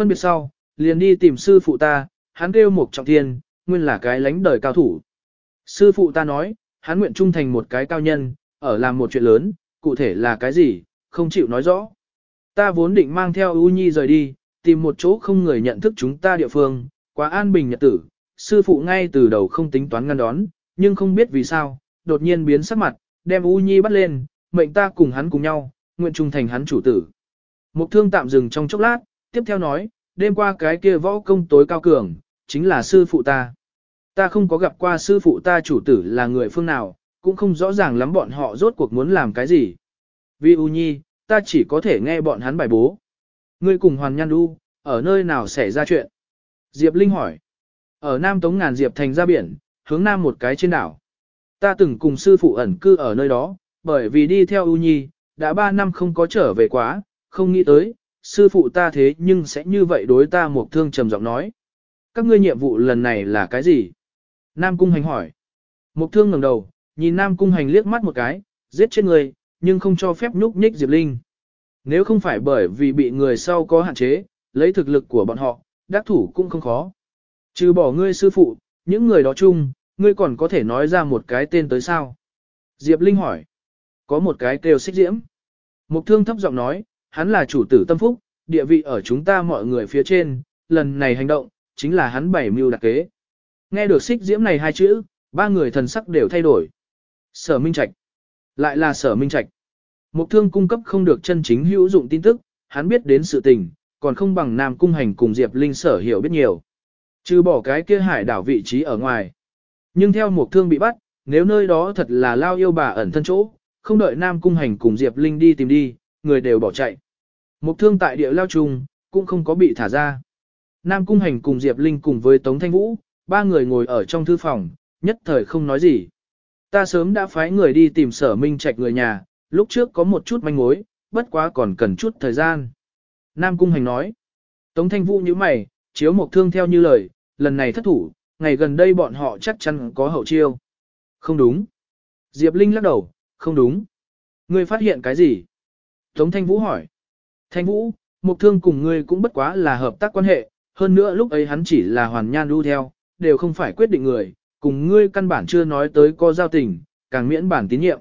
Phân biệt sau, liền đi tìm sư phụ ta, hắn kêu một trọng thiên, nguyên là cái lánh đời cao thủ. Sư phụ ta nói, hắn nguyện trung thành một cái cao nhân, ở làm một chuyện lớn, cụ thể là cái gì, không chịu nói rõ. Ta vốn định mang theo U Nhi rời đi, tìm một chỗ không người nhận thức chúng ta địa phương, quá an bình nhật tử. Sư phụ ngay từ đầu không tính toán ngăn đón, nhưng không biết vì sao, đột nhiên biến sắc mặt, đem U Nhi bắt lên, mệnh ta cùng hắn cùng nhau, nguyện trung thành hắn chủ tử. Mục thương tạm dừng trong chốc lát, tiếp theo nói, đêm qua cái kia võ công tối cao cường, chính là sư phụ ta. Ta không có gặp qua sư phụ ta chủ tử là người phương nào, cũng không rõ ràng lắm bọn họ rốt cuộc muốn làm cái gì. Vì U Nhi, ta chỉ có thể nghe bọn hắn bài bố. Ngươi cùng Hoàn Nhan U, ở nơi nào xảy ra chuyện? Diệp Linh hỏi. Ở Nam Tống ngàn Diệp thành ra biển, hướng Nam một cái trên đảo. Ta từng cùng sư phụ ẩn cư ở nơi đó, bởi vì đi theo U Nhi, đã 3 năm không có trở về quá, không nghĩ tới, sư phụ ta thế nhưng sẽ như vậy đối ta một thương trầm giọng nói. Các ngươi nhiệm vụ lần này là cái gì? Nam Cung Hành hỏi. Mục thương ngẩng đầu, nhìn Nam Cung Hành liếc mắt một cái, giết chết người, nhưng không cho phép nhúc nhích Diệp Linh. Nếu không phải bởi vì bị người sau có hạn chế, lấy thực lực của bọn họ, đắc thủ cũng không khó. Trừ bỏ ngươi sư phụ, những người đó chung, ngươi còn có thể nói ra một cái tên tới sao? Diệp Linh hỏi. Có một cái kêu xích diễm. Mục thương thấp giọng nói, hắn là chủ tử tâm phúc, địa vị ở chúng ta mọi người phía trên, lần này hành động, chính là hắn bảy mưu đặc kế. Nghe được xích diễm này hai chữ, ba người thần sắc đều thay đổi. Sở Minh Trạch. Lại là sở Minh Trạch. Mục thương cung cấp không được chân chính hữu dụng tin tức, hắn biết đến sự tình, còn không bằng Nam Cung Hành cùng Diệp Linh sở hiểu biết nhiều. Trừ bỏ cái kia hải đảo vị trí ở ngoài. Nhưng theo mục thương bị bắt, nếu nơi đó thật là lao yêu bà ẩn thân chỗ, không đợi Nam Cung Hành cùng Diệp Linh đi tìm đi, người đều bỏ chạy. Mục thương tại địa lao trùng, cũng không có bị thả ra. Nam Cung Hành cùng Diệp Linh cùng với Tống Thanh Vũ, ba người ngồi ở trong thư phòng, nhất thời không nói gì. Ta sớm đã phái người đi tìm sở minh trạch người nhà, lúc trước có một chút manh mối, bất quá còn cần chút thời gian. Nam Cung Hành nói. Tống Thanh Vũ như mày, chiếu một thương theo như lời, lần này thất thủ, ngày gần đây bọn họ chắc chắn có hậu chiêu. Không đúng. Diệp Linh lắc đầu, không đúng. Ngươi phát hiện cái gì? Tống Thanh Vũ hỏi. Thanh Vũ, Mục Thương cùng ngươi cũng bất quá là hợp tác quan hệ, hơn nữa lúc ấy hắn chỉ là hoàn nhan đu theo, đều không phải quyết định người, cùng ngươi căn bản chưa nói tới có giao tình, càng miễn bản tín nhiệm.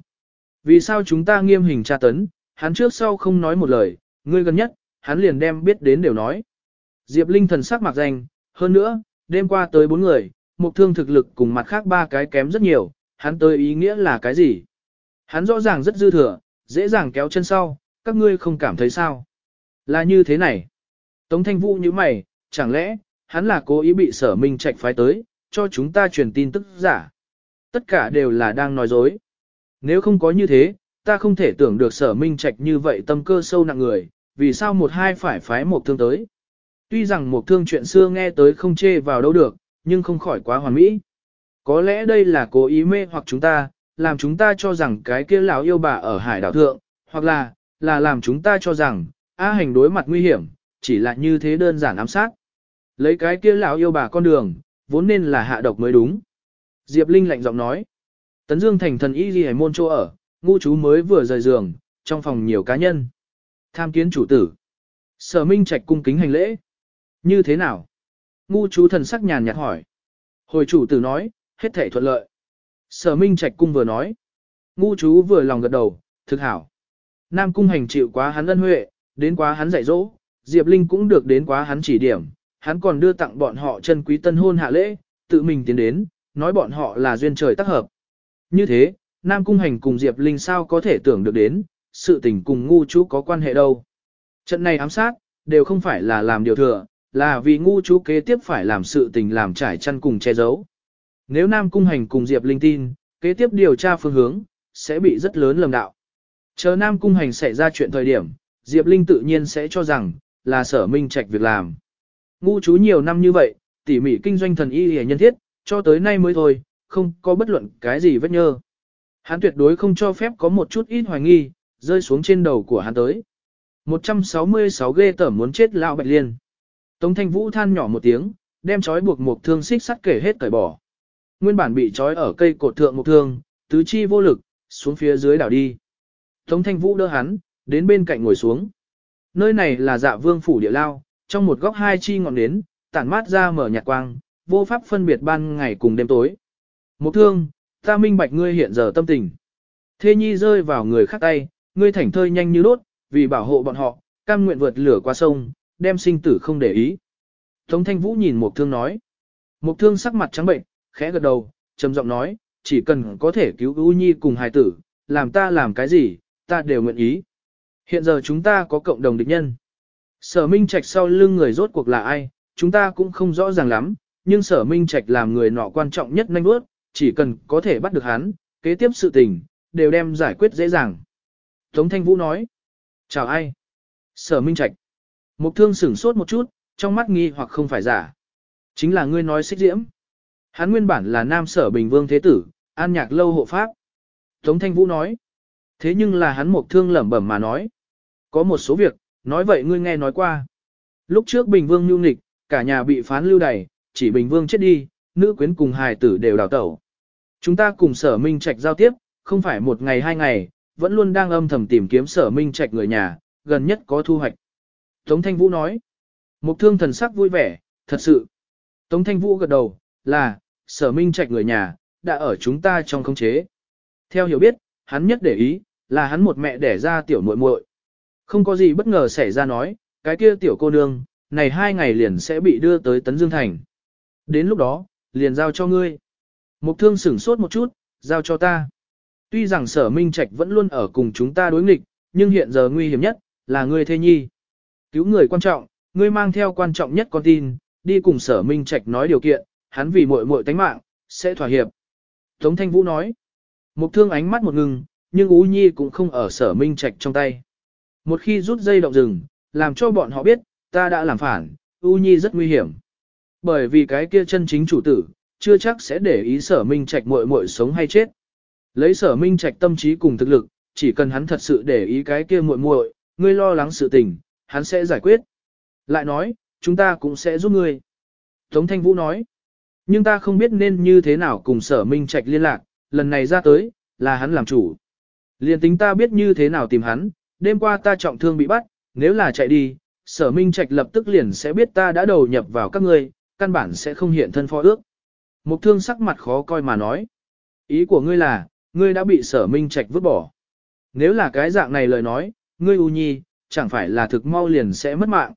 Vì sao chúng ta nghiêm hình tra tấn, hắn trước sau không nói một lời, ngươi gần nhất, hắn liền đem biết đến đều nói. Diệp Linh thần sắc mặc danh, hơn nữa, đêm qua tới bốn người, Mục Thương thực lực cùng mặt khác ba cái kém rất nhiều, hắn tới ý nghĩa là cái gì? Hắn rõ ràng rất dư thừa, dễ dàng kéo chân sau, các ngươi không cảm thấy sao? Là như thế này. Tống Thanh Vũ như mày, chẳng lẽ, hắn là cố ý bị sở minh trạch phái tới, cho chúng ta truyền tin tức giả. Tất cả đều là đang nói dối. Nếu không có như thế, ta không thể tưởng được sở minh trạch như vậy tâm cơ sâu nặng người, vì sao một hai phải phái một thương tới. Tuy rằng một thương chuyện xưa nghe tới không chê vào đâu được, nhưng không khỏi quá hoàn mỹ. Có lẽ đây là cố ý mê hoặc chúng ta, làm chúng ta cho rằng cái kia lão yêu bà ở hải đảo thượng, hoặc là, là làm chúng ta cho rằng, A hành đối mặt nguy hiểm, chỉ là như thế đơn giản ám sát. Lấy cái kia lão yêu bà con đường, vốn nên là hạ độc mới đúng. Diệp Linh lạnh giọng nói. Tấn Dương thành thần y ghi môn chỗ ở, ngu chú mới vừa rời giường, trong phòng nhiều cá nhân. Tham kiến chủ tử. Sở Minh Trạch cung kính hành lễ. Như thế nào? Ngu chú thần sắc nhàn nhạt hỏi. Hồi chủ tử nói, hết thể thuận lợi. Sở Minh Trạch cung vừa nói. Ngu chú vừa lòng gật đầu, thực hảo. Nam cung hành chịu quá hắn ân huệ, đến quá hắn dạy dỗ, Diệp Linh cũng được đến quá hắn chỉ điểm, hắn còn đưa tặng bọn họ chân quý tân hôn hạ lễ, tự mình tiến đến, nói bọn họ là duyên trời tác hợp. Như thế, Nam cung hành cùng Diệp Linh sao có thể tưởng được đến, sự tình cùng ngu chú có quan hệ đâu. Trận này ám sát, đều không phải là làm điều thừa, là vì ngu chú kế tiếp phải làm sự tình làm trải chăn cùng che giấu. Nếu Nam cung hành cùng Diệp Linh tin, kế tiếp điều tra phương hướng, sẽ bị rất lớn lầm đạo. Chờ Nam Cung Hành xảy ra chuyện thời điểm, Diệp Linh tự nhiên sẽ cho rằng, là sở minh trạch việc làm. Ngu chú nhiều năm như vậy, tỉ mỉ kinh doanh thần y hề nhân thiết, cho tới nay mới thôi, không có bất luận cái gì vết nhơ. Hắn tuyệt đối không cho phép có một chút ít hoài nghi, rơi xuống trên đầu của hắn tới. 166 ghê tởm muốn chết lão bạch liên. Tống thanh vũ than nhỏ một tiếng, đem chói buộc một thương xích sắt kể hết cởi bỏ. Nguyên bản bị trói ở cây cột thượng một thương, tứ chi vô lực, xuống phía dưới đảo đi. Tống Thanh Vũ đỡ hắn, đến bên cạnh ngồi xuống. Nơi này là dạ vương phủ địa lao, trong một góc hai chi ngọn nến, tản mát ra mở nhạt quang, vô pháp phân biệt ban ngày cùng đêm tối. Một thương, ta minh bạch ngươi hiện giờ tâm tình. Thê nhi rơi vào người khác tay, ngươi thảnh thơi nhanh như đốt, vì bảo hộ bọn họ, cam nguyện vượt lửa qua sông, đem sinh tử không để ý. Tống thanh vũ nhìn một thương nói. Một thương sắc mặt trắng bệnh, khẽ gật đầu, trầm giọng nói, chỉ cần có thể cứu U Nhi cùng hài tử, làm ta làm cái gì, ta đều nguyện ý. Hiện giờ chúng ta có cộng đồng địch nhân. Sở Minh Trạch sau lưng người rốt cuộc là ai, chúng ta cũng không rõ ràng lắm, nhưng Sở Minh Trạch làm người nọ quan trọng nhất nhanh bước, chỉ cần có thể bắt được hắn, kế tiếp sự tình, đều đem giải quyết dễ dàng. Tống Thanh Vũ nói, chào ai? Sở Minh Trạch. Mục thương sửng sốt một chút, trong mắt nghi hoặc không phải giả. Chính là ngươi nói xích diễm. Hắn nguyên bản là nam sở bình vương thế tử, an nhạc lâu hộ pháp. Tống Thanh Vũ nói. Thế nhưng là hắn một thương lẩm bẩm mà nói. Có một số việc, nói vậy ngươi nghe nói qua. Lúc trước bình vương nhu nghịch, cả nhà bị phán lưu đày, chỉ bình vương chết đi, nữ quyến cùng hài tử đều đào tẩu. Chúng ta cùng sở minh trạch giao tiếp, không phải một ngày hai ngày, vẫn luôn đang âm thầm tìm kiếm sở minh trạch người nhà, gần nhất có thu hoạch. Tống Thanh Vũ nói. Mục thương thần sắc vui vẻ, thật sự. Tống Thanh Vũ gật đầu, là, sở minh trạch người nhà, đã ở chúng ta trong khống chế. Theo hiểu biết, hắn nhất để ý, là hắn một mẹ đẻ ra tiểu muội muội. Không có gì bất ngờ xảy ra nói, cái kia tiểu cô nương, này hai ngày liền sẽ bị đưa tới Tấn Dương Thành. Đến lúc đó, liền giao cho ngươi. Mục thương sửng sốt một chút, giao cho ta. Tuy rằng sở minh trạch vẫn luôn ở cùng chúng ta đối nghịch, nhưng hiện giờ nguy hiểm nhất, là ngươi thê nhi. Cứu người quan trọng, ngươi mang theo quan trọng nhất con tin, đi cùng sở minh trạch nói điều kiện, hắn vì muội muội tánh mạng, sẽ thỏa hiệp. Tống Thanh Vũ nói, mục thương ánh mắt một ngừng, nhưng Ú Nhi cũng không ở sở minh trạch trong tay. Một khi rút dây động rừng, làm cho bọn họ biết, ta đã làm phản, U Nhi rất nguy hiểm. Bởi vì cái kia chân chính chủ tử, chưa chắc sẽ để ý sở minh trạch muội muội sống hay chết. Lấy sở minh trạch tâm trí cùng thực lực, chỉ cần hắn thật sự để ý cái kia muội muội, ngươi lo lắng sự tình, hắn sẽ giải quyết. Lại nói, chúng ta cũng sẽ giúp ngươi. Tống Thanh Vũ nói, nhưng ta không biết nên như thế nào cùng sở minh trạch liên lạc, lần này ra tới, là hắn làm chủ. Liên tính ta biết như thế nào tìm hắn, đêm qua ta trọng thương bị bắt, nếu là chạy đi, sở minh trạch lập tức liền sẽ biết ta đã đầu nhập vào các ngươi, căn bản sẽ không hiện thân phó ước. Mục thương sắc mặt khó coi mà nói. Ý của ngươi là, ngươi đã bị sở minh trạch vứt bỏ. Nếu là cái dạng này lời nói, ngươi u nhi, chẳng phải là thực mau liền sẽ mất mạng.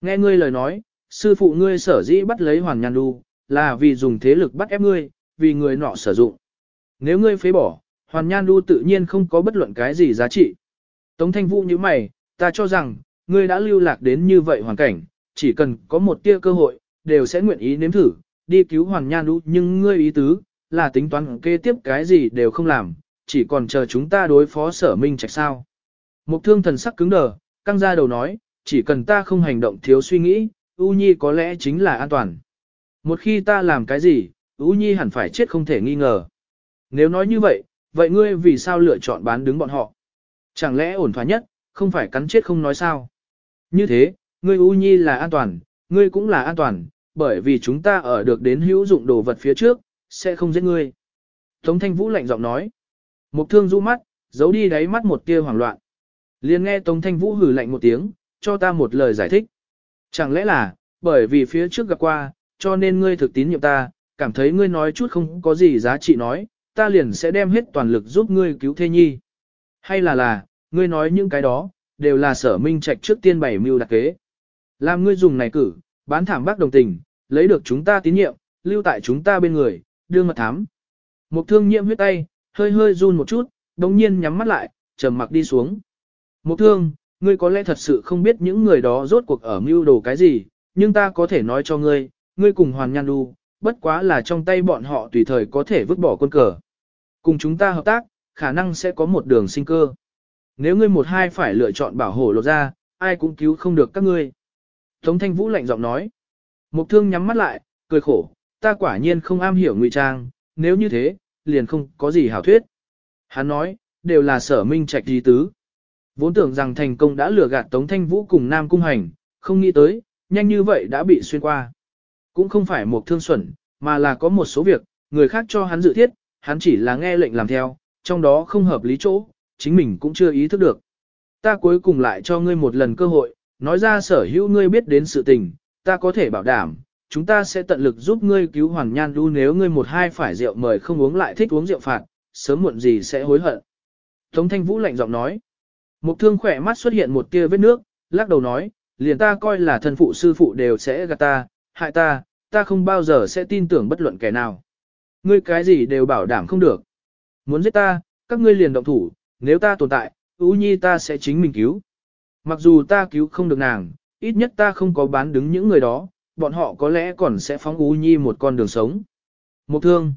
Nghe ngươi lời nói, sư phụ ngươi sở dĩ bắt lấy Hoàng Nhan Đu, là vì dùng thế lực bắt ép ngươi, vì người nọ sử dụng. Nếu ngươi phế bỏ, Hoàn Nhan Đu tự nhiên không có bất luận cái gì giá trị. Tống Thanh Vũ như mày, ta cho rằng, ngươi đã lưu lạc đến như vậy hoàn cảnh, chỉ cần có một tia cơ hội, đều sẽ nguyện ý nếm thử, đi cứu Hoàng Nhan Đu nhưng ngươi ý tứ, là tính toán kế tiếp cái gì đều không làm, chỉ còn chờ chúng ta đối phó sở minh trạch sao. Mục thương thần sắc cứng đờ, căng ra đầu nói, chỉ cần ta không hành động thiếu suy nghĩ, U Nhi có lẽ chính là an toàn. Một khi ta làm cái gì, U Nhi hẳn phải chết không thể nghi ngờ. Nếu nói như vậy, vậy ngươi vì sao lựa chọn bán đứng bọn họ? Chẳng lẽ ổn thỏa nhất, không phải cắn chết không nói sao? Như thế, ngươi U Nhi là an toàn, ngươi cũng là an toàn, bởi vì chúng ta ở được đến hữu dụng đồ vật phía trước, sẽ không giết ngươi. Tống Thanh Vũ lạnh giọng nói. Mục thương du mắt, giấu đi đáy mắt một tia hoảng loạn. liền nghe Tống Thanh Vũ hử lạnh một tiếng, cho ta một lời giải thích. Chẳng lẽ là, bởi vì phía trước gặp qua, cho nên ngươi thực tín nhiệm ta, cảm thấy ngươi nói chút không có gì giá trị nói, ta liền sẽ đem hết toàn lực giúp ngươi cứu thê nhi. Hay là là, ngươi nói những cái đó, đều là sở minh trạch trước tiên bảy mưu đặc kế. Làm ngươi dùng này cử, bán thảm bác đồng tình, lấy được chúng ta tín nhiệm, lưu tại chúng ta bên người, đưa mật thám. Một thương nhiệm huyết tay, hơi hơi run một chút, đồng nhiên nhắm mắt lại, trầm mặc đi xuống. Một thương, ngươi có lẽ thật sự không biết những người đó rốt cuộc ở mưu đồ cái gì, nhưng ta có thể nói cho ngươi, ngươi cùng Hoàn Nhan Đu, bất quá là trong tay bọn họ tùy thời có thể vứt bỏ quân cờ. Cùng chúng ta hợp tác, khả năng sẽ có một đường sinh cơ. Nếu ngươi một hai phải lựa chọn bảo hộ lột ra, ai cũng cứu không được các ngươi. Tống Thanh Vũ lạnh giọng nói. Mục thương nhắm mắt lại, cười khổ, ta quả nhiên không am hiểu ngụy trang, nếu như thế, liền không có gì hảo thuyết. Hắn nói, đều là sở minh trạch di tứ. Vốn tưởng rằng thành công đã lừa gạt Tống Thanh Vũ cùng Nam Cung Hành, không nghĩ tới, nhanh như vậy đã bị xuyên qua. Cũng không phải một thương xuẩn, mà là có một số việc, người khác cho hắn dự thiết, hắn chỉ là nghe lệnh làm theo, trong đó không hợp lý chỗ, chính mình cũng chưa ý thức được. Ta cuối cùng lại cho ngươi một lần cơ hội, nói ra sở hữu ngươi biết đến sự tình, ta có thể bảo đảm, chúng ta sẽ tận lực giúp ngươi cứu hoàng nhan đu nếu ngươi một hai phải rượu mời không uống lại thích uống rượu phạt, sớm muộn gì sẽ hối hận. Tống thanh vũ lạnh giọng nói. Mục thương khỏe mắt xuất hiện một tia vết nước, lắc đầu nói, liền ta coi là thân phụ sư phụ đều sẽ gạt ta, hại ta, ta không bao giờ sẽ tin tưởng bất luận kẻ nào. Ngươi cái gì đều bảo đảm không được. Muốn giết ta, các ngươi liền động thủ, nếu ta tồn tại, ưu nhi ta sẽ chính mình cứu. Mặc dù ta cứu không được nàng, ít nhất ta không có bán đứng những người đó, bọn họ có lẽ còn sẽ phóng ưu nhi một con đường sống. Một thương,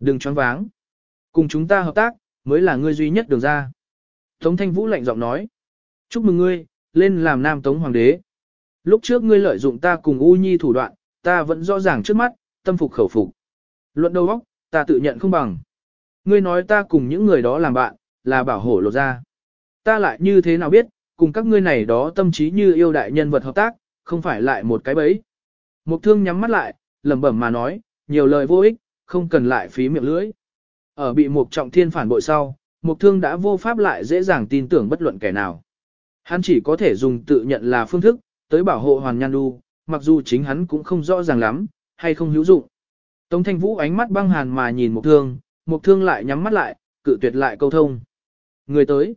đừng choáng váng. Cùng chúng ta hợp tác, mới là ngươi duy nhất đường ra. Tống Thanh Vũ lạnh giọng nói. Chúc mừng ngươi, lên làm nam tống hoàng đế. Lúc trước ngươi lợi dụng ta cùng U Nhi thủ đoạn, ta vẫn rõ ràng trước mắt, tâm phục khẩu phục. Luận đầu óc, ta tự nhận không bằng. Ngươi nói ta cùng những người đó làm bạn, là bảo hộ lột ra. Ta lại như thế nào biết, cùng các ngươi này đó tâm trí như yêu đại nhân vật hợp tác, không phải lại một cái bẫy. Mục thương nhắm mắt lại, lẩm bẩm mà nói, nhiều lời vô ích, không cần lại phí miệng lưỡi. Ở bị mục trọng thiên phản bội sau, mục thương đã vô pháp lại dễ dàng tin tưởng bất luận kẻ nào. Hắn chỉ có thể dùng tự nhận là phương thức, tới bảo hộ Hoàn Nhan Du, mặc dù chính hắn cũng không rõ ràng lắm, hay không hữu dụng. Tống Thanh Vũ ánh mắt băng hàn mà nhìn Mục Thương, Mục Thương lại nhắm mắt lại, cự tuyệt lại câu thông. Người tới.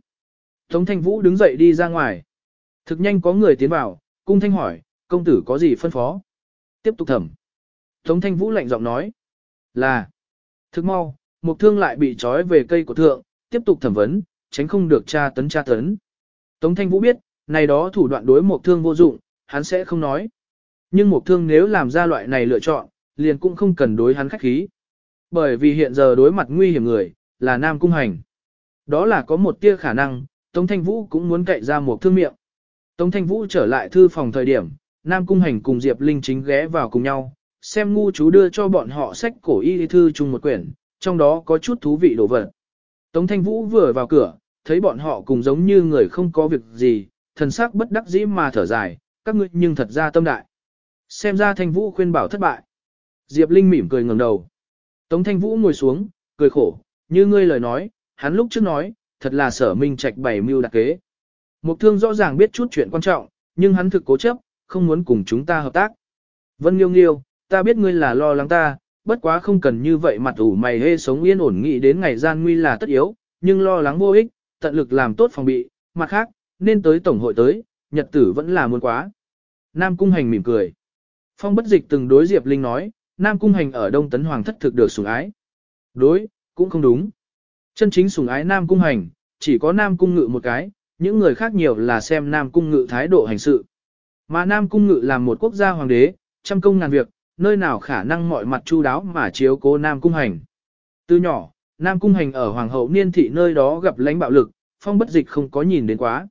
Tống Thanh Vũ đứng dậy đi ra ngoài. Thực nhanh có người tiến vào, cung thanh hỏi, công tử có gì phân phó? Tiếp tục thẩm. Tống Thanh Vũ lạnh giọng nói. Là. Thực mau, Mục Thương lại bị trói về cây của thượng, tiếp tục thẩm vấn, tránh không được tra tấn tra tấn. Tống Thanh Vũ biết, này đó thủ đoạn đối Mục Thương vô dụng, hắn sẽ không nói. Nhưng Mục Thương nếu làm ra loại này lựa chọn, liền cũng không cần đối hắn khách khí. Bởi vì hiện giờ đối mặt nguy hiểm người, là Nam Cung Hành. Đó là có một tia khả năng, Tống Thanh Vũ cũng muốn cậy ra một thương miệng. Tống Thanh Vũ trở lại thư phòng thời điểm, Nam Cung Hành cùng Diệp Linh chính ghé vào cùng nhau, xem ngu chú đưa cho bọn họ sách cổ y thư chung một quyển, trong đó có chút thú vị đồ vật. Tống Thanh Vũ vừa vào cửa, thấy bọn họ cùng giống như người không có việc gì, thần sắc bất đắc dĩ mà thở dài, các ngươi nhưng thật ra tâm đại. Xem ra Thanh Vũ khuyên bảo thất bại. Diệp Linh mỉm cười ngẩng đầu. Tống Thanh Vũ ngồi xuống, cười khổ, như ngươi lời nói, hắn lúc trước nói, thật là sở minh trạch bày mưu đặc kế. Mục thương rõ ràng biết chút chuyện quan trọng, nhưng hắn thực cố chấp, không muốn cùng chúng ta hợp tác. Vân Nghiêu Nghiêu, ta biết ngươi là lo lắng ta, bất quá không cần như vậy mặt ủ mày hê sống yên ổn nghĩ đến ngày gian nguy là tất yếu, nhưng lo lắng vô ích, tận lực làm tốt phòng bị, mặt khác, nên tới tổng hội tới, nhật tử vẫn là muôn quá. Nam Cung Hành mỉm cười. Phong bất dịch từng đối Diệp Linh nói, Nam Cung Hành ở Đông Tấn Hoàng thất thực được sủng ái. Đối, cũng không đúng. Chân chính sủng ái Nam Cung Hành, chỉ có Nam Cung Ngự một cái, những người khác nhiều là xem Nam Cung Ngự thái độ hành sự. Mà Nam Cung Ngự làm một quốc gia hoàng đế, trăm công ngàn việc, nơi nào khả năng mọi mặt chu đáo mà chiếu cố Nam Cung Hành. Từ nhỏ, Nam Cung Hành ở Hoàng hậu Niên Thị nơi đó gặp lãnh bạo lực, phong bất dịch không có nhìn đến quá.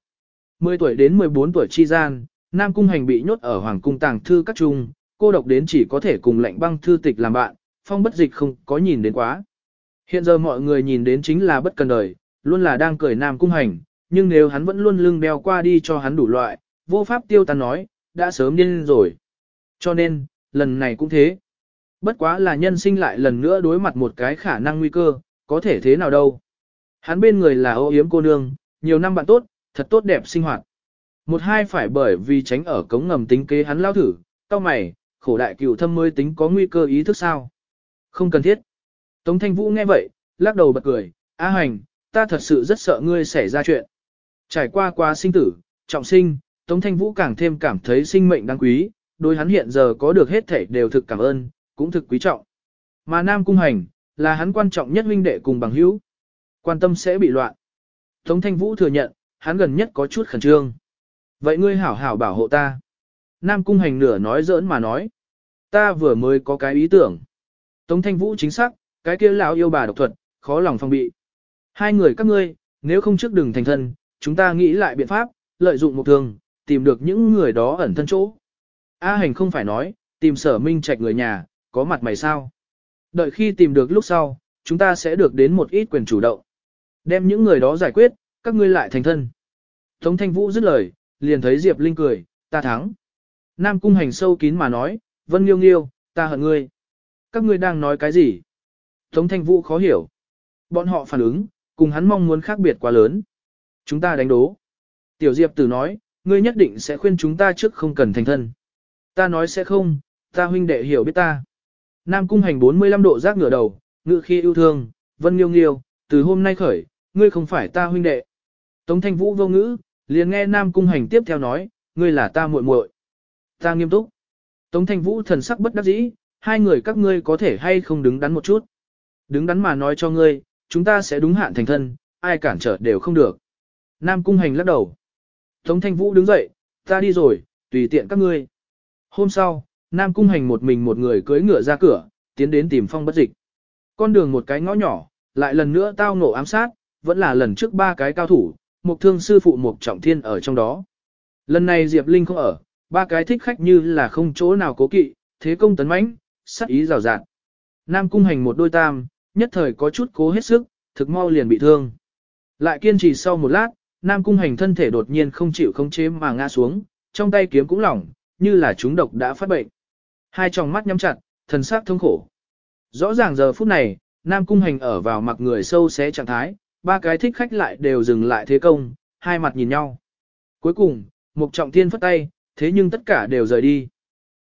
10 tuổi đến 14 tuổi chi gian, Nam Cung Hành bị nhốt ở Hoàng Cung tàng thư các trung, cô độc đến chỉ có thể cùng lệnh băng thư tịch làm bạn, phong bất dịch không có nhìn đến quá. Hiện giờ mọi người nhìn đến chính là bất cần đời, luôn là đang cười Nam Cung Hành, nhưng nếu hắn vẫn luôn lưng đeo qua đi cho hắn đủ loại, vô pháp tiêu tan nói, đã sớm điên rồi. Cho nên, lần này cũng thế. Bất quá là nhân sinh lại lần nữa đối mặt một cái khả năng nguy cơ, có thể thế nào đâu. Hắn bên người là ô yếm cô nương, nhiều năm bạn tốt, thật tốt đẹp sinh hoạt. Một hai phải bởi vì tránh ở cống ngầm tính kế hắn lao thử, cao mày, khổ đại cửu thâm mới tính có nguy cơ ý thức sao. Không cần thiết. Tống thanh vũ nghe vậy, lắc đầu bật cười, A hành, ta thật sự rất sợ ngươi xảy ra chuyện. Trải qua qua sinh tử, trọng sinh, Tống thanh vũ càng thêm cảm thấy sinh mệnh đáng quý, đối hắn hiện giờ có được hết thể đều thực cảm ơn, cũng thực quý trọng. Mà Nam Cung Hành, là hắn quan trọng nhất huynh đệ cùng bằng hữu. Quan tâm sẽ bị loạn. Tống Thanh Vũ thừa nhận, hắn gần nhất có chút khẩn trương. Vậy ngươi hảo hảo bảo hộ ta. Nam Cung Hành nửa nói giỡn mà nói. Ta vừa mới có cái ý tưởng. Tống Thanh Vũ chính xác, cái kia lão yêu bà độc thuật, khó lòng phòng bị. Hai người các ngươi, nếu không trước đừng thành thân, chúng ta nghĩ lại biện pháp, lợi dụng một thường, tìm được những người đó ẩn thân chỗ. A hành không phải nói, tìm sở minh trạch người nhà, có mặt mày sao. Đợi khi tìm được lúc sau, chúng ta sẽ được đến một ít quyền chủ động. Đem những người đó giải quyết, các ngươi lại thành thân. Tống thanh vũ dứt lời, liền thấy Diệp Linh cười, ta thắng. Nam cung hành sâu kín mà nói, vân nghiêu nghiêu, ta hận ngươi. Các ngươi đang nói cái gì? Tống thanh vũ khó hiểu. Bọn họ phản ứng, cùng hắn mong muốn khác biệt quá lớn. Chúng ta đánh đố. Tiểu Diệp tử nói, ngươi nhất định sẽ khuyên chúng ta trước không cần thành thân. Ta nói sẽ không, ta huynh đệ hiểu biết ta. Nam cung hành 45 độ giác ngửa đầu, ngự khi yêu thương, vân nghiêu nghiêu, từ hôm nay khởi, ngươi không phải ta huynh đệ. Tống thanh vũ vô ngữ, liền nghe Nam cung hành tiếp theo nói, ngươi là ta muội muội. Ta nghiêm túc. Tống thanh vũ thần sắc bất đắc dĩ, hai người các ngươi có thể hay không đứng đắn một chút. Đứng đắn mà nói cho ngươi, chúng ta sẽ đúng hạn thành thân, ai cản trở đều không được. Nam cung hành lắc đầu. Tống thanh vũ đứng dậy, ta đi rồi, tùy tiện các ngươi. Hôm sau, Nam cung hành một mình một người cưỡi ngựa ra cửa, tiến đến tìm phong bất dịch. Con đường một cái ngõ nhỏ, lại lần nữa tao nổ ám sát, vẫn là lần trước ba cái cao thủ, một thương sư phụ một trọng thiên ở trong đó. Lần này Diệp Linh không ở, ba cái thích khách như là không chỗ nào cố kỵ, thế công tấn mãnh, sát ý rào rạt. Nam cung hành một đôi tam, nhất thời có chút cố hết sức, thực mau liền bị thương. Lại kiên trì sau một lát, Nam cung hành thân thể đột nhiên không chịu không chế mà ngã xuống, trong tay kiếm cũng lỏng, như là chúng độc đã phát bệnh. Hai tròng mắt nhắm chặt, thần sắc thống khổ. Rõ ràng giờ phút này, Nam cung hành ở vào mặt người sâu xé trạng thái, ba cái thích khách lại đều dừng lại thế công, hai mặt nhìn nhau. Cuối cùng, Mục Trọng Thiên phất tay, thế nhưng tất cả đều rời đi.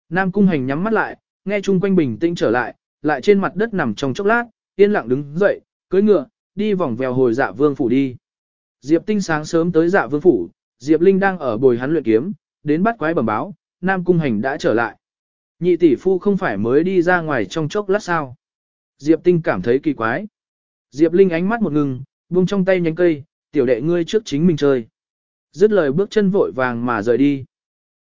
Nam cung hành nhắm mắt lại, nghe chung quanh bình tĩnh trở lại, lại trên mặt đất nằm trong chốc lát, yên lặng đứng dậy, cưỡi ngựa, đi vòng vèo hồi dạ vương phủ đi. Diệp Tinh sáng sớm tới dạ vương phủ, Diệp Linh đang ở bồi hắn luyện kiếm, đến bắt quái bẩm báo, Nam cung hành đã trở lại. Nhị tỷ phu không phải mới đi ra ngoài trong chốc lát sao. Diệp Tinh cảm thấy kỳ quái. Diệp Linh ánh mắt một ngừng, buông trong tay nhánh cây, tiểu đệ ngươi trước chính mình chơi. Dứt lời bước chân vội vàng mà rời đi.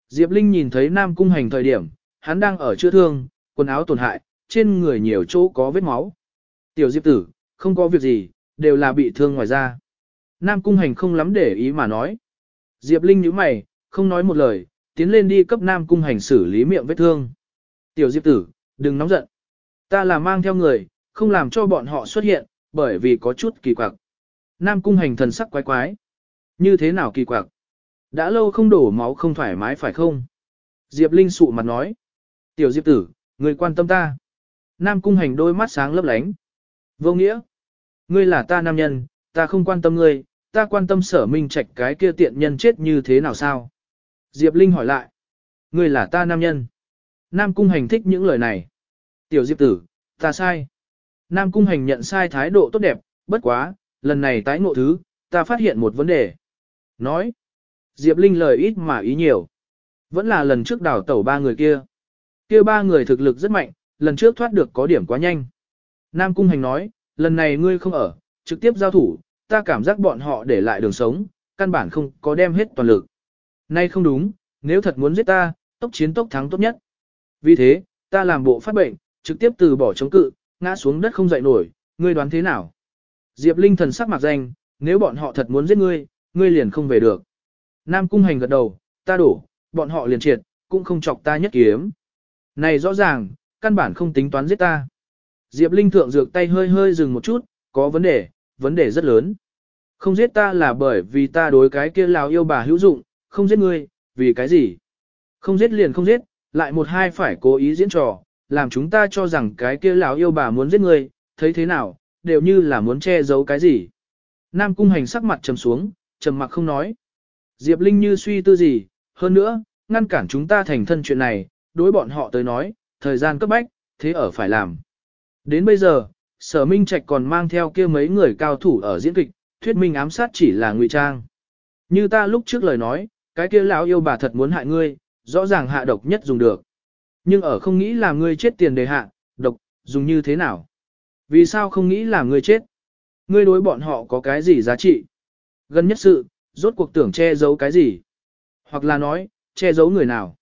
Diệp Linh nhìn thấy Nam Cung Hành thời điểm, hắn đang ở chữa thương, quần áo tổn hại, trên người nhiều chỗ có vết máu. Tiểu Diệp tử, không có việc gì, đều là bị thương ngoài da. Nam Cung Hành không lắm để ý mà nói. Diệp Linh nhíu mày, không nói một lời, tiến lên đi cấp Nam Cung Hành xử lý miệng vết thương. Tiểu Diệp tử, đừng nóng giận. Ta là mang theo người, không làm cho bọn họ xuất hiện, bởi vì có chút kỳ quặc. Nam Cung Hành thần sắc quái quái. Như thế nào kỳ quặc? Đã lâu không đổ máu không thoải mái phải không? Diệp Linh sụ mặt nói. Tiểu Diệp tử, người quan tâm ta. Nam cung hành đôi mắt sáng lấp lánh. Vô nghĩa. Ngươi là ta nam nhân, ta không quan tâm ngươi, ta quan tâm sở minh trạch cái kia tiện nhân chết như thế nào sao? Diệp Linh hỏi lại. Ngươi là ta nam nhân. Nam cung hành thích những lời này. Tiểu Diệp tử, ta sai. Nam cung hành nhận sai thái độ tốt đẹp, bất quá, lần này tái ngộ thứ, ta phát hiện một vấn đề. Nói. Diệp Linh lời ít mà ý nhiều. Vẫn là lần trước đào tẩu ba người kia. Kia ba người thực lực rất mạnh, lần trước thoát được có điểm quá nhanh. Nam Cung Hành nói, lần này ngươi không ở, trực tiếp giao thủ, ta cảm giác bọn họ để lại đường sống, căn bản không có đem hết toàn lực. Nay không đúng, nếu thật muốn giết ta, tốc chiến tốc thắng tốt nhất. Vì thế, ta làm bộ phát bệnh, trực tiếp từ bỏ chống cự, ngã xuống đất không dậy nổi, ngươi đoán thế nào? Diệp Linh thần sắc mặt danh, nếu bọn họ thật muốn giết ngươi, ngươi liền không về được. Nam cung hành gật đầu, ta đổ, bọn họ liền triệt, cũng không chọc ta nhất kiếm. Này rõ ràng, căn bản không tính toán giết ta. Diệp Linh thượng dược tay hơi hơi dừng một chút, có vấn đề, vấn đề rất lớn. Không giết ta là bởi vì ta đối cái kia lào yêu bà hữu dụng, không giết ngươi, vì cái gì? Không giết liền không giết, lại một hai phải cố ý diễn trò, làm chúng ta cho rằng cái kia lào yêu bà muốn giết ngươi, thấy thế nào, đều như là muốn che giấu cái gì. Nam cung hành sắc mặt trầm xuống, trầm mặc không nói. Diệp Linh như suy tư gì, hơn nữa, ngăn cản chúng ta thành thân chuyện này, đối bọn họ tới nói, thời gian cấp bách, thế ở phải làm. Đến bây giờ, sở minh trạch còn mang theo kia mấy người cao thủ ở diễn kịch, thuyết minh ám sát chỉ là ngụy trang. Như ta lúc trước lời nói, cái kia lão yêu bà thật muốn hại ngươi, rõ ràng hạ độc nhất dùng được. Nhưng ở không nghĩ là ngươi chết tiền đề hạ, độc, dùng như thế nào? Vì sao không nghĩ là ngươi chết? Ngươi đối bọn họ có cái gì giá trị? Gần nhất sự, rốt cuộc tưởng che giấu cái gì? Hoặc là nói, che giấu người nào?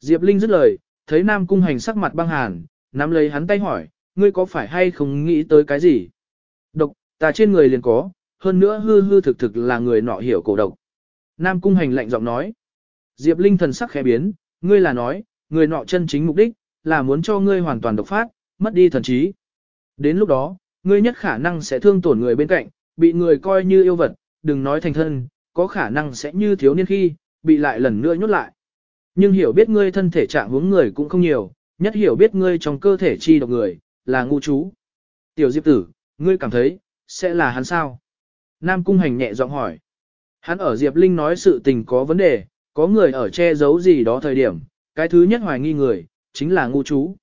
Diệp Linh dứt lời, thấy Nam Cung Hành sắc mặt băng hàn, nắm lấy hắn tay hỏi, ngươi có phải hay không nghĩ tới cái gì? Độc, ta trên người liền có, hơn nữa hư hư thực thực là người nọ hiểu cổ độc. Nam Cung Hành lạnh giọng nói. Diệp Linh thần sắc khẽ biến, ngươi là nói, người nọ chân chính mục đích, là muốn cho ngươi hoàn toàn độc phát, mất đi thần trí. Đến lúc đó, ngươi nhất khả năng sẽ thương tổn người bên cạnh, bị người coi như yêu vật, đừng nói thành thân, có khả năng sẽ như thiếu niên khi, bị lại lần nữa nhốt lại. Nhưng hiểu biết ngươi thân thể trạng hướng người cũng không nhiều, nhất hiểu biết ngươi trong cơ thể chi độc người, là ngu chú. Tiểu Diệp tử, ngươi cảm thấy, sẽ là hắn sao? Nam Cung Hành nhẹ giọng hỏi. Hắn ở Diệp Linh nói sự tình có vấn đề, Có người ở che giấu gì đó thời điểm, cái thứ nhất hoài nghi người, chính là ngu chú.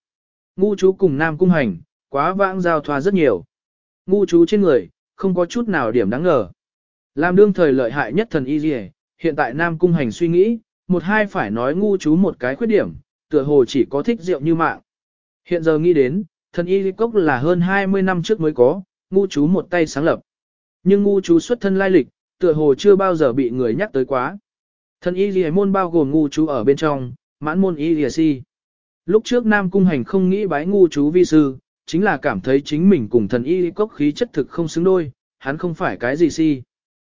Ngu chú cùng Nam Cung Hành, quá vãng giao thoa rất nhiều. Ngu chú trên người, không có chút nào điểm đáng ngờ. Làm đương thời lợi hại nhất thần y gì hiện tại Nam Cung Hành suy nghĩ, một hai phải nói ngu chú một cái khuyết điểm, tựa hồ chỉ có thích rượu như mạng. Hiện giờ nghĩ đến, thần y cốc là hơn 20 năm trước mới có, ngu chú một tay sáng lập. Nhưng ngu chú xuất thân lai lịch, tựa hồ chưa bao giờ bị người nhắc tới quá. Thần y lìa môn bao gồm ngu chú ở bên trong, mãn môn y lìa si. Lúc trước Nam Cung Hành không nghĩ bái ngu chú vi sư, chính là cảm thấy chính mình cùng thần y cốc khí chất thực không xứng đôi, hắn không phải cái gì si.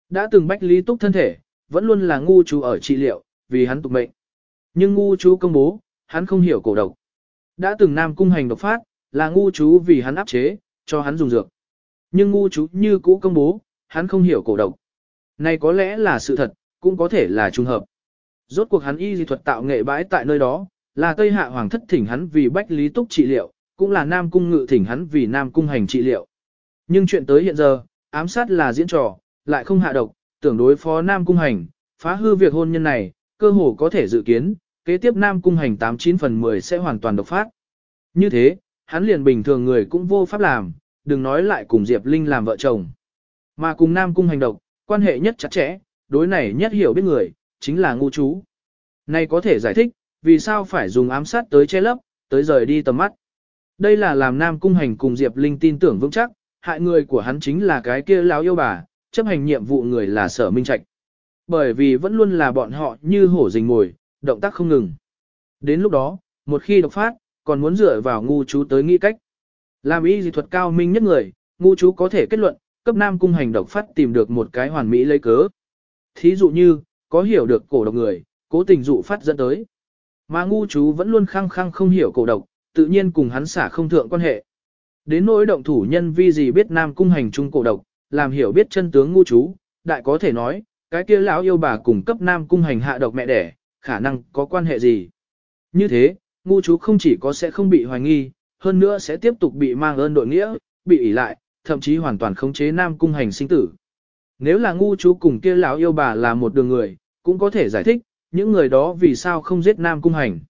Đã từng bách lý túc thân thể, vẫn luôn là ngu chú ở trị liệu, vì hắn tục mệnh. Nhưng ngu chú công bố, hắn không hiểu cổ độc. Đã từng Nam Cung Hành độc phát, là ngu chú vì hắn áp chế, cho hắn dùng dược. Nhưng ngu chú như cũ công bố, hắn không hiểu cổ độc. Này có lẽ là sự thật, cũng có thể là trùng hợp. Rốt cuộc hắn y di thuật tạo nghệ bãi tại nơi đó, là Tây Hạ Hoàng thất thỉnh hắn vì Bách Lý Túc trị liệu, cũng là Nam Cung ngự thỉnh hắn vì Nam Cung hành trị liệu. Nhưng chuyện tới hiện giờ, ám sát là diễn trò, lại không hạ độc, tưởng đối phó Nam Cung hành, phá hư việc hôn nhân này, cơ hồ có thể dự kiến, kế tiếp Nam Cung hành 89 phần 10 sẽ hoàn toàn độc phát. Như thế, hắn liền bình thường người cũng vô pháp làm, đừng nói lại cùng Diệp Linh làm vợ chồng. Mà cùng Nam Cung hành độc, quan hệ nhất chặt chẽ, đối này nhất hiểu biết người, chính là ngu chú. Này có thể giải thích, vì sao phải dùng ám sát tới che lấp, tới rời đi tầm mắt. Đây là làm Nam Cung Hành cùng Diệp Linh tin tưởng vững chắc, hại người của hắn chính là cái kia lão yêu bà, chấp hành nhiệm vụ người là sở minh trạch. Bởi vì vẫn luôn là bọn họ như hổ rình mồi, động tác không ngừng. Đến lúc đó, một khi độc phát, còn muốn dựa vào ngu chú tới nghĩ cách. Làm y dị thuật cao minh nhất người, ngu chú có thể kết luận, cấp Nam Cung Hành độc phát tìm được một cái hoàn mỹ lấy cớ. Thí dụ như, có hiểu được cổ độc người, cố tình dụ phát dẫn tới. Mà ngu chú vẫn luôn khăng khăng không hiểu cổ độc, tự nhiên cùng hắn xả không thượng quan hệ. Đến nỗi động thủ nhân vi gì biết nam cung hành trung cổ độc, làm hiểu biết chân tướng ngu chú, đại có thể nói, cái kia lão yêu bà cùng cấp nam cung hành hạ độc mẹ đẻ, khả năng có quan hệ gì. Như thế, ngu chú không chỉ có sẽ không bị hoài nghi, hơn nữa sẽ tiếp tục bị mang ơn đội nghĩa, bị ỷ lại, thậm chí hoàn toàn khống chế nam cung hành sinh tử. Nếu là ngu chú cùng kia lão yêu bà là một đường người, cũng có thể giải thích, những người đó vì sao không giết nam cung hành.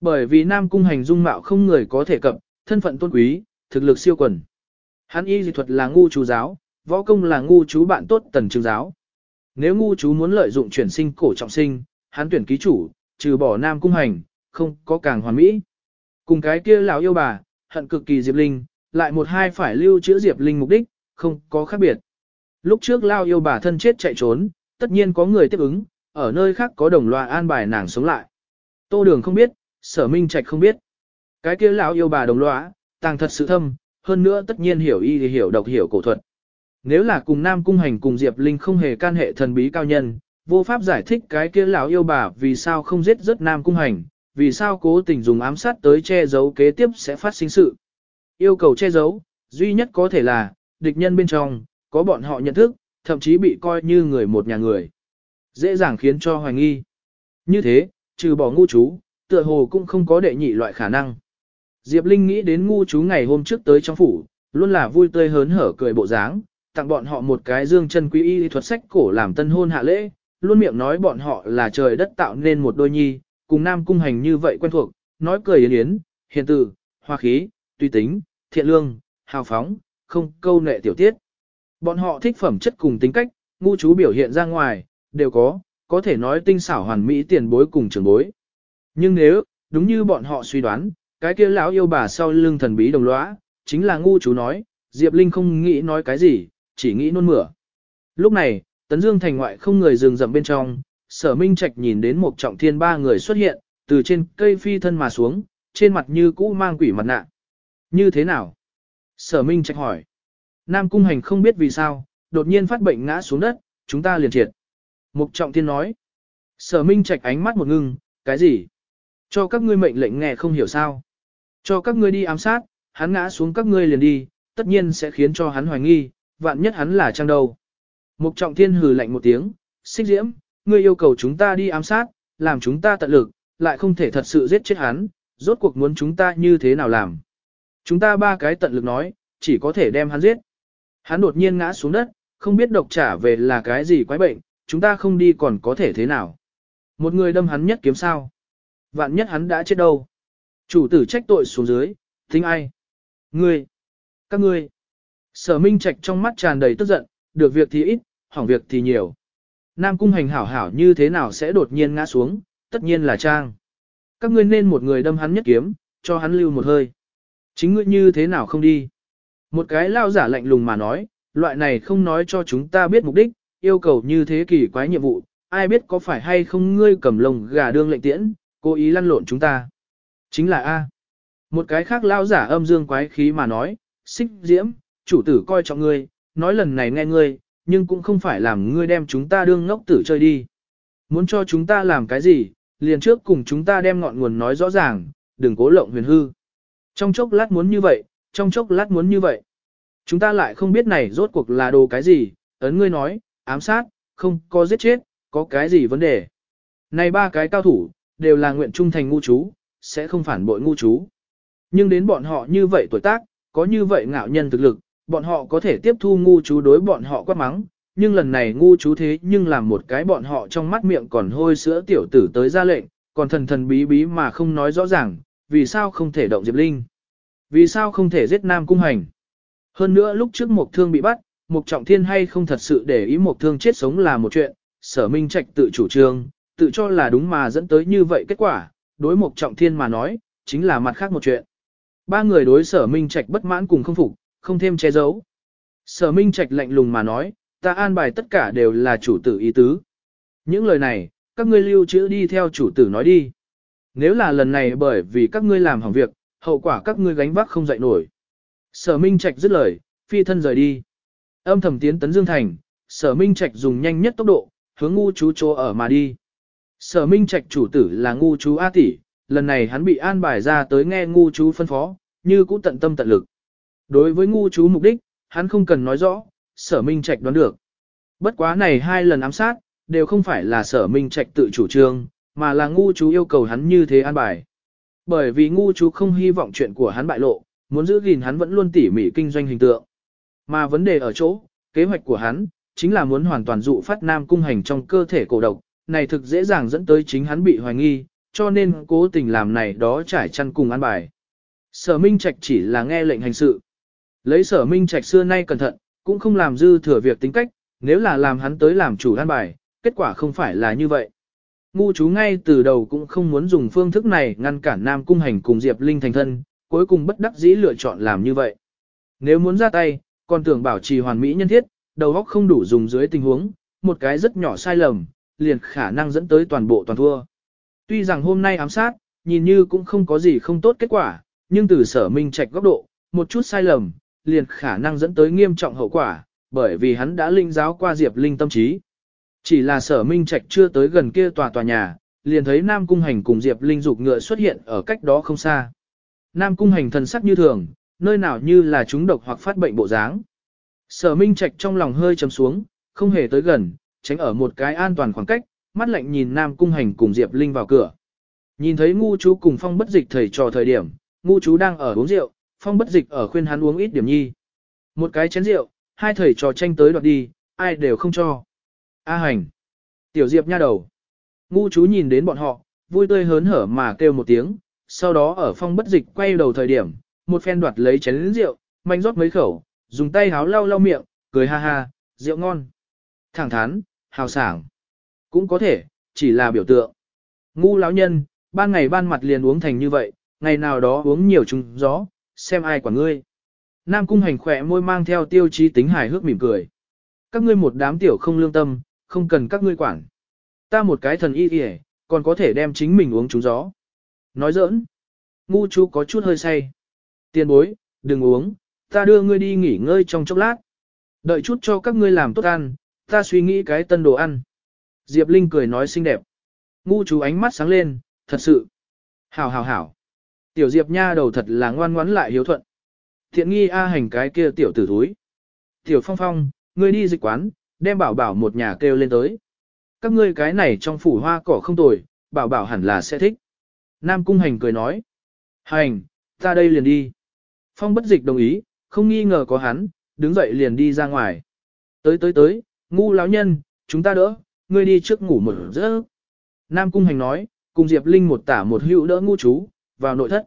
Bởi vì Nam Cung Hành dung mạo không người có thể cập, thân phận tôn quý, thực lực siêu quần. Hắn y dị thuật là ngu chú giáo, võ công là ngu chú bạn tốt tần trường giáo. Nếu ngu chú muốn lợi dụng chuyển sinh cổ trọng sinh, hắn tuyển ký chủ, trừ bỏ Nam Cung Hành, không có càng hoàn mỹ. Cùng cái kia lão yêu bà, hận cực kỳ Diệp Linh, lại một hai phải lưu trữ Diệp Linh mục đích, không có khác biệt. Lúc trước lao yêu bà thân chết chạy trốn, tất nhiên có người tiếp ứng, ở nơi khác có đồng loa an bài nàng sống lại. Tô Đường không biết, sở minh trạch không biết. Cái kia lão yêu bà đồng loa, tàng thật sự thâm, hơn nữa tất nhiên hiểu y thì hiểu độc hiểu cổ thuật. Nếu là cùng Nam Cung Hành cùng Diệp Linh không hề can hệ thần bí cao nhân, vô pháp giải thích cái kia lão yêu bà vì sao không giết rất Nam Cung Hành, vì sao cố tình dùng ám sát tới che giấu kế tiếp sẽ phát sinh sự. Yêu cầu che giấu, duy nhất có thể là, địch nhân bên trong, có bọn họ nhận thức, thậm chí bị coi như người một nhà người. Dễ dàng khiến cho hoài nghi. Như thế, trừ bỏ ngu chú, tựa hồ cũng không có đệ nhị loại khả năng. Diệp Linh nghĩ đến ngu chú ngày hôm trước tới trong phủ, luôn là vui tươi hớn hở cười bộ dáng, tặng bọn họ một cái dương chân quý y thuật sách cổ làm tân hôn hạ lễ, luôn miệng nói bọn họ là trời đất tạo nên một đôi nhi, cùng nam cung hành như vậy quen thuộc, nói cười yến yến, hiền từ, hoa khí, tùy tính, thiện lương, hào phóng, không câu nệ tiểu tiết. Bọn họ thích phẩm chất cùng tính cách, ngu chú biểu hiện ra ngoài, đều có, có thể nói tinh xảo hoàn mỹ tiền bối cùng trưởng bối. Nhưng nếu, đúng như bọn họ suy đoán, cái kia lão yêu bà sau lưng thần bí đồng lõa, chính là ngu chú nói, Diệp Linh không nghĩ nói cái gì, chỉ nghĩ nôn mửa. Lúc này, Tấn Dương thành ngoại không người dừng rậm bên trong, sở minh trạch nhìn đến một trọng thiên ba người xuất hiện, từ trên cây phi thân mà xuống, trên mặt như cũ mang quỷ mặt nạ. Như thế nào? Sở minh trạch hỏi. Nam cung hành không biết vì sao, đột nhiên phát bệnh ngã xuống đất, chúng ta liền triệt. Mục trọng thiên nói. Sở minh trạch ánh mắt một ngưng, cái gì? Cho các ngươi mệnh lệnh nghe không hiểu sao. Cho các ngươi đi ám sát, hắn ngã xuống các ngươi liền đi, tất nhiên sẽ khiến cho hắn hoài nghi, vạn nhất hắn là trang đầu. Mục trọng thiên hừ lạnh một tiếng, xích diễm, ngươi yêu cầu chúng ta đi ám sát, làm chúng ta tận lực, lại không thể thật sự giết chết hắn, rốt cuộc muốn chúng ta như thế nào làm. Chúng ta ba cái tận lực nói, chỉ có thể đem hắn giết. Hắn đột nhiên ngã xuống đất, không biết độc trả về là cái gì quái bệnh, chúng ta không đi còn có thể thế nào. Một người đâm hắn nhất kiếm sao. Vạn nhất hắn đã chết đâu. Chủ tử trách tội xuống dưới, tính ai? Ngươi. Các ngươi. Sở Minh Trạch trong mắt tràn đầy tức giận, được việc thì ít, hỏng việc thì nhiều. Nam cung hành hảo hảo như thế nào sẽ đột nhiên ngã xuống, tất nhiên là trang. Các ngươi nên một người đâm hắn nhất kiếm, cho hắn lưu một hơi. Chính ngươi như thế nào không đi. Một cái lao giả lạnh lùng mà nói, loại này không nói cho chúng ta biết mục đích, yêu cầu như thế kỳ quái nhiệm vụ, ai biết có phải hay không ngươi cầm lồng gà đương lệnh tiễn, cố ý lăn lộn chúng ta. Chính là A. Một cái khác lao giả âm dương quái khí mà nói, xích diễm, chủ tử coi trọng ngươi, nói lần này nghe ngươi, nhưng cũng không phải làm ngươi đem chúng ta đương ngốc tử chơi đi. Muốn cho chúng ta làm cái gì, liền trước cùng chúng ta đem ngọn nguồn nói rõ ràng, đừng cố lộng huyền hư. Trong chốc lát muốn như vậy, trong chốc lát muốn như vậy. Chúng ta lại không biết này rốt cuộc là đồ cái gì, ấn ngươi nói, ám sát, không có giết chết, có cái gì vấn đề. Này ba cái cao thủ, đều là nguyện trung thành ngu chú, sẽ không phản bội ngu chú. Nhưng đến bọn họ như vậy tuổi tác, có như vậy ngạo nhân thực lực, bọn họ có thể tiếp thu ngu chú đối bọn họ quát mắng, nhưng lần này ngu chú thế nhưng làm một cái bọn họ trong mắt miệng còn hôi sữa tiểu tử tới ra lệnh, còn thần thần bí bí mà không nói rõ ràng, vì sao không thể động Diệp Linh? Vì sao không thể giết Nam Cung Hành? Hơn nữa lúc trước Mộc Thương bị bắt, Mục Trọng Thiên hay không thật sự để ý Mộc Thương chết sống là một chuyện, sở minh trạch tự chủ trương, tự cho là đúng mà dẫn tới như vậy kết quả, đối Mục Trọng Thiên mà nói, chính là mặt khác một chuyện. Ba người đối sở minh trạch bất mãn cùng không phục, không thêm che giấu. Sở minh trạch lạnh lùng mà nói, ta an bài tất cả đều là chủ tử ý tứ. Những lời này, các ngươi lưu trữ đi theo chủ tử nói đi. Nếu là lần này bởi vì các ngươi làm hỏng việc, hậu quả các ngươi gánh vác không dậy nổi. Sở Minh Trạch dứt lời, phi thân rời đi. Âm thầm tiến tấn Dương Thành, Sở Minh Trạch dùng nhanh nhất tốc độ, hướng ngu chú chỗ ở mà đi. Sở Minh Trạch chủ tử là ngu chú A tỷ, lần này hắn bị an bài ra tới nghe ngu chú phân phó, như cũ tận tâm tận lực. Đối với ngu chú mục đích, hắn không cần nói rõ, Sở Minh Trạch đoán được. Bất quá này hai lần ám sát, đều không phải là Sở Minh Trạch tự chủ trương, mà là ngu chú yêu cầu hắn như thế an bài. Bởi vì ngu chú không hy vọng chuyện của hắn bại lộ, muốn giữ gìn hắn vẫn luôn tỉ mỉ kinh doanh hình tượng. Mà vấn đề ở chỗ, kế hoạch của hắn, chính là muốn hoàn toàn dụ phát nam cung hành trong cơ thể cổ độc, này thực dễ dàng dẫn tới chính hắn bị hoài nghi, cho nên cố tình làm này đó trải chăn cùng an bài. Sở Minh Trạch chỉ là nghe lệnh hành sự. Lấy sở Minh Trạch xưa nay cẩn thận, cũng không làm dư thừa việc tính cách, nếu là làm hắn tới làm chủ an bài, kết quả không phải là như vậy. Ngu chú ngay từ đầu cũng không muốn dùng phương thức này ngăn cản Nam Cung Hành cùng Diệp Linh thành thân, cuối cùng bất đắc dĩ lựa chọn làm như vậy. Nếu muốn ra tay, còn tưởng bảo trì hoàn mỹ nhân thiết, đầu óc không đủ dùng dưới tình huống, một cái rất nhỏ sai lầm, liền khả năng dẫn tới toàn bộ toàn thua. Tuy rằng hôm nay ám sát, nhìn như cũng không có gì không tốt kết quả, nhưng từ sở minh trạch góc độ, một chút sai lầm, liền khả năng dẫn tới nghiêm trọng hậu quả, bởi vì hắn đã linh giáo qua Diệp Linh tâm trí. Chỉ là sở minh trạch chưa tới gần kia tòa tòa nhà, liền thấy Nam Cung Hành cùng Diệp Linh dục ngựa xuất hiện ở cách đó không xa. Nam Cung Hành thần sắc như thường, nơi nào như là chúng độc hoặc phát bệnh bộ dáng. Sở minh trạch trong lòng hơi chấm xuống, không hề tới gần, tránh ở một cái an toàn khoảng cách, mắt lạnh nhìn Nam Cung Hành cùng Diệp Linh vào cửa. Nhìn thấy ngu chú cùng phong bất dịch thầy trò thời điểm, ngu chú đang ở uống rượu, phong bất dịch ở khuyên hắn uống ít điểm nhi. Một cái chén rượu, hai thầy trò tranh tới đoạt đi, ai đều không cho. A hành. Tiểu Diệp nha đầu. Ngu chú nhìn đến bọn họ, vui tươi hớn hở mà kêu một tiếng, sau đó ở phong bất dịch quay đầu thời điểm, một phen đoạt lấy chén rượu, manh rót mấy khẩu, dùng tay háo lau lau miệng, cười ha ha, rượu ngon. Thẳng thắn, hào sảng. Cũng có thể, chỉ là biểu tượng. Ngu lão nhân, ban ngày ban mặt liền uống thành như vậy, ngày nào đó uống nhiều trùng gió, xem ai quả ngươi. Nam cung hành khỏe môi mang theo tiêu chí tính hài hước mỉm cười. Các ngươi một đám tiểu không lương tâm, không cần các ngươi quản. Ta một cái thần y y còn có thể đem chính mình uống trúng gió. Nói giỡn. Ngu chú có chút hơi say. Tiền bối, đừng uống, ta đưa ngươi đi nghỉ ngơi trong chốc lát. Đợi chút cho các ngươi làm tốt ăn, ta suy nghĩ cái tân đồ ăn. Diệp Linh cười nói xinh đẹp. Ngu chú ánh mắt sáng lên, thật sự. Hảo hảo hảo. Tiểu Diệp nha đầu thật là ngoan ngoãn lại hiếu thuận. Thiện nghi A hành cái kia tiểu tử thúi. Tiểu Phong Phong, ngươi đi dịch quán, đem bảo bảo một nhà kêu lên tới. Các ngươi cái này trong phủ hoa cỏ không tồi, bảo bảo hẳn là sẽ thích. Nam Cung Hành cười nói. Hành, ta đây liền đi. Phong bất dịch đồng ý, không nghi ngờ có hắn, đứng dậy liền đi ra ngoài. Tới tới tới, ngu lão nhân, chúng ta đỡ, ngươi đi trước ngủ một giấc. Nam Cung Hành nói, cùng Diệp Linh một tả một hữu đỡ ngu chú, vào nội thất.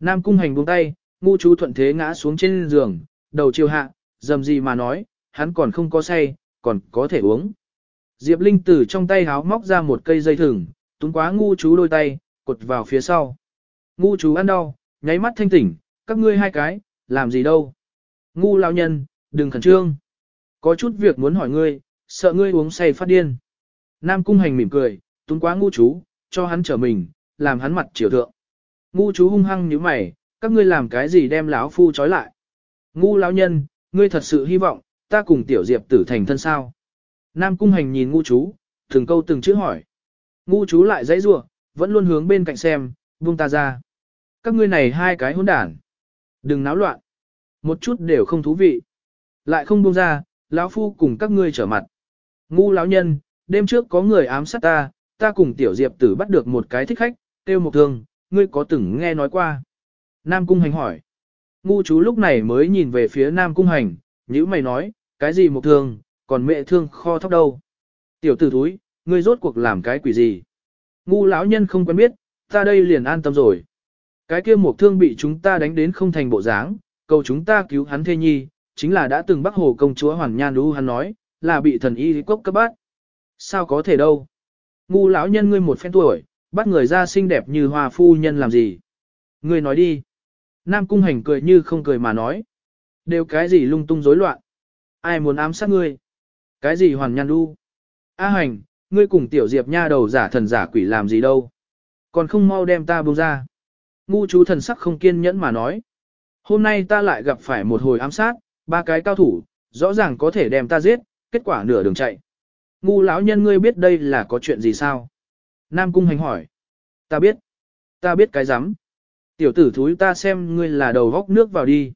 Nam Cung Hành buông tay, ngu chú thuận thế ngã xuống trên giường, đầu chiều hạ, dầm gì mà nói, hắn còn không có say, còn có thể uống. Diệp Linh từ trong tay háo móc ra một cây dây thừng, túng quá ngu chú đôi tay, cột vào phía sau. Ngu chú ăn đau, nháy mắt thanh tỉnh, các ngươi hai cái, làm gì đâu. Ngu lao nhân, đừng khẩn trương. Có chút việc muốn hỏi ngươi, sợ ngươi uống say phát điên. Nam cung hành mỉm cười, túng quá ngu chú, cho hắn trở mình, làm hắn mặt chiều thượng. Ngu chú hung hăng như mày, các ngươi làm cái gì đem lão phu trói lại. Ngu lão nhân, ngươi thật sự hy vọng, ta cùng tiểu diệp tử thành thân sao. Nam cung hành nhìn ngu chú, từng câu từng chữ hỏi. Ngu chú lại dãy rủa, vẫn luôn hướng bên cạnh xem, buông ta ra. Các ngươi này hai cái hỗn đản. Đừng náo loạn. Một chút đều không thú vị. Lại không buông ra, lão phu cùng các ngươi trở mặt. Ngu lão nhân, đêm trước có người ám sát ta, ta cùng tiểu diệp tử bắt được một cái thích khách, tiêu một thương, ngươi có từng nghe nói qua. Nam cung hành hỏi. Ngu chú lúc này mới nhìn về phía Nam cung hành, nhữ mày nói, cái gì một thương, còn mẹ thương kho thóc đâu. Tiểu tử thúi, ngươi rốt cuộc làm cái quỷ gì? Ngu lão nhân không quen biết, ta đây liền an tâm rồi. Cái kia một thương bị chúng ta đánh đến không thành bộ dáng, cầu chúng ta cứu hắn thê nhi, chính là đã từng bắt hồ công chúa Hoàn Nhan Đu hắn nói, là bị thần y cốc cấp bát. Sao có thể đâu? Ngu lão nhân ngươi một phen tuổi, bắt người ra xinh đẹp như hoa phu nhân làm gì? Ngươi nói đi. Nam cung hành cười như không cười mà nói. Đều cái gì lung tung rối loạn? Ai muốn ám sát ngươi? Cái gì Hoàn Nhan Đu? A hành, ngươi cùng tiểu diệp nha đầu giả thần giả quỷ làm gì đâu? Còn không mau đem ta buông ra. Ngu chú thần sắc không kiên nhẫn mà nói. Hôm nay ta lại gặp phải một hồi ám sát, ba cái cao thủ, rõ ràng có thể đem ta giết, kết quả nửa đường chạy. Ngu lão nhân ngươi biết đây là có chuyện gì sao? Nam cung hành hỏi. Ta biết. Ta biết cái rắm Tiểu tử thúi ta xem ngươi là đầu góc nước vào đi.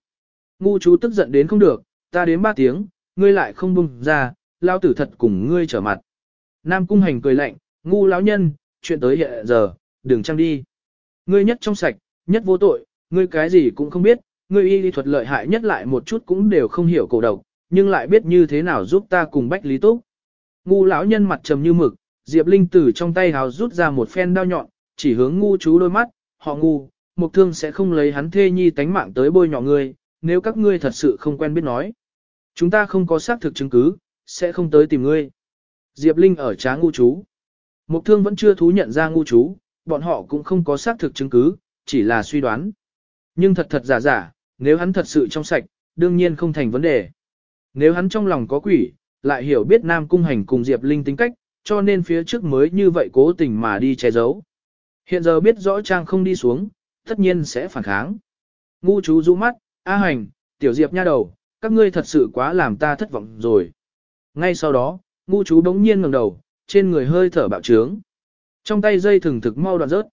Ngu chú tức giận đến không được, ta đến ba tiếng, ngươi lại không bung ra, lao tử thật cùng ngươi trở mặt. Nam cung hành cười lạnh, ngu lão nhân, chuyện tới hiện giờ, đừng trăng đi. Ngươi nhất trong sạch, nhất vô tội, ngươi cái gì cũng không biết, ngươi y lý thuật lợi hại nhất lại một chút cũng đều không hiểu cổ độc, nhưng lại biết như thế nào giúp ta cùng Bách Lý Túc. Ngu lão nhân mặt trầm như mực, Diệp Linh từ trong tay hào rút ra một phen đao nhọn, chỉ hướng ngu chú đôi mắt, họ ngu, mục thương sẽ không lấy hắn thê nhi tánh mạng tới bôi nhọ ngươi, nếu các ngươi thật sự không quen biết nói. Chúng ta không có xác thực chứng cứ, sẽ không tới tìm ngươi. Diệp Linh ở trá ngu chú. Mục thương vẫn chưa thú nhận ra ngu chú, bọn họ cũng không có xác thực chứng cứ, chỉ là suy đoán. Nhưng thật thật giả giả, nếu hắn thật sự trong sạch, đương nhiên không thành vấn đề. Nếu hắn trong lòng có quỷ, lại hiểu biết Nam Cung Hành cùng Diệp Linh tính cách, cho nên phía trước mới như vậy cố tình mà đi che giấu. Hiện giờ biết rõ Trang không đi xuống, tất nhiên sẽ phản kháng. Ngu chú rũ mắt, A Hành, Tiểu Diệp nha đầu, các ngươi thật sự quá làm ta thất vọng rồi. Ngay sau đó, ngu chú đống nhiên ngẩng đầu, trên người hơi thở bạo trướng. Trong tay dây thừng thực mau đoạn rớt.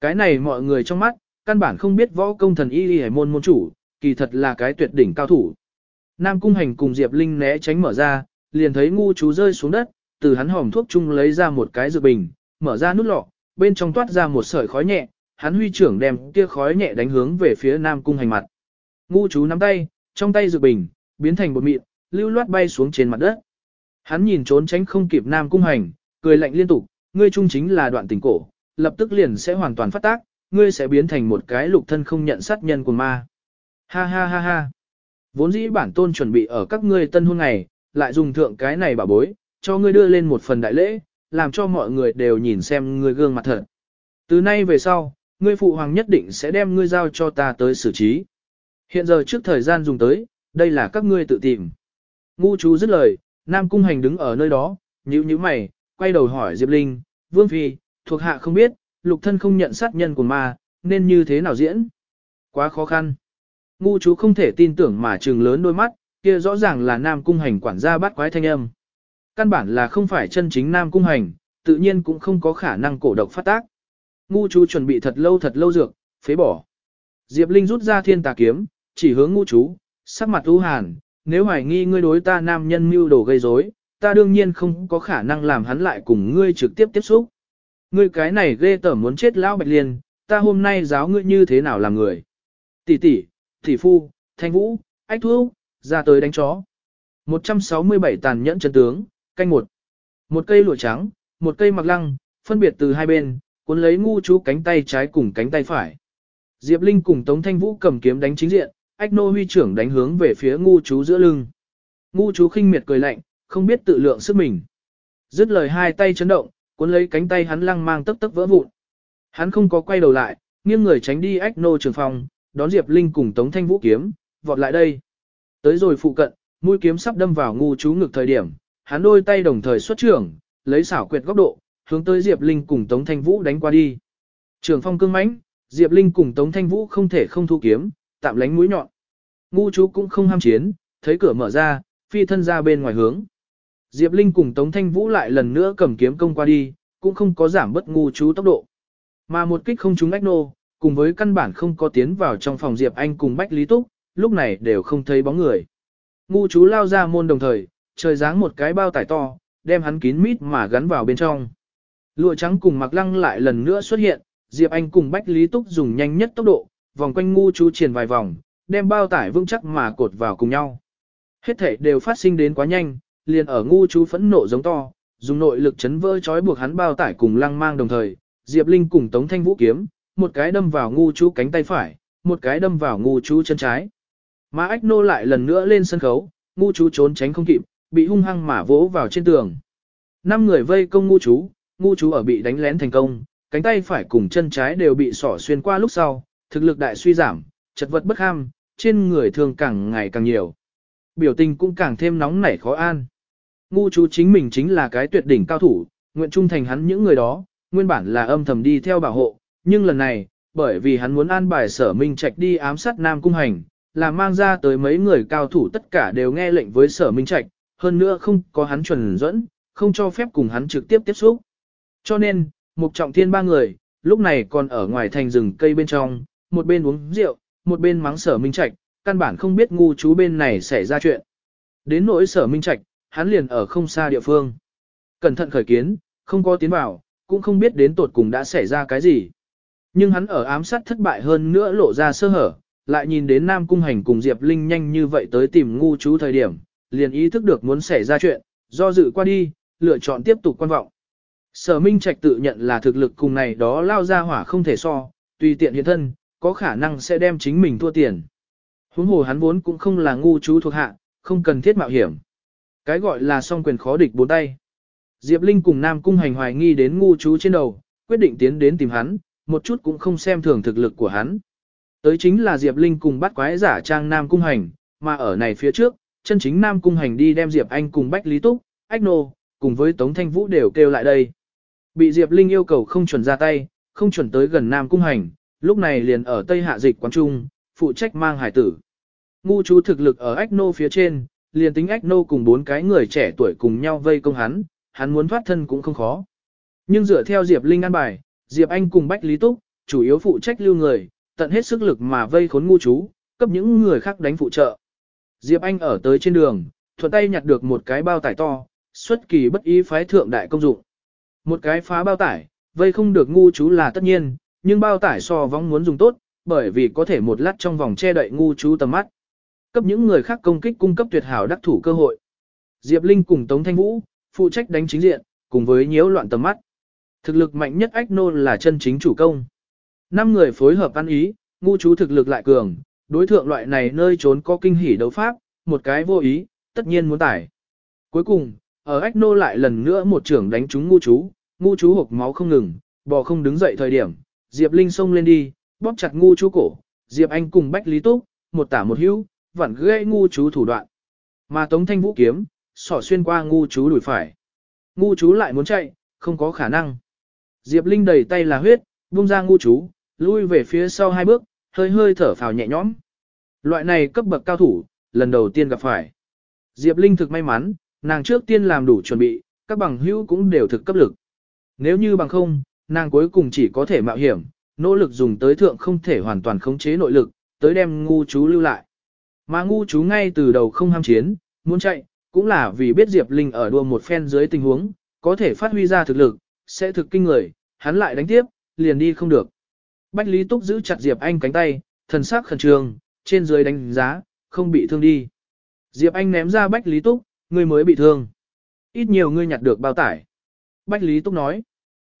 Cái này mọi người trong mắt, căn bản không biết võ công thần y y môn môn chủ, kỳ thật là cái tuyệt đỉnh cao thủ. Nam Cung Hành cùng Diệp Linh né tránh mở ra, liền thấy ngu chú rơi xuống đất, từ hắn hòm thuốc chung lấy ra một cái dược bình, mở ra nút lọ, bên trong toát ra một sợi khói nhẹ, hắn huy trưởng đem kia khói nhẹ đánh hướng về phía Nam Cung Hành mặt. Ngu chú nắm tay, trong tay dược bình, biến thành bột mịn, lưu loát bay xuống trên mặt đất. Hắn nhìn trốn tránh không kịp Nam Cung Hành, cười lạnh liên tục, ngươi trung chính là đoạn tình cổ, lập tức liền sẽ hoàn toàn phát tác, ngươi sẽ biến thành một cái lục thân không nhận sát nhân của ma. Ha ha ha ha. Vốn dĩ bản tôn chuẩn bị ở các ngươi tân hôn này, lại dùng thượng cái này bảo bối, cho ngươi đưa lên một phần đại lễ, làm cho mọi người đều nhìn xem ngươi gương mặt thật. Từ nay về sau, ngươi phụ hoàng nhất định sẽ đem ngươi giao cho ta tới xử trí. Hiện giờ trước thời gian dùng tới, đây là các ngươi tự tìm. Ngu chú dứt lời, Nam Cung Hành đứng ở nơi đó, nhíu nhíu mày, quay đầu hỏi Diệp Linh, Vương Phi, thuộc hạ không biết, lục thân không nhận sát nhân của ma, nên như thế nào diễn? Quá khó khăn. Ngu chú không thể tin tưởng mà trừng lớn đôi mắt, kia rõ ràng là Nam Cung Hành quản gia bắt quái thanh âm. Căn bản là không phải chân chính Nam Cung Hành, tự nhiên cũng không có khả năng cổ độc phát tác. Ngu chú chuẩn bị thật lâu thật lâu dược, phế bỏ. Diệp Linh rút ra thiên tà kiếm, chỉ hướng ngu chú, sắc mặt u hàn, nếu hoài nghi ngươi đối ta nam nhân mưu đồ gây rối, ta đương nhiên không có khả năng làm hắn lại cùng ngươi trực tiếp tiếp xúc. Ngươi cái này ghê tởm muốn chết lão bạch liên, ta hôm nay giáo ngươi như thế nào làm người. Tỷ tỷ, tỷ phu, thanh vũ, ách Thú, ra tới đánh chó. 167 tàn nhẫn chân tướng, canh một. Một cây lụa trắng, một cây mặc lăng, phân biệt từ hai bên, cuốn lấy ngu chú cánh tay trái cùng cánh tay phải. Diệp Linh cùng Tống Thanh Vũ cầm kiếm đánh chính diện, Ách Nô huy trưởng đánh hướng về phía ngu chú giữa lưng. Ngu chú khinh miệt cười lạnh, không biết tự lượng sức mình. Dứt lời hai tay chấn động, cuốn lấy cánh tay hắn lăng mang tấp tấp vỡ vụn. Hắn không có quay đầu lại, nghiêng người tránh đi Ách Nô trường phòng, đón Diệp Linh cùng Tống Thanh Vũ kiếm, vọt lại đây. Tới rồi phụ cận, mũi kiếm sắp đâm vào ngu chú ngực thời điểm, hắn đôi tay đồng thời xuất trưởng, lấy xảo quyệt góc độ, hướng tới Diệp Linh cùng Tống Thanh Vũ đánh qua đi. Trường phong cương mãnh, Diệp Linh cùng Tống Thanh Vũ không thể không thu kiếm, tạm lánh mũi nhọn. Ngu chú cũng không ham chiến, thấy cửa mở ra, phi thân ra bên ngoài hướng. Diệp Linh cùng Tống Thanh Vũ lại lần nữa cầm kiếm công qua đi, cũng không có giảm bất ngu chú tốc độ. Mà một kích không trúng ách nô, cùng với căn bản không có tiến vào trong phòng Diệp Anh cùng Bách Lý Túc, lúc này đều không thấy bóng người. Ngu chú lao ra môn đồng thời, trời dáng một cái bao tải to, đem hắn kín mít mà gắn vào bên trong. Lụa trắng cùng mặc lăng lại lần nữa xuất hiện, Diệp Anh cùng Bách Lý Túc dùng nhanh nhất tốc độ, vòng quanh ngu chú triển vài vòng, đem bao tải vững chắc mà cột vào cùng nhau. Hết thể đều phát sinh đến quá nhanh, liền ở ngu chú phẫn nộ giống to, dùng nội lực chấn vỡ trói buộc hắn bao tải cùng lăng mang đồng thời, Diệp Linh cùng Tống Thanh Vũ kiếm, một cái đâm vào ngu chú cánh tay phải, một cái đâm vào ngu chú chân trái. Mà ách nô lại lần nữa lên sân khấu, ngu chú trốn tránh không kịp, bị hung hăng mà vỗ vào trên tường. Năm người vây công ngu chú, ngu chú ở bị đánh lén thành công, cánh tay phải cùng chân trái đều bị sỏ xuyên qua lúc sau, thực lực đại suy giảm, chật vật bất ham, trên người thường càng ngày càng nhiều. Biểu tình cũng càng thêm nóng nảy khó an. Ngu chú chính mình chính là cái tuyệt đỉnh cao thủ, nguyện trung thành hắn những người đó, nguyên bản là âm thầm đi theo bảo hộ, nhưng lần này, bởi vì hắn muốn an bài sở minh trạch đi ám sát Nam Cung Hành, là mang ra tới mấy người cao thủ tất cả đều nghe lệnh với sở minh trạch, hơn nữa không có hắn chuẩn dẫn, không cho phép cùng hắn trực tiếp tiếp xúc. Cho nên, Mục Trọng Thiên ba người, lúc này còn ở ngoài thành rừng cây bên trong, một bên uống rượu, một bên mắng sở minh trạch, căn bản không biết ngu chú bên này xảy ra chuyện. Đến nỗi sở minh trạch, hắn liền ở không xa địa phương. Cẩn thận khởi kiến, không có tiến vào, cũng không biết đến tột cùng đã xảy ra cái gì. Nhưng hắn ở ám sát thất bại hơn nữa lộ ra sơ hở, lại nhìn đến Nam Cung Hành cùng Diệp Linh nhanh như vậy tới tìm ngu chú thời điểm, liền ý thức được muốn xảy ra chuyện, do dự qua đi, lựa chọn tiếp tục quan vọng. Sở Minh Trạch tự nhận là thực lực cùng này đó lao ra hỏa không thể so, tùy tiện hiện thân, có khả năng sẽ đem chính mình thua tiền. Huống hồ hắn vốn cũng không là ngu chú thuộc hạ, không cần thiết mạo hiểm. Cái gọi là song quyền khó địch bốn tay. Diệp Linh cùng Nam Cung hành hoài nghi đến ngu chú trên đầu, quyết định tiến đến tìm hắn, một chút cũng không xem thường thực lực của hắn. Tới chính là Diệp Linh cùng bắt quái giả trang Nam Cung hành, mà ở này phía trước, chân chính Nam Cung hành đi đem Diệp Anh cùng Bách Lý Túc, Ách Nô, cùng với Tống Thanh Vũ đều kêu lại đây. Bị Diệp Linh yêu cầu không chuẩn ra tay, không chuẩn tới gần Nam Cung hành, lúc này liền ở Tây Hạ Dịch quán trung, phụ trách mang hải tử. Ngu chú thực lực ở Ách Nô phía trên, liền tính Ách Nô cùng bốn cái người trẻ tuổi cùng nhau vây công hắn, hắn muốn thoát thân cũng không khó. Nhưng dựa theo Diệp Linh an bài, Diệp Anh cùng Bách Lý Túc, chủ yếu phụ trách lưu người, tận hết sức lực mà vây khốn ngu chú, cấp những người khác đánh phụ trợ. Diệp Anh ở tới trên đường, thuận tay nhặt được một cái bao tải to, xuất kỳ bất ý phái thượng đại công dụng. Một cái phá bao tải, vây không được ngu chú là tất nhiên, nhưng bao tải so vong muốn dùng tốt, bởi vì có thể một lát trong vòng che đậy ngu chú tầm mắt. Cấp những người khác công kích cung cấp tuyệt hảo đắc thủ cơ hội. Diệp Linh cùng Tống Thanh Vũ, phụ trách đánh chính diện, cùng với nhiễu loạn tầm mắt. Thực lực mạnh nhất ách nô là chân chính chủ công. Năm người phối hợp ăn ý, ngu chú thực lực lại cường, đối thượng loại này nơi trốn có kinh hỉ đấu pháp, một cái vô ý, tất nhiên muốn tải. Cuối cùng, ở ách nô lại lần nữa một trưởng đánh trúng ngu chú, ngu chú hộp máu không ngừng, bò không đứng dậy thời điểm, Diệp Linh xông lên đi, bóp chặt ngu chú cổ, Diệp Anh cùng Bách Lý Túc, một tả một hữu, vặn gãy ngu chú thủ đoạn. Mà Tống Thanh Vũ kiếm, sỏ xuyên qua ngu chú đuổi phải. Ngu chú lại muốn chạy, không có khả năng. Diệp Linh đầy tay là huyết, buông ra ngu chú, lui về phía sau hai bước, hơi hơi thở phào nhẹ nhõm. Loại này cấp bậc cao thủ, lần đầu tiên gặp phải. Diệp Linh thực may mắn, nàng trước tiên làm đủ chuẩn bị, các bằng hữu cũng đều thực cấp lực. Nếu như bằng không, nàng cuối cùng chỉ có thể mạo hiểm, nỗ lực dùng tới thượng không thể hoàn toàn khống chế nội lực, tới đem ngu chú lưu lại. Mà ngu chú ngay từ đầu không ham chiến, muốn chạy, cũng là vì biết Diệp Linh ở đua một phen dưới tình huống, có thể phát huy ra thực lực, sẽ thực kinh người, hắn lại đánh tiếp, liền đi không được. Bách Lý Túc giữ chặt Diệp Anh cánh tay, thần sắc khẩn trương, trên dưới đánh giá, không bị thương đi. Diệp Anh ném ra Bách Lý Túc, ngươi mới bị thương. Ít nhiều ngươi nhặt được bao tải. Bách Lý Túc nói.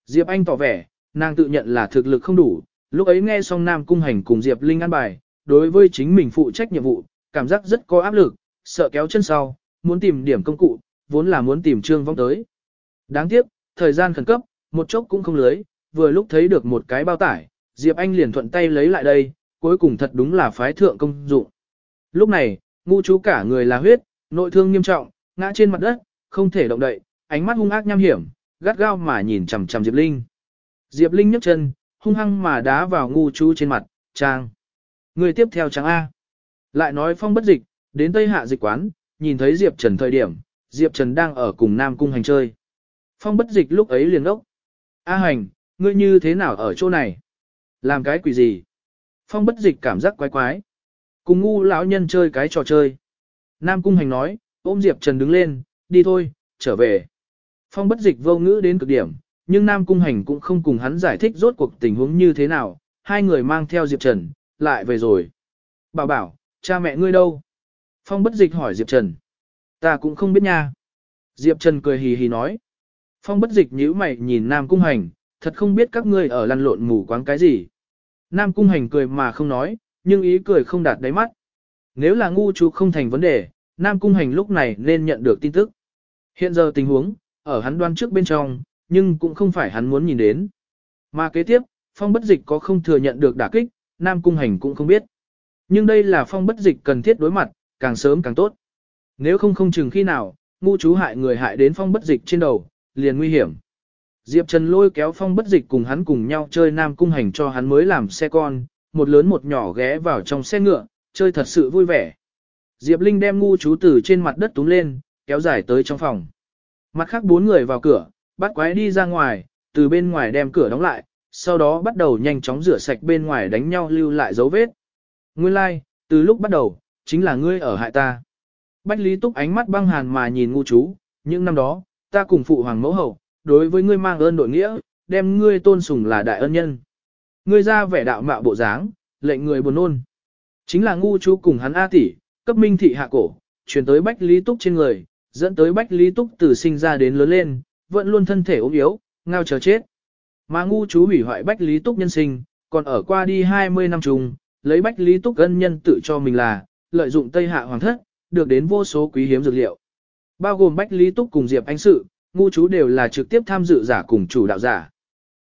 Diệp Anh tỏ vẻ, nàng tự nhận là thực lực không đủ, lúc ấy nghe xong Nam Cung Hành cùng Diệp Linh ăn bài, đối với chính mình phụ trách nhiệm vụ, cảm giác rất có áp lực, sợ kéo chân sau, muốn tìm điểm công cụ, vốn là muốn tìm trương vong tới. Đáng tiếc, thời gian khẩn cấp, một chốc cũng không lưới, vừa lúc thấy được một cái bao tải, Diệp Anh liền thuận tay lấy lại đây, cuối cùng thật đúng là phái thượng công dụng. Lúc này, ngu chú cả người là huyết, nội thương nghiêm trọng, ngã trên mặt đất, không thể động đậy, ánh mắt hung ác nham hiểm, gắt gao mà nhìn chằm chằm Diệp Linh. Diệp Linh nhấc chân, hung hăng mà đá vào ngu chú trên mặt, trang. Người tiếp theo trang A. Lại nói phong bất dịch, đến Tây Hạ dịch quán, nhìn thấy Diệp Trần thời điểm, Diệp Trần đang ở cùng Nam Cung hành chơi. Phong bất dịch lúc ấy liền ốc. A hành, ngươi như thế nào ở chỗ này? Làm cái quỷ gì? Phong bất dịch cảm giác quái quái. Cùng ngu lão nhân chơi cái trò chơi. Nam Cung hành nói, ôm Diệp Trần đứng lên, đi thôi, trở về. Phong bất dịch vô ngữ đến cực điểm, nhưng Nam Cung hành cũng không cùng hắn giải thích rốt cuộc tình huống như thế nào, hai người mang theo Diệp Trần, lại về rồi. Bảo bảo, cha mẹ ngươi đâu? Phong bất dịch hỏi Diệp Trần. Ta cũng không biết nha. Diệp Trần cười hì hì nói. Phong bất dịch nhíu mày nhìn Nam Cung Hành, thật không biết các ngươi ở lăn lộn mù quáng cái gì. Nam Cung Hành cười mà không nói, nhưng ý cười không đạt đáy mắt. Nếu là ngu chú không thành vấn đề, Nam Cung Hành lúc này nên nhận được tin tức. Hiện giờ tình huống, ở hắn đoan trước bên trong, nhưng cũng không phải hắn muốn nhìn đến. Mà kế tiếp, Phong bất dịch có không thừa nhận được đả kích, Nam Cung Hành cũng không biết. Nhưng đây là Phong bất dịch cần thiết đối mặt, càng sớm càng tốt. Nếu không không chừng khi nào, ngu chú hại người hại đến Phong bất dịch trên đầu, liền nguy hiểm. Diệp Trần lôi kéo phong bất dịch cùng hắn cùng nhau chơi nam cung hành cho hắn mới làm xe con, một lớn một nhỏ ghé vào trong xe ngựa, chơi thật sự vui vẻ. Diệp Linh đem ngu chú tử trên mặt đất túm lên, kéo dài tới trong phòng. Mặt khác bốn người vào cửa, bắt quái đi ra ngoài, từ bên ngoài đem cửa đóng lại, sau đó bắt đầu nhanh chóng rửa sạch bên ngoài đánh nhau lưu lại dấu vết. Nguyên lai, like, từ lúc bắt đầu, chính là ngươi ở hại ta. Bách Lý Túc ánh mắt băng hàn mà nhìn ngu chú, những năm đó, ta cùng phụ hoàng mẫu hậu, đối với ngươi mang ơn đội nghĩa, đem ngươi tôn sùng là đại ân nhân. Ngươi ra vẻ đạo mạo bộ dáng, lệnh người buồn nôn. Chính là ngu chú cùng hắn A tỷ, cấp minh thị hạ cổ, chuyển tới Bách Lý Túc trên người, dẫn tới Bách Lý Túc từ sinh ra đến lớn lên, vẫn luôn thân thể ốm yếu, ngao chờ chết. Mà ngu chú hủy hoại Bách Lý Túc nhân sinh, còn ở qua đi 20 năm trùng, lấy Bách Lý Túc ân nhân tự cho mình là, lợi dụng Tây Hạ Hoàng thất, được đến vô số quý hiếm dược liệu. Bao gồm Bách Lý Túc cùng Diệp Anh Sự, ngu chú đều là trực tiếp tham dự giả cùng chủ đạo giả.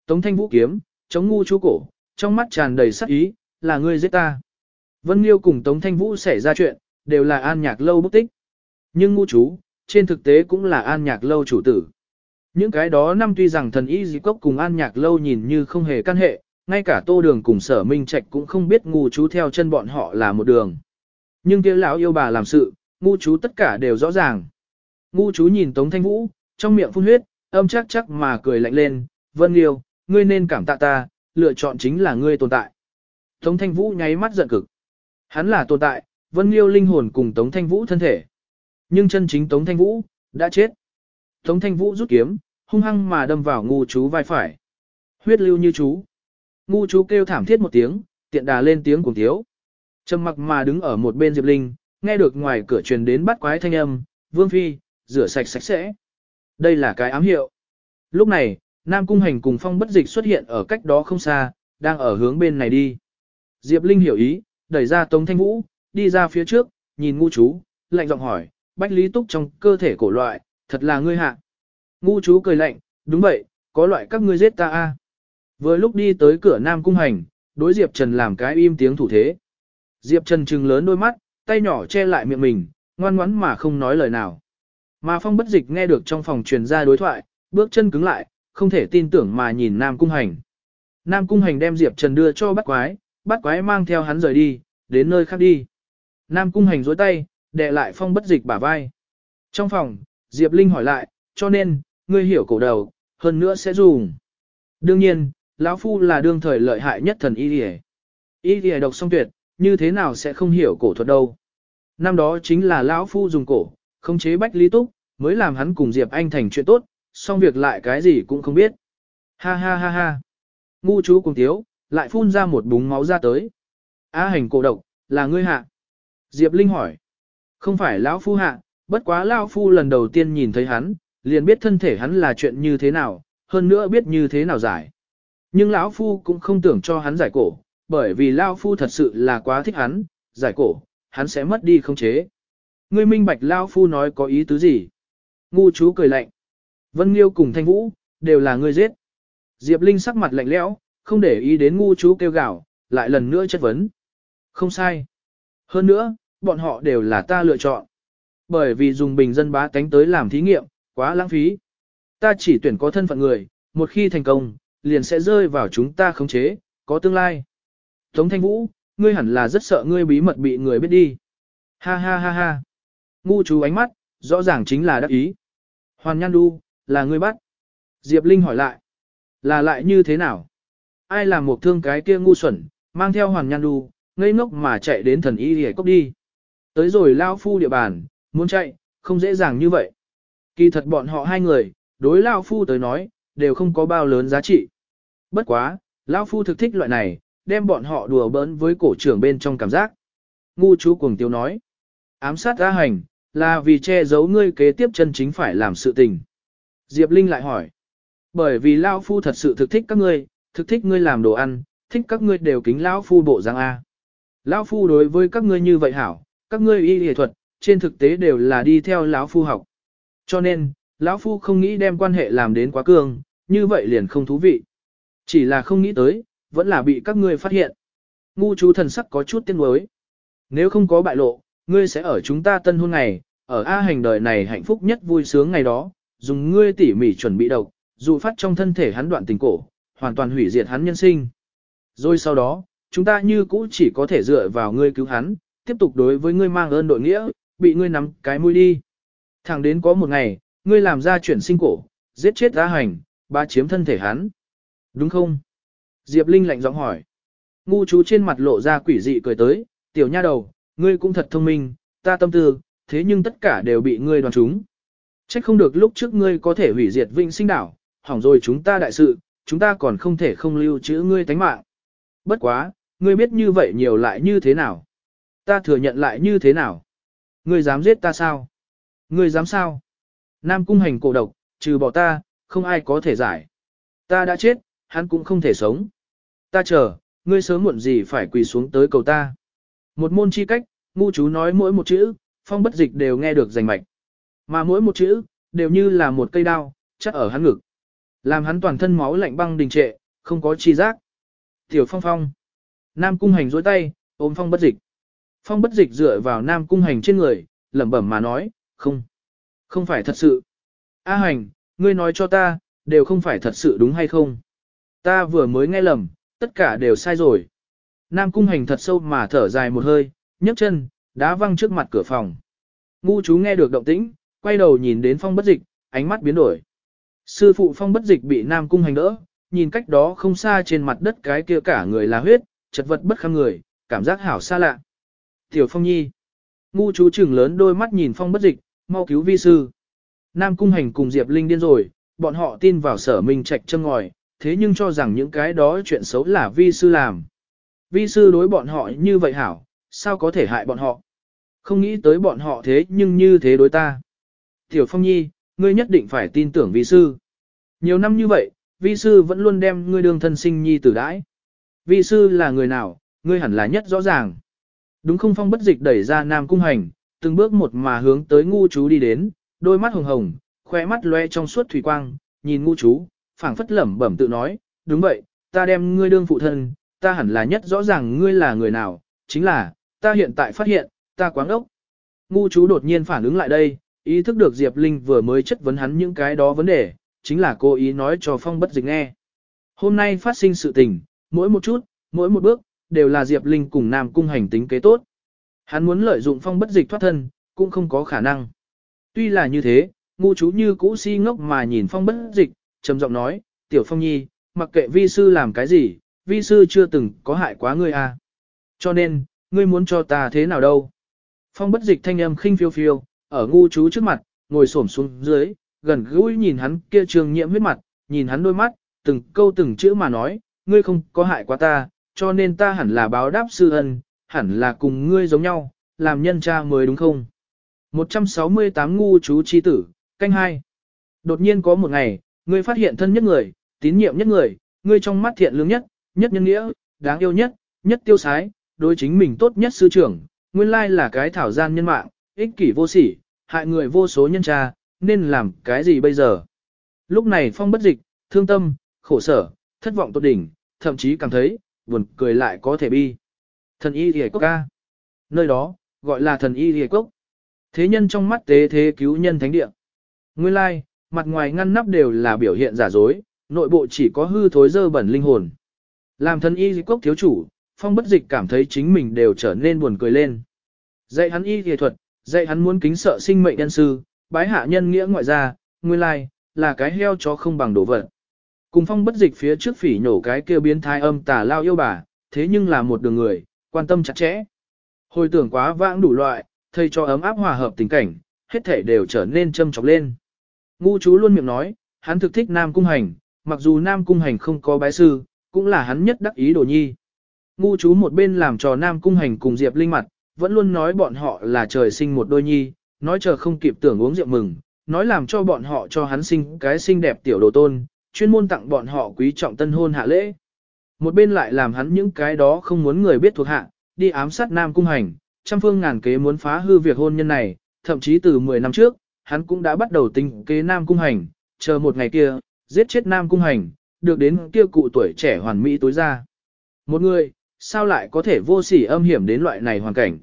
Tống thanh vũ kiếm, chống ngu chú cổ, trong mắt tràn đầy sắc ý, là ngươi giết ta. Vân Liêu cùng Tống thanh vũ xảy ra chuyện, đều là an nhạc lâu bức tích. Nhưng ngu chú, trên thực tế cũng là an nhạc lâu chủ tử. Những cái đó năm tuy rằng thần y di cốc cùng an nhạc lâu nhìn như không hề căn hệ, ngay cả tô đường cùng sở minh trạch cũng không biết ngu chú theo chân bọn họ là một đường. Nhưng kia lão yêu bà làm sự, ngu chú tất cả đều rõ ràng. Ngu chú nhìn Tống Thanh Vũ, trong miệng phun huyết, âm chắc chắc mà cười lạnh lên, Vân Liêu, ngươi nên cảm tạ ta, lựa chọn chính là ngươi tồn tại. Tống Thanh Vũ nháy mắt giận cực. Hắn là tồn tại, Vân Liêu linh hồn cùng Tống Thanh Vũ thân thể. Nhưng chân chính Tống Thanh Vũ, đã chết. Tống Thanh Vũ rút kiếm, hung hăng mà đâm vào ngu chú vai phải. Huyết lưu như chú. Ngu chú kêu thảm thiết một tiếng, tiện đà lên tiếng cùng thiếu. Trầm mặc mà đứng ở một bên Diệp Linh, nghe được ngoài cửa truyền đến bắt quái thanh âm, Vương Phi, rửa sạch sạch sẽ. Đây là cái ám hiệu. Lúc này, Nam Cung Hành cùng Phong Bất Dịch xuất hiện ở cách đó không xa, đang ở hướng bên này đi. Diệp Linh hiểu ý, đẩy ra Tống Thanh Vũ, đi ra phía trước, nhìn ngu chú, lạnh giọng hỏi, Bách Lý Túc trong cơ thể cổ loại, thật là ngươi hạ. Ngu chú cười lạnh, đúng vậy, có loại các ngươi giết ta a. Vừa lúc đi tới cửa Nam Cung Hành, đối Diệp Trần làm cái im tiếng thủ thế. Diệp Trần trừng lớn đôi mắt, tay nhỏ che lại miệng mình, ngoan ngoắn mà không nói lời nào. Mà phong bất dịch nghe được trong phòng truyền ra đối thoại, bước chân cứng lại, không thể tin tưởng mà nhìn Nam Cung Hành. Nam Cung Hành đem Diệp Trần đưa cho bắt quái, bắt quái mang theo hắn rời đi, đến nơi khác đi. Nam Cung Hành dối tay, đè lại phong bất dịch bả vai. Trong phòng, Diệp Linh hỏi lại, cho nên, ngươi hiểu cổ đầu, hơn nữa sẽ dùng. Đương nhiên, lão Phu là đương thời lợi hại nhất thần y lìa. Y lìa độc song tuyệt, như thế nào sẽ không hiểu cổ thuật đâu. Năm đó chính là lão Phu dùng cổ, không chế Bách Lý Túc, mới làm hắn cùng Diệp Anh thành chuyện tốt, xong việc lại cái gì cũng không biết. Ha ha ha ha. Ngu chú cùng tiếu, lại phun ra một búng máu ra tới. A hành cổ độc, là ngươi hạ. Diệp Linh hỏi. Không phải lão phu hạ, bất quá lão phu lần đầu tiên nhìn thấy hắn, liền biết thân thể hắn là chuyện như thế nào, hơn nữa biết như thế nào giải. Nhưng lão phu cũng không tưởng cho hắn giải cổ, bởi vì lão phu thật sự là quá thích hắn, giải cổ, hắn sẽ mất đi không chế. Ngươi minh bạch lão phu nói có ý tứ gì? Ngu chú cười lạnh. Vân Nghiêu cùng Thanh Vũ, đều là người giết. Diệp Linh sắc mặt lạnh lẽo, không để ý đến ngu chú kêu gào, lại lần nữa chất vấn. Không sai. Hơn nữa, bọn họ đều là ta lựa chọn. Bởi vì dùng bình dân bá tánh tới làm thí nghiệm, quá lãng phí. Ta chỉ tuyển có thân phận người, một khi thành công, liền sẽ rơi vào chúng ta khống chế, có tương lai. Tống Thanh Vũ, ngươi hẳn là rất sợ ngươi bí mật bị người biết đi. Ha ha ha ha. Ngu chú ánh mắt, rõ ràng chính là đắc ý. Hoàn Nhan Du, là ngươi bắt. Diệp Linh hỏi lại. Là lại như thế nào? Ai làm một thương cái kia ngu xuẩn, mang theo Hoàn Nhan Du, ngây ngốc mà chạy đến thần y hề cốc đi. Tới rồi lao phu địa bàn, muốn chạy, không dễ dàng như vậy. Kỳ thật bọn họ hai người, đối lao phu tới nói, đều không có bao lớn giá trị. Bất quá, lao phu thực thích loại này, đem bọn họ đùa bỡn với cổ trưởng bên trong cảm giác. Ngu chú cuồng tiêu nói. Ám sát ra hành, là vì che giấu ngươi kế tiếp chân chính phải làm sự tình. Diệp Linh lại hỏi. Bởi vì Lao Phu thật sự thực thích các ngươi, thực thích ngươi làm đồ ăn, thích các ngươi đều kính Lão Phu bộ dáng A. Lão Phu đối với các ngươi như vậy hảo, các ngươi y y thuật, trên thực tế đều là đi theo Lão Phu học. Cho nên, Lão Phu không nghĩ đem quan hệ làm đến quá cương, như vậy liền không thú vị. Chỉ là không nghĩ tới, vẫn là bị các ngươi phát hiện. Ngu chú thần sắc có chút tiếng nuối. Nếu không có bại lộ, ngươi sẽ ở chúng ta tân hôn này ở A hành đời này hạnh phúc nhất vui sướng ngày đó, dùng ngươi tỉ mỉ chuẩn bị độc, dụ phát trong thân thể hắn đoạn tình cổ, hoàn toàn hủy diệt hắn nhân sinh. Rồi sau đó, chúng ta như cũ chỉ có thể dựa vào ngươi cứu hắn, tiếp tục đối với ngươi mang ơn đội nghĩa, bị ngươi nắm cái mũi đi. Thẳng đến có một ngày, ngươi làm ra chuyển sinh cổ, giết chết A hành, ba chiếm thân thể hắn. Đúng không? Diệp Linh lạnh giọng hỏi. Ngu chú trên mặt lộ ra quỷ dị cười tới, tiểu nha đầu, ngươi cũng thật thông minh, ta tâm tư, thế nhưng tất cả đều bị ngươi đoàn trúng. Trách không được lúc trước ngươi có thể hủy diệt vinh sinh đảo, hỏng rồi chúng ta đại sự, chúng ta còn không thể không lưu trữ ngươi tánh mạng. Bất quá, ngươi biết như vậy nhiều lại như thế nào? Ta thừa nhận lại như thế nào? Ngươi dám giết ta sao? Ngươi dám sao? Nam cung hành cổ độc, trừ bỏ ta, không ai có thể giải. Ta đã chết, hắn cũng không thể sống. Ta chờ, ngươi sớm muộn gì phải quỳ xuống tới cầu ta. Một môn chi cách, ngu chú nói mỗi một chữ, phong bất dịch đều nghe được rành mạch. Mà mỗi một chữ, đều như là một cây đao, chắc ở hắn ngực. Làm hắn toàn thân máu lạnh băng đình trệ, không có chi giác. Tiểu phong phong. Nam cung hành dối tay, ôm phong bất dịch. Phong bất dịch dựa vào nam cung hành trên người, lẩm bẩm mà nói, không. Không phải thật sự. A hành, ngươi nói cho ta, đều không phải thật sự đúng hay không. Ta vừa mới nghe lầm, tất cả đều sai rồi. Nam cung hành thật sâu mà thở dài một hơi, nhấc chân, đá văng trước mặt cửa phòng. Ngu chú nghe được động tĩnh, quay đầu nhìn đến phong bất dịch, ánh mắt biến đổi. Sư phụ phong bất dịch bị Nam cung hành đỡ, nhìn cách đó không xa trên mặt đất cái kia cả người là huyết, chật vật bất kham người, cảm giác hảo xa lạ. Tiểu phong nhi. Ngu chú trừng lớn đôi mắt nhìn phong bất dịch, mau cứu vi sư. Nam cung hành cùng Diệp Linh điên rồi, bọn họ tin vào sở minh trạch châm ngòi, thế nhưng cho rằng những cái đó chuyện xấu là vi sư làm. Vi sư đối bọn họ như vậy hảo, sao có thể hại bọn họ? Không nghĩ tới bọn họ thế nhưng như thế đối ta. Tiểu Phong Nhi, ngươi nhất định phải tin tưởng vi sư. Nhiều năm như vậy, vi sư vẫn luôn đem ngươi đương thân sinh nhi tử đãi. Vi sư là người nào, ngươi hẳn là nhất rõ ràng. Đúng không phong bất dịch đẩy ra nam cung hành, từng bước một mà hướng tới ngu chú đi đến, đôi mắt hồng hồng, khoe mắt loe trong suốt thủy quang, nhìn ngu chú, phảng phất lẩm bẩm tự nói, đúng vậy, ta đem ngươi đương phụ thân, ta hẳn là nhất rõ ràng ngươi là người nào, chính là, ta hiện tại phát hiện, ta quáng ốc. Ngu chú đột nhiên phản ứng lại đây, ý thức được Diệp Linh vừa mới chất vấn hắn những cái đó vấn đề, chính là cô ý nói cho phong bất dịch nghe. Hôm nay phát sinh sự tình, mỗi một chút, mỗi một bước, đều là Diệp Linh cùng Nam Cung hành tính kế tốt. Hắn muốn lợi dụng phong bất dịch thoát thân, cũng không có khả năng. Tuy là như thế, ngu chú như cũ si ngốc mà nhìn phong bất dịch, trầm giọng nói, tiểu phong nhi, mặc kệ vi sư làm cái gì, vi sư chưa từng có hại quá ngươi à. Cho nên, ngươi muốn cho ta thế nào đâu. Phong bất dịch thanh âm khinh phiêu phiêu, ở ngu chú trước mặt, ngồi xổm xuống dưới, gần gũi nhìn hắn kia trường nhiễm huyết mặt, nhìn hắn đôi mắt, từng câu từng chữ mà nói, ngươi không có hại quá ta, cho nên ta hẳn là báo đáp sư ân, hẳn là cùng ngươi giống nhau, làm nhân cha mới đúng không? 168 ngu chú chi tử, canh hai. Đột nhiên có một ngày, ngươi phát hiện thân nhất người, tín nhiệm nhất người, ngươi trong mắt thiện lương nhất, nhất nhân nghĩa, đáng yêu nhất, nhất tiêu sái, đối chính mình tốt nhất sư trưởng, nguyên lai là cái thảo gian nhân mạng, ích kỷ vô sỉ, hại người vô số nhân tra, nên làm cái gì bây giờ? Lúc này phong bất dịch, thương tâm, khổ sở, thất vọng tột đỉnh, thậm chí cảm thấy, buồn cười lại có thể bi. Thần y hề cốc ca. Nơi đó, gọi là thần y hề cốc. Thế nhân trong mắt tế thế cứu nhân thánh địa. Nguyên lai, mặt ngoài ngăn nắp đều là biểu hiện giả dối, nội bộ chỉ có hư thối dơ bẩn linh hồn. Làm thần y cốc thiếu chủ, phong bất dịch cảm thấy chính mình đều trở nên buồn cười lên. Dạy hắn y kỳ thuật, dạy hắn muốn kính sợ sinh mệnh nhân sư, bái hạ nhân nghĩa ngoại gia, nguyên lai, là cái heo chó không bằng đồ vật. Cùng phong bất dịch phía trước phỉ nhổ cái kêu biến thái âm tà lao yêu bà, thế nhưng là một đường người, quan tâm chặt chẽ. Hồi tưởng quá vãng đủ loại, thầy cho ấm áp hòa hợp tình cảnh, hết thể đều trở nên châm chọc lên. Ngu chú luôn miệng nói, hắn thực thích Nam Cung Hành, mặc dù Nam Cung Hành không có bái sư, cũng là hắn nhất đắc ý đồ nhi. Ngu chú một bên làm trò Nam Cung Hành cùng Diệp Linh mặt, vẫn luôn nói bọn họ là trời sinh một đôi nhi, nói chờ không kịp tưởng uống rượu mừng, nói làm cho bọn họ cho hắn sinh cái xinh đẹp tiểu đồ tôn, chuyên môn tặng bọn họ quý trọng tân hôn hạ lễ. Một bên lại làm hắn những cái đó không muốn người biết thuộc hạ, đi ám sát Nam Cung Hành, trăm phương ngàn kế muốn phá hư việc hôn nhân này, thậm chí từ 10 năm trước, hắn cũng đã bắt đầu tính kế Nam Cung Hành, chờ một ngày kia, giết chết Nam Cung Hành, được đến kia cụ tuổi trẻ hoàn mỹ tối ra. Một người, sao lại có thể vô sỉ âm hiểm đến loại này hoàn cảnh?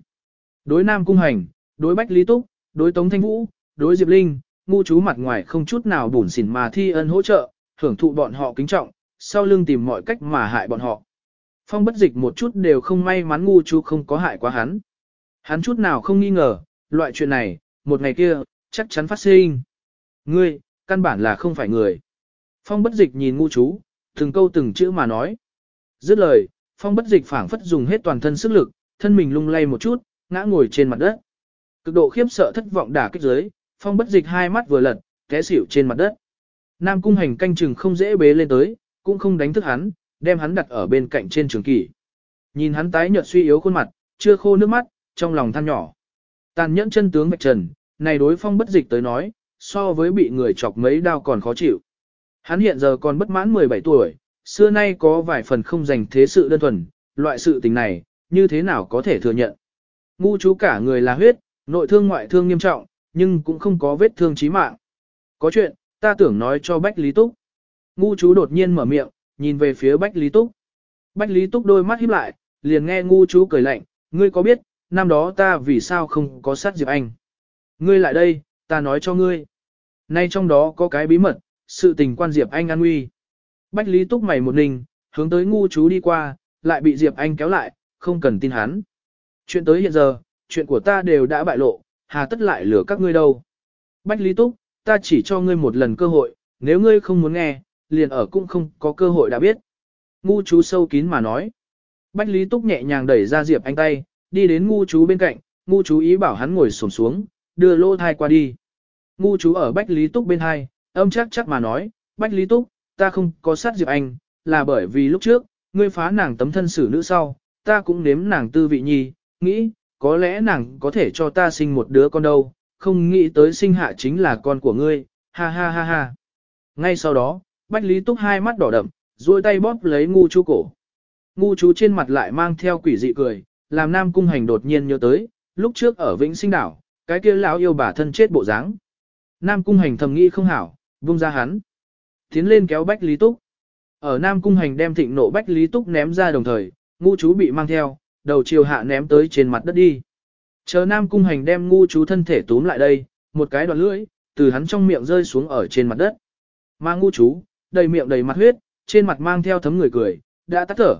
Đối Nam Cung Hành, đối Bách Lý Túc, đối Tống Thanh Vũ, đối Diệp Linh, ngu chú mặt ngoài không chút nào bùn xỉn mà thi ân hỗ trợ, hưởng thụ bọn họ kính trọng, sau lưng tìm mọi cách mà hại bọn họ. Phong bất dịch một chút đều không may mắn ngu chú không có hại quá hắn. Hắn chút nào không nghi ngờ, loại chuyện này, một ngày kia, chắc chắn phát sinh. Ngươi, căn bản là không phải người. Phong bất dịch nhìn ngu chú, từng câu từng chữ mà nói. Dứt lời, phong bất dịch phảng phất dùng hết toàn thân sức lực, thân mình lung lay một chút, ngã ngồi trên mặt đất. Cực độ khiếp sợ thất vọng đả kích dưới, phong bất dịch hai mắt vừa lật, té xỉu trên mặt đất. Nam cung hành canh chừng không dễ bế lên tới, cũng không đánh thức hắn, đem hắn đặt ở bên cạnh trên trường kỷ. Nhìn hắn tái nhợt suy yếu khuôn mặt, chưa khô nước mắt, trong lòng than nhỏ. Tàn nhẫn chân tướng bạch trần, này đối phong bất dịch tới nói, so với bị người chọc mấy đao còn khó chịu. Hắn hiện giờ còn bất mãn 17 tuổi, xưa nay có vài phần không dành thế sự đơn thuần, loại sự tình này, như thế nào có thể thừa nhận. Ngu chú cả người là huyết, nội thương ngoại thương nghiêm trọng, nhưng cũng không có vết thương chí mạng. Có chuyện, ta tưởng nói cho Bách Lý Túc. Ngu chú đột nhiên mở miệng, nhìn về phía Bách Lý Túc. Bách Lý Túc đôi mắt híp lại, liền nghe ngu chú cười lạnh, ngươi có biết, năm đó ta vì sao không có sát Diệp Anh. Ngươi lại đây, ta nói cho ngươi. Nay trong đó có cái bí mật, sự tình quan Diệp Anh an nguy. Bách Lý Túc mày một ninh, hướng tới ngu chú đi qua, lại bị Diệp Anh kéo lại, không cần tin hắn. Chuyện tới hiện giờ, chuyện của ta đều đã bại lộ, hà tất lại lừa các ngươi đâu. Bách Lý Túc, ta chỉ cho ngươi một lần cơ hội, nếu ngươi không muốn nghe, liền ở cũng không có cơ hội đã biết. Ngu chú sâu kín mà nói. Bách Lý Túc nhẹ nhàng đẩy ra Diệp Anh tay, đi đến ngu chú bên cạnh, ngu chú ý bảo hắn ngồi xổm xuống, đưa lô thai qua đi. Ngu chú ở Bách Lý Túc bên hai, âm chắc chắc mà nói, Bách Lý Túc, ta không có sát Diệp Anh, là bởi vì lúc trước, ngươi phá nàng tấm thân xử nữ sau, ta cũng nếm nàng tư vị nhi, nghĩ, có lẽ nàng có thể cho ta sinh một đứa con đâu, không nghĩ tới sinh hạ chính là con của ngươi, ha ha ha ha. Ngay sau đó, Bách Lý Túc hai mắt đỏ đậm, duỗi tay bóp lấy ngu chú cổ. Ngu chú trên mặt lại mang theo quỷ dị cười, làm Nam Cung Hành đột nhiên nhớ tới, lúc trước ở Vĩnh Sinh Đảo, cái kia lão yêu bà thân chết bộ dáng. Nam Cung Hành thầm nghĩ không hảo, vung ra hắn. Tiến lên kéo Bách Lý Túc. Ở Nam Cung Hành đem thịnh nộ Bách Lý Túc ném ra đồng thời, ngu chú bị mang theo, đầu chiều hạ ném tới trên mặt đất đi. Chờ Nam Cung Hành đem ngu chú thân thể túm lại đây, một cái đoạn lưỡi, từ hắn trong miệng rơi xuống ở trên mặt đất. Mang ngu chú, đầy miệng đầy mặt huyết, trên mặt mang theo thấm người cười, đã tắt thở.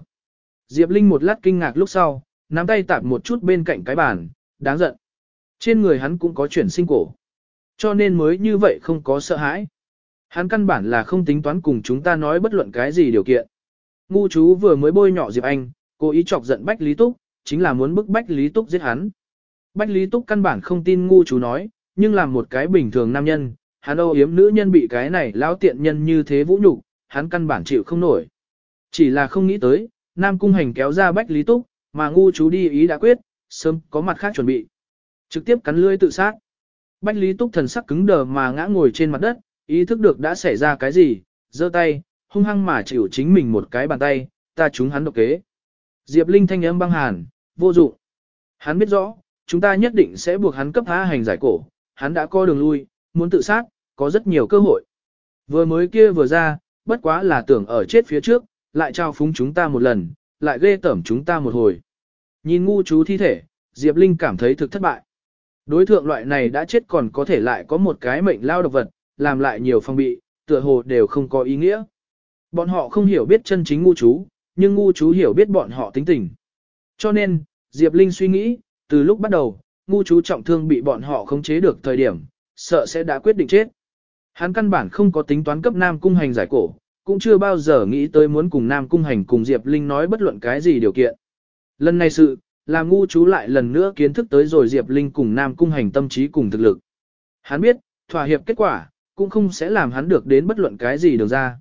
Diệp Linh một lát kinh ngạc lúc sau, nắm tay tạp một chút bên cạnh cái bàn, đáng giận. Trên người hắn cũng có chuyển sinh cổ. Cho nên mới như vậy không có sợ hãi. Hắn căn bản là không tính toán cùng chúng ta nói bất luận cái gì điều kiện. Ngu chú vừa mới bôi nhọ Diệp Anh, cố ý chọc giận Bách Lý Túc, chính là muốn bức Bách Lý Túc giết hắn. Bách Lý Túc căn bản không tin ngu chú nói, nhưng làm một cái bình thường nam nhân, hắn âu yếm nữ nhân bị cái này lão tiện nhân như thế vũ nhục, hắn căn bản chịu không nổi. Chỉ là không nghĩ tới, Nam Cung Hành kéo ra Bách Lý Túc, mà ngu chú đi ý đã quyết, sớm có mặt khác chuẩn bị. Trực tiếp cắn lưỡi tự sát. Bách Lý Túc thần sắc cứng đờ mà ngã ngồi trên mặt đất, Ý thức được đã xảy ra cái gì, giơ tay, hung hăng mà chịu chính mình một cái bàn tay, ta trúng hắn độc kế. Diệp Linh thanh âm băng hàn, vô dụng. Hắn biết rõ, chúng ta nhất định sẽ buộc hắn cấp há hành giải cổ, hắn đã co đường lui, muốn tự sát, có rất nhiều cơ hội. Vừa mới kia vừa ra, bất quá là tưởng ở chết phía trước, lại trao phúng chúng ta một lần, lại ghê tẩm chúng ta một hồi. Nhìn ngu chú thi thể, Diệp Linh cảm thấy thực thất bại. Đối thượng loại này đã chết còn có thể lại có một cái mệnh lao độc vật, làm lại nhiều phong bị, tựa hồ đều không có ý nghĩa. Bọn họ không hiểu biết chân chính ngu chú, nhưng ngu chú hiểu biết bọn họ tính tình. Cho nên, Diệp Linh suy nghĩ, từ lúc bắt đầu, ngu chú trọng thương bị bọn họ khống chế được thời điểm, sợ sẽ đã quyết định chết. Hắn căn bản không có tính toán cấp Nam Cung Hành giải cổ, cũng chưa bao giờ nghĩ tới muốn cùng Nam Cung Hành cùng Diệp Linh nói bất luận cái gì điều kiện. Lần này sự, là ngu chú lại lần nữa kiến thức tới rồi Diệp Linh cùng Nam Cung Hành tâm trí cùng thực lực. Hắn biết, thỏa hiệp kết quả, cũng không sẽ làm hắn được đến bất luận cái gì được ra.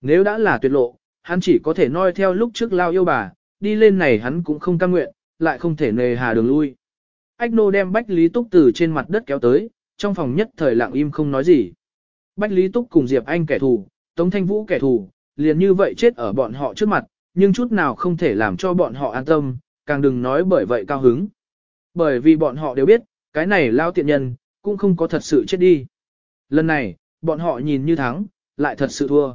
Nếu đã là tuyệt lộ, hắn chỉ có thể noi theo lúc trước lao yêu bà, đi lên này hắn cũng không cam nguyện, lại không thể nề hà đường lui. Ách nô đem Bách Lý Túc từ trên mặt đất kéo tới, trong phòng nhất thời lặng im không nói gì. Bách Lý Túc cùng Diệp Anh kẻ thù, Tống Thanh Vũ kẻ thù, liền như vậy chết ở bọn họ trước mặt, nhưng chút nào không thể làm cho bọn họ an tâm, càng đừng nói bởi vậy cao hứng. Bởi vì bọn họ đều biết, cái này lao tiện nhân, cũng không có thật sự chết đi. Lần này, bọn họ nhìn như thắng, lại thật sự thua.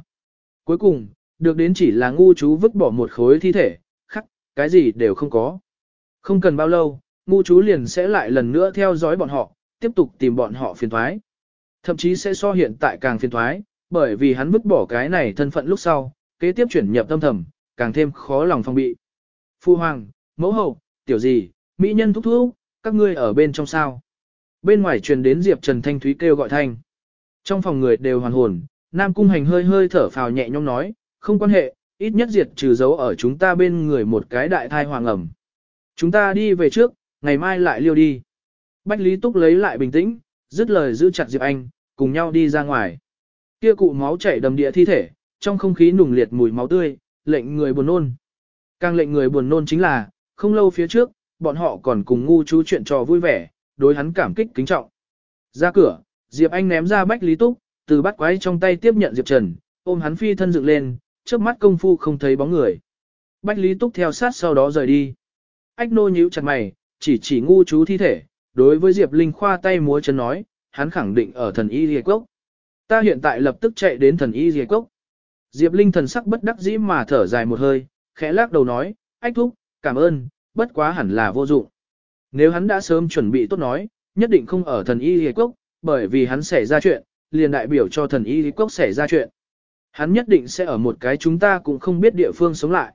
Cuối cùng, được đến chỉ là ngu chú vứt bỏ một khối thi thể, khắc, cái gì đều không có. Không cần bao lâu, ngu chú liền sẽ lại lần nữa theo dõi bọn họ, tiếp tục tìm bọn họ phiền thoái. Thậm chí sẽ so hiện tại càng phiền thoái, bởi vì hắn vứt bỏ cái này thân phận lúc sau, kế tiếp chuyển nhập tâm thầm, càng thêm khó lòng phòng bị. Phu hoàng, mẫu hậu, tiểu gì, mỹ nhân thúc thúc, các ngươi ở bên trong sao. Bên ngoài truyền đến Diệp Trần Thanh Thúy kêu gọi thanh. Trong phòng người đều hoàn hồn, Nam Cung Hành hơi hơi thở phào nhẹ nhõm nói, không quan hệ, ít nhất diệt trừ dấu ở chúng ta bên người một cái đại thai hoàng ẩm. Chúng ta đi về trước, ngày mai lại liêu đi. Bách Lý Túc lấy lại bình tĩnh, dứt lời giữ chặt Diệp Anh, cùng nhau đi ra ngoài. Kia cụ máu chảy đầm địa thi thể, trong không khí nùng liệt mùi máu tươi, lệnh người buồn nôn. Càng lệnh người buồn nôn chính là, không lâu phía trước, bọn họ còn cùng ngu chú chuyện trò vui vẻ, đối hắn cảm kích kính trọng. Ra cửa, Diệp Anh ném ra Bách Lý Túc, từ bắt quái trong tay tiếp nhận Diệp Trần, ôm hắn phi thân dựng lên, trước mắt công phu không thấy bóng người. Bách Lý Túc theo sát sau đó rời đi. Ách nô nhíu chặt mày, chỉ chỉ ngu chú thi thể, đối với Diệp Linh khoa tay múa chân nói, hắn khẳng định ở thần y Diệp Cốc. Ta hiện tại lập tức chạy đến thần y Diệp Cốc. Diệp Linh thần sắc bất đắc dĩ mà thở dài một hơi, khẽ lắc đầu nói, ách thúc, cảm ơn, bất quá hẳn là vô dụng. Nếu hắn đã sớm chuẩn bị tốt nói, nhất định không ở thần y Diệp Cốc, bởi vì hắn xảy ra chuyện, liền đại biểu cho thần y Lý Cốc xảy ra chuyện. Hắn nhất định sẽ ở một cái chúng ta cũng không biết địa phương sống lại.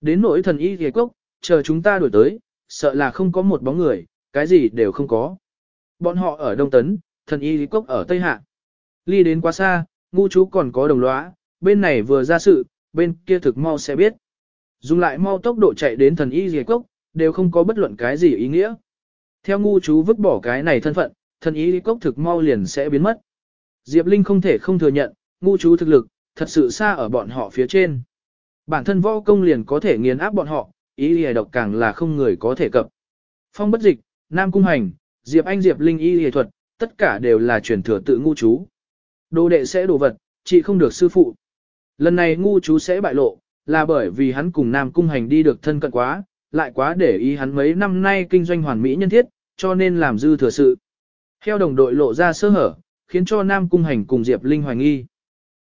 Đến nỗi thần y Lý Cốc, chờ chúng ta đuổi tới, sợ là không có một bóng người, cái gì đều không có. Bọn họ ở Đông Tấn, thần y Lý Cốc ở Tây Hạ. Ly đến quá xa, ngu chú còn có đồng lõa, bên này vừa ra sự, bên kia thực mau sẽ biết. Dùng lại mau tốc độ chạy đến thần y Lý Cốc, đều không có bất luận cái gì ý nghĩa. Theo ngu chú vứt bỏ cái này thân phận, thần ý cốc thực mau liền sẽ biến mất. Diệp Linh không thể không thừa nhận, ngu chú thực lực, thật sự xa ở bọn họ phía trên. Bản thân võ công liền có thể nghiền áp bọn họ, ý y độc càng là không người có thể cập. Phong bất dịch, Nam Cung Hành, Diệp Anh Diệp Linh y y thuật, tất cả đều là truyền thừa tự ngu chú. Đồ đệ sẽ đồ vật, chỉ không được sư phụ. Lần này ngu chú sẽ bại lộ, là bởi vì hắn cùng Nam Cung Hành đi được thân cận quá, lại quá để ý hắn mấy năm nay kinh doanh hoàn mỹ nhân thiết, cho nên làm dư thừa sự. Theo đồng đội lộ ra sơ hở, khiến cho Nam Cung Hành cùng Diệp Linh hoài nghi.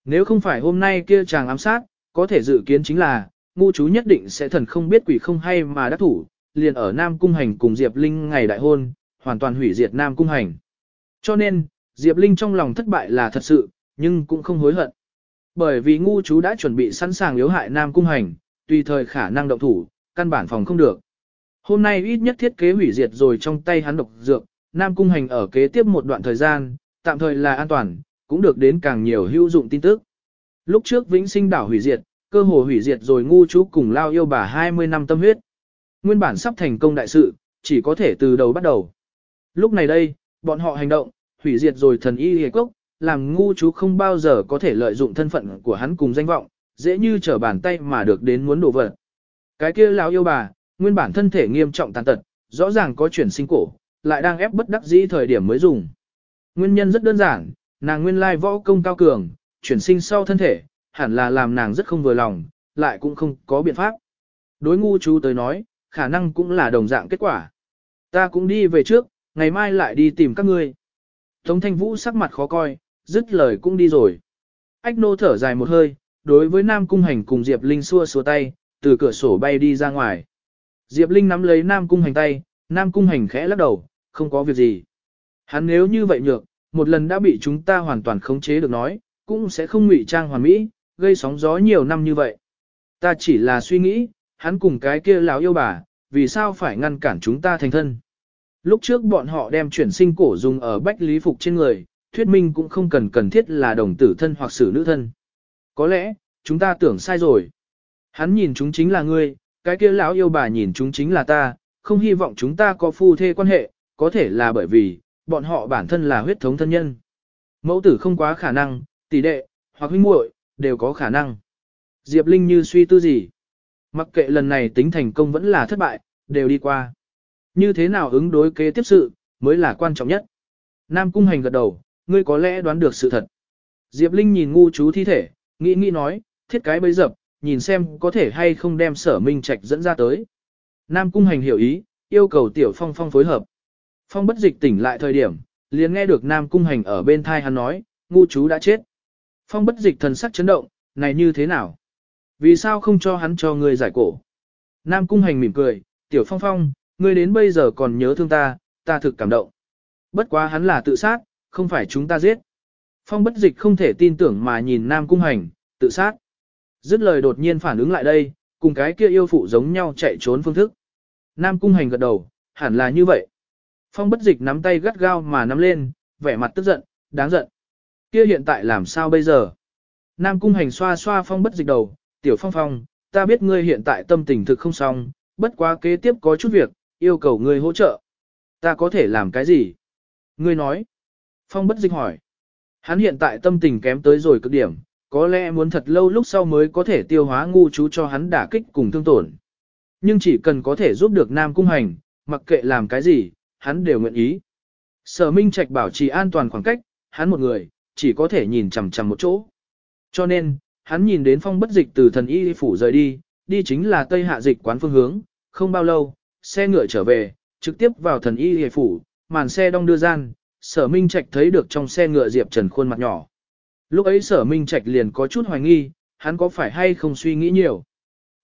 Nếu không phải hôm nay kia chàng ám sát, có thể dự kiến chính là, ngu chú nhất định sẽ thần không biết quỷ không hay mà đắc thủ, liền ở Nam Cung Hành cùng Diệp Linh ngày đại hôn, hoàn toàn hủy diệt Nam Cung Hành. Cho nên, Diệp Linh trong lòng thất bại là thật sự, nhưng cũng không hối hận. Bởi vì ngu chú đã chuẩn bị sẵn sàng yếu hại Nam Cung Hành, tùy thời khả năng động thủ, căn bản phòng không được. Hôm nay ít nhất thiết kế hủy diệt rồi trong tay hắn độc dược, Nam Cung Hành ở kế tiếp một đoạn thời gian, tạm thời là an toàn, cũng được đến càng nhiều hữu dụng tin tức. Lúc trước Vĩnh Sinh đảo hủy diệt, cơ hồ hủy diệt rồi ngu chú cùng lao yêu bà 20 năm tâm huyết. Nguyên bản sắp thành công đại sự, chỉ có thể từ đầu bắt đầu. Lúc này đây, bọn họ hành động, hủy diệt rồi thần y hề cốc, làm ngu chú không bao giờ có thể lợi dụng thân phận của hắn cùng danh vọng, dễ như trở bàn tay mà được đến muốn đổ vật. Cái kia lão yêu bà, nguyên bản thân thể nghiêm trọng tàn tật, rõ ràng có chuyển sinh cổ, lại đang ép bất đắc dĩ thời điểm mới dùng. Nguyên nhân rất đơn giản, nàng nguyên lai võ công cao cường, chuyển sinh sau thân thể, hẳn là làm nàng rất không vừa lòng, lại cũng không có biện pháp. Đối ngu chú tới nói, khả năng cũng là đồng dạng kết quả. Ta cũng đi về trước, ngày mai lại đi tìm các ngươi. Tống thanh vũ sắc mặt khó coi, dứt lời cũng đi rồi. Ách nô thở dài một hơi, đối với Nam Cung Hành cùng Diệp Linh xua xua tay, từ cửa sổ bay đi ra ngoài. Diệp Linh nắm lấy Nam Cung Hành tay, Nam Cung Hành khẽ lắc đầu, không có việc gì. Hắn nếu như vậy nhược, một lần đã bị chúng ta hoàn toàn khống chế được nói, cũng sẽ không ngụy trang hoàn mỹ, gây sóng gió nhiều năm như vậy. Ta chỉ là suy nghĩ, hắn cùng cái kia lão yêu bà, vì sao phải ngăn cản chúng ta thành thân. Lúc trước bọn họ đem chuyển sinh cổ dùng ở bách lý phục trên người, thuyết minh cũng không cần cần thiết là đồng tử thân hoặc xử nữ thân. Có lẽ, chúng ta tưởng sai rồi. Hắn nhìn chúng chính là ngươi, cái kia lão yêu bà nhìn chúng chính là ta, không hy vọng chúng ta có phu thê quan hệ, có thể là bởi vì, bọn họ bản thân là huyết thống thân nhân. Mẫu tử không quá khả năng, tỷ đệ, hoặc huynh muội đều có khả năng. Diệp Linh như suy tư gì? Mặc kệ lần này tính thành công vẫn là thất bại, đều đi qua. Như thế nào ứng đối kế tiếp sự, mới là quan trọng nhất. Nam Cung Hành gật đầu, ngươi có lẽ đoán được sự thật. Diệp Linh nhìn ngu chú thi thể, nghĩ nghĩ nói, thiết cái bấy dập, nhìn xem có thể hay không đem sở minh trạch dẫn ra tới. Nam Cung Hành hiểu ý, yêu cầu Tiểu Phong Phong phối hợp. Phong bất dịch tỉnh lại thời điểm, liền nghe được Nam Cung Hành ở bên thai hắn nói, ngu chú đã chết. Phong bất dịch thần sắc chấn động, này như thế nào? Vì sao không cho hắn cho ngươi giải cổ? Nam Cung Hành mỉm cười, Tiểu Phong Phong, ngươi đến bây giờ còn nhớ thương ta, ta thực cảm động. Bất quá hắn là tự sát, không phải chúng ta giết. Phong bất dịch không thể tin tưởng mà nhìn Nam Cung Hành, tự sát. Dứt lời đột nhiên phản ứng lại đây, cùng cái kia yêu phụ giống nhau chạy trốn phương thức. Nam Cung Hành gật đầu, hẳn là như vậy. Phong bất dịch nắm tay gắt gao mà nắm lên, vẻ mặt tức giận, đáng giận. Kia hiện tại làm sao bây giờ? Nam Cung Hành xoa xoa phong bất dịch đầu, tiểu phong phong, ta biết ngươi hiện tại tâm tình thực không xong, bất quá kế tiếp có chút việc, yêu cầu ngươi hỗ trợ. Ta có thể làm cái gì? Ngươi nói. Phong bất dịch hỏi. Hắn hiện tại tâm tình kém tới rồi cực điểm, có lẽ muốn thật lâu lúc sau mới có thể tiêu hóa ngu chú cho hắn đả kích cùng thương tổn. Nhưng chỉ cần có thể giúp được Nam Cung Hành, mặc kệ làm cái gì, hắn đều nguyện ý. Sở Minh Trạch bảo trì an toàn khoảng cách, hắn một người, chỉ có thể nhìn chằm chằm một chỗ. Cho nên, hắn nhìn đến phong bất dịch từ thần y phủ rời đi, đi chính là Tây Hạ dịch quán phương hướng, không bao lâu, xe ngựa trở về, trực tiếp vào thần y phủ, màn xe đong đưa gian, sở Minh Trạch thấy được trong xe ngựa Diệp Trần khuôn mặt nhỏ. Lúc ấy sở Minh Trạch liền có chút hoài nghi, hắn có phải hay không suy nghĩ nhiều.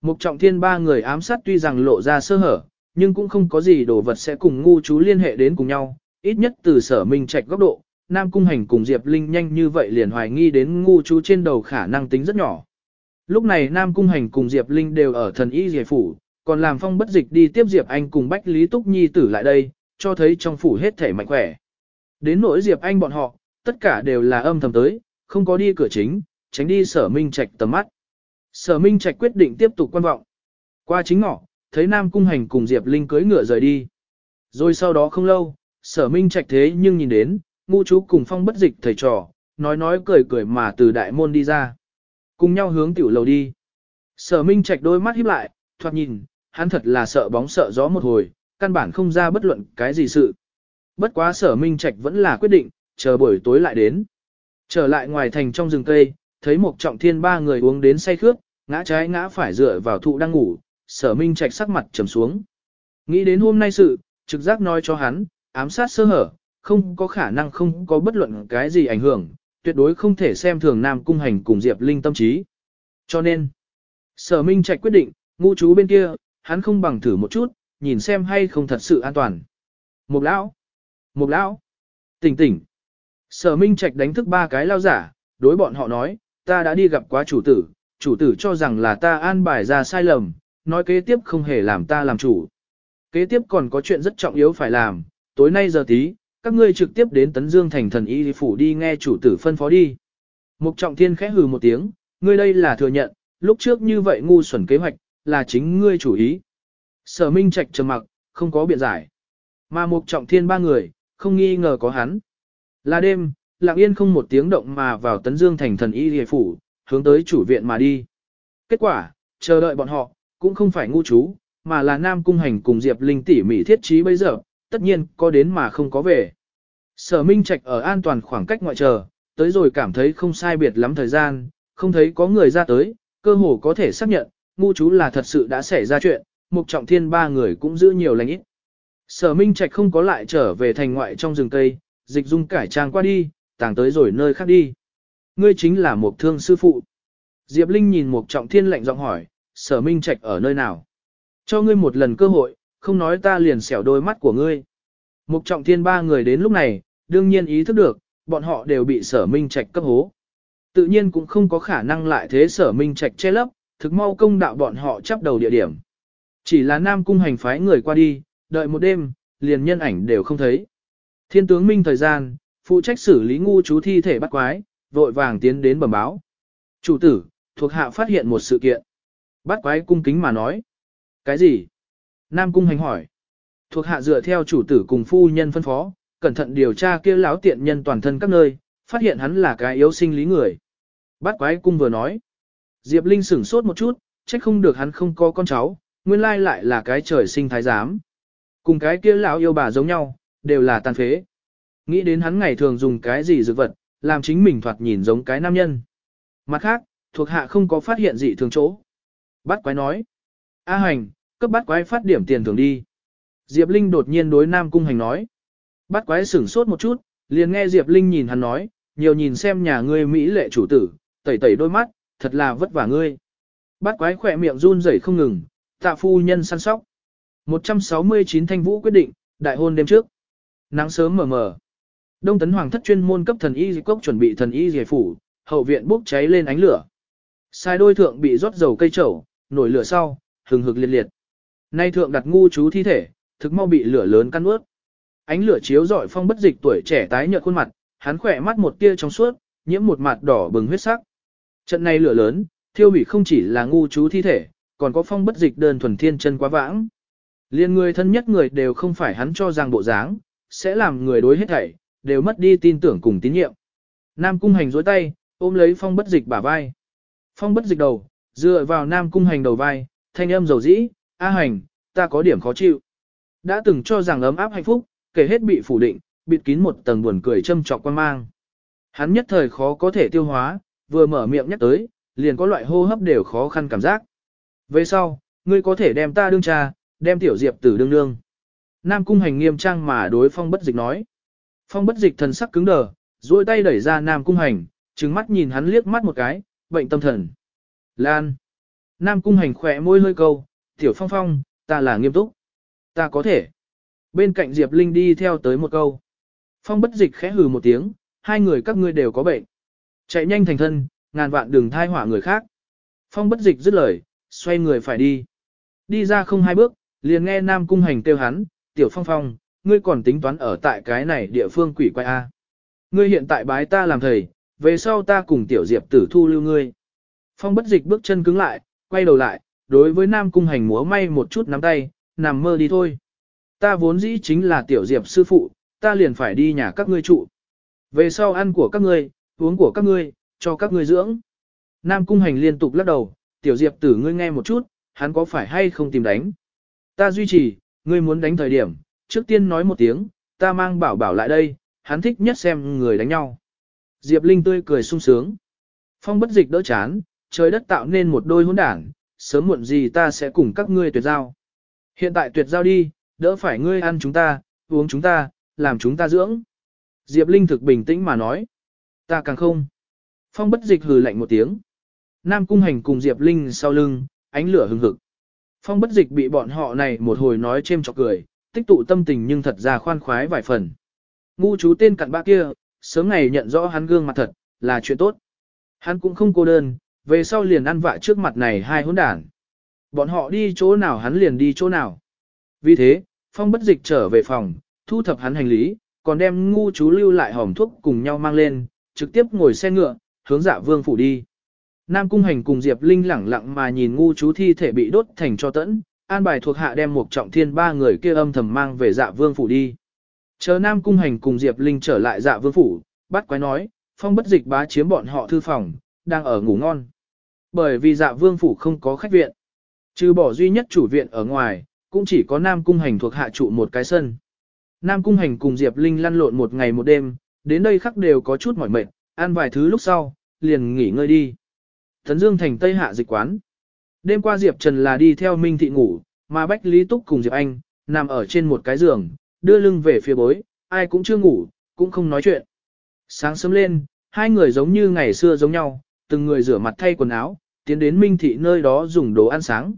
Mục trọng thiên ba người ám sát tuy rằng lộ ra sơ hở, nhưng cũng không có gì đồ vật sẽ cùng ngu chú liên hệ đến cùng nhau, ít nhất từ sở minh trạch góc độ, Nam Cung Hành cùng Diệp Linh nhanh như vậy liền hoài nghi đến ngu chú trên đầu khả năng tính rất nhỏ. Lúc này Nam Cung Hành cùng Diệp Linh đều ở thần y giải phủ, còn làm phong bất dịch đi tiếp Diệp Anh cùng Bách Lý Túc Nhi tử lại đây, cho thấy trong phủ hết thể mạnh khỏe. Đến nỗi Diệp Anh bọn họ, tất cả đều là âm thầm tới, không có đi cửa chính, tránh đi sở minh trạch tầm mắt. Sở minh trạch quyết định tiếp tục quan vọng. Qua chính ngõ, thấy Nam Cung Hành cùng Diệp Linh cưới ngựa rời đi. Rồi sau đó không lâu, sở minh trạch thế nhưng nhìn đến, ngu chú cùng phong bất dịch thầy trò, nói nói cười cười mà từ đại môn đi ra. Cùng nhau hướng tiểu lầu đi. Sở minh trạch đôi mắt híp lại, thoạt nhìn, hắn thật là sợ bóng sợ gió một hồi, căn bản không ra bất luận cái gì sự. Bất quá sở minh trạch vẫn là quyết định, chờ buổi tối lại đến. Trở lại ngoài thành trong rừng cây, thấy một trọng thiên ba người uống đến say khướt, ngã trái ngã phải dựa vào thụ đang ngủ, sở minh trạch sắc mặt trầm xuống. Nghĩ đến hôm nay sự, trực giác nói cho hắn, ám sát sơ hở, không có khả năng không có bất luận cái gì ảnh hưởng, tuyệt đối không thể xem thường Nam Cung Hành cùng Diệp Linh tâm trí. Cho nên, sở minh trạch quyết định, ngu chú bên kia, hắn không bằng thử một chút, nhìn xem hay không thật sự an toàn. Mục lão, Mục lão, tỉnh tỉnh. Sở minh trạch đánh thức ba cái lao giả, đối bọn họ nói, ta đã đi gặp quá chủ tử, chủ tử cho rằng là ta an bài ra sai lầm, nói kế tiếp không hề làm ta làm chủ. Kế tiếp còn có chuyện rất trọng yếu phải làm, tối nay giờ tí, các ngươi trực tiếp đến Tấn Dương thành thần y phủ đi nghe chủ tử phân phó đi. Mục trọng thiên khẽ hừ một tiếng, ngươi đây là thừa nhận, lúc trước như vậy ngu xuẩn kế hoạch, là chính ngươi chủ ý. Sở Minh Trạch trầm mặc, không có biện giải. Mà mục trọng thiên ba người, không nghi ngờ có hắn. Là đêm, lặng yên không một tiếng động mà vào Tấn Dương thành thần y hề phủ, hướng tới chủ viện mà đi. Kết quả, chờ đợi bọn họ, cũng không phải ngu chú, mà là Nam Cung Hành cùng Diệp Linh tỉ mỉ thiết trí bây giờ, tất nhiên có đến mà không có về. Sở Minh Trạch ở an toàn khoảng cách ngoại chờ, tới rồi cảm thấy không sai biệt lắm thời gian, không thấy có người ra tới, cơ hồ có thể xác nhận, ngu chú là thật sự đã xảy ra chuyện, mục trọng thiên ba người cũng giữ nhiều lành ít. Sở Minh Trạch không có lại trở về thành ngoại trong rừng cây, dịch dung cải trang qua đi, tàng tới rồi nơi khác đi. Ngươi chính là một thương sư phụ. Diệp Linh nhìn mục trọng thiên lạnh giọng hỏi, sở Minh Trạch ở nơi nào? Cho ngươi một lần cơ hội, không nói ta liền xẻo đôi mắt của ngươi. Mục trọng thiên ba người đến lúc này, đương nhiên ý thức được, bọn họ đều bị sở Minh Trạch cấp hố. Tự nhiên cũng không có khả năng lại thế sở Minh Trạch che lấp, thực mau công đạo bọn họ chấp đầu địa điểm. Chỉ là Nam Cung hành phái người qua đi, đợi một đêm, liền nhân ảnh đều không thấy. Thiên tướng Minh thời gian, phụ trách xử lý ngu chú thi thể bắt quái, vội vàng tiến đến bẩm báo. Chủ tử, thuộc hạ phát hiện một sự kiện. Bắt quái cung kính mà nói. Cái gì? Nam Cung hành hỏi. Thuộc hạ dựa theo chủ tử cùng phu nhân phân phó, cẩn thận điều tra kia láo tiện nhân toàn thân các nơi, phát hiện hắn là cái yếu sinh lý người. Bát quái cung vừa nói. Diệp Linh sửng sốt một chút, trách không được hắn không có con cháu, nguyên lai lại là cái trời sinh thái giám. Cùng cái kia lão yêu bà giống nhau, đều là tàn phế. Nghĩ đến hắn ngày thường dùng cái gì dược vật, làm chính mình thoạt nhìn giống cái nam nhân. Mặt khác, thuộc hạ không có phát hiện gì thường chỗ. Bát quái nói. A hành, cấp bát quái phát điểm tiền thưởng đi. Diệp Linh đột nhiên đối Nam Cung Hành nói. Bát quái sửng sốt một chút, liền nghe Diệp Linh nhìn hắn nói, nhiều nhìn xem nhà ngươi Mỹ lệ chủ tử, tẩy tẩy đôi mắt, thật là vất vả ngươi. Bát quái khỏe miệng run rẩy không ngừng, tạ phu nhân săn sóc. 169 thanh vũ quyết định, đại hôn đêm trước. Nắng sớm mờ mờ. Đông tấn hoàng thất chuyên môn cấp thần y di cốc chuẩn bị thần y di phủ, hậu viện bốc cháy lên ánh lửa. Sai đôi thượng bị rót dầu cây trầu, nổi lửa sau, hừng hực liệt liệt. Nay thượng đặt ngu chú thi thể, thực mau bị lửa lớn căn ướt. Ánh lửa chiếu rọi phong bất dịch tuổi trẻ tái nhợt khuôn mặt, hắn khỏe mắt một tia trong suốt, nhiễm một mặt đỏ bừng huyết sắc. Trận này lửa lớn, thiêu hủy không chỉ là ngu chú thi thể, còn có phong bất dịch đơn thuần thiên chân quá vãng. Liên người thân nhất người đều không phải hắn cho rằng bộ dáng, sẽ làm người đối hết thảy, đều mất đi tin tưởng cùng tín nhiệm. Nam cung hành dối tay, ôm lấy phong bất dịch bả vai. Phong bất dịch đầu, dựa vào nam cung hành đầu vai, thanh âm dầu dĩ, A hành, ta có điểm khó chịu. Đã từng cho rằng ấm áp hạnh phúc, kể hết bị phủ định, bịt kín một tầng buồn cười châm trọc quan mang. Hắn nhất thời khó có thể tiêu hóa, vừa mở miệng nhắc tới, liền có loại hô hấp đều khó khăn cảm giác. Về sau, ngươi có thể đem ta đương cha, đem tiểu diệp tử đương đương. Nam cung hành nghiêm trang mà đối phong bất dịch nói. Phong bất dịch thần sắc cứng đờ, duỗi tay đẩy ra Nam cung hành, trừng mắt nhìn hắn liếc mắt một cái, bệnh tâm thần. Lan. Nam cung hành khỏe môi hơi câu, tiểu phong phong, ta là nghiêm túc. Ta có thể. Bên cạnh Diệp Linh đi theo tới một câu. Phong bất dịch khẽ hừ một tiếng, hai người các ngươi đều có bệnh. Chạy nhanh thành thân, ngàn vạn đừng thai hỏa người khác. Phong bất dịch dứt lời, xoay người phải đi. Đi ra không hai bước, liền nghe Nam Cung Hành kêu hắn, tiểu phong phong, ngươi còn tính toán ở tại cái này địa phương quỷ quay A. Ngươi hiện tại bái ta làm thầy, về sau ta cùng tiểu diệp tử thu lưu ngươi. Phong bất dịch bước chân cứng lại, quay đầu lại, đối với Nam Cung Hành múa may một chút nắm tay, nằm mơ đi thôi. Ta vốn dĩ chính là tiểu diệp sư phụ, ta liền phải đi nhà các ngươi trụ. Về sau ăn của các ngươi, uống của các ngươi, cho các ngươi dưỡng. Nam Cung Hành liên tục lắc đầu, tiểu diệp tử ngươi nghe một chút, hắn có phải hay không tìm đánh. Ta duy trì, ngươi muốn đánh thời điểm, trước tiên nói một tiếng, ta mang bảo bảo lại đây, hắn thích nhất xem người đánh nhau. Diệp Linh tươi cười sung sướng. Phong bất dịch đỡ chán, trời đất tạo nên một đôi hỗn đảng, sớm muộn gì ta sẽ cùng các ngươi tuyệt giao. Hiện tại tuyệt giao đi, đỡ phải ngươi ăn chúng ta, uống chúng ta, làm chúng ta dưỡng. Diệp Linh thực bình tĩnh mà nói. Ta càng không. Phong bất dịch hừ lạnh một tiếng. Nam cung hành cùng Diệp Linh sau lưng, ánh lửa hừng hực. Phong bất dịch bị bọn họ này một hồi nói chêm chọc cười, tích tụ tâm tình nhưng thật ra khoan khoái vài phần. Ngu chú tên cặn bã kia, sớm ngày nhận rõ hắn gương mặt thật, là chuyện tốt. Hắn cũng không cô đơn, về sau liền ăn vạ trước mặt này hai hỗn đản. Bọn họ đi chỗ nào hắn liền đi chỗ nào. Vì thế, Phong bất dịch trở về phòng, thu thập hắn hành lý, còn đem ngu chú lưu lại hòm thuốc cùng nhau mang lên, trực tiếp ngồi xe ngựa, hướng dạ vương phủ đi. Nam Cung Hành cùng Diệp Linh lẳng lặng mà nhìn ngu chú thi thể bị đốt thành cho tẫn, an bài thuộc hạ đem một trọng thiên ba người kia âm thầm mang về dạ vương phủ đi. Chờ Nam Cung Hành cùng Diệp Linh trở lại dạ vương phủ, bắt quái nói, phong bất dịch bá chiếm bọn họ thư phòng, đang ở ngủ ngon. Bởi vì dạ vương phủ không có khách viện. Trừ bỏ duy nhất chủ viện ở ngoài, cũng chỉ có Nam Cung Hành thuộc hạ trụ một cái sân. Nam Cung Hành cùng Diệp Linh lăn lộn một ngày một đêm, đến đây khắc đều có chút mỏi mệt, ăn vài thứ lúc sau, liền nghỉ ngơi đi. Thấn Dương thành Tây Hạ dịch quán. Đêm qua Diệp Trần là đi theo Minh Thị ngủ, mà Bách Lý Túc cùng Diệp Anh, nằm ở trên một cái giường, đưa lưng về phía bối, ai cũng chưa ngủ, cũng không nói chuyện. Sáng sớm lên, hai người giống như ngày xưa giống nhau, từng người rửa mặt thay quần áo, tiến đến Minh Thị nơi đó dùng đồ ăn sáng.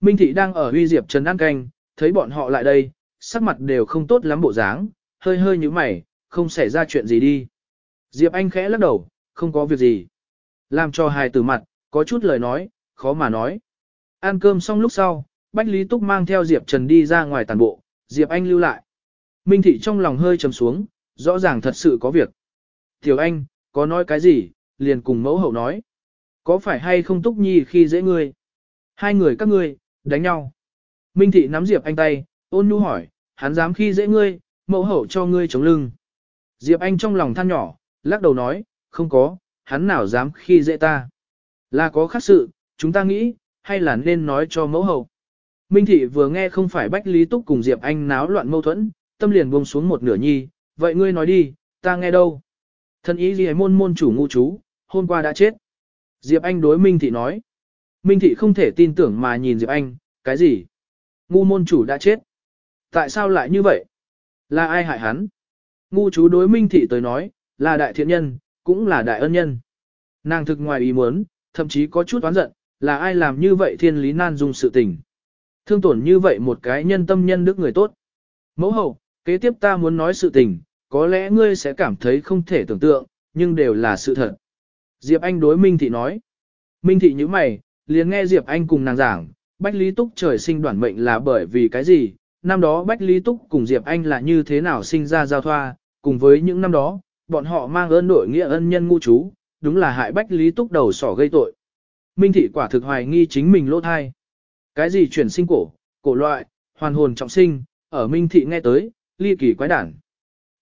Minh Thị đang ở huy Diệp Trần ăn canh, thấy bọn họ lại đây, sắc mặt đều không tốt lắm bộ dáng, hơi hơi như mày, không xảy ra chuyện gì đi. Diệp Anh khẽ lắc đầu, không có việc gì. Làm cho hài tử mặt, có chút lời nói, khó mà nói. Ăn cơm xong lúc sau, Bách Lý Túc mang theo Diệp Trần đi ra ngoài tàn bộ, Diệp Anh lưu lại. Minh Thị trong lòng hơi trầm xuống, rõ ràng thật sự có việc. Tiểu Anh, có nói cái gì, liền cùng mẫu hậu nói. Có phải hay không Túc Nhi khi dễ ngươi? Hai người các ngươi, đánh nhau. Minh Thị nắm Diệp Anh tay, ôn nhu hỏi, hắn dám khi dễ ngươi, mẫu hậu cho ngươi chống lưng. Diệp Anh trong lòng than nhỏ, lắc đầu nói, không có, hắn nào dám khi dễ ta. Là có khác sự, chúng ta nghĩ, hay là nên nói cho mẫu hậu. Minh Thị vừa nghe không phải Bách Lý Túc cùng Diệp Anh náo loạn mâu thuẫn, tâm liền buông xuống một nửa nhi, vậy ngươi nói đi, ta nghe đâu. Thân ý gì môn môn chủ ngu chú, hôm qua đã chết. Diệp Anh đối Minh Thị nói. Minh Thị không thể tin tưởng mà nhìn Diệp Anh, cái gì? Ngu môn chủ đã chết. Tại sao lại như vậy? Là ai hại hắn? Ngu chú đối Minh Thị tới nói, là đại thiện nhân, cũng là đại ân nhân. Nàng thực ngoài ý muốn, thậm chí có chút oán giận, là ai làm như vậy thiên lý nan dung sự tình. Thương tổn như vậy một cái nhân tâm nhân đức người tốt. Mẫu hậu, kế tiếp ta muốn nói sự tình, có lẽ ngươi sẽ cảm thấy không thể tưởng tượng, nhưng đều là sự thật. Diệp Anh đối Minh Thị nói. Minh Thị như mày, liền nghe Diệp Anh cùng nàng giảng, Bách Lý Túc trời sinh đoản mệnh là bởi vì cái gì, năm đó Bách Lý Túc cùng Diệp Anh là như thế nào sinh ra giao thoa, cùng với những năm đó, bọn họ mang ơn đội nghĩa ân nhân ngu chú, đúng là hại Bách Lý Túc đầu sỏ gây tội. Minh Thị quả thực hoài nghi chính mình lỗ thai. Cái gì chuyển sinh cổ, cổ loại, hoàn hồn trọng sinh, ở Minh Thị nghe tới, ly kỳ quái đản.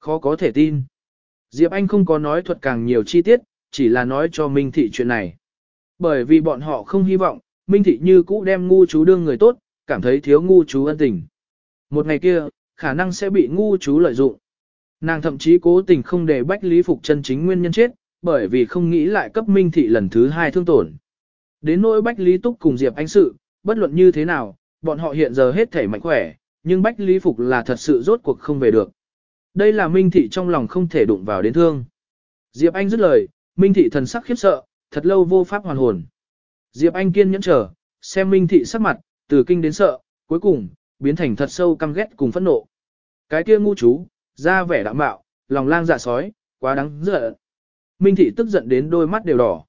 Khó có thể tin. Diệp Anh không có nói thuật càng nhiều chi tiết, chỉ là nói cho Minh Thị chuyện này. Bởi vì bọn họ không hy vọng, Minh Thị như cũ đem ngu chú đương người tốt, cảm thấy thiếu ngu chú ân tình. Một ngày kia, khả năng sẽ bị ngu chú lợi dụng. Nàng thậm chí cố tình không để Bách Lý Phục chân chính nguyên nhân chết, bởi vì không nghĩ lại cấp Minh Thị lần thứ hai thương tổn. Đến nỗi Bách Lý Túc cùng Diệp Anh sự, bất luận như thế nào, bọn họ hiện giờ hết thể mạnh khỏe, nhưng Bách Lý Phục là thật sự rốt cuộc không về được. Đây là Minh Thị trong lòng không thể đụng vào đến thương. Diệp Anh dứt lời, Minh Thị thần sắc khiếp sợ, thật lâu vô pháp hoàn hồn. Diệp Anh kiên nhẫn chờ, xem Minh Thị sắc mặt, từ kinh đến sợ, cuối cùng, biến thành thật sâu căm ghét cùng phẫn nộ. Cái kia ngu chú, ra vẻ đạm bạo, lòng lang dạ sói, quá đáng giận. Minh Thị tức giận đến đôi mắt đều đỏ.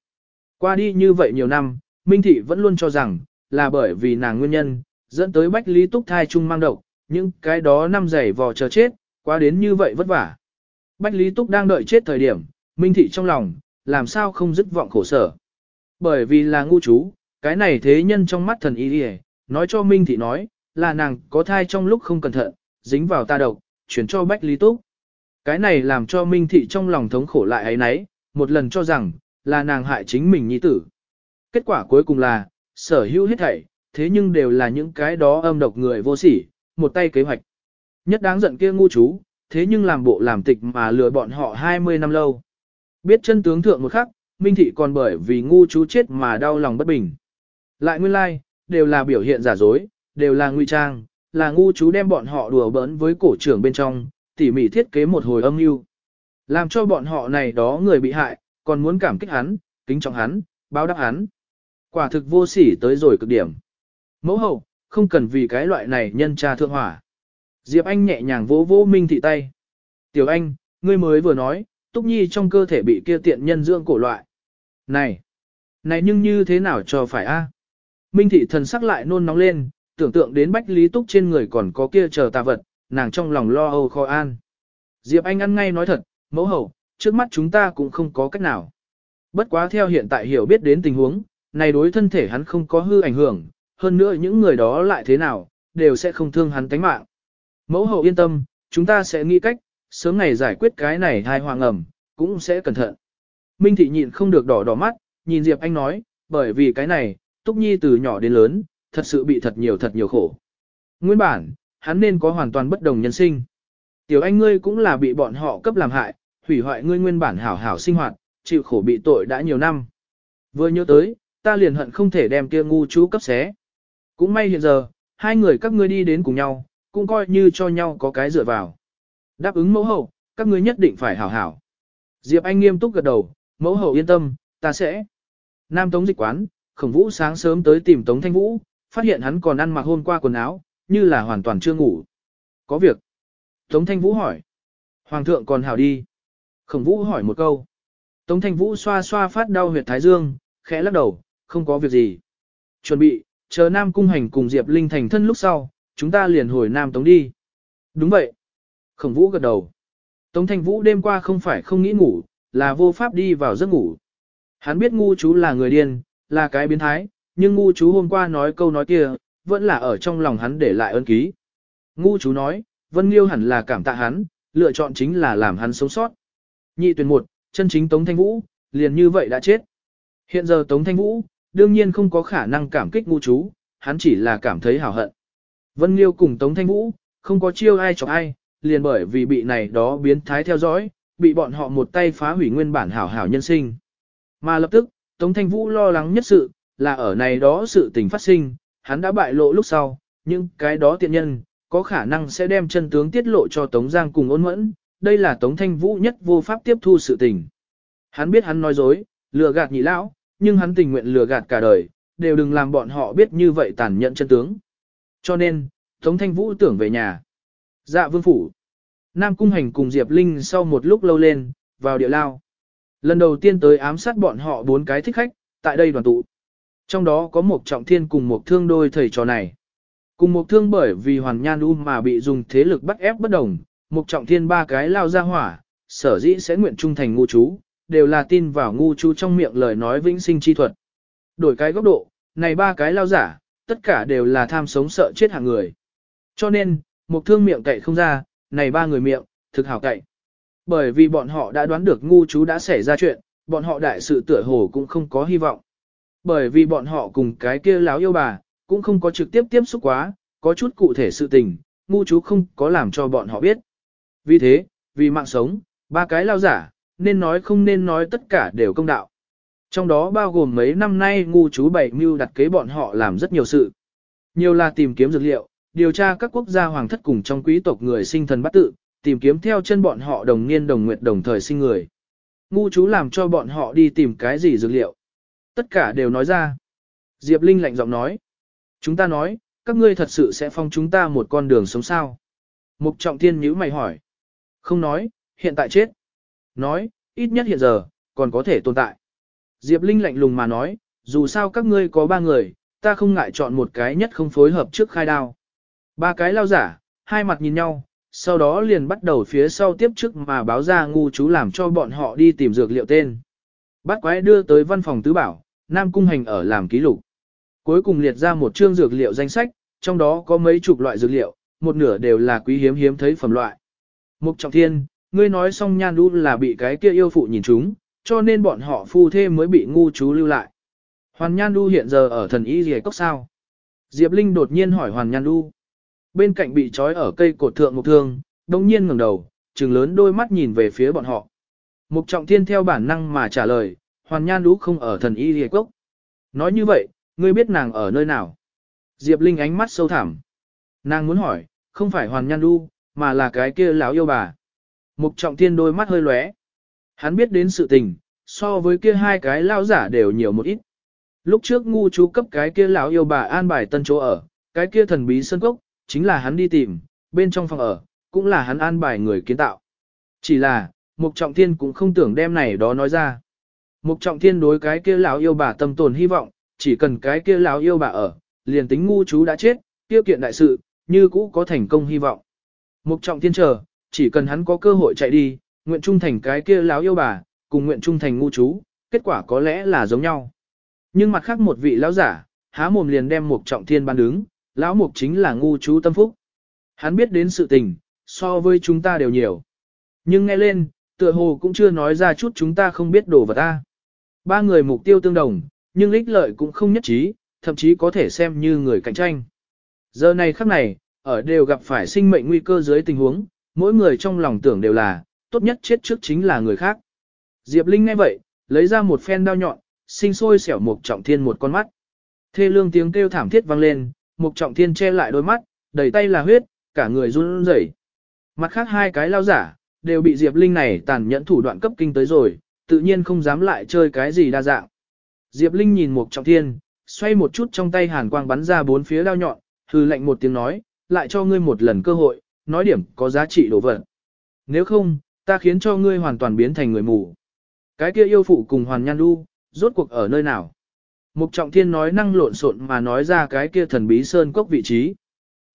Qua đi như vậy nhiều năm, Minh Thị vẫn luôn cho rằng, là bởi vì nàng nguyên nhân, dẫn tới Bách Lý Túc thai chung mang độc, nhưng cái đó năm giày vò chờ chết, quá đến như vậy vất vả. Bách Lý Túc đang đợi chết thời điểm, Minh Thị trong lòng, làm sao không dứt vọng khổ sở. Bởi vì là ngu chú, cái này thế nhân trong mắt thần y đi nói cho Minh Thị nói, là nàng có thai trong lúc không cẩn thận, dính vào ta độc, chuyển cho Bách Lý Túc. Cái này làm cho Minh Thị trong lòng thống khổ lại ấy nấy, một lần cho rằng, là nàng hại chính mình nhi tử. Kết quả cuối cùng là, sở hữu hết thảy, thế nhưng đều là những cái đó âm độc người vô sỉ, một tay kế hoạch. Nhất đáng giận kia ngu chú, thế nhưng làm bộ làm tịch mà lừa bọn họ 20 năm lâu. Biết chân tướng thượng một khắc, Minh Thị còn bởi vì ngu chú chết mà đau lòng bất bình. Lại nguyên lai, like, đều là biểu hiện giả dối, đều là nguy trang, là ngu chú đem bọn họ đùa bỡn với cổ trưởng bên trong, tỉ mỉ thiết kế một hồi âm mưu Làm cho bọn họ này đó người bị hại, còn muốn cảm kích hắn, kính trọng hắn, báo đáp hắn. Quả thực vô sỉ tới rồi cực điểm. Mẫu hậu, không cần vì cái loại này nhân tra thượng hỏa. Diệp Anh nhẹ nhàng vỗ vỗ Minh Thị tay. Tiểu Anh, ngươi mới vừa nói, Túc Nhi trong cơ thể bị kia tiện nhân dưỡng cổ loại. Này, này nhưng như thế nào cho phải a? Minh Thị thần sắc lại nôn nóng lên, tưởng tượng đến Bách Lý Túc trên người còn có kia chờ tà vật, nàng trong lòng lo âu khó an. Diệp Anh ăn ngay nói thật, mẫu hậu, trước mắt chúng ta cũng không có cách nào. Bất quá theo hiện tại hiểu biết đến tình huống, này đối thân thể hắn không có hư ảnh hưởng, hơn nữa những người đó lại thế nào, đều sẽ không thương hắn tánh mạng. Mẫu hậu yên tâm, chúng ta sẽ nghĩ cách, sớm ngày giải quyết cái này hai hoàng ẩm, cũng sẽ cẩn thận. Minh thị nhịn không được đỏ đỏ mắt, nhìn Diệp Anh nói, bởi vì cái này, Túc Nhi từ nhỏ đến lớn, thật sự bị thật nhiều thật nhiều khổ. Nguyên bản, hắn nên có hoàn toàn bất đồng nhân sinh. Tiểu Anh ngươi cũng là bị bọn họ cấp làm hại, hủy hoại ngươi nguyên bản hảo hảo sinh hoạt, chịu khổ bị tội đã nhiều năm. Vừa nhớ tới, ta liền hận không thể đem kia ngu chú cấp xé. Cũng may hiện giờ, hai người các ngươi đi đến cùng nhau, cũng coi như cho nhau có cái dựa vào. Đáp ứng mẫu hậu, các ngươi nhất định phải hảo hảo. Diệp Anh nghiêm túc gật đầu, mẫu hậu yên tâm, ta sẽ. Nam Tống dịch quán, khổng vũ sáng sớm tới tìm Tống Thanh Vũ, phát hiện hắn còn ăn mặc hôm qua quần áo, như là hoàn toàn chưa ngủ. Có việc. Tống Thanh Vũ hỏi. Hoàng thượng còn hảo đi. Khổng vũ hỏi một câu. Tống Thanh Vũ xoa xoa phát đau huyệt thái dương, khẽ lắc đầu, không có việc gì. Chuẩn bị, chờ Nam Cung Hành cùng Diệp Linh thành thân lúc sau, chúng ta liền hồi Nam Tống đi. Đúng vậy. Khổng Vũ gật đầu. Tống Thanh Vũ đêm qua không phải không nghĩ ngủ, là vô pháp đi vào giấc ngủ. Hắn biết ngu chú là người điên, là cái biến thái, nhưng ngu chú hôm qua nói câu nói kia, vẫn là ở trong lòng hắn để lại ơn ký. Ngu chú nói, Vân Liêu hẳn là cảm tạ hắn, lựa chọn chính là làm hắn sống sót. Nhị tuyển một, chân chính Tống Thanh Vũ, liền như vậy đã chết. Hiện giờ Tống Thanh Vũ, đương nhiên không có khả năng cảm kích ngu chú, hắn chỉ là cảm thấy hào hận. Vân Liêu cùng Tống Thanh Vũ, không có chiêu ai chọc ai, liền bởi vì bị này đó biến thái theo dõi, bị bọn họ một tay phá hủy nguyên bản hảo hảo nhân sinh. Mà lập tức, Tống Thanh Vũ lo lắng nhất sự, là ở này đó sự tình phát sinh, hắn đã bại lộ lúc sau, nhưng cái đó tiện nhân, có khả năng sẽ đem chân tướng tiết lộ cho Tống Giang cùng ôn mẫn, đây là Tống Thanh Vũ nhất vô pháp tiếp thu sự tình. Hắn biết hắn nói dối, lừa gạt nhị lão, nhưng hắn tình nguyện lừa gạt cả đời, đều đừng làm bọn họ biết như vậy tàn nhẫn chân tướng. Cho nên, Tống Thanh Vũ tưởng về nhà. Dạ vương phủ. Nam Cung Hành cùng Diệp Linh sau một lúc lâu lên, vào địa lao. Lần đầu tiên tới ám sát bọn họ bốn cái thích khách, tại đây đoàn tụ. Trong đó có một trọng thiên cùng một thương đôi thầy trò này. Cùng một thương bởi vì hoàn nhan u mà bị dùng thế lực bắt ép bất đồng, một trọng thiên ba cái lao ra hỏa, sở dĩ sẽ nguyện trung thành ngu chú, đều là tin vào ngu chú trong miệng lời nói vĩnh sinh chi thuật. Đổi cái góc độ, này ba cái lao giả, tất cả đều là tham sống sợ chết hàng người. Cho nên, một thương miệng cậy không ra, này ba người miệng, thực hảo cậy. Bởi vì bọn họ đã đoán được ngu chú đã xảy ra chuyện, bọn họ đại sự tựa hồ cũng không có hy vọng. Bởi vì bọn họ cùng cái kia láo yêu bà, cũng không có trực tiếp tiếp xúc quá, có chút cụ thể sự tình, ngu chú không có làm cho bọn họ biết. Vì thế, vì mạng sống, ba cái lao giả, nên nói không nên nói tất cả đều công đạo. Trong đó bao gồm mấy năm nay ngu chú bảy mưu đặt kế bọn họ làm rất nhiều sự. Nhiều là tìm kiếm dược liệu, điều tra các quốc gia hoàng thất cùng trong quý tộc người sinh thần bắt tự, tìm kiếm theo chân bọn họ đồng niên đồng nguyệt đồng thời sinh người. Ngu chú làm cho bọn họ đi tìm cái gì dược liệu. Tất cả đều nói ra. Diệp Linh lạnh giọng nói. Chúng ta nói, các ngươi thật sự sẽ phong chúng ta một con đường sống sao. Mục trọng thiên nhữ mày hỏi. Không nói, hiện tại chết. Nói, ít nhất hiện giờ, còn có thể tồn tại. Diệp Linh lạnh lùng mà nói, dù sao các ngươi có ba người, ta không ngại chọn một cái nhất không phối hợp trước khai đao. Ba cái lao giả, hai mặt nhìn nhau, sau đó liền bắt đầu phía sau tiếp trước mà báo ra ngu chú làm cho bọn họ đi tìm dược liệu tên. Bắt quái đưa tới văn phòng tứ bảo, Nam Cung Hành ở làm ký lục. Cuối cùng liệt ra một chương dược liệu danh sách, trong đó có mấy chục loại dược liệu, một nửa đều là quý hiếm hiếm thấy phẩm loại. Mục Trọng Thiên, ngươi nói xong nhan đu là bị cái kia yêu phụ nhìn chúng, cho nên bọn họ phu thê mới bị ngu chú lưu lại. Hoàn Nhan Du hiện giờ ở thần y gì cốc sao? Diệp Linh đột nhiên hỏi Hoàn Nhan Du. Bên cạnh bị trói ở cây cột thượng mục thương, đồng nhiên ngẩng đầu, trừng lớn đôi mắt nhìn về phía bọn họ. Mục Trọng Thiên theo bản năng mà trả lời, Hoàn Nhan lũ không ở thần y rìa cốc. Nói như vậy, ngươi biết nàng ở nơi nào? Diệp Linh ánh mắt sâu thẳm. Nàng muốn hỏi, không phải Hoàn Nhan lũ mà là cái kia lão yêu bà. Mục trọng thiên đôi mắt hơi lóe. Hắn biết đến sự tình, so với kia hai cái lao giả đều nhiều một ít. Lúc trước ngu chú cấp cái kia lão yêu bà an bài tân chỗ ở, cái kia thần bí sân cốc, chính là hắn đi tìm, bên trong phòng ở, cũng là hắn an bài người kiến tạo. Chỉ là, Mục Trọng Thiên cũng không tưởng đem này đó nói ra. Mục Trọng Thiên đối cái kia lão yêu bà tâm tồn hy vọng, chỉ cần cái kia lão yêu bà ở, liền tính ngu chú đã chết, tiêu kiện đại sự, như cũ có thành công hy vọng. Mục Trọng Thiên chờ, chỉ cần hắn có cơ hội chạy đi, nguyện trung thành cái kia lão yêu bà, cùng nguyện trung thành ngu chú, kết quả có lẽ là giống nhau. Nhưng mặt khác một vị lão giả, há mồm liền đem mục trọng thiên ban đứng, lão mục chính là ngu chú tâm phúc. Hắn biết đến sự tình, so với chúng ta đều nhiều. Nhưng nghe lên, tựa hồ cũng chưa nói ra chút chúng ta không biết đồ vật ta. Ba người mục tiêu tương đồng, nhưng ích lợi cũng không nhất trí, thậm chí có thể xem như người cạnh tranh. Giờ này khắc này, ở đều gặp phải sinh mệnh nguy cơ dưới tình huống, mỗi người trong lòng tưởng đều là, tốt nhất chết trước chính là người khác. Diệp Linh nghe vậy, lấy ra một phen đao nhọn, sinh sôi xẻo Mục Trọng Thiên một con mắt. Thê lương tiếng kêu thảm thiết vang lên, Mục Trọng Thiên che lại đôi mắt, đầy tay là huyết, cả người run rẩy. Mặt khác hai cái lao giả, đều bị Diệp Linh này tàn nhẫn thủ đoạn cấp kinh tới rồi, tự nhiên không dám lại chơi cái gì đa dạng. Diệp Linh nhìn Mục Trọng Thiên, xoay một chút trong tay hàn quang bắn ra bốn phía đao nhọn, hư lạnh một tiếng nói, lại cho ngươi một lần cơ hội, nói điểm có giá trị đồ vật. Nếu không, ta khiến cho ngươi hoàn toàn biến thành người mù. Cái kia yêu phụ cùng Hoàn Nhan Du, rốt cuộc ở nơi nào? Mục Trọng Thiên nói năng lộn xộn mà nói ra cái kia thần bí sơn cốc vị trí.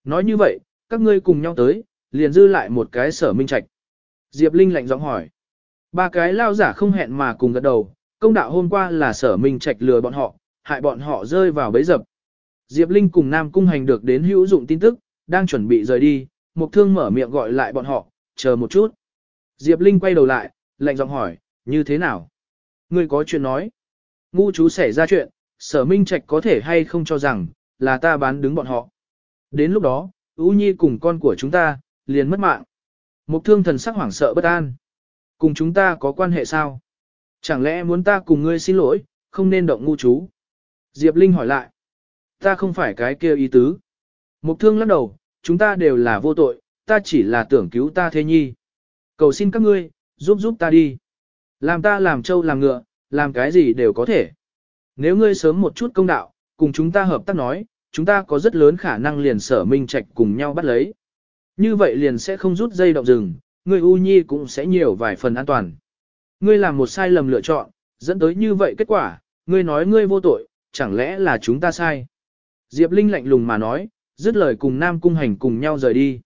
Nói như vậy, các ngươi cùng nhau tới, liền dư lại một cái sở minh trạch. Diệp Linh lạnh giọng hỏi. Ba cái lao giả không hẹn mà cùng gật đầu, công đạo hôm qua là sở minh trạch lừa bọn họ, hại bọn họ rơi vào bẫy dập. Diệp Linh cùng Nam Cung Hành được đến hữu dụng tin tức, đang chuẩn bị rời đi, Mục Thương mở miệng gọi lại bọn họ, chờ một chút. Diệp Linh quay đầu lại, lạnh giọng hỏi, như thế nào? Ngươi có chuyện nói. Ngu chú xảy ra chuyện, sở minh trạch có thể hay không cho rằng, là ta bán đứng bọn họ. Đến lúc đó, U Nhi cùng con của chúng ta, liền mất mạng. Mục thương thần sắc hoảng sợ bất an. Cùng chúng ta có quan hệ sao? Chẳng lẽ muốn ta cùng ngươi xin lỗi, không nên động ngu chú? Diệp Linh hỏi lại. Ta không phải cái kia ý tứ. Mục thương lắc đầu, chúng ta đều là vô tội, ta chỉ là tưởng cứu ta thế nhi. Cầu xin các ngươi, giúp giúp ta đi. Làm ta làm trâu làm ngựa, làm cái gì đều có thể. Nếu ngươi sớm một chút công đạo, cùng chúng ta hợp tác nói, chúng ta có rất lớn khả năng liền sở minh trạch cùng nhau bắt lấy. Như vậy liền sẽ không rút dây động rừng, ngươi U Nhi cũng sẽ nhiều vài phần an toàn. Ngươi làm một sai lầm lựa chọn, dẫn tới như vậy kết quả, ngươi nói ngươi vô tội, chẳng lẽ là chúng ta sai. Diệp Linh lạnh lùng mà nói, dứt lời cùng Nam Cung Hành cùng nhau rời đi.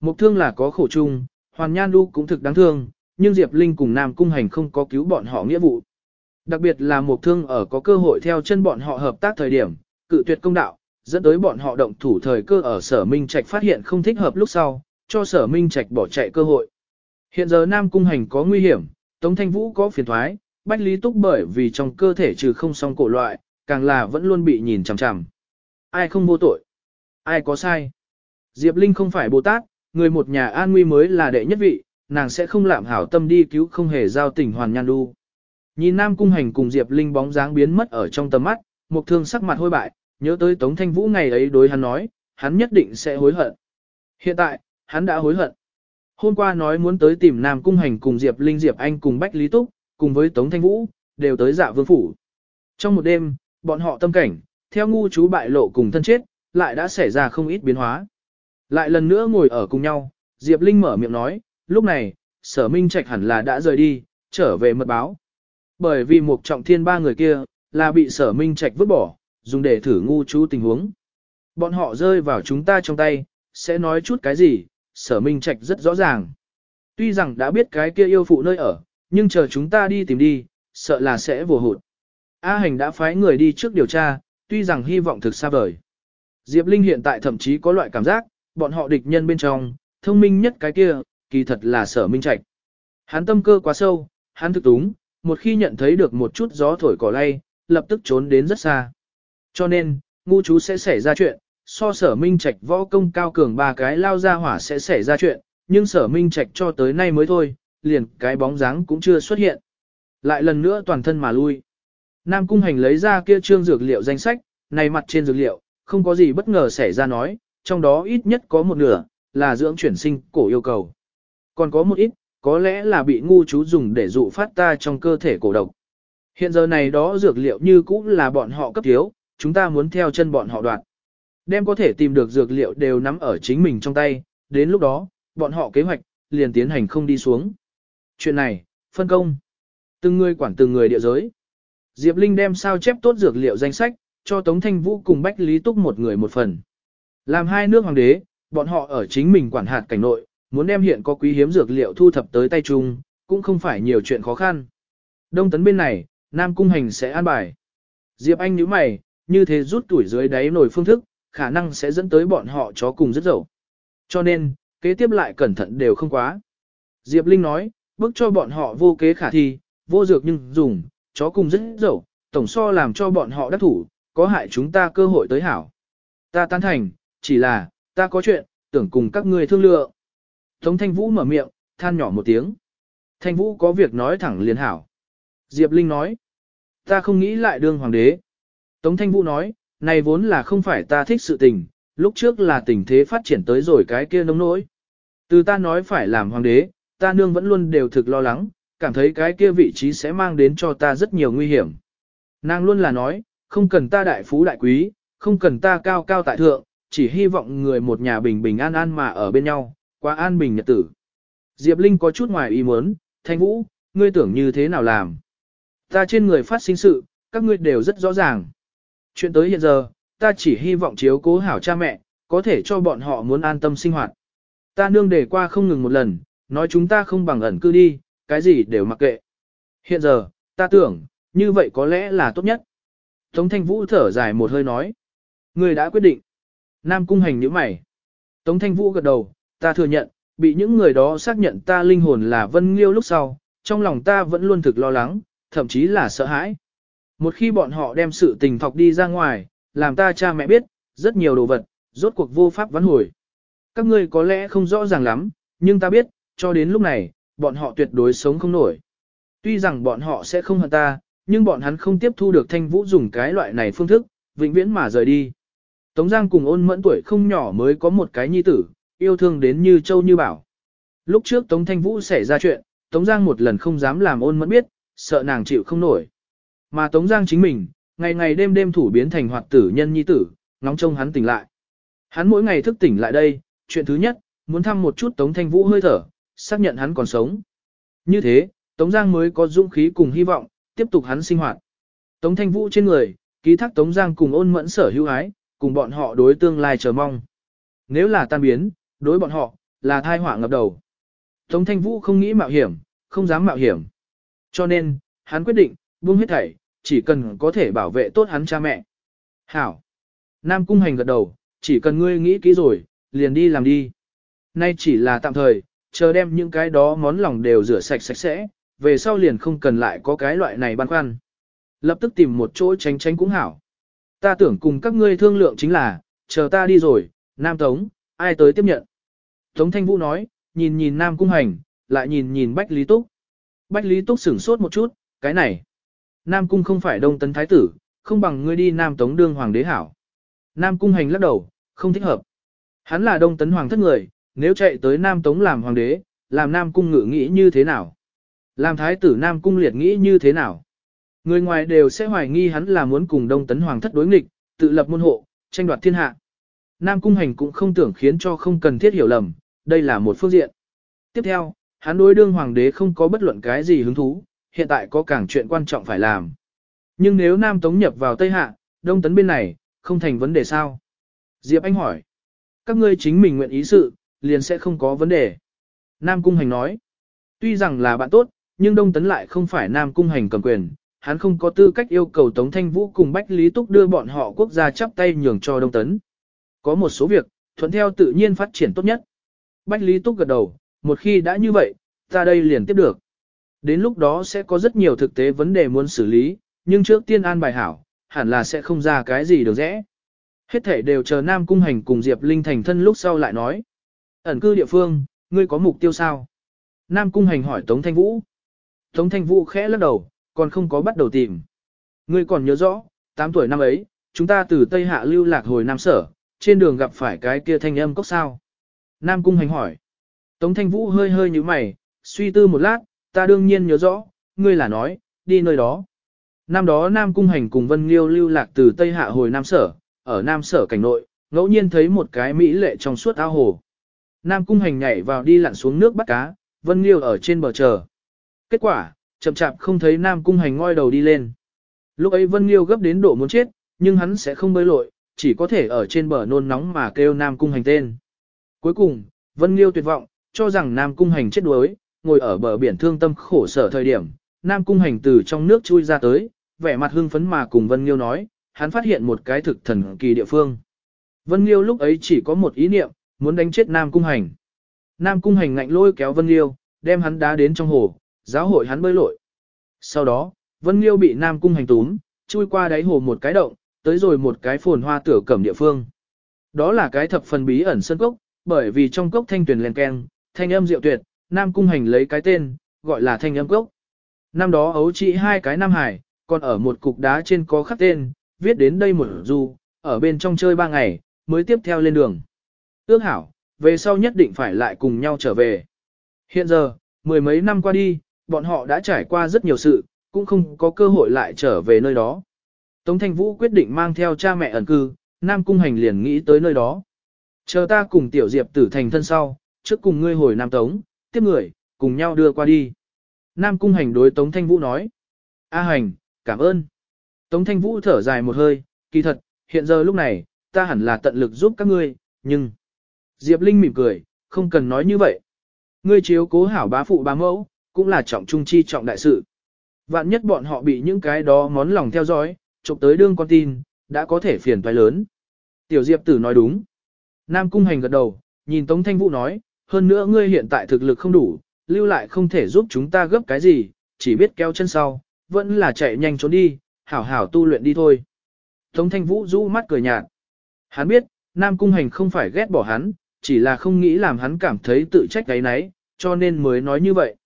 Mục thương là có khổ chung, Hoàn Nhan Du cũng thực đáng thương, nhưng Diệp Linh cùng Nam Cung Hành không có cứu bọn họ nghĩa vụ. Đặc biệt là một thương ở có cơ hội theo chân bọn họ hợp tác thời điểm, cự tuyệt công đạo, dẫn tới bọn họ động thủ thời cơ ở sở Minh Trạch phát hiện không thích hợp lúc sau, cho sở Minh Trạch bỏ chạy cơ hội. Hiện giờ Nam Cung Hành có nguy hiểm, Tống Thanh Vũ có phiền thoái, Bách Lý Túc bởi vì trong cơ thể trừ không song cổ loại, càng là vẫn luôn bị nhìn chằm chằm. Ai không vô tội? Ai có sai? Diệp Linh không phải Bồ Tát, người một nhà an nguy mới là đệ nhất vị, nàng sẽ không lạm hảo tâm đi cứu không hề giao tình hoàn nhan đu. Nhìn Nam Cung Hành cùng Diệp Linh bóng dáng biến mất ở trong tầm mắt, mục thương sắc mặt hôi bại, nhớ tới Tống Thanh Vũ ngày ấy đối hắn nói, hắn nhất định sẽ hối hận. Hiện tại, hắn đã hối hận. Hôm qua nói muốn tới tìm Nam Cung Hành cùng Diệp Linh Diệp Anh cùng Bách Lý Túc, cùng với Tống Thanh Vũ, đều tới dạ vương phủ. Trong một đêm, bọn họ tâm cảnh, theo ngu chú bại lộ cùng thân chết, lại đã xảy ra không ít biến hóa. Lại lần nữa ngồi ở cùng nhau, Diệp Linh mở miệng nói, lúc này, sở minh trạch hẳn là đã rời đi, trở về mật báo. Bởi vì một trọng thiên ba người kia, là bị sở minh trạch vứt bỏ, dùng để thử ngu chú tình huống. Bọn họ rơi vào chúng ta trong tay, sẽ nói chút cái gì, sở minh trạch rất rõ ràng. Tuy rằng đã biết cái kia yêu phụ nơi ở, nhưng chờ chúng ta đi tìm đi, sợ là sẽ vô hụt. A hành đã phái người đi trước điều tra, tuy rằng hy vọng thực xa vời. Diệp Linh hiện tại thậm chí có loại cảm giác, bọn họ địch nhân bên trong, thông minh nhất cái kia, kỳ thật là sở minh trạch. Hắn tâm cơ quá sâu, hắn thực túng, một khi nhận thấy được một chút gió thổi cỏ lay, lập tức trốn đến rất xa. Cho nên, ngu chú sẽ xảy ra chuyện, so sở minh trạch võ công cao cường ba cái lao ra hỏa sẽ xảy ra chuyện, nhưng sở minh trạch cho tới nay mới thôi, liền cái bóng dáng cũng chưa xuất hiện. Lại lần nữa toàn thân mà lui. Nam Cung Hành lấy ra kia trương dược liệu danh sách, này mặt trên dược liệu, không có gì bất ngờ xảy ra nói, trong đó ít nhất có một nửa, là dưỡng chuyển sinh cổ yêu cầu. Còn có một ít, có lẽ là bị ngu chú dùng để dụ phát ta trong cơ thể cổ độc. Hiện giờ này đó dược liệu như cũ là bọn họ cấp thiếu, chúng ta muốn theo chân bọn họ đoạt. Đem có thể tìm được dược liệu đều nắm ở chính mình trong tay, đến lúc đó, bọn họ kế hoạch, liền tiến hành không đi xuống. Chuyện này, phân công. Từng người quản từng người địa giới. Diệp Linh đem sao chép tốt dược liệu danh sách, cho Tống Thanh Vũ cùng Bách Lý Túc một người một phần. Làm hai nước hoàng đế, bọn họ ở chính mình quản hạt cảnh nội, muốn đem hiện có quý hiếm dược liệu thu thập tới tay chung, cũng không phải nhiều chuyện khó khăn. Đông tấn bên này, Nam Cung Hành sẽ an bài. Diệp Anh nhíu mày, như thế rút tuổi dưới đáy nổi phương thức, khả năng sẽ dẫn tới bọn họ chó cùng rất dậu. Cho nên, kế tiếp lại cẩn thận đều không quá. Diệp Linh nói, bước cho bọn họ vô kế khả thi, vô dược nhưng dùng, chó cùng rất dậu, tổng so làm cho bọn họ đắc thủ, có hại chúng ta cơ hội tới hảo. Ta tán thành, chỉ là, ta có chuyện, tưởng cùng các ngươi thương lượng. Tống Thanh Vũ mở miệng, than nhỏ một tiếng. Thanh Vũ có việc nói thẳng liền hảo. Diệp Linh nói, ta không nghĩ lại đương hoàng đế. Tống Thanh Vũ nói, này vốn là không phải ta thích sự tình, lúc trước là tình thế phát triển tới rồi cái kia nông nỗi. Từ ta nói phải làm hoàng đế, ta nương vẫn luôn đều thực lo lắng, cảm thấy cái kia vị trí sẽ mang đến cho ta rất nhiều nguy hiểm. Nàng luôn là nói, không cần ta đại phú đại quý, không cần ta cao cao tại thượng, chỉ hy vọng người một nhà bình bình an an mà ở bên nhau, qua an bình nhật tử. Diệp Linh có chút ngoài ý muốn, Thanh Vũ, ngươi tưởng như thế nào làm? Ta trên người phát sinh sự, các ngươi đều rất rõ ràng. Chuyện tới hiện giờ, ta chỉ hy vọng chiếu cố hảo cha mẹ, có thể cho bọn họ muốn an tâm sinh hoạt. Ta nương để qua không ngừng một lần, nói chúng ta không bằng ẩn cư đi, cái gì đều mặc kệ. Hiện giờ, ta tưởng, như vậy có lẽ là tốt nhất. Tống Thanh Vũ thở dài một hơi nói. Người đã quyết định. Nam cung hành như mày. Tống Thanh Vũ gật đầu, ta thừa nhận, bị những người đó xác nhận ta linh hồn là Vân Liêu lúc sau, trong lòng ta vẫn luôn thực lo lắng, thậm chí là sợ hãi. Một khi bọn họ đem sự tình thọc đi ra ngoài, làm ta cha mẹ biết, rất nhiều đồ vật, rốt cuộc vô pháp vãn hồi. Các ngươi có lẽ không rõ ràng lắm, nhưng ta biết, cho đến lúc này, bọn họ tuyệt đối sống không nổi. Tuy rằng bọn họ sẽ không hận ta, nhưng bọn hắn không tiếp thu được thanh vũ dùng cái loại này phương thức, vĩnh viễn mà rời đi. Tống Giang cùng ôn mẫn tuổi không nhỏ mới có một cái nhi tử, yêu thương đến như châu như bảo. Lúc trước Tống Thanh Vũ xảy ra chuyện, Tống Giang một lần không dám làm ôn mẫn biết, sợ nàng chịu không nổi. Mà Tống Giang chính mình, ngày ngày đêm đêm thủ biến thành hoạt tử nhân nhi tử, ngóng trông hắn tỉnh lại. Hắn mỗi ngày thức tỉnh lại đây, chuyện thứ nhất, muốn thăm một chút Tống Thanh Vũ hơi thở, xác nhận hắn còn sống. Như thế, Tống Giang mới có dũng khí cùng hy vọng, tiếp tục hắn sinh hoạt. Tống Thanh Vũ trên người, ký thác Tống Giang cùng ôn mẫn sở hữu ái, cùng bọn họ đối tương lai chờ mong. Nếu là tan biến, đối bọn họ, là thai họa ngập đầu. Tống Thanh Vũ không nghĩ mạo hiểm, không dám mạo hiểm. Cho nên, hắn quyết định, buông hết thảy, chỉ cần có thể bảo vệ tốt hắn cha mẹ. Hảo. Nam Cung Hành gật đầu, chỉ cần ngươi nghĩ kỹ rồi, liền đi làm đi. Nay chỉ là tạm thời, chờ đem những cái đó món lòng đều rửa sạch sạch sẽ, về sau liền không cần lại có cái loại này băn khoăn. Lập tức tìm một chỗ tránh tránh cũng hảo. Ta tưởng cùng các ngươi thương lượng chính là, chờ ta đi rồi, Nam Tống, ai tới tiếp nhận. Tống Thanh Vũ nói, nhìn nhìn Nam Cung Hành, lại nhìn nhìn Bách Lý Túc. Bách Lý Túc sửng sốt một chút, cái này. Nam Cung không phải Đông Tấn Thái Tử, không bằng ngươi đi Nam Tống đương Hoàng đế hảo. Nam Cung Hành lắc đầu, không thích hợp. Hắn là Đông Tấn Hoàng thất người, nếu chạy tới Nam Tống làm Hoàng đế, làm Nam Cung ngự nghĩ như thế nào? Làm Thái tử Nam Cung liệt nghĩ như thế nào? Người ngoài đều sẽ hoài nghi hắn là muốn cùng Đông Tấn Hoàng thất đối nghịch, tự lập môn hộ, tranh đoạt thiên hạ. Nam Cung Hành cũng không tưởng khiến cho không cần thiết hiểu lầm, đây là một phương diện. Tiếp theo, hắn đối đương hoàng đế không có bất luận cái gì hứng thú, hiện tại có càng chuyện quan trọng phải làm. Nhưng nếu Nam Tống nhập vào Tây Hạ, Đông Tấn bên này, không thành vấn đề sao? Diệp Anh hỏi. Các ngươi chính mình nguyện ý sự, liền sẽ không có vấn đề. Nam Cung Hành nói. Tuy rằng là bạn tốt, nhưng Đông Tấn lại không phải Nam Cung Hành cầm quyền, hắn không có tư cách yêu cầu Tống Thanh Vũ cùng Bách Lý Túc đưa bọn họ quốc gia chắp tay nhường cho Đông Tấn. Có một số việc, thuận theo tự nhiên phát triển tốt nhất. Bách Lý Túc gật đầu, một khi đã như vậy, ta đây liền tiếp được. Đến lúc đó sẽ có rất nhiều thực tế vấn đề muốn xử lý, nhưng trước tiên an bài hảo, hẳn là sẽ không ra cái gì được rẽ. Hết thể đều chờ Nam Cung Hành cùng Diệp Linh thành thân lúc sau lại nói. Ẩn cư địa phương, ngươi có mục tiêu sao? Nam Cung Hành hỏi Tống Thanh Vũ. Tống Thanh Vũ khẽ lắc đầu, còn không có bắt đầu tìm. Ngươi còn nhớ rõ, 8 tuổi năm ấy, chúng ta từ Tây Hạ lưu lạc hồi Nam Sở, trên đường gặp phải cái kia thanh âm cốc sao. Nam Cung Hành hỏi. Tống Thanh Vũ hơi hơi như mày, suy tư một lát, ta đương nhiên nhớ rõ, ngươi là nói, đi nơi đó. Năm đó Nam Cung Hành cùng Vân Liêu lưu lạc từ Tây Hạ hồi Nam Sở, ở Nam Sở cảnh nội, ngẫu nhiên thấy một cái mỹ lệ trong suốt ao hồ. Nam Cung Hành nhảy vào đi lặn xuống nước bắt cá, Vân Liêu ở trên bờ chờ. Kết quả, chậm chạp không thấy Nam Cung Hành ngoi đầu đi lên. Lúc ấy Vân Liêu gấp đến độ muốn chết, nhưng hắn sẽ không bơi lội, chỉ có thể ở trên bờ nôn nóng mà kêu Nam Cung Hành tên. Cuối cùng, Vân Liêu tuyệt vọng, cho rằng Nam Cung Hành chết đuối, ngồi ở bờ biển thương tâm khổ sở thời điểm, Nam Cung Hành từ trong nước chui ra tới, vẻ mặt hưng phấn mà cùng Vân Liêu nói, hắn phát hiện một cái thực thần kỳ địa phương. Vân Liêu lúc ấy chỉ có một ý niệm, muốn đánh chết Nam Cung Hành. Nam Cung Hành ngạnh lôi kéo Vân Liêu, đem hắn đá đến trong hồ, giáo hội hắn bơi lội. Sau đó, Vân Liêu bị Nam Cung Hành túm, chui qua đáy hồ một cái động, tới rồi một cái phồn hoa tửa cẩm địa phương. Đó là cái thập phần bí ẩn sân cốc, bởi vì trong cốc thanh tuyển len keng, thanh âm diệu tuyệt, Nam Cung Hành lấy cái tên, gọi là thanh âm cốc. Năm đó ấu trị hai cái Nam Hải, còn ở một cục đá trên có khắc tên, viết đến đây một du, ở bên trong chơi ba ngày, mới tiếp theo lên đường. Ước hảo, về sau nhất định phải lại cùng nhau trở về. Hiện giờ, mười mấy năm qua đi, bọn họ đã trải qua rất nhiều sự, cũng không có cơ hội lại trở về nơi đó. Tống Thanh Vũ quyết định mang theo cha mẹ ẩn cư, Nam Cung Hành liền nghĩ tới nơi đó. Chờ ta cùng Tiểu Diệp tử thành thân sau, trước cùng ngươi hồi Nam Tống, tiếp người, cùng nhau đưa qua đi. Nam Cung Hành đối Tống Thanh Vũ nói. A Hành, cảm ơn. Tống Thanh Vũ thở dài một hơi, kỳ thật, hiện giờ lúc này, ta hẳn là tận lực giúp các ngươi, nhưng... Diệp Linh mỉm cười, không cần nói như vậy. Ngươi chiếu cố hảo bá phụ bá mẫu, cũng là trọng trung chi trọng đại sự. Vạn nhất bọn họ bị những cái đó ngón lòng theo dõi, chụp tới đương con tin, đã có thể phiền toái lớn. Tiểu Diệp tử nói đúng. Nam Cung Hành gật đầu, nhìn Tống Thanh Vũ nói, hơn nữa ngươi hiện tại thực lực không đủ, lưu lại không thể giúp chúng ta gấp cái gì, chỉ biết kéo chân sau, vẫn là chạy nhanh trốn đi, hảo hảo tu luyện đi thôi. Tống Thanh Vũ rũ mắt cười nhạt. Hắn biết, Nam Cung Hành không phải ghét bỏ hắn, chỉ là không nghĩ làm hắn cảm thấy tự trách cái nấy, cho nên mới nói như vậy.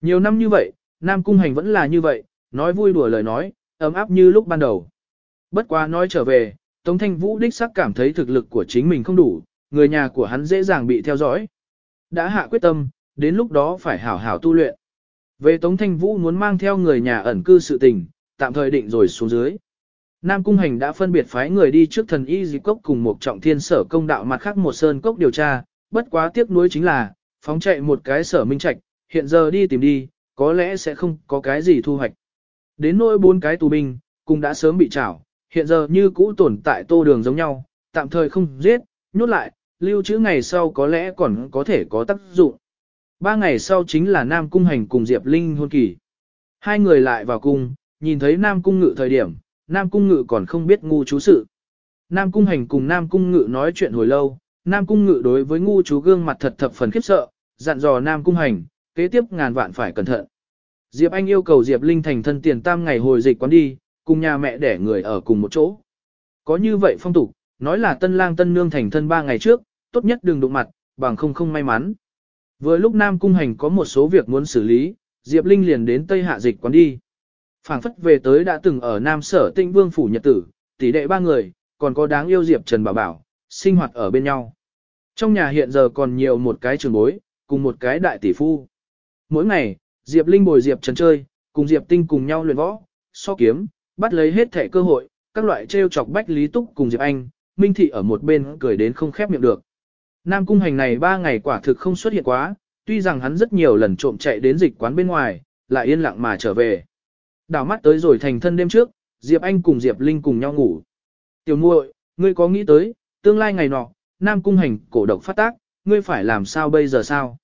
Nhiều năm như vậy, Nam Cung Hành vẫn là như vậy, nói vui đùa lời nói, ấm áp như lúc ban đầu. Bất quá nói trở về, Tống Thanh Vũ đích xác cảm thấy thực lực của chính mình không đủ, người nhà của hắn dễ dàng bị theo dõi. Đã hạ quyết tâm, đến lúc đó phải hảo hảo tu luyện. Về Tống Thanh Vũ muốn mang theo người nhà ẩn cư sự tình, tạm thời định rồi xuống dưới. Nam Cung Hành đã phân biệt phái người đi trước thần y di cốc cùng một trọng thiên sở công đạo mặt khác một sơn cốc điều tra, bất quá tiếc nuối chính là, phóng chạy một cái sở minh trạch, hiện giờ đi tìm đi, có lẽ sẽ không có cái gì thu hoạch. Đến nỗi bốn cái tù binh, cũng đã sớm bị trảo, hiện giờ như cũ tồn tại tô đường giống nhau, tạm thời không giết, nhốt lại, lưu trữ ngày sau có lẽ còn có thể có tác dụng. Ba ngày sau chính là Nam Cung Hành cùng Diệp Linh hôn kỳ. Hai người lại vào cung, nhìn thấy Nam Cung Ngự thời điểm, Nam Cung Ngự còn không biết ngu chú sự. Nam Cung Hành cùng Nam Cung Ngự nói chuyện hồi lâu, Nam Cung Ngự đối với ngu chú gương mặt thật thập phần khiếp sợ, dặn dò Nam Cung Hành, kế tiếp ngàn vạn phải cẩn thận. Diệp Anh yêu cầu Diệp Linh thành thân tiền tam ngày hồi dịch quán đi, cùng nhà mẹ để người ở cùng một chỗ. Có như vậy phong tục, nói là tân lang tân nương thành thân ba ngày trước, tốt nhất đừng đụng mặt, bằng không không may mắn. Vừa lúc Nam Cung Hành có một số việc muốn xử lý, Diệp Linh liền đến Tây Hạ dịch quán đi. phảng phất về tới đã từng ở Nam Sở Tinh Vương Phủ Nhật Tử, tỷ đệ ba người, còn có đáng yêu Diệp Trần Bảo Bảo, sinh hoạt ở bên nhau. Trong nhà hiện giờ còn nhiều một cái trường bối, cùng một cái đại tỷ phu. Mỗi ngày, Diệp Linh bồi Diệp Trần chơi, cùng Diệp Tinh cùng nhau luyện võ, so kiếm, bắt lấy hết thể cơ hội, các loại trêu chọc Bách Lý Túc cùng Diệp Anh, Minh Thị ở một bên cười đến không khép miệng được. Nam Cung Hành này ba ngày quả thực không xuất hiện quá, tuy rằng hắn rất nhiều lần trộm chạy đến dịch quán bên ngoài, lại yên lặng mà trở về. Đảo mắt tới rồi thành thân đêm trước, Diệp Anh cùng Diệp Linh cùng nhau ngủ. Tiểu muội, ngươi có nghĩ tới, tương lai ngày nọ, Nam Cung Hành cổ độc phát tác, ngươi phải làm sao bây giờ sao?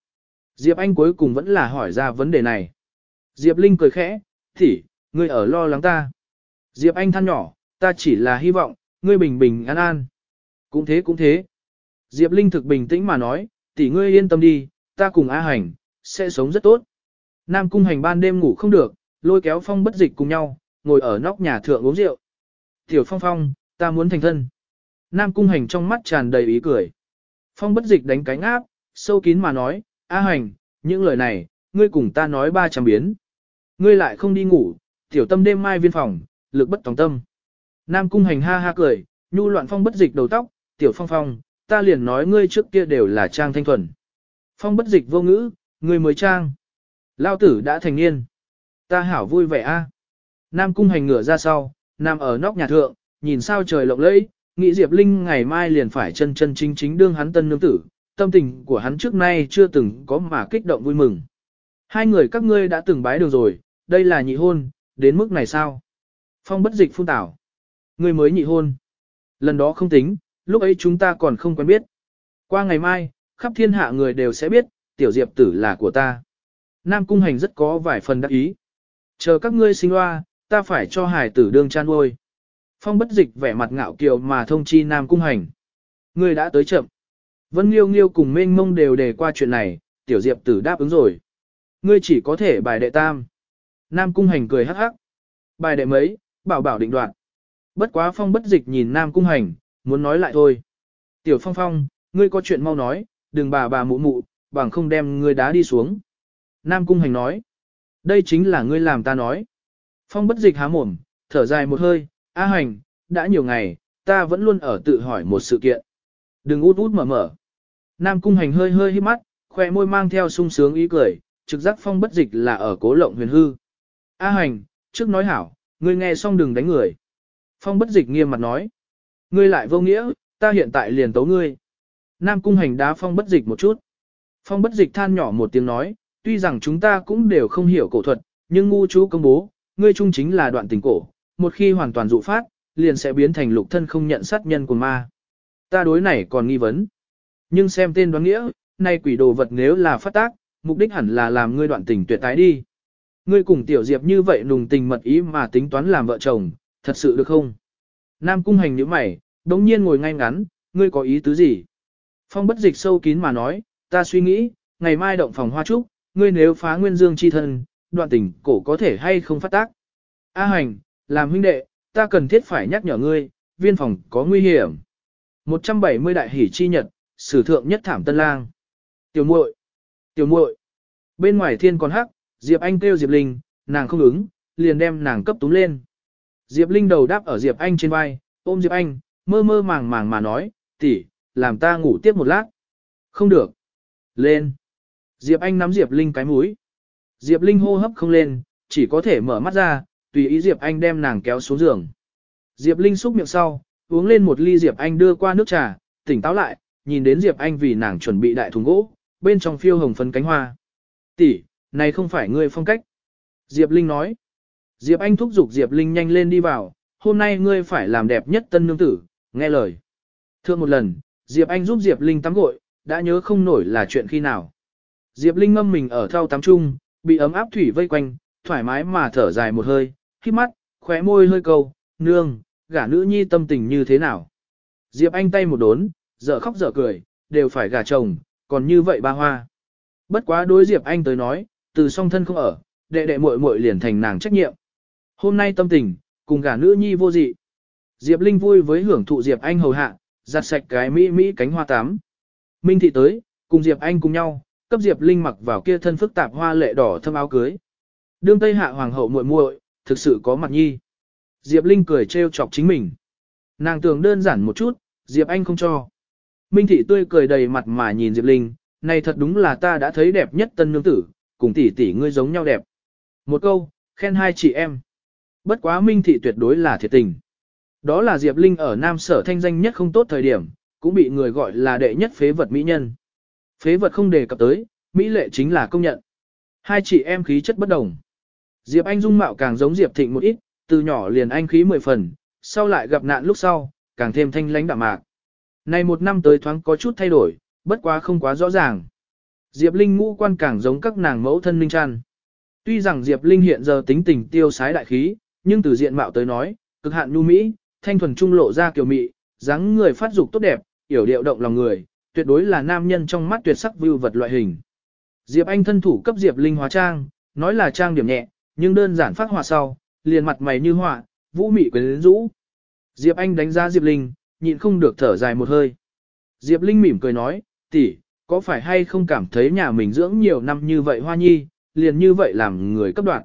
Diệp Anh cuối cùng vẫn là hỏi ra vấn đề này. Diệp Linh cười khẽ, thỉ, ngươi ở lo lắng ta. Diệp Anh than nhỏ, ta chỉ là hy vọng, ngươi bình bình an an. Cũng thế cũng thế. Diệp Linh thực bình tĩnh mà nói, tỷ ngươi yên tâm đi, ta cùng A Hành, sẽ sống rất tốt. Nam Cung Hành ban đêm ngủ không được, lôi kéo Phong bất dịch cùng nhau, ngồi ở nóc nhà thượng uống rượu. Tiểu Phong Phong, ta muốn thành thân. Nam Cung Hành trong mắt tràn đầy ý cười. Phong bất dịch đánh cánh áp, sâu kín mà nói, A Hành, những lời này, ngươi cùng ta nói ba trăm biến. Ngươi lại không đi ngủ, tiểu tâm đêm mai viên phòng, lực bất tòng tâm. Nam Cung Hành ha ha cười, nhu loạn Phong bất dịch đầu tóc, tiểu Phong Phong, ta liền nói ngươi trước kia đều là trang thanh thuần. Phong bất dịch vô ngữ, ngươi mới trang. Lao tử đã thành niên. Ta hảo vui vẻ a. Nam cung hành ngửa ra sau, nằm ở nóc nhà thượng, nhìn sao trời lộng lẫy, nghĩ Diệp Linh ngày mai liền phải chân chân chính chính đương hắn tân nương tử, tâm tình của hắn trước nay chưa từng có mà kích động vui mừng. Hai người các ngươi đã từng bái đường rồi, đây là nhị hôn, đến mức này sao? Phong bất dịch phun tảo. Ngươi mới nhị hôn. Lần đó không tính, lúc ấy chúng ta còn không quen biết. Qua ngày mai, khắp thiên hạ người đều sẽ biết, tiểu diệp tử là của ta. Nam Cung Hành rất có vài phần đắc ý. Chờ các ngươi sinh hoa, ta phải cho hải tử đương chan nuôi. Phong bất dịch vẻ mặt ngạo kiều mà thông chi Nam Cung Hành. Ngươi đã tới chậm. Vân Nghiêu Nghiêu cùng mênh mông đều đề qua chuyện này, tiểu diệp tử đáp ứng rồi. Ngươi chỉ có thể bài đệ tam. Nam Cung Hành cười hắc hắc. Bài đệ mấy, bảo bảo định đoạt. Bất quá phong bất dịch nhìn Nam Cung Hành, muốn nói lại thôi. Tiểu Phong Phong, ngươi có chuyện mau nói, đừng bà bà mụ mụ, bằng không đem ngươi đá đi xuống. Nam Cung Hành nói. Đây chính là ngươi làm ta nói. Phong bất dịch há mồm, thở dài một hơi, A hành, đã nhiều ngày, ta vẫn luôn ở tự hỏi một sự kiện. Đừng út út mở mở. Nam cung hành hơi hơi hít mắt, khoe môi mang theo sung sướng ý cười, trực giác phong bất dịch là ở cố lộng huyền hư. A hành, trước nói hảo, ngươi nghe xong đừng đánh người. Phong bất dịch nghiêm mặt nói. Ngươi lại vô nghĩa, ta hiện tại liền tấu ngươi. Nam cung hành đá phong bất dịch một chút. Phong bất dịch than nhỏ một tiếng nói, tuy rằng chúng ta cũng đều không hiểu cổ thuật, nhưng ngu chú công bố, ngươi trung chính là đoạn tình cổ, một khi hoàn toàn dụ phát, liền sẽ biến thành lục thân không nhận sát nhân của ma. Ta đối này còn nghi vấn. Nhưng xem tên đoán nghĩa, nay quỷ đồ vật nếu là phát tác, mục đích hẳn là làm ngươi đoạn tình tuyệt tái đi. Ngươi cùng tiểu diệp như vậy nùng tình mật ý mà tính toán làm vợ chồng, thật sự được không? Nam cung hành nhíu mày, đống nhiên ngồi ngay ngắn, ngươi có ý tứ gì? Phong bất dịch sâu kín mà nói, ta suy nghĩ, ngày mai động phòng hoa trúc, ngươi nếu phá nguyên dương chi thân, đoạn tình cổ có thể hay không phát tác. A hành, làm huynh đệ, ta cần thiết phải nhắc nhở ngươi, viên phòng có nguy hiểm. 170 đại hỷ chi nhật, sử thượng nhất thảm tân lang. Tiểu muội, tiểu muội. Bên ngoài thiên còn hắc, Diệp Anh kêu Diệp Linh, nàng không ứng, liền đem nàng cấp túm lên. Diệp Linh đầu đáp ở Diệp Anh trên vai, ôm Diệp Anh, mơ mơ màng màng mà nói, tỷ, làm ta ngủ tiếp một lát. Không được. Lên. Diệp Anh nắm Diệp Linh cái mũi. Diệp Linh hô hấp không lên, chỉ có thể mở mắt ra, tùy ý Diệp Anh đem nàng kéo xuống giường. Diệp Linh xúc miệng sau, uống lên một ly Diệp Anh đưa qua nước trà, tỉnh táo lại, nhìn đến Diệp Anh vì nàng chuẩn bị đại thùng gỗ, bên trong phiêu hồng phấn cánh hoa. Tỷ, này không phải ngươi phong cách. Diệp Linh nói. Diệp Anh thúc giục Diệp Linh nhanh lên đi vào, hôm nay ngươi phải làm đẹp nhất tân nương tử, nghe lời. Thưa một lần, Diệp Anh giúp Diệp Linh tắm gội, đã nhớ không nổi là chuyện khi nào. Diệp Linh ngâm mình ở thau tắm chung, bị ấm áp thủy vây quanh, thoải mái mà thở dài một hơi, khi mắt, khóe môi hơi câu, nương, gả nữ nhi tâm tình như thế nào. Diệp Anh tay một đốn, dở khóc dở cười, đều phải gả chồng, còn như vậy ba hoa. Bất quá đối Diệp Anh tới nói, từ song thân không ở, đệ đệ muội muội liền thành nàng trách nhiệm. Hôm nay tâm tình, cùng gả nữ nhi vô dị. Diệp Linh vui với hưởng thụ Diệp Anh hầu hạ, giặt sạch cái mỹ mỹ cánh hoa tám. Minh thị tới, cùng Diệp Anh cùng nhau, cấp Diệp Linh mặc vào kia thân phức tạp hoa lệ đỏ thâm áo cưới. Đương Tây Hạ hoàng hậu muội muội, thực sự có mặt nhi. Diệp Linh cười trêu chọc chính mình. Nàng tưởng đơn giản một chút, Diệp Anh không cho. Minh thị tươi cười đầy mặt mà nhìn Diệp Linh, này thật đúng là ta đã thấy đẹp nhất tân nương tử, cùng tỷ tỷ ngươi giống nhau đẹp. Một câu, khen hai chị em. Bất quá Minh thị tuyệt đối là thiệt tình. Đó là Diệp Linh ở Nam Sở thanh danh nhất không tốt thời điểm, cũng bị người gọi là đệ nhất phế vật mỹ nhân. Phế vật không đề cập tới, mỹ lệ chính là công nhận. Hai chị em khí chất bất đồng. Diệp Anh dung mạo càng giống Diệp Thịnh một ít, từ nhỏ liền anh khí mười phần, sau lại gặp nạn lúc sau, càng thêm thanh lãnh đạm mạc. Này một năm tới thoáng có chút thay đổi, bất quá không quá rõ ràng. Diệp Linh ngũ quan càng giống các nàng mẫu thân Linh Trăn. Tuy rằng Diệp Linh hiện giờ tính tình tiêu sái đại khí, nhưng từ diện mạo tới nói, cực hạn nhu mỹ, thanh thuần trung lộ ra kiều mị, dáng người phát dục tốt đẹp, yểu điệu động lòng người, tuyệt đối là nam nhân trong mắt tuyệt sắc view vật loại hình. Diệp Anh thân thủ cấp Diệp Linh hóa trang, nói là trang điểm nhẹ, nhưng đơn giản phát họa sau, liền mặt mày như họa, vũ mị quyến rũ. Diệp Anh đánh giá Diệp Linh, nhịn không được thở dài một hơi. Diệp Linh mỉm cười nói, tỷ, có phải hay không cảm thấy nhà mình dưỡng nhiều năm như vậy hoa nhi, liền như vậy làm người cấp đoạn.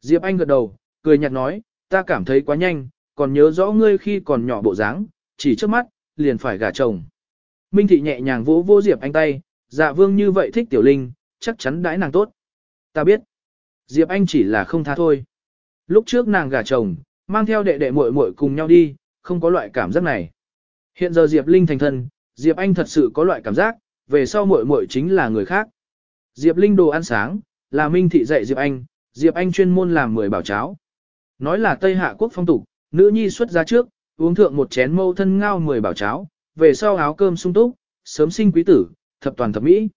Diệp Anh gật đầu, cười nhạt nói, ta cảm thấy quá nhanh, còn nhớ rõ ngươi khi còn nhỏ bộ dáng, chỉ trước mắt, liền phải gả chồng. Minh thị nhẹ nhàng vỗ vỗ Diệp Anh tay, dạ vương như vậy thích tiểu linh, chắc chắn đãi nàng tốt. Ta biết. Diệp Anh chỉ là không tha thôi. Lúc trước nàng gả chồng, mang theo đệ đệ muội muội cùng nhau đi, không có loại cảm giác này. Hiện giờ Diệp Linh thành thân, Diệp Anh thật sự có loại cảm giác, về sau muội muội chính là người khác. Diệp Linh đồ ăn sáng, là Minh thị dạy Diệp Anh, Diệp Anh chuyên môn làm mười bảo cháo. Nói là Tây Hạ quốc phong tục, nữ nhi xuất ra trước, uống thượng một chén mâu thân ngao mười bảo cháo, về sau áo cơm sung túc, sớm sinh quý tử, thập toàn thập mỹ.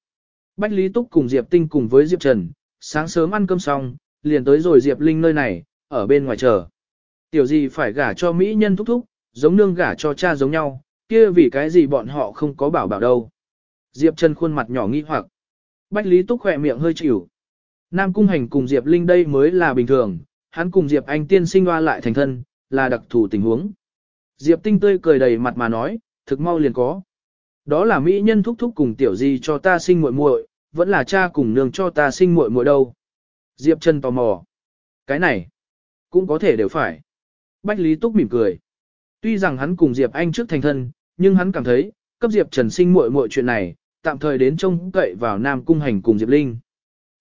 Bách Lý Túc cùng Diệp Tinh cùng với Diệp Trần, sáng sớm ăn cơm xong, liền tới rồi Diệp Linh nơi này, ở bên ngoài chờ. Tiểu gì phải gả cho mỹ nhân thúc thúc, giống nương gả cho cha giống nhau, kia vì cái gì bọn họ không có bảo bảo đâu. Diệp Trần khuôn mặt nhỏ nghi hoặc. Bách Lý Túc khỏe miệng hơi chịu. Nam Cung Hành cùng Diệp Linh đây mới là bình thường, hắn cùng Diệp Anh tiên sinh hoa lại thành thân, là đặc thù tình huống. Diệp Tinh tươi cười đầy mặt mà nói, thực mau liền có. Đó là mỹ nhân thúc thúc cùng tiểu gì cho ta sinh muội muội, vẫn là cha cùng nương cho ta sinh muội muội đâu. Diệp Trần tò mò. Cái này, cũng có thể đều phải. Bách Lý Túc mỉm cười. Tuy rằng hắn cùng Diệp Anh trước thành thân, nhưng hắn cảm thấy, cấp Diệp Trần sinh muội muội chuyện này, tạm thời đến trông cậy vào Nam Cung Hành cùng Diệp Linh.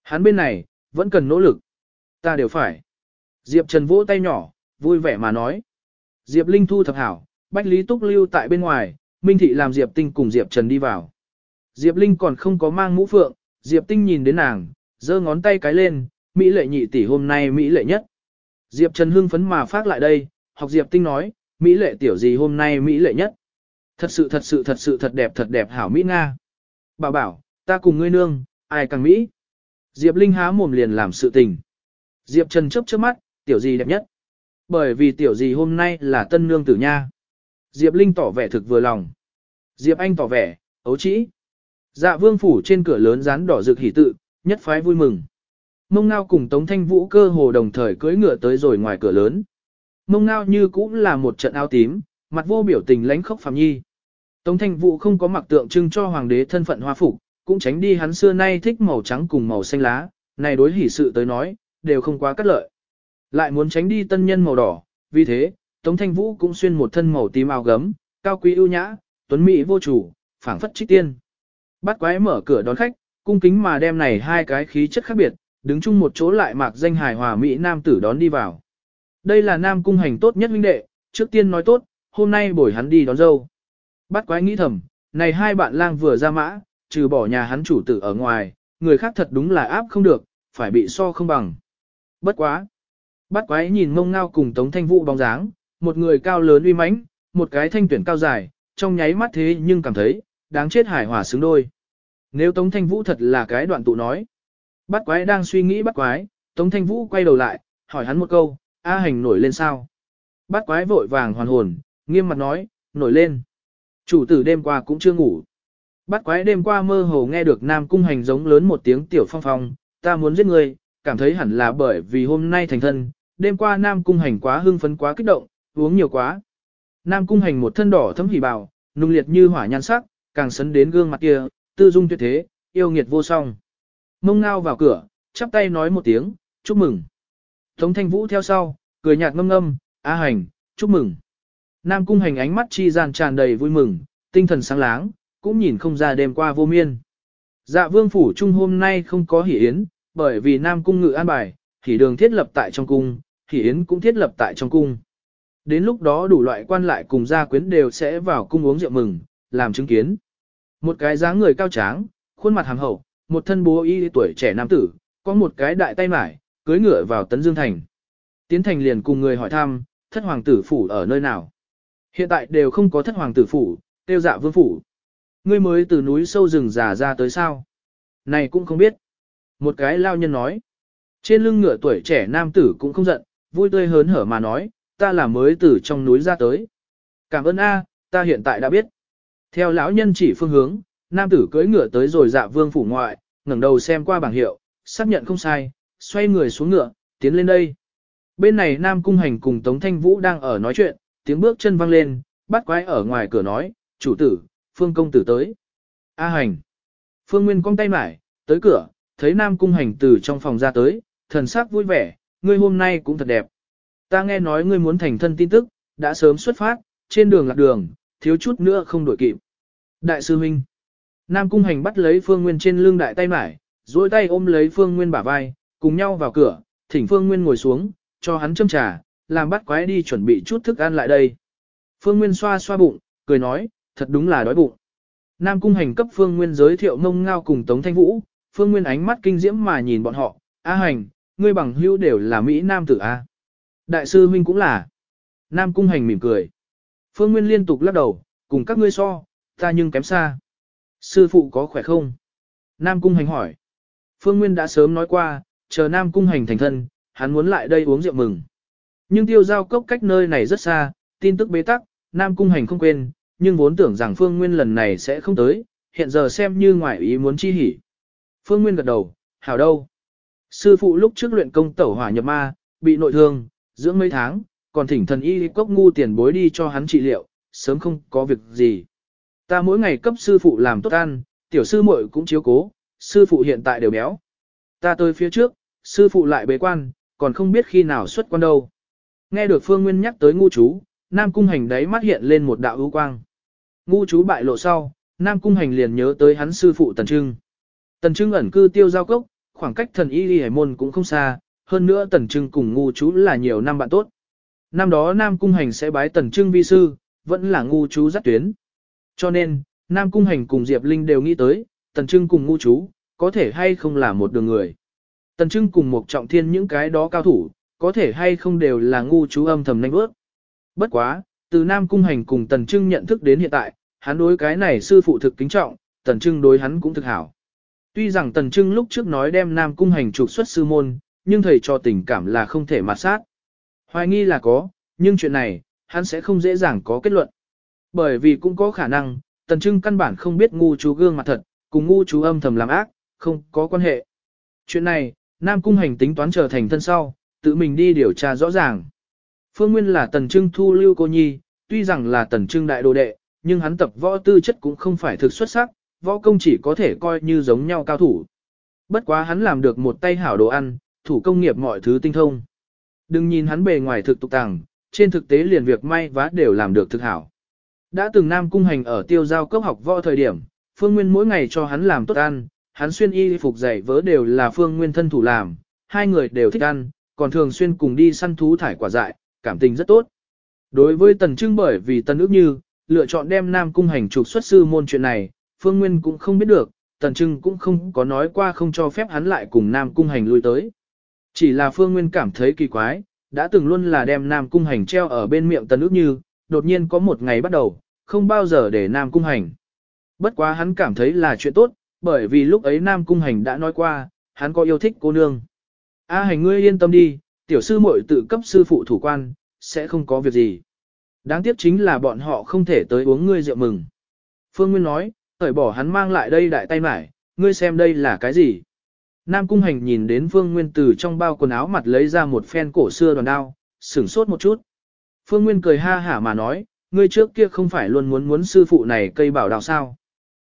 Hắn bên này, vẫn cần nỗ lực. Ta đều phải. Diệp Trần vỗ tay nhỏ, vui vẻ mà nói. Diệp Linh thu thập hảo, Bách Lý Túc lưu tại bên ngoài, Minh Thị làm Diệp Tinh cùng Diệp Trần đi vào. Diệp Linh còn không có mang mũ phượng, Diệp Tinh nhìn đến nàng, giơ ngón tay cái lên, Mỹ lệ nhị tỷ hôm nay Mỹ lệ nhất. Diệp Trần hưng phấn mà phát lại đây, học Diệp Tinh nói, Mỹ lệ tiểu gì hôm nay Mỹ lệ nhất. Thật sự thật sự thật sự thật đẹp thật đẹp hảo Mỹ Nga. Bảo bảo, ta cùng ngươi nương, ai càng Mỹ. Diệp Linh há mồm liền làm sự tình. Diệp Trần chớp trước mắt, tiểu gì đẹp nhất. Bởi vì tiểu gì hôm nay là tân nương tử nha. Diệp Linh tỏ vẻ thực vừa lòng. Diệp Anh tỏ vẻ, ấu trĩ. Dạ vương phủ trên cửa lớn dán đỏ rực hỉ tự, nhất phái vui mừng. Mông ngao cùng Tống Thanh Vũ cơ hồ đồng thời cưỡi ngựa tới rồi ngoài cửa lớn. Mông ngao như cũng là một trận áo tím, mặt vô biểu tình lánh khóc phạm nhi. Tống Thanh Vũ không có mặc tượng trưng cho hoàng đế thân phận hoa phục, cũng tránh đi hắn xưa nay thích màu trắng cùng màu xanh lá, này đối hỉ sự tới nói, đều không quá cắt lợi. Lại muốn tránh đi tân nhân màu đỏ, vì thế, Tống Thanh Vũ cũng xuyên một thân màu tím áo gấm, cao quý ưu nhã, tuấn mỹ vô chủ, phảng phất trích tiên. Bắt quái mở cửa đón khách, cung kính mà đem này hai cái khí chất khác biệt, đứng chung một chỗ lại mạc danh hài hòa mỹ nam tử đón đi vào. Đây là nam cung hành tốt nhất huynh đệ, trước tiên nói tốt, hôm nay bồi hắn đi đón dâu. Bắt quái nghĩ thầm, này hai bạn lang vừa ra mã, trừ bỏ nhà hắn chủ tử ở ngoài, người khác thật đúng là áp không được, phải bị so không bằng. Bất quá. Bắt quái nhìn mông ngao cùng Tống Thanh Vũ bóng dáng, một người cao lớn uy mãnh, một cái thanh tuyển cao dài, trong nháy mắt thế nhưng cảm thấy, đáng chết hải hòa xứng đôi. Nếu Tống Thanh Vũ thật là cái đoạn tụ nói. Bắt quái đang suy nghĩ bắt quái, Tống Thanh Vũ quay đầu lại, hỏi hắn một câu, A hành nổi lên sao? Bắt quái vội vàng hoàn hồn, nghiêm mặt nói, nổi lên. Chủ tử đêm qua cũng chưa ngủ. Bắt quái đêm qua mơ hồ nghe được Nam Cung hành giống lớn một tiếng tiểu phong phong, ta muốn giết người, cảm thấy hẳn là bởi vì hôm nay thành thân, đêm qua Nam Cung hành quá hưng phấn quá kích động, uống nhiều quá. Nam Cung hành một thân đỏ thấm hỉ bào, nung liệt như hỏa nhan sắc, càng sấn đến gương mặt kia, tư dung tuyệt thế, yêu nghiệt vô song. Mông ngao vào cửa, chắp tay nói một tiếng, chúc mừng. Tống thanh vũ theo sau, cười nhạt ngâm ngâm, á hành, chúc mừng. Nam cung hành ánh mắt chi gian tràn đầy vui mừng, tinh thần sáng láng, cũng nhìn không ra đêm qua vô miên. Dạ vương phủ trung hôm nay không có hỷ yến, bởi vì Nam cung ngự an bài, hỷ đường thiết lập tại trong cung, hỷ yến cũng thiết lập tại trong cung. Đến lúc đó đủ loại quan lại cùng gia quyến đều sẽ vào cung uống rượu mừng, làm chứng kiến. Một cái dáng người cao tráng, khuôn mặt hàm hậu, một thân bố y tuổi trẻ nam tử, có một cái đại tay mải, cưới ngựa vào Tấn Dương Thành. Tiến thành liền cùng người hỏi thăm, thất hoàng tử phủ ở nơi nào. Hiện tại đều không có thất hoàng tử phủ, tiêu dạ vương phủ. Ngươi mới từ núi sâu rừng già ra tới sao? Này cũng không biết. Một cái lao nhân nói. Trên lưng ngựa tuổi trẻ nam tử cũng không giận, vui tươi hớn hở mà nói, ta là mới từ trong núi ra tới. Cảm ơn A, ta hiện tại đã biết. Theo lão nhân chỉ phương hướng, nam tử cưỡi ngựa tới rồi dạ vương phủ ngoại, ngẩng đầu xem qua bảng hiệu, xác nhận không sai, xoay người xuống ngựa, tiến lên đây. Bên này nam cung hành cùng Tống Thanh Vũ đang ở nói chuyện, tiếng bước chân vang lên, bắt quái ở ngoài cửa nói, chủ tử, phương công tử tới. A hành. Phương Nguyên cong tay mải, tới cửa, thấy nam cung hành từ trong phòng ra tới, thần sắc vui vẻ, ngươi hôm nay cũng thật đẹp. Ta nghe nói ngươi muốn thành thân tin tức, đã sớm xuất phát, trên đường lạc đường, thiếu chút nữa không đổi kịp. Đại sư huynh. Nam Cung Hành bắt lấy Phương Nguyên trên lưng đại tay mải, duỗi tay ôm lấy Phương Nguyên bả vai, cùng nhau vào cửa, thỉnh Phương Nguyên ngồi xuống, cho hắn châm trà, làm bắt quái đi chuẩn bị chút thức ăn lại đây. Phương Nguyên xoa xoa bụng, cười nói, thật đúng là đói bụng. Nam Cung Hành cấp Phương Nguyên giới thiệu mông ngao cùng Tống Thanh Vũ, Phương Nguyên ánh mắt kinh diễm mà nhìn bọn họ, A Hành, ngươi bằng hữu đều là Mỹ Nam tử A. Đại sư huynh cũng là. Nam Cung Hành mỉm cười. Phương Nguyên liên tục lắc đầu, cùng các ngươi so, ta nhưng kém xa. Sư phụ có khỏe không? Nam Cung Hành hỏi. Phương Nguyên đã sớm nói qua, chờ Nam Cung Hành thành thân, hắn muốn lại đây uống rượu mừng. Nhưng tiêu giao cốc cách nơi này rất xa, tin tức bế tắc, Nam Cung Hành không quên, nhưng vốn tưởng rằng Phương Nguyên lần này sẽ không tới, hiện giờ xem như ngoại ý muốn chi hỉ. Phương Nguyên gật đầu, hảo đâu. Sư phụ lúc trước luyện công tẩu hỏa nhập ma, bị nội thương, dưỡng mấy tháng, còn thỉnh thần y cốc ngu tiền bối đi cho hắn trị liệu, sớm không có việc gì. Ta mỗi ngày cấp sư phụ làm tốt ăn, tiểu sư muội cũng chiếu cố, sư phụ hiện tại đều béo. Ta tới phía trước, sư phụ lại bế quan, còn không biết khi nào xuất quan đâu. Nghe được Phương Nguyên nhắc tới ngu chú, Nam Cung Hành đấy mắt hiện lên một đạo ưu quang. Ngu chú bại lộ sau, Nam Cung Hành liền nhớ tới hắn sư phụ Tần Trưng. Tần Trưng ẩn cư tiêu giao cốc, khoảng cách thần y y hải môn cũng không xa, hơn nữa Tần Trưng cùng ngu chú là nhiều năm bạn tốt. Năm đó Nam Cung Hành sẽ bái Tần Trưng vi sư, vẫn là ngu chú dắt tuyến. Cho nên, Nam Cung Hành cùng Diệp Linh đều nghĩ tới, Tần Trưng cùng ngu chú, có thể hay không là một đường người. Tần Trưng cùng một trọng thiên những cái đó cao thủ, có thể hay không đều là ngu chú âm thầm nanh bước. Bất quá, từ Nam Cung Hành cùng Tần Trưng nhận thức đến hiện tại, hắn đối cái này sư phụ thực kính trọng, Tần Trưng đối hắn cũng thực hảo. Tuy rằng Tần Trưng lúc trước nói đem Nam Cung Hành trục xuất sư môn, nhưng thầy cho tình cảm là không thể mà sát. Hoài nghi là có, nhưng chuyện này, hắn sẽ không dễ dàng có kết luận. Bởi vì cũng có khả năng, Tần Trưng căn bản không biết ngu chú gương mặt thật, cùng ngu chú âm thầm làm ác, không có quan hệ. Chuyện này, Nam Cung Hành tính toán trở thành thân sau, tự mình đi điều tra rõ ràng. Phương Nguyên là Tần Trưng thu lưu cô nhi, tuy rằng là Tần Trưng đại đồ đệ, nhưng hắn tập võ tư chất cũng không phải thực xuất sắc, võ công chỉ có thể coi như giống nhau cao thủ. Bất quá hắn làm được một tay hảo đồ ăn, thủ công nghiệp mọi thứ tinh thông. Đừng nhìn hắn bề ngoài thực tục tàng, trên thực tế liền việc may vá đều làm được thực hảo. Đã từng Nam Cung Hành ở tiêu giao cấp học võ thời điểm, Phương Nguyên mỗi ngày cho hắn làm tốt ăn, hắn xuyên y phục dày vớ đều là Phương Nguyên thân thủ làm, hai người đều thích ăn, còn thường xuyên cùng đi săn thú thải quả dại, cảm tình rất tốt. Đối với Tần Trưng bởi vì Tần ước như, lựa chọn đem Nam Cung Hành trục xuất sư môn chuyện này, Phương Nguyên cũng không biết được, Tần Trưng cũng không có nói qua không cho phép hắn lại cùng Nam Cung Hành lui tới. Chỉ là Phương Nguyên cảm thấy kỳ quái, đã từng luôn là đem Nam Cung Hành treo ở bên miệng Tần ước như, đột nhiên có một ngày bắt đầu, không bao giờ để Nam Cung Hành. Bất quá hắn cảm thấy là chuyện tốt, bởi vì lúc ấy Nam Cung Hành đã nói qua, hắn có yêu thích cô nương. A hành ngươi yên tâm đi, tiểu sư muội tự cấp sư phụ thủ quan, sẽ không có việc gì. Đáng tiếc chính là bọn họ không thể tới uống ngươi rượu mừng. Phương Nguyên nói, khởi bỏ hắn mang lại đây đại tay mải, ngươi xem đây là cái gì. Nam Cung Hành nhìn đến Phương Nguyên từ trong bao quần áo mặt lấy ra một phen cổ xưa đoàn đao, sửng sốt một chút. Phương Nguyên cười ha hả mà nói, ngươi trước kia không phải luôn muốn muốn sư phụ này cây bảo đào sao.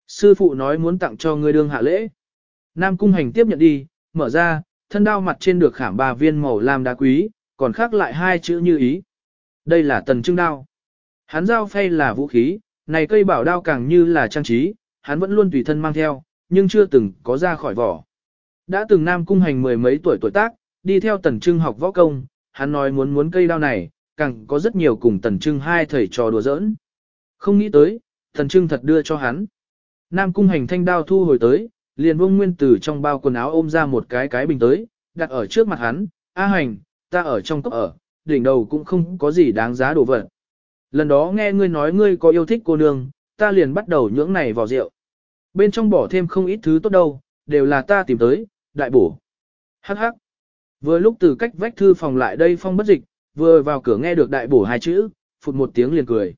Sư phụ nói muốn tặng cho ngươi đương hạ lễ. Nam Cung Hành tiếp nhận đi, mở ra, thân đao mặt trên được khảm ba viên màu lam đá quý, còn khác lại hai chữ như ý. Đây là tần trưng đao. Hắn dao phay là vũ khí, này cây bảo đao càng như là trang trí, hắn vẫn luôn tùy thân mang theo, nhưng chưa từng có ra khỏi vỏ. Đã từng nam cung hành mười mấy tuổi tuổi tác, đi theo tần trưng học võ công, hắn nói muốn muốn cây đao này, càng có rất nhiều cùng tần trưng hai thầy trò đùa giỡn. Không nghĩ tới, tần trưng thật đưa cho hắn. Nam cung hành thanh đao thu hồi tới, liền vông nguyên tử trong bao quần áo ôm ra một cái cái bình tới, đặt ở trước mặt hắn, A hành, ta ở trong cốc ở, đỉnh đầu cũng không có gì đáng giá đồ vật. Lần đó nghe ngươi nói ngươi có yêu thích cô nương, ta liền bắt đầu nhưỡng này vào rượu. Bên trong bỏ thêm không ít thứ tốt đâu, đều là ta tìm tới, đại bổ. Hắc hắc. Vừa lúc từ cách vách thư phòng lại đây phong bất dịch, vừa vào cửa nghe được đại bổ hai chữ, phụt một tiếng liền cười.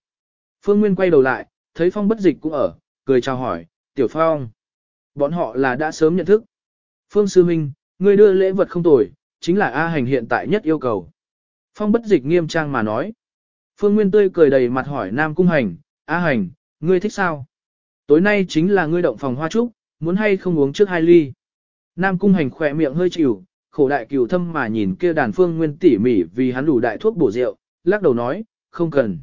Phương Nguyên quay đầu lại, thấy phong bất dịch cũng ở, cười chào hỏi, tiểu phong. Bọn họ là đã sớm nhận thức. Phương Sư Minh, ngươi đưa lễ vật không tồi, chính là A hành hiện tại nhất yêu cầu. Phong bất dịch nghiêm trang mà nói. Phương Nguyên tươi cười đầy mặt hỏi Nam Cung Hành, A Hành, ngươi thích sao? Tối nay chính là ngươi động phòng hoa trúc, muốn hay không uống trước hai ly. Nam Cung Hành khỏe miệng hơi chịu, khổ đại cửu thâm mà nhìn kia đàn Phương Nguyên tỉ mỉ vì hắn đủ đại thuốc bổ rượu, lắc đầu nói, không cần.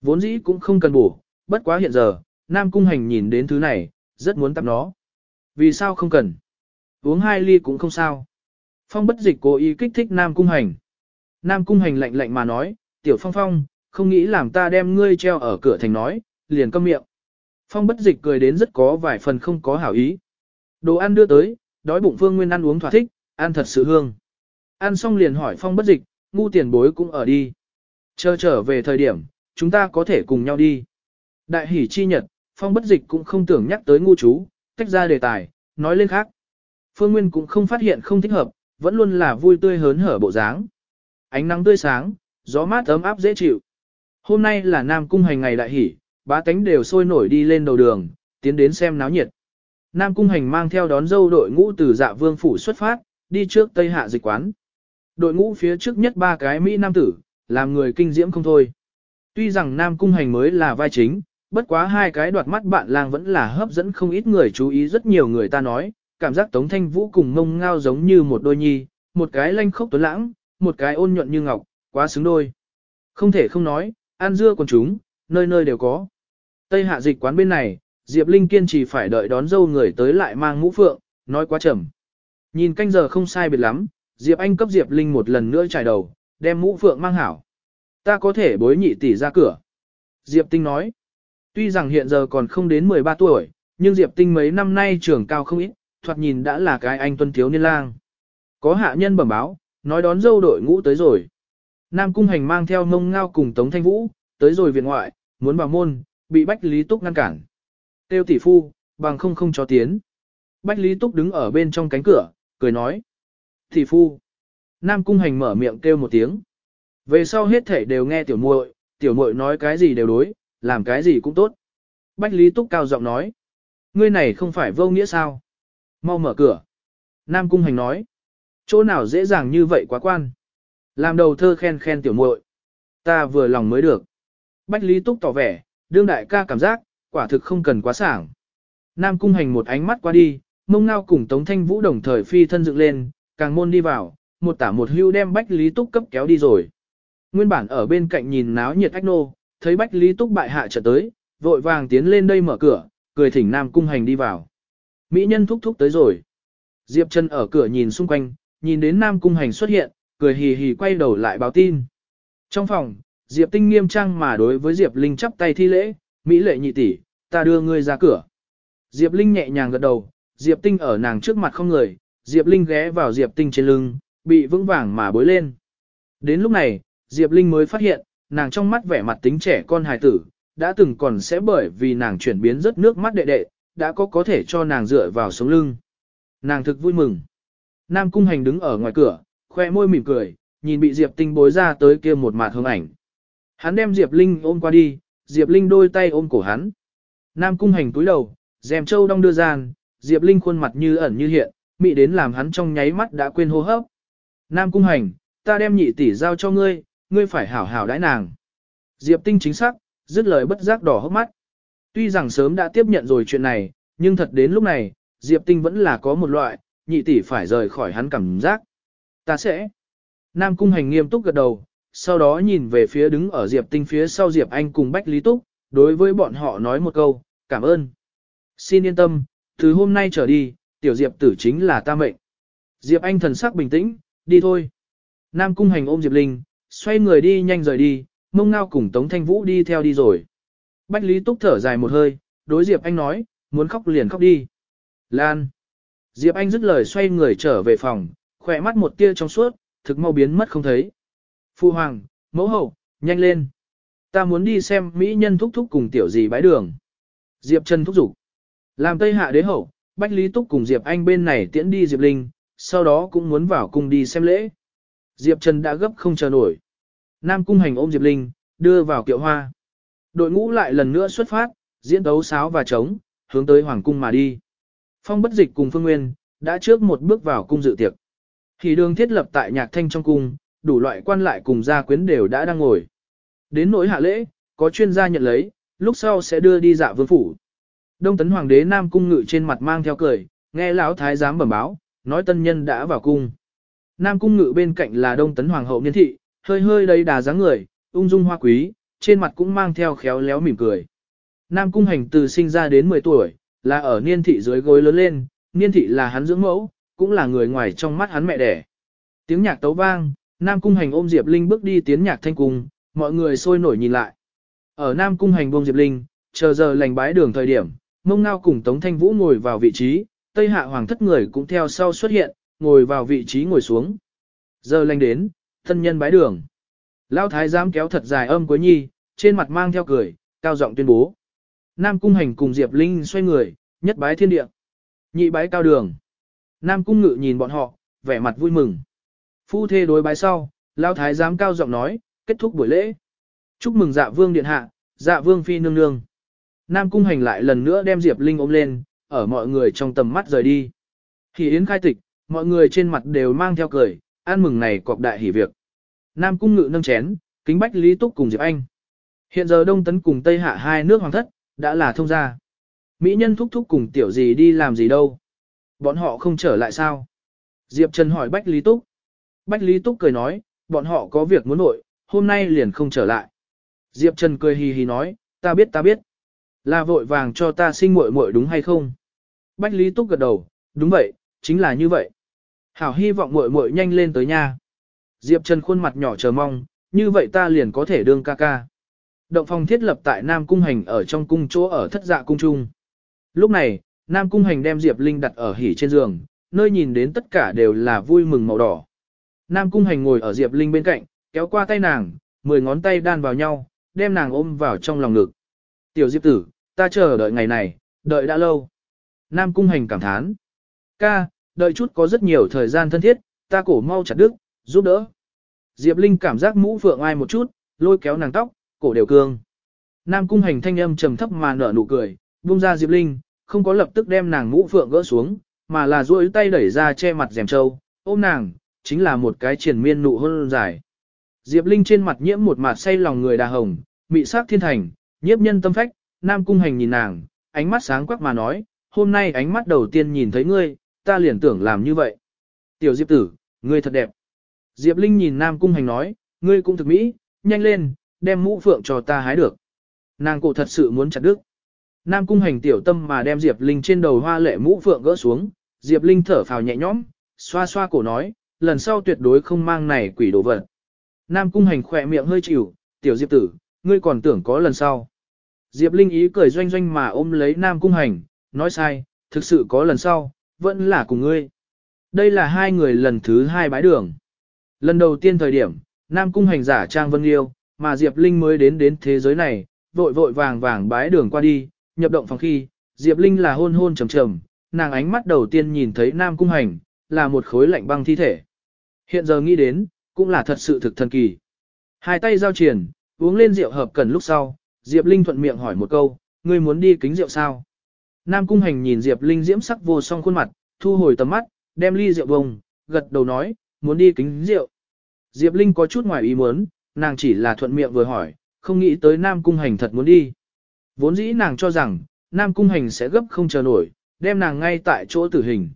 Vốn dĩ cũng không cần bổ, bất quá hiện giờ, Nam Cung Hành nhìn đến thứ này, rất muốn tập nó. Vì sao không cần? Uống hai ly cũng không sao. Phong bất dịch cố ý kích thích Nam Cung Hành. Nam Cung Hành lạnh lạnh mà nói, Tiểu Phong Phong, không nghĩ làm ta đem ngươi treo ở cửa thành nói, liền câm miệng. Phong bất dịch cười đến rất có vài phần không có hảo ý. Đồ ăn đưa tới, đói bụng Phương Nguyên ăn uống thỏa thích, ăn thật sự hương. Ăn xong liền hỏi Phong bất dịch, ngu tiền bối cũng ở đi. Chờ trở về thời điểm, chúng ta có thể cùng nhau đi. Đại hỷ chi nhật, Phong bất dịch cũng không tưởng nhắc tới ngu chú, tách ra đề tài, nói lên khác. Phương Nguyên cũng không phát hiện không thích hợp, vẫn luôn là vui tươi hớn hở bộ dáng. Ánh nắng tươi sáng, gió mát ấm áp dễ chịu. Hôm nay là Nam Cung Hành ngày đại hỷ, bá tánh đều sôi nổi đi lên đầu đường, tiến đến xem náo nhiệt. Nam Cung Hành mang theo đón dâu đội ngũ từ dạ vương phủ xuất phát, đi trước Tây Hạ dịch quán. Đội ngũ phía trước nhất ba cái Mỹ Nam tử, làm người kinh diễm không thôi. Tuy rằng Nam Cung Hành mới là vai chính, bất quá hai cái đoạt mắt bạn lang vẫn là hấp dẫn không ít người chú ý rất nhiều người ta nói, cảm giác Tống Thanh Vũ cùng ngông ngao giống như một đôi nhi, một cái lanh khốc tuấn lãng, một cái ôn nhuận như ngọc, quá xứng đôi. Không thể không nói, ăn dưa còn chúng, nơi nơi đều có. Tây hạ dịch quán bên này, Diệp Linh kiên trì phải đợi đón dâu người tới lại mang mũ phượng, nói quá chậm. Nhìn canh giờ không sai biệt lắm, Diệp Anh cấp Diệp Linh một lần nữa trải đầu, đem mũ phượng mang hảo. Ta có thể bối nhị tỷ ra cửa. Diệp Tinh nói, tuy rằng hiện giờ còn không đến 13 tuổi, nhưng Diệp Tinh mấy năm nay trưởng cao không ít, thoạt nhìn đã là cái anh tuân thiếu niên lang. Có hạ nhân bẩm báo, nói đón dâu đội ngũ tới rồi. Nam Cung Hành mang theo mông ngao cùng Tống Thanh Vũ, tới rồi viện ngoại, muốn vào môn, bị Bách Lý Túc ngăn cản. Tiêu tỷ phu, bằng không không cho tiến. Bách Lý Túc đứng ở bên trong cánh cửa, cười nói. Tỷ phu. Nam Cung Hành mở miệng kêu một tiếng. Về sau hết thể đều nghe tiểu muội, tiểu muội nói cái gì đều đối, làm cái gì cũng tốt. Bách Lý Túc cao giọng nói. Ngươi này không phải vô nghĩa sao? Mau mở cửa. Nam Cung Hành nói. Chỗ nào dễ dàng như vậy quá quan. Làm đầu thơ khen khen tiểu muội. Ta vừa lòng mới được. Bách Lý Túc tỏ vẻ, đương đại ca cảm giác, quả thực không cần quá sảng. Nam Cung Hành một ánh mắt qua đi, mông ngao cùng Tống Thanh Vũ đồng thời phi thân dựng lên, càng môn đi vào, một tả một hưu đem Bách Lý Túc cấp kéo đi rồi. Nguyên bản ở bên cạnh nhìn náo nhiệt ách nô, thấy Bách Lý Túc bại hạ trở tới, vội vàng tiến lên đây mở cửa, cười thỉnh Nam Cung Hành đi vào. Mỹ nhân thúc thúc tới rồi. Diệp Trần ở cửa nhìn xung quanh, nhìn đến Nam Cung Hành xuất hiện, cười hì hì quay đầu lại báo tin. Trong phòng, Diệp Tinh nghiêm trang mà đối với Diệp Linh chắp tay thi lễ, Mỹ lệ nhị tỷ, ta đưa ngươi ra cửa. Diệp Linh nhẹ nhàng gật đầu, Diệp Tinh ở nàng trước mặt không người, Diệp Linh ghé vào Diệp Tinh trên lưng, bị vững vàng mà bối lên. Đến lúc này, Diệp Linh mới phát hiện, nàng trong mắt vẻ mặt tính trẻ con hài tử, đã từng còn sẽ bởi vì nàng chuyển biến rất nước mắt đệ đệ, đã có có thể cho nàng dựa vào sống lưng. Nàng thực vui mừng. Nam Cung Hành đứng ở ngoài cửa, khoe môi mỉm cười, nhìn bị Diệp Tinh bối ra tới kia một mặt hương ảnh. Hắn đem Diệp Linh ôm qua đi, Diệp Linh đôi tay ôm cổ hắn. Nam Cung Hành túi đầu, dèm châu đong đưa gian, Diệp Linh khuôn mặt như ẩn như hiện, mị đến làm hắn trong nháy mắt đã quên hô hấp. Nam Cung Hành, ta đem nhị tỷ giao cho ngươi, ngươi phải hảo hảo đãi nàng. Diệp Tinh chính xác, dứt lời bất giác đỏ hốc mắt. Tuy rằng sớm đã tiếp nhận rồi chuyện này, nhưng thật đến lúc này, Diệp Tinh vẫn là có một loại, nhị tỷ phải rời khỏi hắn cảm giác. Ta sẽ. Nam Cung Hành nghiêm túc gật đầu, sau đó nhìn về phía đứng ở Diệp Tinh phía sau Diệp Anh cùng Bách Lý Túc, đối với bọn họ nói một câu, cảm ơn. Xin yên tâm, từ hôm nay trở đi, tiểu Diệp tử chính là ta mệnh. Diệp Anh thần sắc bình tĩnh, đi thôi. Nam Cung Hành ôm Diệp Linh, xoay người đi nhanh rời đi, mông ngao cùng Tống Thanh Vũ đi theo đi rồi. Bách Lý Túc thở dài một hơi, đối Diệp Anh nói, muốn khóc liền khóc đi. Lan. Diệp Anh dứt lời xoay người trở về phòng, khỏe mắt một tia trong suốt, thực mau biến mất không thấy. Phu hoàng, mẫu hậu, nhanh lên. Ta muốn đi xem mỹ nhân thúc thúc cùng tiểu gì bái đường. Diệp Trần thúc giục. Làm Tây Hạ đế hậu, Bách Lý Túc cùng Diệp Anh bên này tiễn đi Diệp Linh, sau đó cũng muốn vào cùng đi xem lễ. Diệp Trần đã gấp không chờ nổi. Nam cung hành ôm Diệp Linh, đưa vào kiệu hoa. Đội ngũ lại lần nữa xuất phát, diễn đấu sáo và trống, hướng tới Hoàng cung mà đi. Phong bất dịch cùng Phương Nguyên, đã trước một bước vào cung dự tiệc. Thì đường thiết lập tại nhạc thanh trong cung, đủ loại quan lại cùng gia quyến đều đã đang ngồi. Đến nỗi hạ lễ, có chuyên gia nhận lấy, lúc sau sẽ đưa đi dạ vương phủ. Đông tấn hoàng đế Nam cung ngự trên mặt mang theo cười, nghe lão thái giám bẩm báo, nói tân nhân đã vào cung. Nam cung ngự bên cạnh là đông tấn hoàng hậu niên thị, hơi hơi đầy đà dáng người, ung dung hoa quý, trên mặt cũng mang theo khéo léo mỉm cười. Nam cung hành từ sinh ra đến 10 tuổi, là ở niên thị dưới gối lớn lên, niên thị là hắn dưỡng mẫu, cũng là người ngoài trong mắt hắn mẹ đẻ. Tiếng nhạc tấu vang, Nam cung hành ôm Diệp Linh bước đi tiến nhạc thanh cung, mọi người sôi nổi nhìn lại. Ở Nam cung hành buông Diệp Linh, chờ giờ lành bái đường thời điểm, mông ngao cùng Tống Thanh Vũ ngồi vào vị trí, Tây Hạ Hoàng thất người cũng theo sau xuất hiện, ngồi vào vị trí ngồi xuống. Giờ lành đến, thân nhân bái đường. Lão thái giám kéo thật dài âm cuối nhi, trên mặt mang theo cười, cao giọng tuyên bố. Nam cung hành cùng Diệp Linh xoay người, nhất bái thiên địa. Nhị bái cao đường. Nam cung ngự nhìn bọn họ, vẻ mặt vui mừng. Phu thê đối bái sau, Lão thái giám cao giọng nói, kết thúc buổi lễ. Chúc mừng dạ vương điện hạ, dạ vương phi nương nương. Nam cung hành lại lần nữa đem Diệp Linh ôm lên, ở mọi người trong tầm mắt rời đi. Khi yến khai tịch, mọi người trên mặt đều mang theo cười, ăn mừng này cọc đại hỉ việc. Nam cung ngự nâng chén, kính bách Lý Túc cùng Diệp Anh. Hiện giờ Đông Tấn cùng Tây Hạ hai nước hoàng thất, đã là thông gia. Mỹ nhân thúc thúc cùng tiểu gì đi làm gì đâu. Bọn họ không trở lại sao? Diệp Trần hỏi bách Lý Túc. Bách Lý Túc cười nói, bọn họ có việc muốn nội, hôm nay liền không trở lại. Diệp Trần cười hì hì nói, ta biết ta biết. Là vội vàng cho ta sinh muội muội đúng hay không? Bách Lý Túc gật đầu, đúng vậy, chính là như vậy. Hảo hy vọng muội muội nhanh lên tới nha. Diệp Trần khuôn mặt nhỏ chờ mong, như vậy ta liền có thể đương ca ca. Động phòng thiết lập tại Nam Cung Hành ở trong cung chỗ ở thất dạ cung trung. Lúc này, Nam Cung Hành đem Diệp Linh đặt ở hỉ trên giường, nơi nhìn đến tất cả đều là vui mừng màu đỏ. Nam Cung Hành ngồi ở Diệp Linh bên cạnh, kéo qua tay nàng, mười ngón tay đan vào nhau, đem nàng ôm vào trong lòng ngực. Tiểu Diệp tử, ta chờ đợi ngày này, đợi đã lâu. Nam Cung Hành cảm thán. Ca, đợi chút có rất nhiều thời gian thân thiết, ta cổ mau chặt đứt, giúp đỡ. Diệp Linh cảm giác mũ phượng ai một chút, lôi kéo nàng tóc, cổ đều cương. Nam Cung Hành thanh âm trầm thấp mà nở nụ cười, buông ra Diệp Linh, không có lập tức đem nàng mũ phượng gỡ xuống, mà là duỗi tay đẩy ra che mặt rèm trâu, ôm nàng, chính là một cái triển miên nụ hôn dài. Diệp Linh trên mặt nhiễm một mặt say lòng người đà hồng, mị sắc thiên thành, nhiếp nhân tâm phách, Nam Cung Hành nhìn nàng, ánh mắt sáng quắc mà nói, hôm nay ánh mắt đầu tiên nhìn thấy ngươi, ta liền tưởng làm như vậy. Tiểu Diệp tử, ngươi thật đẹp. Diệp Linh nhìn Nam Cung Hành nói, ngươi cũng thực mỹ, nhanh lên, đem mũ phượng cho ta hái được. Nàng cổ thật sự muốn chặt đứt. Nam Cung Hành tiểu tâm mà đem Diệp Linh trên đầu hoa lệ mũ phượng gỡ xuống, Diệp Linh thở phào nhẹ nhõm, xoa xoa cổ nói, lần sau tuyệt đối không mang này quỷ đồ vật. Nam Cung Hành khỏe miệng hơi chịu, tiểu Diệp tử, ngươi còn tưởng có lần sau. Diệp Linh ý cười doanh doanh mà ôm lấy Nam Cung Hành, nói sai, thực sự có lần sau, vẫn là cùng ngươi. Đây là hai người lần thứ hai bái đường. Lần đầu tiên thời điểm, Nam Cung Hành giả Trang Vân Liêu, mà Diệp Linh mới đến đến thế giới này, vội vội vàng vàng bái đường qua đi, nhập động phòng khi, Diệp Linh là hôn hôn trầm trầm, nàng ánh mắt đầu tiên nhìn thấy Nam Cung Hành, là một khối lạnh băng thi thể. Hiện giờ nghĩ đến, cũng là thật sự thực thần kỳ. Hai tay giao triển, uống lên rượu hợp cần lúc sau, Diệp Linh thuận miệng hỏi một câu, ngươi muốn đi kính rượu sao? Nam Cung Hành nhìn Diệp Linh diễm sắc vô song khuôn mặt, thu hồi tầm mắt, đem ly rượu bông, gật đầu nói, muốn đi kính rượu. Diệp Linh có chút ngoài ý muốn, nàng chỉ là thuận miệng vừa hỏi, không nghĩ tới Nam Cung Hành thật muốn đi. Vốn dĩ nàng cho rằng, Nam Cung Hành sẽ gấp không chờ nổi, đem nàng ngay tại chỗ tử hình.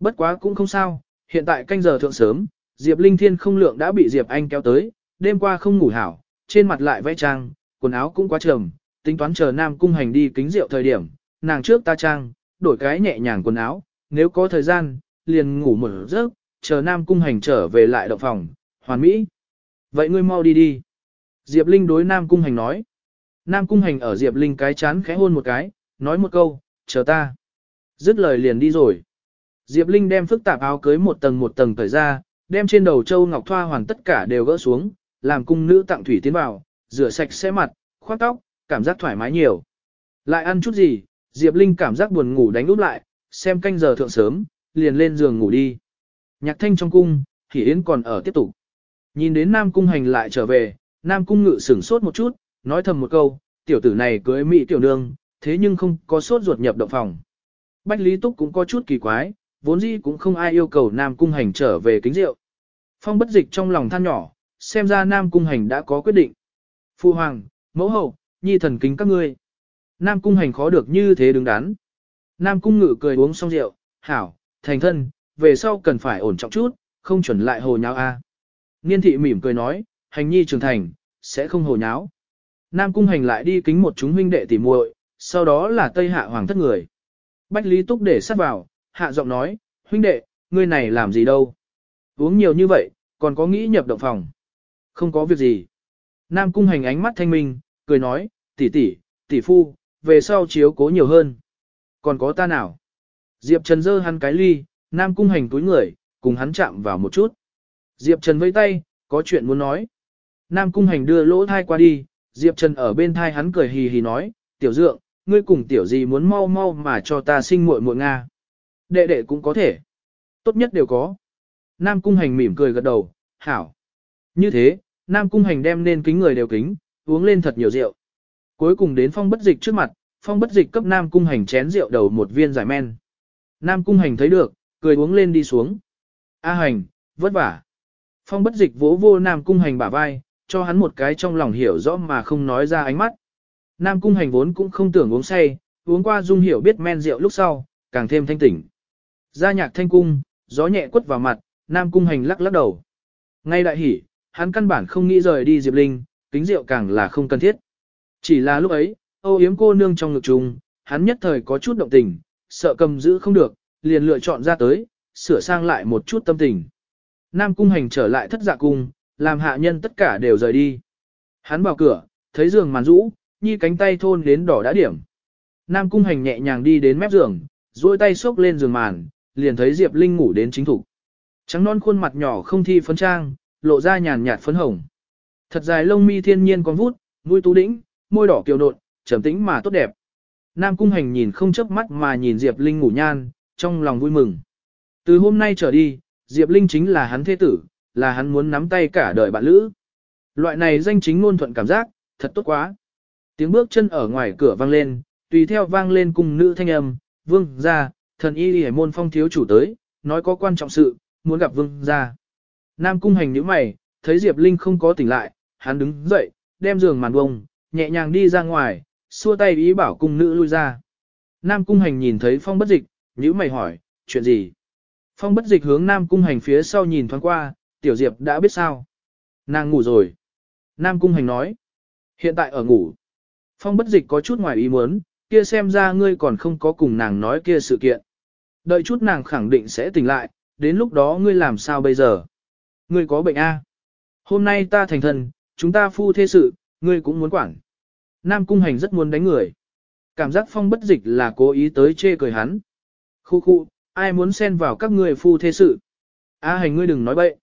Bất quá cũng không sao, hiện tại canh giờ thượng sớm, Diệp Linh Thiên không lượng đã bị Diệp Anh kéo tới, đêm qua không ngủ hảo, trên mặt lại vẽ trang, quần áo cũng quá trầm, tính toán chờ Nam Cung Hành đi kính rượu thời điểm, nàng trước ta trang, đổi cái nhẹ nhàng quần áo, nếu có thời gian, liền ngủ một giấc, chờ Nam Cung Hành trở về lại động phòng, hoàn mỹ. Vậy ngươi mau đi đi. Diệp Linh đối Nam Cung Hành nói. Nam Cung Hành ở Diệp Linh cái chán khẽ hôn một cái, nói một câu, chờ ta. Dứt lời liền đi rồi. Diệp Linh đem phức tạp áo cưới một tầng một tầng cởi ra, đem trên đầu châu ngọc thoa hoàn tất cả đều gỡ xuống, làm cung nữ tặng thủy tiến vào, rửa sạch sẽ mặt, khoác tóc, cảm giác thoải mái nhiều. Lại ăn chút gì, Diệp Linh cảm giác buồn ngủ đánh úp lại, xem canh giờ thượng sớm, liền lên giường ngủ đi. Nhạc thanh trong cung, thì Yến còn ở tiếp tục. Nhìn đến Nam Cung hành lại trở về, Nam Cung ngự sửng sốt một chút, nói thầm một câu, tiểu tử này cưới mỹ tiểu nương, thế nhưng không có sốt ruột nhập động phòng. Bách Lý Túc cũng có chút kỳ quái, vốn dĩ cũng không ai yêu cầu Nam Cung hành trở về kính rượu. Phong bất dịch trong lòng than nhỏ, xem ra Nam Cung hành đã có quyết định. Phu Hoàng, mẫu hậu, nhi thần kính các ngươi. Nam Cung hành khó được như thế đứng đắn. Nam Cung ngự cười uống xong rượu, hảo, thành thân, về sau cần phải ổn trọng chút, không chuẩn lại hồ nháo a. Niên thị mỉm cười nói, hành nhi trưởng thành, sẽ không hồ nháo. Nam cung hành lại đi kính một chúng huynh đệ tỉ muội, sau đó là Tây Hạ Hoàng thất người. Bách Lý Túc để sát vào, hạ giọng nói, huynh đệ, ngươi này làm gì đâu. Uống nhiều như vậy, còn có nghĩ nhập động phòng. Không có việc gì. Nam cung hành ánh mắt thanh minh, cười nói, tỷ tỷ, tỷ phu, về sau chiếu cố nhiều hơn. Còn có ta nào? Diệp Trần dơ hắn cái ly, Nam cung hành túi người, cùng hắn chạm vào một chút. Diệp Trần vẫy tay, có chuyện muốn nói. Nam cung hành đưa lỗ thai qua đi, Diệp Trần ở bên thai hắn cười hì hì nói, tiểu dượng, ngươi cùng tiểu gì muốn mau mau mà cho ta sinh muội muội Nga. Đệ đệ cũng có thể. Tốt nhất đều có. Nam cung hành mỉm cười gật đầu, hảo. Như thế, Nam cung hành đem nên kính người đều kính, uống lên thật nhiều rượu. Cuối cùng đến phong bất dịch trước mặt, phong bất dịch cấp Nam cung hành chén rượu đầu một viên giải men. Nam cung hành thấy được, cười uống lên đi xuống. A hành, vất vả. Phong bất dịch vỗ vô Nam cung hành bả vai, cho hắn một cái trong lòng hiểu rõ mà không nói ra ánh mắt. Nam cung hành vốn cũng không tưởng uống say, uống qua dung hiểu biết men rượu lúc sau, càng thêm thanh tỉnh. Gia nhạc thanh cung, gió nhẹ quất vào mặt, Nam cung hành lắc lắc đầu. Ngay đại hỉ, hắn căn bản không nghĩ rời đi Diệp Linh, kính rượu càng là không cần thiết. Chỉ là lúc ấy, Âu yếm cô nương trong ngực trùng, hắn nhất thời có chút động tình, sợ cầm giữ không được, liền lựa chọn ra tới, sửa sang lại một chút tâm tình. Nam cung hành trở lại thất dạ cung, làm hạ nhân tất cả đều rời đi. Hắn vào cửa, thấy giường màn rũ, nhi cánh tay thôn đến đỏ đã điểm. Nam cung hành nhẹ nhàng đi đến mép giường, duỗi tay xốc lên giường màn, liền thấy Diệp Linh ngủ đến chính thủ. Trắng non khuôn mặt nhỏ không thi phấn trang, lộ ra nhàn nhạt phấn hồng. Thật dài lông mi thiên nhiên con vút, mũi tú đĩnh, môi đỏ kiều nộn, trầm tĩnh mà tốt đẹp. Nam cung hành nhìn không chớp mắt mà nhìn Diệp Linh ngủ nhan, trong lòng vui mừng. Từ hôm nay trở đi, Diệp Linh chính là hắn thế tử, là hắn muốn nắm tay cả đời bạn lữ. Loại này danh chính ngôn thuận cảm giác, thật tốt quá. Tiếng bước chân ở ngoài cửa vang lên, tùy theo vang lên cùng nữ thanh âm, vương ra, thần y hề môn phong thiếu chủ tới, nói có quan trọng sự, muốn gặp vương ra. Nam cung hành nhíu mày, thấy Diệp Linh không có tỉnh lại, hắn đứng dậy, đem giường màn bông, nhẹ nhàng đi ra ngoài, xua tay ý bảo cung nữ lui ra. Nam cung hành nhìn thấy phong bất dịch, nhữ mày hỏi, chuyện gì? Phong bất dịch hướng Nam cung hành phía sau nhìn thoáng qua, tiểu Diệp đã biết sao. Nàng ngủ rồi. Nam cung hành nói, hiện tại ở ngủ. Phong bất dịch có chút ngoài ý muốn, kia xem ra ngươi còn không có cùng nàng nói kia sự kiện. Đợi chút nàng khẳng định sẽ tỉnh lại, đến lúc đó ngươi làm sao bây giờ? Ngươi có bệnh A. Hôm nay ta thành thần, chúng ta phu thê sự, ngươi cũng muốn quản. Nam cung hành rất muốn đánh người. Cảm giác phong bất dịch là cố ý tới chê cười hắn. Khu khu, ai muốn xen vào các ngươi phu thê sự. A hành ngươi đừng nói bậy.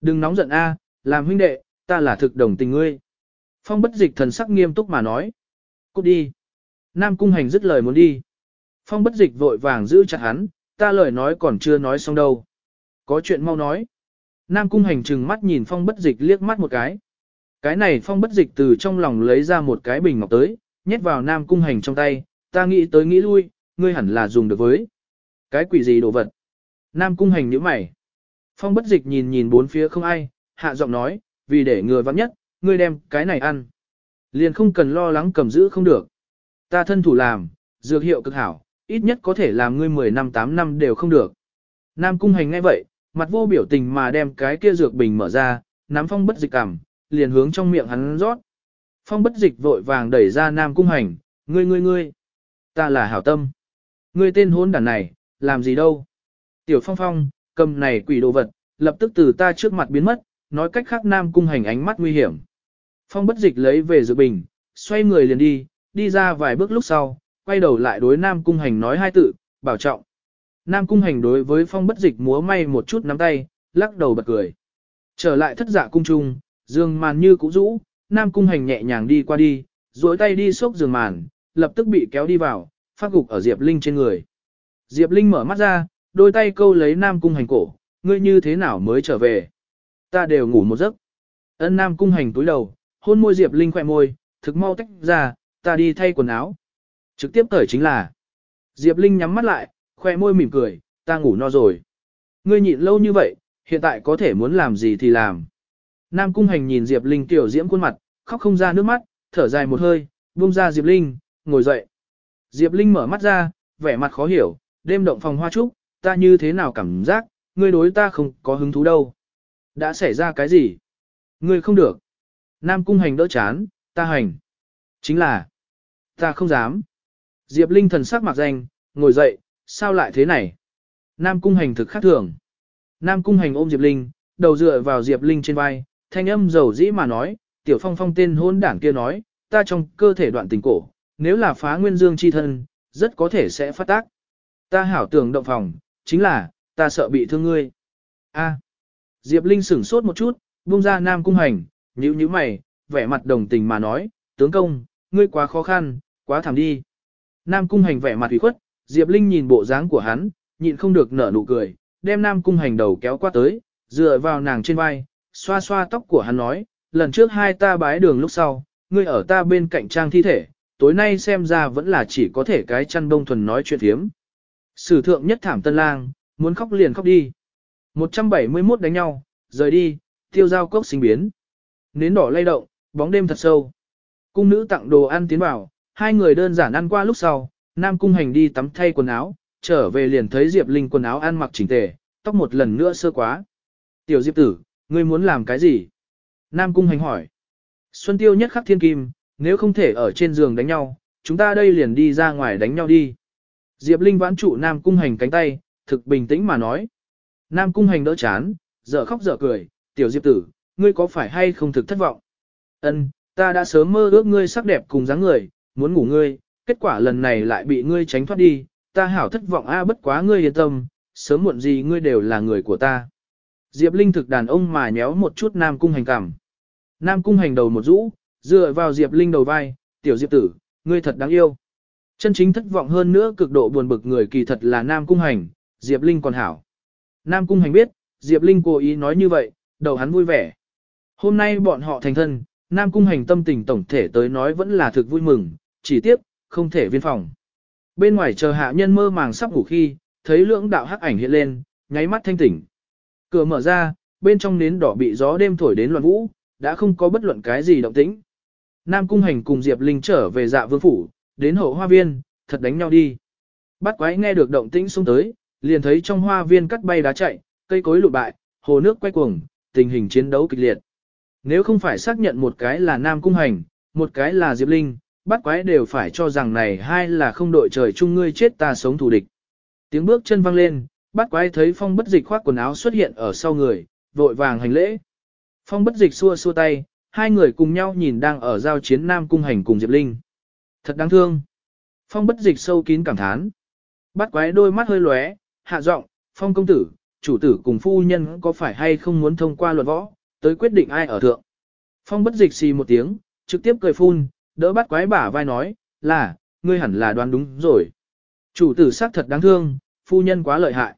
Đừng nóng giận A, làm huynh đệ, ta là thực đồng tình ngươi. Phong bất dịch thần sắc nghiêm túc mà nói. Cút đi. Nam cung hành dứt lời muốn đi. Phong bất dịch vội vàng giữ chặt hắn, ta lời nói còn chưa nói xong đâu. Có chuyện mau nói. Nam cung hành trừng mắt nhìn phong bất dịch liếc mắt một cái. Cái này phong bất dịch từ trong lòng lấy ra một cái bình ngọc tới, nhét vào nam cung hành trong tay, ta nghĩ tới nghĩ lui, ngươi hẳn là dùng được với. Cái quỷ gì đồ vật? Nam cung hành nhíu mày. Phong bất dịch nhìn nhìn bốn phía không ai, hạ giọng nói, vì để ngừa vắng nhất, ngươi đem cái này ăn. Liền không cần lo lắng cầm giữ không được. Ta thân thủ làm, dược hiệu cực hảo, ít nhất có thể làm ngươi 10 năm 8 năm đều không được. Nam cung hành ngay vậy, mặt vô biểu tình mà đem cái kia dược bình mở ra, nắm phong bất dịch cảm, liền hướng trong miệng hắn rót. Phong bất dịch vội vàng đẩy ra Nam cung hành, ngươi ngươi ngươi, ta là hảo tâm. Ngươi tên hôn đàn này, làm gì đâu. Tiểu phong phong, cầm này quỷ đồ vật, lập tức từ ta trước mặt biến mất, nói cách khác Nam cung hành ánh mắt nguy hiểm. Phong bất dịch lấy về dự bình, xoay người liền đi, đi ra vài bước lúc sau, quay đầu lại đối Nam cung hành nói hai tự, bảo trọng. Nam cung hành đối với phong bất dịch múa may một chút nắm tay, lắc đầu bật cười. Trở lại thất dạ cung trung, giường màn như cũ rũ, Nam cung hành nhẹ nhàng đi qua đi, duỗi tay đi xốc giường màn, lập tức bị kéo đi vào, phát gục ở Diệp Linh trên người. Diệp Linh mở mắt ra, đôi tay câu lấy Nam cung hành cổ, ngươi như thế nào mới trở về? Ta đều ngủ một giấc. Ân Nam cung hành túi đầu, hôn môi Diệp Linh khỏe môi, thực mau tách ra, ta đi thay quần áo. Trực tiếp thời chính là. Diệp Linh nhắm mắt lại, khoe môi mỉm cười, ta ngủ no rồi. Ngươi nhịn lâu như vậy, hiện tại có thể muốn làm gì thì làm. Nam Cung Hành nhìn Diệp Linh tiểu diễm khuôn mặt, khóc không ra nước mắt, thở dài một hơi, buông ra Diệp Linh, ngồi dậy. Diệp Linh mở mắt ra, vẻ mặt khó hiểu, đêm động phòng hoa trúc, ta như thế nào cảm giác, ngươi đối ta không có hứng thú đâu. Đã xảy ra cái gì? Ngươi không được. Nam Cung Hành đỡ chán, ta hành. Chính là, ta không dám. Diệp Linh thần sắc mặc danh, ngồi dậy, sao lại thế này? Nam cung hành thực khác thường. Nam cung hành ôm Diệp Linh, đầu dựa vào Diệp Linh trên vai, thanh âm dầu dĩ mà nói, tiểu phong phong tên hôn đảng kia nói, ta trong cơ thể đoạn tình cổ, nếu là phá nguyên dương chi thân, rất có thể sẽ phát tác. Ta hảo tưởng động phòng, chính là, ta sợ bị thương ngươi. A. Diệp Linh sửng sốt một chút, buông ra Nam cung hành, nhíu nhíu mày, vẻ mặt đồng tình mà nói, tướng công, ngươi quá khó khăn, quá thảm đi. Nam cung hành vẻ mặt ủy khuất, Diệp Linh nhìn bộ dáng của hắn, nhịn không được nở nụ cười, đem Nam cung hành đầu kéo qua tới, dựa vào nàng trên vai, xoa xoa tóc của hắn nói, lần trước hai ta bái đường lúc sau, ngươi ở ta bên cạnh trang thi thể, tối nay xem ra vẫn là chỉ có thể cái chăn đông thuần nói chuyện thiếm. Sử thượng nhất thảm tân lang, muốn khóc liền khóc đi. 171 đánh nhau, rời đi, tiêu giao cốc sinh biến. Nến đỏ lay động, bóng đêm thật sâu. Cung nữ tặng đồ ăn tiến vào, hai người đơn giản ăn qua lúc sau, Nam Cung Hành đi tắm thay quần áo, trở về liền thấy Diệp Linh quần áo ăn mặc chỉnh tề, tóc một lần nữa sơ quá. Tiểu Diệp tử, ngươi muốn làm cái gì? Nam Cung Hành hỏi. Xuân Tiêu nhất khắc thiên kim, nếu không thể ở trên giường đánh nhau, chúng ta đây liền đi ra ngoài đánh nhau đi. Diệp Linh vãn trụ Nam Cung Hành cánh tay, thực bình tĩnh mà nói. Nam Cung Hành đỡ chán, dở khóc dở cười, tiểu Diệp tử, ngươi có phải hay không thực thất vọng? Ân, ta đã sớm mơ ước ngươi sắc đẹp cùng dáng người, muốn ngủ ngươi, kết quả lần này lại bị ngươi tránh thoát đi, ta hảo thất vọng a bất quá ngươi yên tâm, sớm muộn gì ngươi đều là người của ta. Diệp Linh thực đàn ông mà nhéo một chút Nam Cung Hành cảm. Nam Cung Hành đầu một rũ, dựa vào Diệp Linh đầu vai, tiểu Diệp tử, ngươi thật đáng yêu. Chân chính thất vọng hơn nữa cực độ buồn bực người kỳ thật là Nam Cung Hành, Diệp Linh còn hảo. Nam Cung Hành biết, Diệp Linh cố ý nói như vậy, đầu hắn vui vẻ. Hôm nay bọn họ thành thân, Nam Cung Hành tâm tình tổng thể tới nói vẫn là thực vui mừng, chỉ tiếp, không thể viên phòng. Bên ngoài chờ hạ nhân mơ màng sắp ngủ khi, thấy lưỡng đạo hắc ảnh hiện lên, nháy mắt thanh tỉnh. Cửa mở ra, bên trong nến đỏ bị gió đêm thổi đến loạn vũ, đã không có bất luận cái gì động tĩnh. Nam Cung Hành cùng Diệp Linh trở về dạ vương phủ, đến hậu hoa viên, thật đánh nhau đi. Bắt quái nghe được động tĩnh xuống tới, liền thấy trong hoa viên cắt bay đá chạy, cây cối lụt bại, hồ nước quay cuồng, tình hình chiến đấu kịch liệt. Nếu không phải xác nhận một cái là Nam Cung Hành, một cái là Diệp Linh, bắt quái đều phải cho rằng này hai là không đội trời chung ngươi chết ta sống thù địch. Tiếng bước chân vang lên, bắt quái thấy phong bất dịch khoác quần áo xuất hiện ở sau người, vội vàng hành lễ. Phong bất dịch xua xua tay, hai người cùng nhau nhìn đang ở giao chiến Nam Cung Hành cùng Diệp Linh. Thật đáng thương. Phong bất dịch sâu kín cảm thán. Bắt quái đôi mắt hơi lóe, hạ giọng, phong công tử, chủ tử cùng phu nhân có phải hay không muốn thông qua luật võ, tới quyết định ai ở thượng. Phong bất dịch xì một tiếng, trực tiếp cười phun, đỡ bắt quái bả vai nói, là, ngươi hẳn là đoán đúng rồi. Chủ tử xác thật đáng thương, phu nhân quá lợi hại.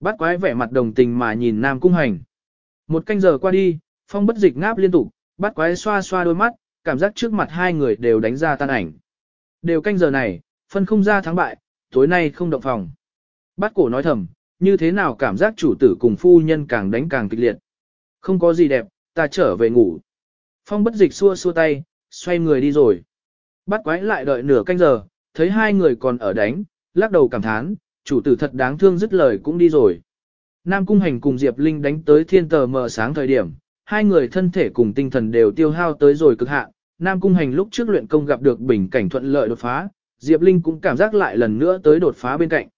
Bắt quái vẻ mặt đồng tình mà nhìn Nam Cung Hành. Một canh giờ qua đi, phong bất dịch ngáp liên tục, bắt quái xoa xoa đôi mắt, cảm giác trước mặt hai người đều đánh ra tan ảnh. Đều canh giờ này, phân không ra thắng bại, tối nay không động phòng. Bắt cổ nói thầm, như thế nào cảm giác chủ tử cùng phu nhân càng đánh càng kịch liệt. Không có gì đẹp, ta trở về ngủ. Phong bất dịch xua xua tay, xoay người đi rồi. Bắt quái lại đợi nửa canh giờ, thấy hai người còn ở đánh, lắc đầu cảm thán, chủ tử thật đáng thương dứt lời cũng đi rồi. Nam Cung Hành cùng Diệp Linh đánh tới thiên tờ mờ sáng thời điểm, hai người thân thể cùng tinh thần đều tiêu hao tới rồi cực hạn. Nam Cung Hành lúc trước luyện công gặp được bình cảnh thuận lợi đột phá, Diệp Linh cũng cảm giác lại lần nữa tới đột phá bên cạnh.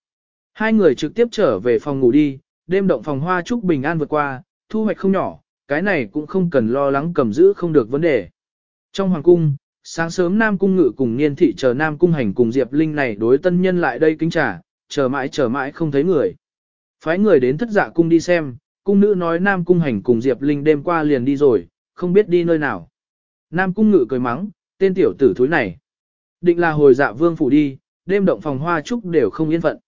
Hai người trực tiếp trở về phòng ngủ đi, đêm động phòng hoa chúc bình an vượt qua, thu hoạch không nhỏ, cái này cũng không cần lo lắng cầm giữ không được vấn đề. Trong hoàng cung, sáng sớm Nam Cung Ngự cùng Niên Thị chờ Nam Cung Hành cùng Diệp Linh này đối tân nhân lại đây kính trả, chờ mãi chờ mãi không thấy người. Phái người đến thất dạ cung đi xem, cung nữ nói Nam Cung Hành cùng Diệp Linh đêm qua liền đi rồi, không biết đi nơi nào. Nam Cung Ngự cười mắng, tên tiểu tử thúi này. Định là hồi dạ vương phủ đi, đêm động phòng hoa trúc đều không yên phận.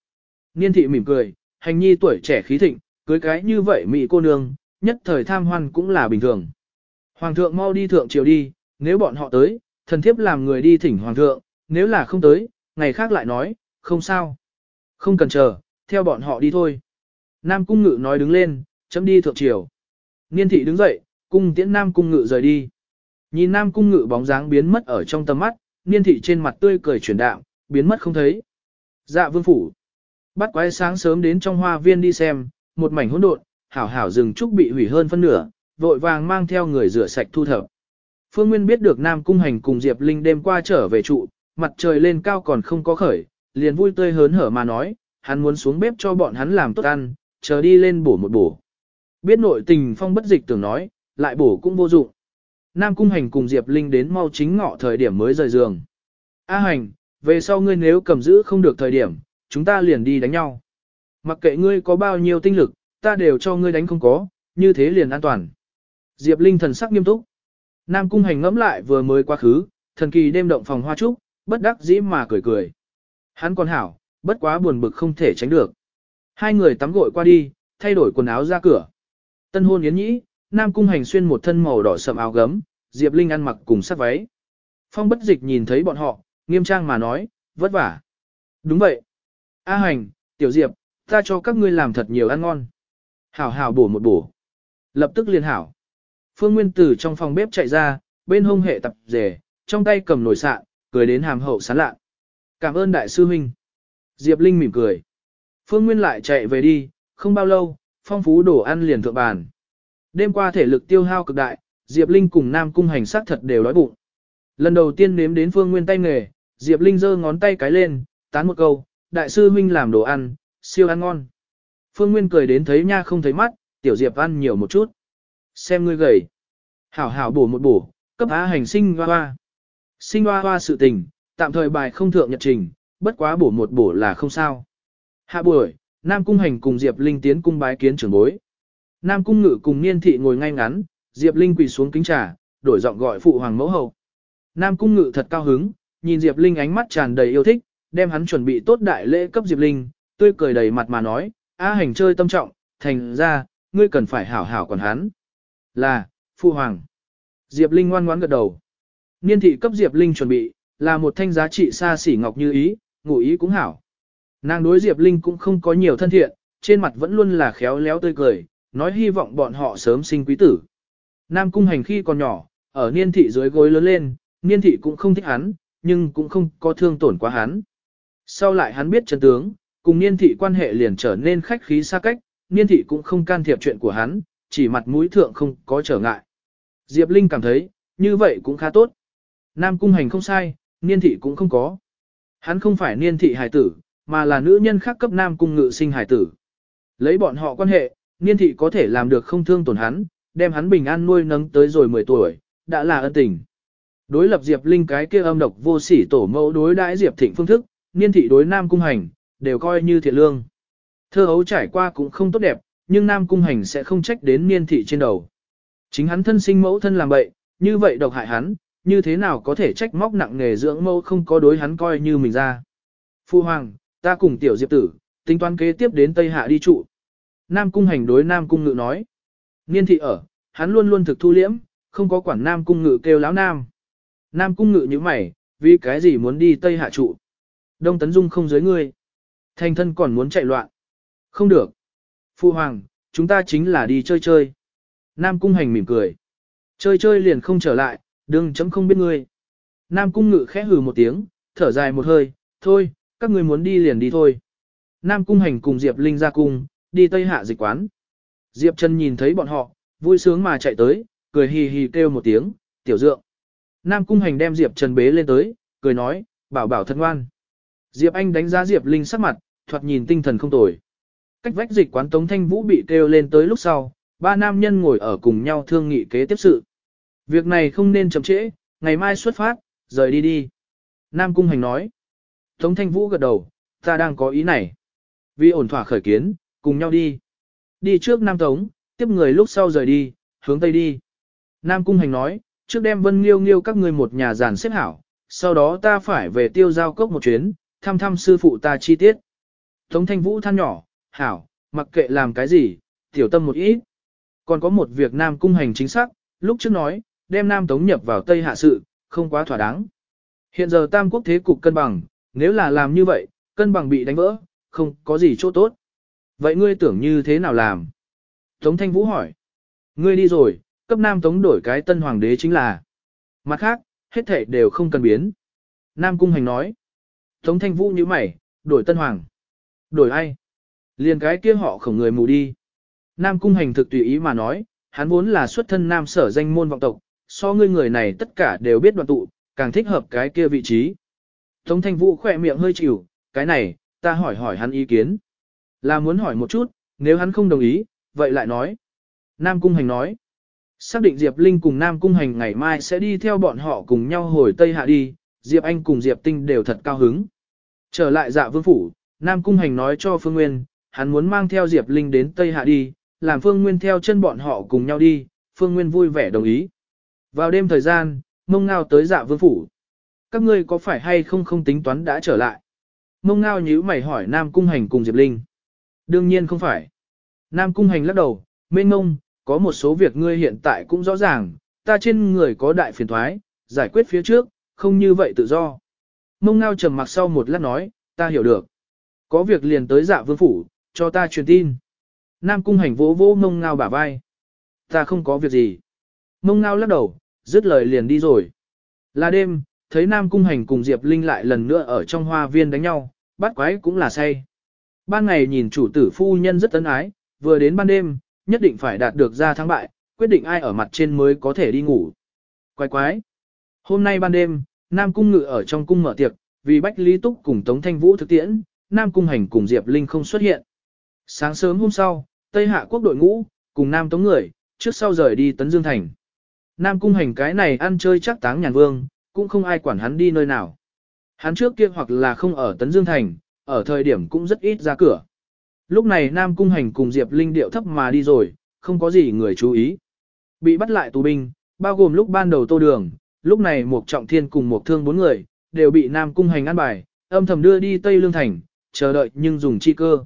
Niên thị mỉm cười, hành nhi tuổi trẻ khí thịnh, cưới cái như vậy mỹ cô nương, nhất thời tham hoan cũng là bình thường. Hoàng thượng mau đi thượng triều đi, nếu bọn họ tới, thần thiếp làm người đi thỉnh hoàng thượng, nếu là không tới, ngày khác lại nói, không sao. Không cần chờ, theo bọn họ đi thôi. Nam cung ngự nói đứng lên, chấm đi thượng triều. Niên thị đứng dậy, cung tiễn Nam cung ngự rời đi. Nhìn Nam cung ngự bóng dáng biến mất ở trong tầm mắt, niên thị trên mặt tươi cười chuyển đạo, biến mất không thấy. Dạ vương phủ. Bắt quái sáng sớm đến trong hoa viên đi xem, một mảnh hỗn độn, hảo hảo rừng trúc bị hủy hơn phân nửa, vội vàng mang theo người rửa sạch thu thập. Phương Nguyên biết được Nam Cung Hành cùng Diệp Linh đêm qua trở về trụ, mặt trời lên cao còn không có khởi, liền vui tươi hớn hở mà nói, hắn muốn xuống bếp cho bọn hắn làm tốt ăn, chờ đi lên bổ một bổ. Biết nội tình phong bất dịch tưởng nói, lại bổ cũng vô dụng. Nam Cung Hành cùng Diệp Linh đến mau chính ngọ thời điểm mới rời giường. A Hành, về sau ngươi nếu cầm giữ không được thời điểm, chúng ta liền đi đánh nhau. Mặc kệ ngươi có bao nhiêu tinh lực, ta đều cho ngươi đánh không có, như thế liền an toàn. Diệp Linh thần sắc nghiêm túc. Nam Cung Hành ngẫm lại vừa mới quá khứ, thần kỳ đêm động phòng hoa trúc, bất đắc dĩ mà cười cười. Hắn còn hảo, bất quá buồn bực không thể tránh được. Hai người tắm gội qua đi, thay đổi quần áo ra cửa. Tân hôn yến nhĩ, Nam Cung Hành xuyên một thân màu đỏ sậm áo gấm, Diệp Linh ăn mặc cùng sắc váy. Phong bất dịch nhìn thấy bọn họ, nghiêm trang mà nói, vất vả. Đúng vậy. A Hành, Tiểu Diệp, ta cho các ngươi làm thật nhiều ăn ngon. Hảo hảo bổ một bổ. Lập tức liền hảo. Phương Nguyên Tử trong phòng bếp chạy ra, bên hông hệ tập rể, trong tay cầm nồi sạn, cười đến hàm hậu sán lạ. Cảm ơn đại sư huynh. Diệp Linh mỉm cười. Phương Nguyên lại chạy về đi, không bao lâu, phong phú đồ ăn liền thượng bàn. Đêm qua thể lực tiêu hao cực đại, Diệp Linh cùng Nam Cung hành sát thật đều đói bụng. Lần đầu tiên nếm đến Phương Nguyên tay nghề, Diệp Linh giơ ngón tay cái lên, tán một câu, đại sư huynh làm đồ ăn, siêu ăn ngon. Phương Nguyên cười đến thấy nha không thấy mắt, tiểu Diệp ăn nhiều một chút. Xem ngươi gầy. Hảo hảo bổ một bổ, cấp á hành sinh hoa hoa. Sinh hoa hoa sự tình, tạm thời bài không thượng nhật trình, bất quá bổ một bổ là không sao. Hạ buổi, Nam Cung Hành cùng Diệp Linh tiến cung bái kiến trưởng bối. Nam Cung Ngự cùng Niên Thị ngồi ngay ngắn, Diệp Linh quỳ xuống kính trà, đổi giọng gọi phụ hoàng mẫu hậu. Nam Cung Ngự thật cao hứng, nhìn Diệp Linh ánh mắt tràn đầy yêu thích, đem hắn chuẩn bị tốt đại lễ cấp Diệp Linh, tươi cười đầy mặt mà nói, A hành chơi tâm trọng, thành ra, ngươi cần phải hảo hảo còn hắn. Là, phụ hoàng. Diệp Linh ngoan ngoãn gật đầu. Niên thị cấp Diệp Linh chuẩn bị, là một thanh giá trị xa xỉ ngọc như ý, ngủ ý cũng hảo. Nàng đối Diệp Linh cũng không có nhiều thân thiện, trên mặt vẫn luôn là khéo léo tươi cười, nói hy vọng bọn họ sớm sinh quý tử. Nam cung hành khi còn nhỏ, ở niên thị dưới gối lớn lên, niên thị cũng không thích hắn, nhưng cũng không có thương tổn quá hắn. Sau lại hắn biết chân tướng, cùng niên thị quan hệ liền trở nên khách khí xa cách, niên thị cũng không can thiệp chuyện của hắn, chỉ mặt mũi thượng không có trở ngại. Diệp Linh cảm thấy, như vậy cũng khá tốt. Nam cung hành không sai, niên thị cũng không có. Hắn không phải niên thị hài tử, mà là nữ nhân khác cấp nam cung ngự sinh hài tử. Lấy bọn họ quan hệ, niên thị có thể làm được không thương tổn hắn, đem hắn bình an nuôi nấng tới rồi 10 tuổi, đã là ân tình. Đối lập Diệp Linh cái kia âm độc vô sỉ tổ mẫu đối đãi Diệp Thịnh phương thức, niên thị đối nam cung hành, đều coi như thiện lương. Thơ hấu trải qua cũng không tốt đẹp, nhưng nam cung hành sẽ không trách đến niên thị trên đầu. Chính hắn thân sinh mẫu thân làm bậy, như vậy độc hại hắn, như thế nào có thể trách móc nặng nghề dưỡng mẫu không có đối hắn coi như mình ra. Phu Hoàng, ta cùng tiểu diệp tử, tính toán kế tiếp đến Tây Hạ đi trụ. Nam cung hành đối Nam cung ngự nói. Niên thị ở, hắn luôn luôn thực thu liễm, không có quản Nam cung ngự kêu lão Nam. Nam cung ngự như mày, vì cái gì muốn đi Tây Hạ trụ. Đông Tấn Dung không giới ngươi. Thành thân còn muốn chạy loạn. Không được. Phu Hoàng, chúng ta chính là đi chơi chơi. Nam cung hành mỉm cười. Chơi chơi liền không trở lại, đừng chấm không biết ngươi. Nam cung ngự khẽ hừ một tiếng, thở dài một hơi, thôi, các ngươi muốn đi liền đi thôi. Nam cung hành cùng Diệp Linh ra cung, đi Tây Hạ dịch quán. Diệp Trần nhìn thấy bọn họ, vui sướng mà chạy tới, cười hì hì kêu một tiếng, tiểu dượng. Nam cung hành đem Diệp Trần bế lên tới, cười nói, bảo bảo thân ngoan. Diệp Anh đánh giá Diệp Linh sắc mặt, thoạt nhìn tinh thần không tồi. Cách vách dịch quán Tống Thanh Vũ bị kêu lên tới lúc sau, ba nam nhân ngồi ở cùng nhau thương nghị kế tiếp sự. Việc này không nên chậm trễ, ngày mai xuất phát, rời đi đi. Nam Cung Hành nói. Tống Thanh Vũ gật đầu, ta đang có ý này. Vì ổn thỏa khởi kiến, cùng nhau đi. Đi trước Nam Tống, tiếp người lúc sau rời đi, hướng Tây đi. Nam Cung Hành nói, trước đem Vân Nghiêu Nghiêu các người một nhà giàn xếp hảo, sau đó ta phải về tiêu giao cốc một chuyến, thăm thăm sư phụ ta chi tiết. Tống Thanh Vũ than nhỏ, hảo, mặc kệ làm cái gì, tiểu tâm một ít. Còn có một việc Nam Cung Hành chính xác, lúc trước nói, đem Nam Tống nhập vào Tây Hạ sự, không quá thỏa đáng. Hiện giờ Tam Quốc thế cục cân bằng, nếu là làm như vậy, cân bằng bị đánh vỡ, không có gì chỗ tốt. Vậy ngươi tưởng như thế nào làm? Tống Thanh Vũ hỏi. Ngươi đi rồi, cấp Nam Tống đổi cái tân hoàng đế chính là. Mặt khác, hết thảy đều không cần biến. Nam Cung Hành nói. Tống Thanh Vũ như mày, đổi tân hoàng. Đổi ai? Liền cái kia họ khổng người mù đi. Nam Cung Hành thực tùy ý mà nói, hắn vốn là xuất thân Nam sở danh môn vọng tộc, so ngươi người này tất cả đều biết đoạn tụ, càng thích hợp cái kia vị trí. Tống thanh vũ khỏe miệng hơi chịu, cái này, ta hỏi hỏi hắn ý kiến. Là muốn hỏi một chút, nếu hắn không đồng ý, vậy lại nói. Nam Cung Hành nói. Xác định Diệp Linh cùng Nam Cung Hành ngày mai sẽ đi theo bọn họ cùng nhau hồi Tây Hạ đi, Diệp Anh cùng Diệp Tinh đều thật cao hứng. Trở lại dạ vương phủ, Nam Cung Hành nói cho Phương Nguyên, hắn muốn mang theo Diệp Linh đến Tây Hạ đi, làm Phương Nguyên theo chân bọn họ cùng nhau đi, Phương Nguyên vui vẻ đồng ý. Vào đêm thời gian, mông ngao tới dạ vương phủ. Các ngươi có phải hay không không tính toán đã trở lại? Mông ngao nhíu mày hỏi Nam Cung Hành cùng Diệp Linh. Đương nhiên không phải. Nam Cung Hành lắc đầu, mênh ngông, có một số việc ngươi hiện tại cũng rõ ràng, ta trên người có đại phiền thoái, giải quyết phía trước, không như vậy tự do. Mông ngao trầm mặc sau một lát nói, ta hiểu được. Có việc liền tới dạ vương phủ, cho ta truyền tin. Nam cung hành vỗ vỗ mông ngao bả vai. Ta không có việc gì. Mông ngao lắc đầu, dứt lời liền đi rồi. Là đêm, thấy Nam cung hành cùng Diệp Linh lại lần nữa ở trong hoa viên đánh nhau, bắt quái cũng là say. Ban ngày nhìn chủ tử phu nhân rất ân ái, vừa đến ban đêm, nhất định phải đạt được ra thắng bại, quyết định ai ở mặt trên mới có thể đi ngủ. Quái quái. Hôm nay ban đêm, Nam Cung Ngự ở trong cung mở tiệc, vì Bách Lý Túc cùng Tống Thanh Vũ thực tiễn, Nam Cung Hành cùng Diệp Linh không xuất hiện. Sáng sớm hôm sau, Tây Hạ quốc đội ngũ, cùng Nam Tống người, trước sau rời đi Tấn Dương Thành. Nam Cung Hành cái này ăn chơi chắc táng nhàn vương, cũng không ai quản hắn đi nơi nào. Hắn trước kia hoặc là không ở Tấn Dương Thành, ở thời điểm cũng rất ít ra cửa. Lúc này Nam Cung Hành cùng Diệp Linh điệu thấp mà đi rồi, không có gì người chú ý. Bị bắt lại tù binh, bao gồm lúc ban đầu tô đường, lúc này một trọng thiên cùng một thương bốn người, đều bị Nam Cung Hành ăn bài, âm thầm đưa đi Tây Lương Thành, chờ đợi nhưng dùng chi cơ.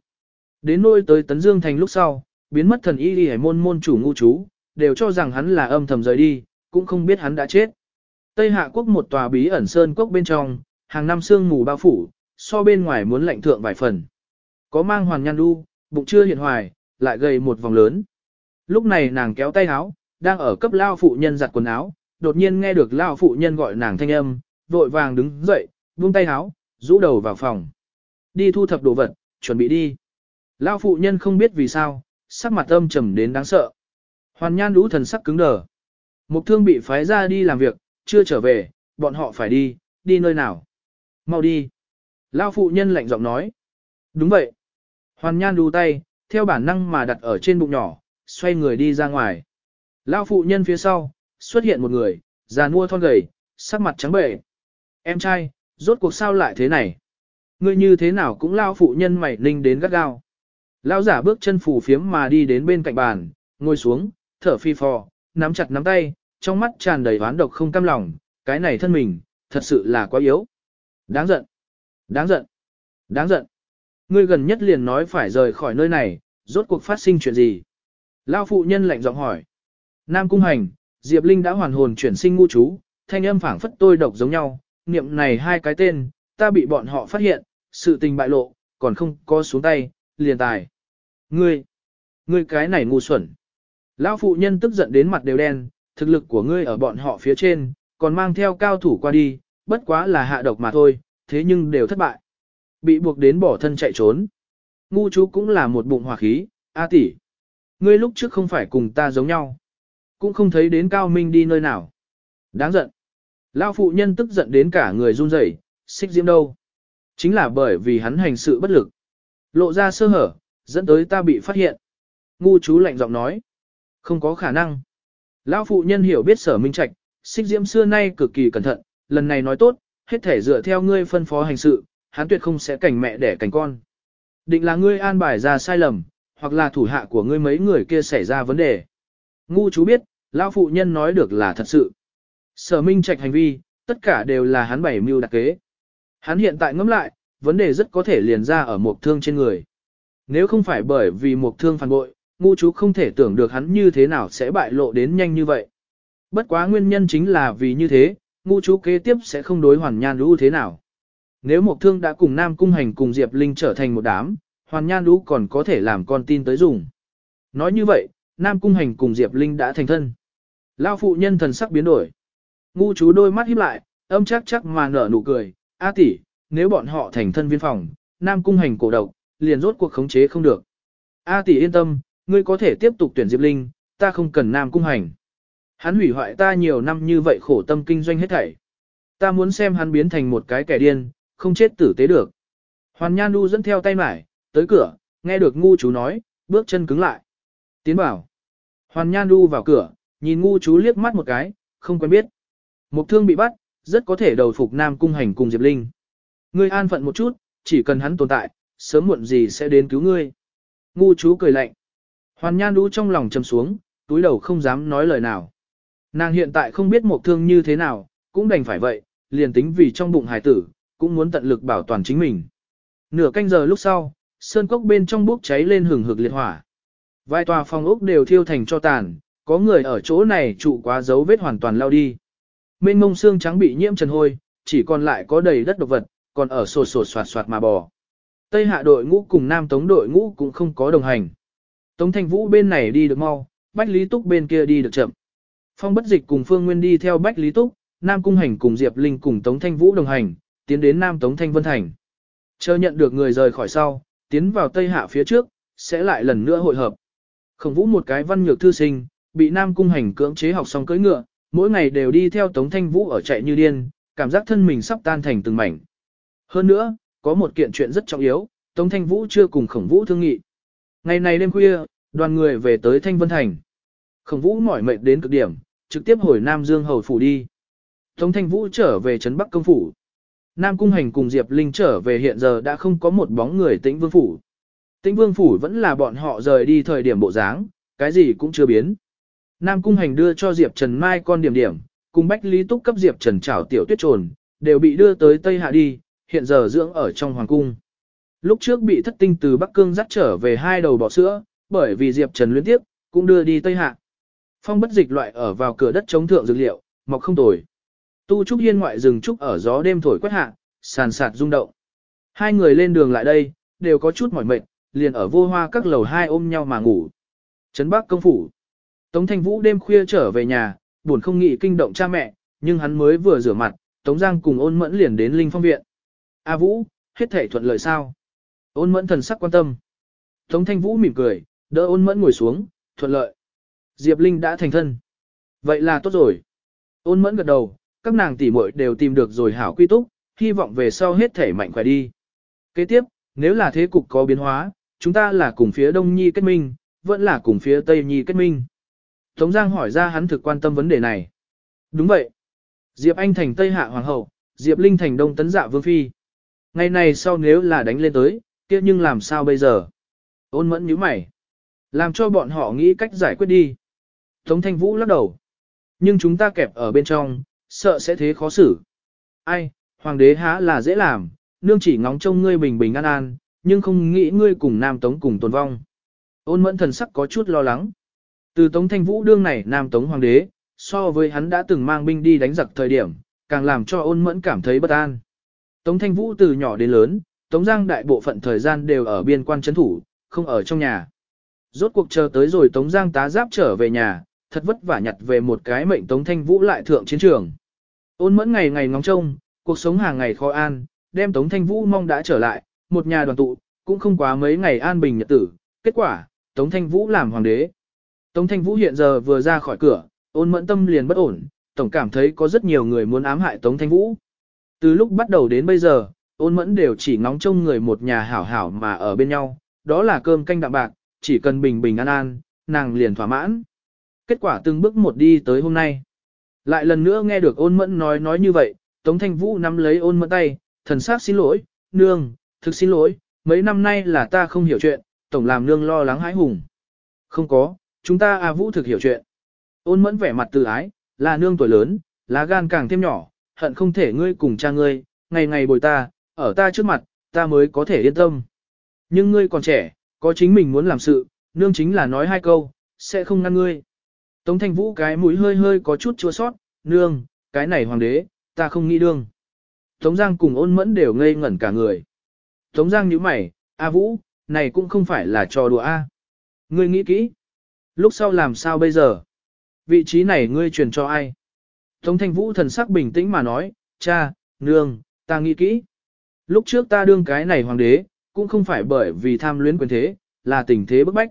Đến nôi tới Tấn Dương Thành lúc sau, biến mất thần y đi hải môn môn chủ ngu chú, đều cho rằng hắn là âm thầm rời đi, cũng không biết hắn đã chết. Tây Hạ quốc một tòa bí ẩn sơn quốc bên trong, hàng năm sương mù bao phủ, so bên ngoài muốn lạnh thượng vài phần. Có mang hoàn nhan đu, bụng chưa hiện hoài, lại gầy một vòng lớn. Lúc này nàng kéo tay áo, đang ở cấp lao phụ nhân giặt quần áo, đột nhiên nghe được lao phụ nhân gọi nàng thanh âm, vội vàng đứng dậy, buông tay áo, rũ đầu vào phòng. Đi thu thập đồ vật, chuẩn bị đi. Lao phụ nhân không biết vì sao, sắc mặt âm trầm đến đáng sợ. Hoàn nhan lũ thần sắc cứng đờ. Mục thương bị phái ra đi làm việc, chưa trở về, bọn họ phải đi, đi nơi nào. Mau đi. Lao phụ nhân lạnh giọng nói. Đúng vậy. Hoàn nhan đu tay, theo bản năng mà đặt ở trên bụng nhỏ, xoay người đi ra ngoài. Lao phụ nhân phía sau, xuất hiện một người, già nua thon gầy, sắc mặt trắng bệ. Em trai, rốt cuộc sao lại thế này? Ngươi như thế nào cũng lao phụ nhân mày ninh đến gắt gao. Lao giả bước chân phủ phiếm mà đi đến bên cạnh bàn, ngồi xuống, thở phi phò, nắm chặt nắm tay, trong mắt tràn đầy oán độc không cam lòng, cái này thân mình, thật sự là quá yếu. Đáng giận, đáng giận, đáng giận. Ngươi gần nhất liền nói phải rời khỏi nơi này, rốt cuộc phát sinh chuyện gì? Lao phụ nhân lạnh giọng hỏi. Nam Cung Hành, Diệp Linh đã hoàn hồn chuyển sinh ngu chú, thanh âm phảng phất tôi độc giống nhau, niệm này hai cái tên, ta bị bọn họ phát hiện, sự tình bại lộ, còn không có xuống tay, liền tài. Ngươi, ngươi cái này ngu xuẩn. Lão phụ nhân tức giận đến mặt đều đen, thực lực của ngươi ở bọn họ phía trên, còn mang theo cao thủ qua đi, bất quá là hạ độc mà thôi, thế nhưng đều thất bại. Bị buộc đến bỏ thân chạy trốn. Ngu chú cũng là một bụng hỏa khí, A tỷ. Ngươi lúc trước không phải cùng ta giống nhau. Cũng không thấy đến Cao Minh đi nơi nào. Đáng giận. Lão phụ nhân tức giận đến cả người run rẩy, xích diễm đâu. Chính là bởi vì hắn hành sự bất lực. Lộ ra sơ hở, dẫn tới ta bị phát hiện. Ngu chú lạnh giọng nói. Không có khả năng. Lão phụ nhân hiểu biết sở minh trạch, xích diễm xưa nay cực kỳ cẩn thận, lần này nói tốt, hết thể dựa theo ngươi phân phó hành sự, hắn tuyệt không sẽ cảnh mẹ đẻ cảnh con. Định là ngươi an bài ra sai lầm, hoặc là thủ hạ của ngươi mấy người kia xảy ra vấn đề. Ngu chú biết, lão phụ nhân nói được là thật sự. Sở minh trạch hành vi, tất cả đều là hắn bảy mưu đặc kế. Hắn hiện tại ngẫm lại, vấn đề rất có thể liền ra ở một thương trên người. Nếu không phải bởi vì một thương phản bội, ngu chú không thể tưởng được hắn như thế nào sẽ bại lộ đến nhanh như vậy. Bất quá nguyên nhân chính là vì như thế, ngu chú kế tiếp sẽ không đối hoàn nhan lũ thế nào. Nếu một thương đã cùng Nam Cung Hành cùng Diệp Linh trở thành một đám, hoàn nhan lũ còn có thể làm con tin tới dùng. Nói như vậy, Nam Cung Hành cùng Diệp Linh đã thành thân. Lao phụ nhân thần sắc biến đổi. Ngu chú đôi mắt híp lại, âm chắc chắc mà nở nụ cười, A tỷ, nếu bọn họ thành thân viên phòng, Nam Cung Hành cổ độc, liền rốt cuộc khống chế không được. A tỷ yên tâm, ngươi có thể tiếp tục tuyển Diệp Linh, ta không cần Nam Cung Hành. Hắn hủy hoại ta nhiều năm như vậy khổ tâm kinh doanh hết thảy. Ta muốn xem hắn biến thành một cái kẻ điên, không chết tử tế được. Hoàn Nhan Du dẫn theo tay mải, tới cửa, nghe được ngu chú nói, bước chân cứng lại. Tiến bảo. Hoàn Nhan Du vào cửa, nhìn ngu chú liếc mắt một cái, không quen biết. Mục thương bị bắt, rất có thể đầu phục Nam Cung Hành cùng Diệp Linh. Ngươi an phận một chút, chỉ cần hắn tồn tại, sớm muộn gì sẽ đến cứu ngươi. Ngu chú cười lạnh. Hoàn Nhan Du trong lòng chầm xuống, túi đầu không dám nói lời nào. Nàng hiện tại không biết một thương như thế nào, cũng đành phải vậy, liền tính vì trong bụng hải tử, cũng muốn tận lực bảo toàn chính mình. Nửa canh giờ lúc sau, sơn cốc bên trong bốc cháy lên hừng hực liệt hỏa. Vài tòa phòng ốc đều thiêu thành cho tàn, có người ở chỗ này trụ quá dấu vết hoàn toàn lao đi. Mênh mông xương trắng bị nhiễm trần hôi, chỉ còn lại có đầy đất độc vật, còn ở sột sột soạt soạt mà bò. Tây hạ đội ngũ cùng Nam Tống đội ngũ cũng không có đồng hành. Tống Thanh Vũ bên này đi được mau, Bách Lý Túc bên kia đi được chậm. Phong bất dịch cùng Phương Nguyên đi theo Bách Lý Túc, Nam Cung Hành cùng Diệp Linh cùng Tống Thanh Vũ đồng hành, tiến đến Nam Tống Thanh Vân Thành. Chờ nhận được người rời khỏi sau, tiến vào Tây Hạ phía trước, sẽ lại lần nữa hội hợp. Khổng Vũ một cái văn nhược thư sinh, bị Nam Cung Hành cưỡng chế học xong cưỡi ngựa, mỗi ngày đều đi theo Tống Thanh Vũ ở chạy như điên, cảm giác thân mình sắp tan thành từng mảnh. Hơn nữa, có một kiện chuyện rất trọng yếu, Tống Thanh Vũ chưa cùng Khổng Vũ thương nghị. Ngày này đêm khuya, đoàn người về tới Thanh Vân Thành. Khổng Vũ mỏi mệt đến cực điểm, trực tiếp hồi Nam Dương Hầu Phủ đi. Tống Thanh Vũ trở về Trấn Bắc Công Phủ. Nam Cung Hành cùng Diệp Linh trở về hiện giờ đã không có một bóng người tĩnh vương phủ. Tĩnh vương phủ vẫn là bọn họ rời đi thời điểm bộ dáng, cái gì cũng chưa biến. Nam Cung Hành đưa cho Diệp Trần Mai con điểm điểm, cùng Bách Lý Túc cấp Diệp Trần trảo tiểu tuyết trồn, đều bị đưa tới Tây Hạ đi, hiện giờ dưỡng ở trong Hoàng Cung. Lúc trước bị thất tinh từ Bắc Cương dắt trở về hai đầu bỏ sữa, bởi vì Diệp Trần liên tiếp, cũng đưa đi Tây Hạ. Phong bất dịch loại ở vào cửa đất chống thượng dược liệu, mọc không tồi. Tu Trúc Hiên ngoại rừng trúc ở gió đêm thổi quét hạ, sàn sạt rung động. Hai người lên đường lại đây, đều có chút mỏi mệt, liền ở vô hoa các lầu hai ôm nhau mà ngủ. Trấn Bắc công phủ. Tống Thanh Vũ đêm khuya trở về nhà, buồn không nghĩ kinh động cha mẹ, nhưng hắn mới vừa rửa mặt, Tống Giang cùng ôn mẫn liền đến Linh Phong Viện. A Vũ, hết thể thuận lợi sao? Ôn mẫn thần sắc quan tâm. Tống Thanh Vũ mỉm cười, đỡ ôn mẫn ngồi xuống, thuận lợi. Diệp Linh đã thành thân. Vậy là tốt rồi. Ôn mẫn gật đầu, các nàng tỷ muội đều tìm được rồi hảo quy túc, hy vọng về sau hết thể mạnh khỏe đi. Kế tiếp, nếu là thế cục có biến hóa, chúng ta là cùng phía Đông Nhi kết minh, vẫn là cùng phía Tây Nhi kết minh. Tống Giang hỏi ra hắn thực quan tâm vấn đề này. Đúng vậy. Diệp Anh thành Tây Hạ Hoàng hậu, Diệp Linh thành Đông Tấn Dạ Vương Phi. Ngày này sau nếu là đánh lên tới, kia nhưng làm sao bây giờ? Ôn mẫn nhíu mày. Làm cho bọn họ nghĩ cách giải quyết đi. Tống Thanh Vũ lắc đầu. Nhưng chúng ta kẹp ở bên trong, sợ sẽ thế khó xử. Ai, hoàng đế há là dễ làm, nương chỉ ngóng trông ngươi bình bình an an, nhưng không nghĩ ngươi cùng Nam Tống cùng tồn vong. Ôn mẫn thần sắc có chút lo lắng. Từ Tống Thanh Vũ đương này Nam Tống hoàng đế, so với hắn đã từng mang binh đi đánh giặc thời điểm, càng làm cho ôn mẫn cảm thấy bất an. Tống Thanh Vũ từ nhỏ đến lớn, Tống Giang đại bộ phận thời gian đều ở biên quan trấn thủ, không ở trong nhà. Rốt cuộc chờ tới rồi Tống Giang tá giáp trở về nhà, thật vất vả nhặt về một cái mệnh Tống Thanh Vũ lại thượng chiến trường. Ôn mẫn ngày ngày ngóng trông, cuộc sống hàng ngày khó an, đem Tống Thanh Vũ mong đã trở lại, một nhà đoàn tụ, cũng không quá mấy ngày an bình nhật tử. Kết quả, Tống Thanh Vũ làm hoàng đế. Tống Thanh Vũ hiện giờ vừa ra khỏi cửa, ôn mẫn tâm liền bất ổn, tổng cảm thấy có rất nhiều người muốn ám hại Tống Thanh Vũ. Từ lúc bắt đầu đến bây giờ, ôn mẫn đều chỉ ngóng trông người một nhà hảo hảo mà ở bên nhau, đó là cơm canh đạm bạc, chỉ cần bình bình an an, nàng liền thỏa mãn. Kết quả từng bước một đi tới hôm nay. Lại lần nữa nghe được ôn mẫn nói nói như vậy, Tống Thanh Vũ nắm lấy ôn mẫn tay, thần sắc xin lỗi, nương, thực xin lỗi, mấy năm nay là ta không hiểu chuyện, tổng làm nương lo lắng hãi hùng. Không có, chúng ta A Vũ thực hiểu chuyện. Ôn mẫn vẻ mặt tự ái, là nương tuổi lớn, lá gan càng thêm nhỏ, hận không thể ngươi cùng cha ngươi, ngày ngày bồi ta, ở ta trước mặt, ta mới có thể yên tâm. Nhưng ngươi còn trẻ, có chính mình muốn làm sự, nương chính là nói hai câu, sẽ không ngăn ngươi. Tống thanh vũ cái mũi hơi hơi có chút chua sót, nương, cái này hoàng đế, ta không nghĩ đương. Tống Giang cùng ôn mẫn đều ngây ngẩn cả người. Tống Giang nhíu mày, A Vũ, này cũng không phải là trò đùa A. Ngươi nghĩ kỹ. Lúc sau làm sao bây giờ? Vị trí này ngươi truyền cho ai? Tống Thanh Vũ thần sắc bình tĩnh mà nói, cha, nương, ta nghĩ kỹ. Lúc trước ta đương cái này hoàng đế, cũng không phải bởi vì tham luyến quyền thế, là tình thế bức bách.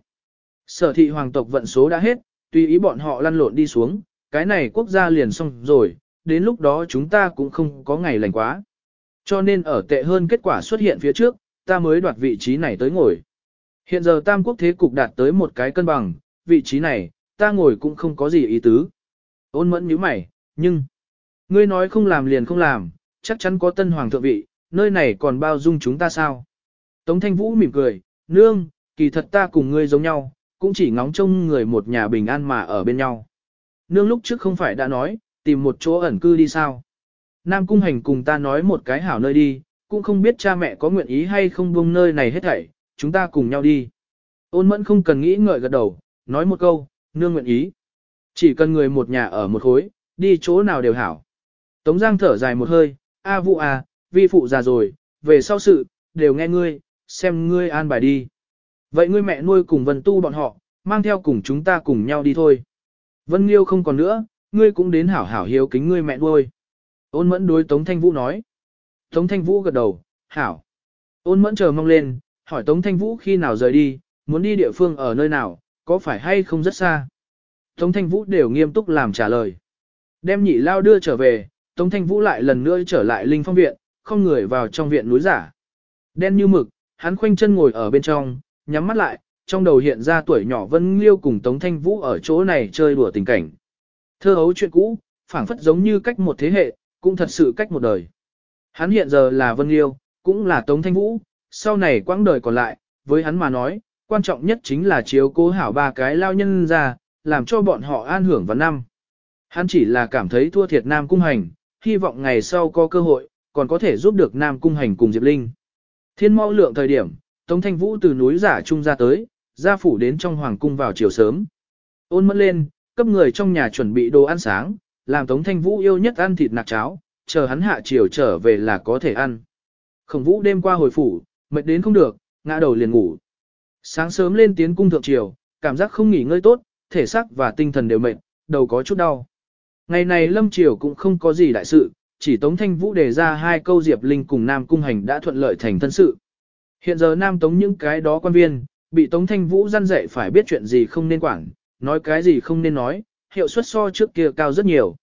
Sở thị hoàng tộc vận số đã hết, tùy ý bọn họ lăn lộn đi xuống, cái này quốc gia liền xong rồi, đến lúc đó chúng ta cũng không có ngày lành quá. Cho nên ở tệ hơn kết quả xuất hiện phía trước, ta mới đoạt vị trí này tới ngồi. Hiện giờ tam quốc thế cục đạt tới một cái cân bằng, vị trí này, ta ngồi cũng không có gì ý tứ. Ôn mẫn nhíu mày, nhưng, ngươi nói không làm liền không làm, chắc chắn có tân hoàng thượng vị, nơi này còn bao dung chúng ta sao? Tống Thanh Vũ mỉm cười, nương, kỳ thật ta cùng ngươi giống nhau, cũng chỉ ngóng trông người một nhà bình an mà ở bên nhau. Nương lúc trước không phải đã nói, tìm một chỗ ẩn cư đi sao? Nam Cung Hành cùng ta nói một cái hảo nơi đi, cũng không biết cha mẹ có nguyện ý hay không buông nơi này hết thảy, chúng ta cùng nhau đi. Ôn mẫn không cần nghĩ ngợi gật đầu, nói một câu, nương nguyện ý. Chỉ cần người một nhà ở một khối, đi chỗ nào đều hảo. Tống Giang thở dài một hơi, A Vũ à, vi phụ già rồi, về sau sự, đều nghe ngươi, xem ngươi an bài đi. Vậy ngươi mẹ nuôi cùng Vân Tu bọn họ, mang theo cùng chúng ta cùng nhau đi thôi. Vân Liêu không còn nữa, ngươi cũng đến hảo hảo hiếu kính ngươi mẹ nuôi. Ôn mẫn đối Tống Thanh Vũ nói. Tống Thanh Vũ gật đầu, hảo. Ôn mẫn chờ mong lên, hỏi Tống Thanh Vũ khi nào rời đi, muốn đi địa phương ở nơi nào, có phải hay không rất xa. Tống Thanh Vũ đều nghiêm túc làm trả lời. Đem nhị lao đưa trở về, Tống Thanh Vũ lại lần nữa trở lại Linh Phong Viện, không người vào trong viện núi giả. Đen như mực, hắn khoanh chân ngồi ở bên trong, nhắm mắt lại, trong đầu hiện ra tuổi nhỏ Vân Liêu cùng Tống Thanh Vũ ở chỗ này chơi đùa tình cảnh. Thơ hấu chuyện cũ, phảng phất giống như cách một thế hệ, cũng thật sự cách một đời. Hắn hiện giờ là Vân Liêu, cũng là Tống Thanh Vũ, sau này quãng đời còn lại, với hắn mà nói, quan trọng nhất chính là chiếu cố hảo ba cái lao nhân ra, làm cho bọn họ an hưởng vào năm. Hắn chỉ là cảm thấy thua thiệt Nam Cung Hành, hy vọng ngày sau có cơ hội, còn có thể giúp được Nam Cung Hành cùng Diệp Linh. Thiên mau lượng thời điểm, Tống Thanh Vũ từ núi giả trung ra tới, ra phủ đến trong hoàng cung vào chiều sớm. Ôn mẫn lên, cấp người trong nhà chuẩn bị đồ ăn sáng, làm Tống Thanh Vũ yêu nhất ăn thịt nạc cháo, chờ hắn hạ chiều trở về là có thể ăn. Khổng Vũ đêm qua hồi phủ, mệt đến không được, ngã đầu liền ngủ. Sáng sớm lên tiến cung thượng triều, cảm giác không nghỉ ngơi tốt, thể xác và tinh thần đều mệt, đầu có chút đau. Ngày này Lâm Triều cũng không có gì đại sự, chỉ Tống Thanh Vũ đề ra hai câu Diệp Linh cùng Nam Cung Hành đã thuận lợi thành thân sự. Hiện giờ Nam Tống những cái đó quan viên, bị Tống Thanh Vũ răn dạy phải biết chuyện gì không nên quản, nói cái gì không nên nói, hiệu suất so trước kia cao rất nhiều.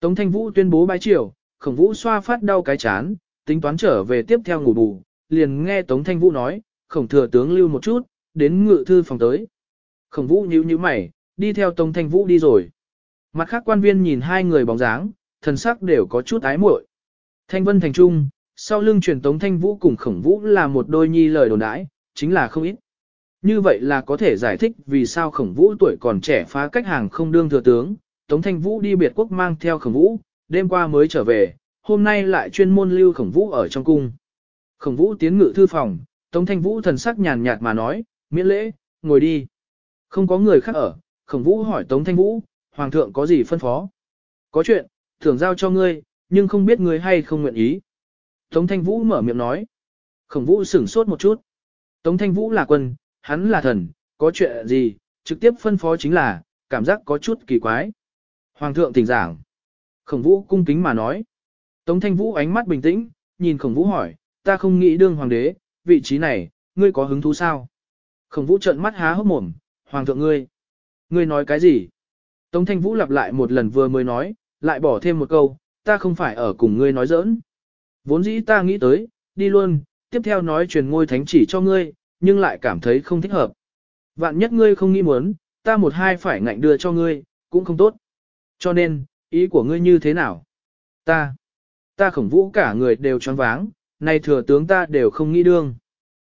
Tống Thanh Vũ tuyên bố bái triều, khổng vũ xoa phát đau cái chán, tính toán trở về tiếp theo ngủ bù, liền nghe Tống Thanh Vũ nói, khổng thừa tướng lưu một chút, đến ngự thư phòng tới. Khổng vũ nhíu nhíu mày, đi theo Tống Thanh Vũ đi rồi. Mặt khác quan viên nhìn hai người bóng dáng, thần sắc đều có chút ái muội. Thanh Vân Thành Trung, sau lưng truyền Tống Thanh Vũ cùng Khổng Vũ là một đôi nhi lời đồn đãi, chính là không ít. Như vậy là có thể giải thích vì sao Khổng Vũ tuổi còn trẻ phá cách hàng không đương thừa tướng, Tống Thanh Vũ đi biệt quốc mang theo Khổng Vũ, đêm qua mới trở về, hôm nay lại chuyên môn lưu Khổng Vũ ở trong cung. Khổng Vũ tiến ngự thư phòng, Tống Thanh Vũ thần sắc nhàn nhạt mà nói, miễn lễ, ngồi đi. Không có người khác ở, Khổng Vũ hỏi Tống Thanh Vũ, Hoàng thượng có gì phân phó? Có chuyện, thưởng giao cho ngươi, nhưng không biết ngươi hay không nguyện ý. Tống Thanh Vũ mở miệng nói. Khổng Vũ sửng sốt một chút. Tống Thanh Vũ là quân, hắn là thần, có chuyện gì, trực tiếp phân phó chính là, cảm giác có chút kỳ quái. Hoàng thượng tỉnh giảng. Khổng Vũ cung kính mà nói. Tống Thanh Vũ ánh mắt bình tĩnh, nhìn Khổng Vũ hỏi, ta không nghĩ đương hoàng đế, vị trí này, ngươi có hứng thú sao? Khổng Vũ trợn mắt há hốc mồm, hoàng thượng ngươi. Ngươi nói cái gì? Tống Thanh Vũ lặp lại một lần vừa mới nói, lại bỏ thêm một câu, ta không phải ở cùng ngươi nói giỡn. Vốn dĩ ta nghĩ tới, đi luôn, tiếp theo nói truyền ngôi thánh chỉ cho ngươi, nhưng lại cảm thấy không thích hợp. Vạn nhất ngươi không nghĩ muốn, ta một hai phải ngạnh đưa cho ngươi, cũng không tốt. Cho nên, ý của ngươi như thế nào? Ta, ta khổng vũ cả người đều choáng váng, nay thừa tướng ta đều không nghĩ đương.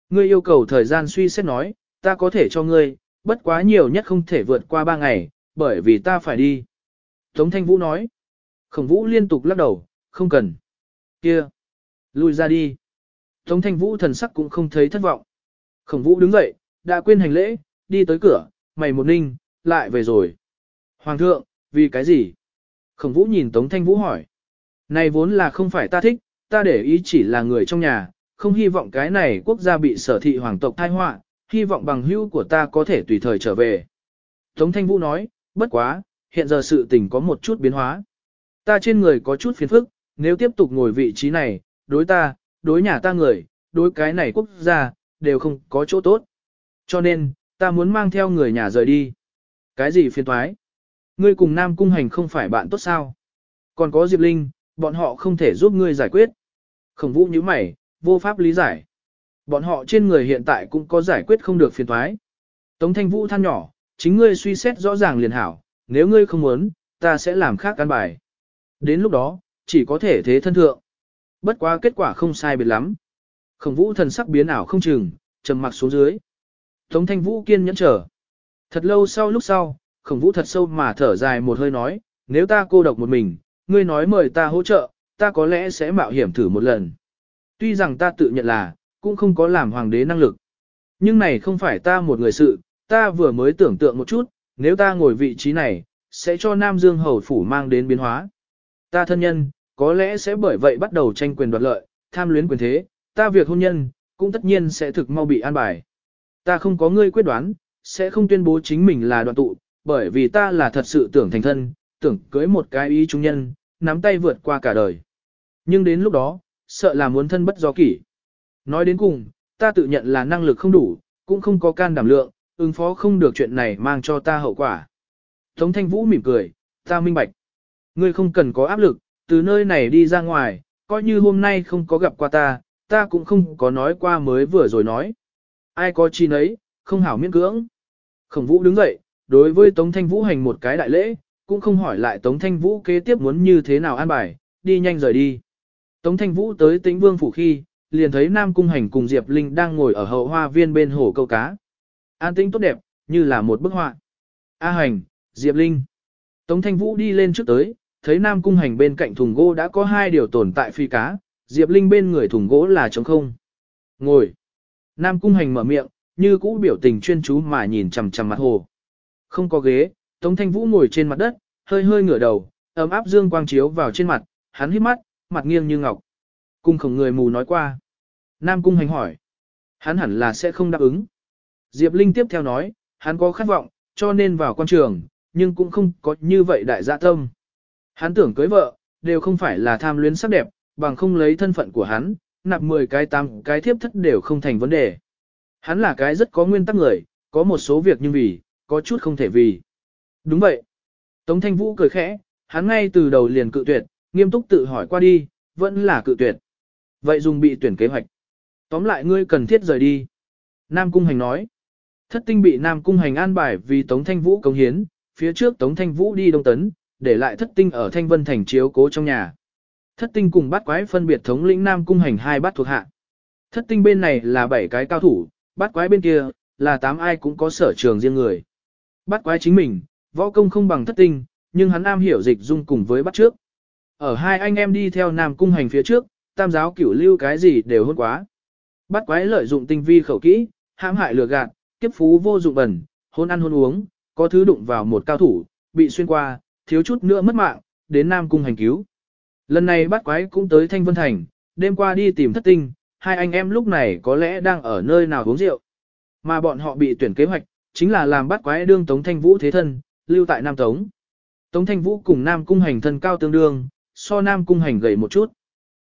Ngươi yêu cầu thời gian suy xét nói, ta có thể cho ngươi, bất quá nhiều nhất không thể vượt qua ba ngày, bởi vì ta phải đi. Tống Thanh Vũ nói. Khổng Vũ liên tục lắc đầu, không cần. Kia, lui ra đi. Tống Thanh Vũ thần sắc cũng không thấy thất vọng. Khổng Vũ đứng dậy, đã quên hành lễ, đi tới cửa, mày một ninh, lại về rồi. Hoàng thượng, vì cái gì? Khổng Vũ nhìn Tống Thanh Vũ hỏi. Này vốn là không phải ta thích, ta để ý chỉ là người trong nhà, không hy vọng cái này quốc gia bị sở thị hoàng tộc thai họa, hy vọng bằng hữu của ta có thể tùy thời trở về. Tống Thanh Vũ nói, bất quá, hiện giờ sự tình có một chút biến hóa. Ta trên người có chút phiền phức, nếu tiếp tục ngồi vị trí này, đối ta, đối nhà ta người, đối cái này quốc gia, đều không có chỗ tốt. Cho nên, ta muốn mang theo người nhà rời đi. Cái gì phiền thoái? Ngươi cùng Nam Cung Hành không phải bạn tốt sao? Còn có Diệp Linh, bọn họ không thể giúp ngươi giải quyết. Khổng vũ như mày, vô pháp lý giải. Bọn họ trên người hiện tại cũng có giải quyết không được phiền thoái. Tống thanh vũ than nhỏ, chính ngươi suy xét rõ ràng liền hảo, nếu ngươi không muốn, ta sẽ làm khác căn bài. Đến lúc đó, chỉ có thể thế thân thượng. Bất quá kết quả không sai biệt lắm. Khổng vũ thần sắc biến ảo không chừng, trầm mặc xuống dưới. Tống thanh vũ kiên nhẫn chờ. Thật lâu sau lúc sau, khổng vũ thật sâu mà thở dài một hơi nói, nếu ta cô độc một mình, ngươi nói mời ta hỗ trợ, ta có lẽ sẽ mạo hiểm thử một lần. Tuy rằng ta tự nhận là, cũng không có làm hoàng đế năng lực. Nhưng này không phải ta một người sự, ta vừa mới tưởng tượng một chút, nếu ta ngồi vị trí này, sẽ cho Nam Dương Hầu Phủ mang đến biến hóa. Ta thân nhân, có lẽ sẽ bởi vậy bắt đầu tranh quyền đoạt lợi, tham luyến quyền thế, ta việc hôn nhân, cũng tất nhiên sẽ thực mau bị an bài. Ta không có ngươi quyết đoán, sẽ không tuyên bố chính mình là đoạn tụ, bởi vì ta là thật sự tưởng thành thân, tưởng cưới một cái ý trung nhân, nắm tay vượt qua cả đời. Nhưng đến lúc đó, sợ là muốn thân bất do kỷ. Nói đến cùng, ta tự nhận là năng lực không đủ, cũng không có can đảm lượng, ứng phó không được chuyện này mang cho ta hậu quả. Tống Thanh Vũ mỉm cười, ta minh bạch. Ngươi không cần có áp lực, từ nơi này đi ra ngoài, coi như hôm nay không có gặp qua ta, ta cũng không có nói qua mới vừa rồi nói. Ai có chi nấy, không hảo miễn cưỡng. Khổng Vũ đứng dậy, đối với Tống Thanh Vũ hành một cái đại lễ, cũng không hỏi lại Tống Thanh Vũ kế tiếp muốn như thế nào an bài, đi nhanh rời đi. Tống Thanh Vũ tới tĩnh vương phủ khi, liền thấy Nam Cung Hành cùng Diệp Linh đang ngồi ở hậu hoa viên bên hồ câu cá. An tĩnh tốt đẹp, như là một bức họa. A Hành, Diệp Linh. Tống Thanh Vũ đi lên trước tới, thấy Nam Cung Hành bên cạnh thùng gỗ đã có hai điều tồn tại phi cá, Diệp Linh bên người thùng gỗ là trống không. Ngồi. Nam Cung Hành mở miệng, như cũ biểu tình chuyên chú mà nhìn chằm chằm mặt hồ. Không có ghế, Tống Thanh Vũ ngồi trên mặt đất, hơi hơi ngửa đầu, ấm áp dương quang chiếu vào trên mặt, hắn hít mắt, mặt nghiêng như ngọc. Cung khổng người mù nói qua. Nam Cung Hành hỏi. Hắn hẳn là sẽ không đáp ứng. Diệp Linh tiếp theo nói, hắn có khát vọng, cho nên vào quan trường, nhưng cũng không có như vậy đại dạ tâm. Hắn tưởng cưới vợ, đều không phải là tham luyến sắc đẹp, bằng không lấy thân phận của hắn, nạp 10 cái 8 cái thiếp thất đều không thành vấn đề. Hắn là cái rất có nguyên tắc người, có một số việc nhưng vì, có chút không thể vì. Đúng vậy. Tống Thanh Vũ cười khẽ, hắn ngay từ đầu liền cự tuyệt, nghiêm túc tự hỏi qua đi, vẫn là cự tuyệt. Vậy dùng bị tuyển kế hoạch. Tóm lại ngươi cần thiết rời đi. Nam Cung Hành nói. Thất tinh bị Nam Cung Hành an bài vì Tống Thanh Vũ cống hiến, phía trước Tống Thanh Vũ đi Đông Tấn, để lại thất tinh ở Thanh Vân Thành chiếu cố trong nhà. Thất tinh cùng bắt quái phân biệt thống lĩnh Nam Cung Hành hai bát thuộc hạ. Thất tinh bên này là bảy cái cao thủ, bắt quái bên kia, là tám ai cũng có sở trường riêng người. Bắt quái chính mình, võ công không bằng thất tinh, nhưng hắn am hiểu dịch dung cùng với bắt trước. Ở hai anh em đi theo Nam Cung Hành phía trước, tam giáo cửu lưu cái gì đều hơn quá. Bắt quái lợi dụng tinh vi khẩu kỹ, hãm hại lừa gạt, kiếp phú vô dụng bẩn, hôn ăn hôn uống, có thứ đụng vào một cao thủ, bị xuyên qua, thiếu chút nữa mất mạng, đến Nam Cung hành cứu. Lần này bắt quái cũng tới Thanh Vân Thành, đêm qua đi tìm thất tinh, hai anh em lúc này có lẽ đang ở nơi nào uống rượu. Mà bọn họ bị tuyển kế hoạch, chính là làm bắt quái đương Tống Thanh Vũ thế thân, lưu tại Nam Tống. Tống Thanh Vũ cùng Nam Cung hành thân cao tương đương, so Nam Cung hành gầy một chút.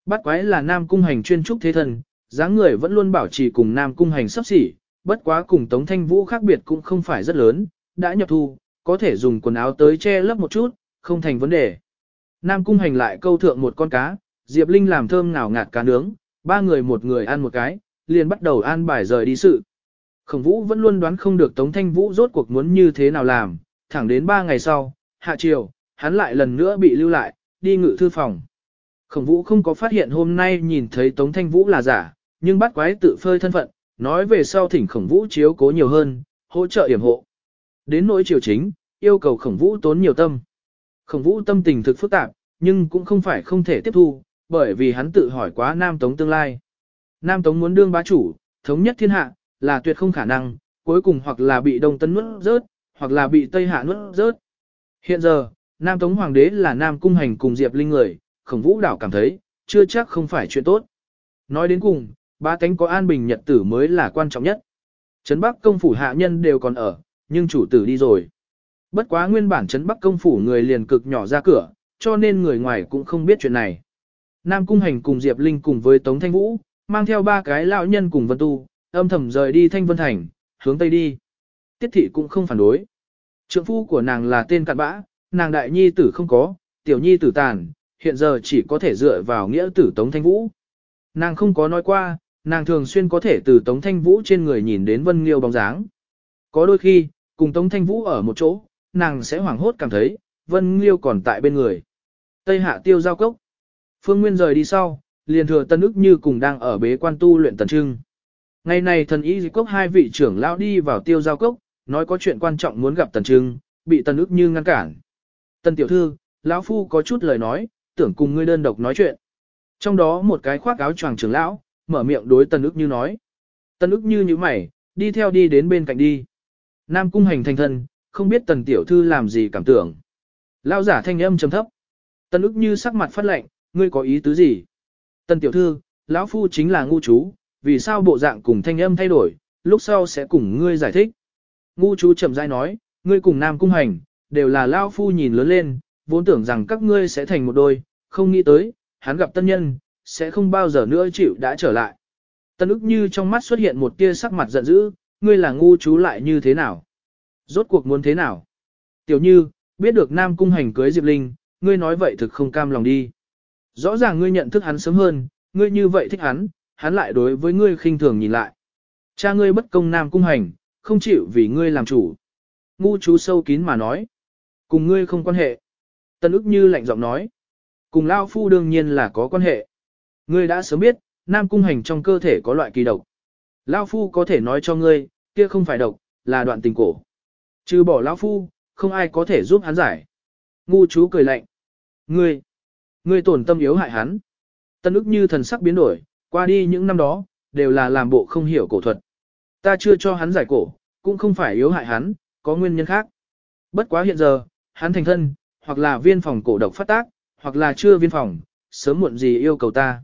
Bắt quái là Nam Cung hành chuyên trúc thế thân, dáng người vẫn luôn bảo trì cùng Nam Cung hành sắp xỉ, bất quá cùng Tống Thanh Vũ khác biệt cũng không phải rất lớn, đã nhập thu, có thể dùng quần áo tới che lấp một chút, không thành vấn đề. Nam Cung hành lại câu thượng một con cá, Diệp Linh làm thơm ngào ngạt cá nướng, ba người một người ăn một cái, liền bắt đầu an bài rời đi sự. Khổng Vũ vẫn luôn đoán không được Tống Thanh Vũ rốt cuộc muốn như thế nào làm, thẳng đến ba ngày sau, hạ chiều, hắn lại lần nữa bị lưu lại, đi ngự thư phòng. Khổng Vũ không có phát hiện hôm nay nhìn thấy Tống Thanh Vũ là giả, nhưng bắt quái tự phơi thân phận, nói về sau thỉnh Khổng Vũ chiếu cố nhiều hơn, hỗ trợ yểm hộ. Đến nỗi triều chính, yêu cầu Khổng Vũ tốn nhiều tâm. Khổng Vũ tâm tình thực phức tạp, nhưng cũng không phải không thể tiếp thu, bởi vì hắn tự hỏi quá Nam Tống tương lai. Nam Tống muốn đương bá chủ, thống nhất thiên hạ, là tuyệt không khả năng, cuối cùng hoặc là bị Đông Tấn nuốt rớt, hoặc là bị Tây Hạ nuốt rớt. Hiện giờ, Nam Tống Hoàng đế là Nam Cung Hành cùng Diệp Linh người, khổng vũ đảo cảm thấy, chưa chắc không phải chuyện tốt. Nói đến cùng, ba tánh có an bình nhật tử mới là quan trọng nhất. Trấn Bắc công phủ hạ nhân đều còn ở, nhưng chủ tử đi rồi. Bất quá nguyên bản Trấn Bắc công phủ người liền cực nhỏ ra cửa, cho nên người ngoài cũng không biết chuyện này. Nam Cung Hành cùng Diệp Linh cùng với Tống Thanh Vũ, mang theo ba cái lão nhân cùng Vân Tu, âm thầm rời đi Thanh Vân Thành, hướng Tây đi. Tiết thị cũng không phản đối. Trượng phu của nàng là tên cặn bã, nàng đại nhi tử không có, tiểu nhi tử tàn, hiện giờ chỉ có thể dựa vào nghĩa tử Tống Thanh Vũ. Nàng không có nói qua, nàng thường xuyên có thể từ Tống Thanh Vũ trên người nhìn đến Vân Liêu bóng dáng. Có đôi khi, cùng Tống Thanh Vũ ở một chỗ, nàng sẽ hoảng hốt cảm thấy, Vân Liêu còn tại bên người. Tây Hạ tiêu giao cốc. Phương Nguyên rời đi sau, liền thừa Tân ức như cùng đang ở bế quan tu luyện tần trưng. Ngày này thần y dịch cốc hai vị trưởng lão đi vào tiêu giao cốc, nói có chuyện quan trọng muốn gặp tần trưng, bị tần ức như ngăn cản. Tần tiểu thư, lão phu có chút lời nói, tưởng cùng ngươi đơn độc nói chuyện. Trong đó một cái khoác áo choàng trưởng lão, mở miệng đối tần ức như nói. Tần ức như như mày, đi theo đi đến bên cạnh đi. Nam cung hành thành thân, không biết tần tiểu thư làm gì cảm tưởng. Lão giả thanh âm trầm thấp. Tần ức như sắc mặt phát lệnh, ngươi có ý tứ gì? Tần tiểu thư, lão phu chính là ngu chú, vì sao bộ dạng cùng thanh âm thay đổi, lúc sau sẽ cùng ngươi giải thích. Ngu chú chậm rãi nói, ngươi cùng Nam cung hành, đều là lão phu nhìn lớn lên, vốn tưởng rằng các ngươi sẽ thành một đôi, không nghĩ tới, hắn gặp tân nhân, sẽ không bao giờ nữa chịu đã trở lại. Tân ức như trong mắt xuất hiện một tia sắc mặt giận dữ, ngươi là ngu chú lại như thế nào? Rốt cuộc muốn thế nào? Tiểu như, Biết được Nam Cung Hành cưới Diệp Linh, ngươi nói vậy thực không cam lòng đi. Rõ ràng ngươi nhận thức hắn sớm hơn, ngươi như vậy thích hắn, hắn lại đối với ngươi khinh thường nhìn lại. Cha ngươi bất công Nam Cung Hành, không chịu vì ngươi làm chủ. Ngu chú sâu kín mà nói. Cùng ngươi không quan hệ. Tân ức như lạnh giọng nói. Cùng Lao Phu đương nhiên là có quan hệ. Ngươi đã sớm biết, Nam Cung Hành trong cơ thể có loại kỳ độc. Lao Phu có thể nói cho ngươi, kia không phải độc, là đoạn tình cổ. Trừ bỏ Lao Phu, không ai có thể giúp hắn giải. Ngu chú cười lạnh. Ngươi, ngươi tổn tâm yếu hại hắn. Tân ức như thần sắc biến đổi, qua đi những năm đó, đều là làm bộ không hiểu cổ thuật. Ta chưa cho hắn giải cổ, cũng không phải yếu hại hắn, có nguyên nhân khác. Bất quá hiện giờ, hắn thành thân, hoặc là viên phòng cổ độc phát tác, hoặc là chưa viên phòng, sớm muộn gì yêu cầu ta.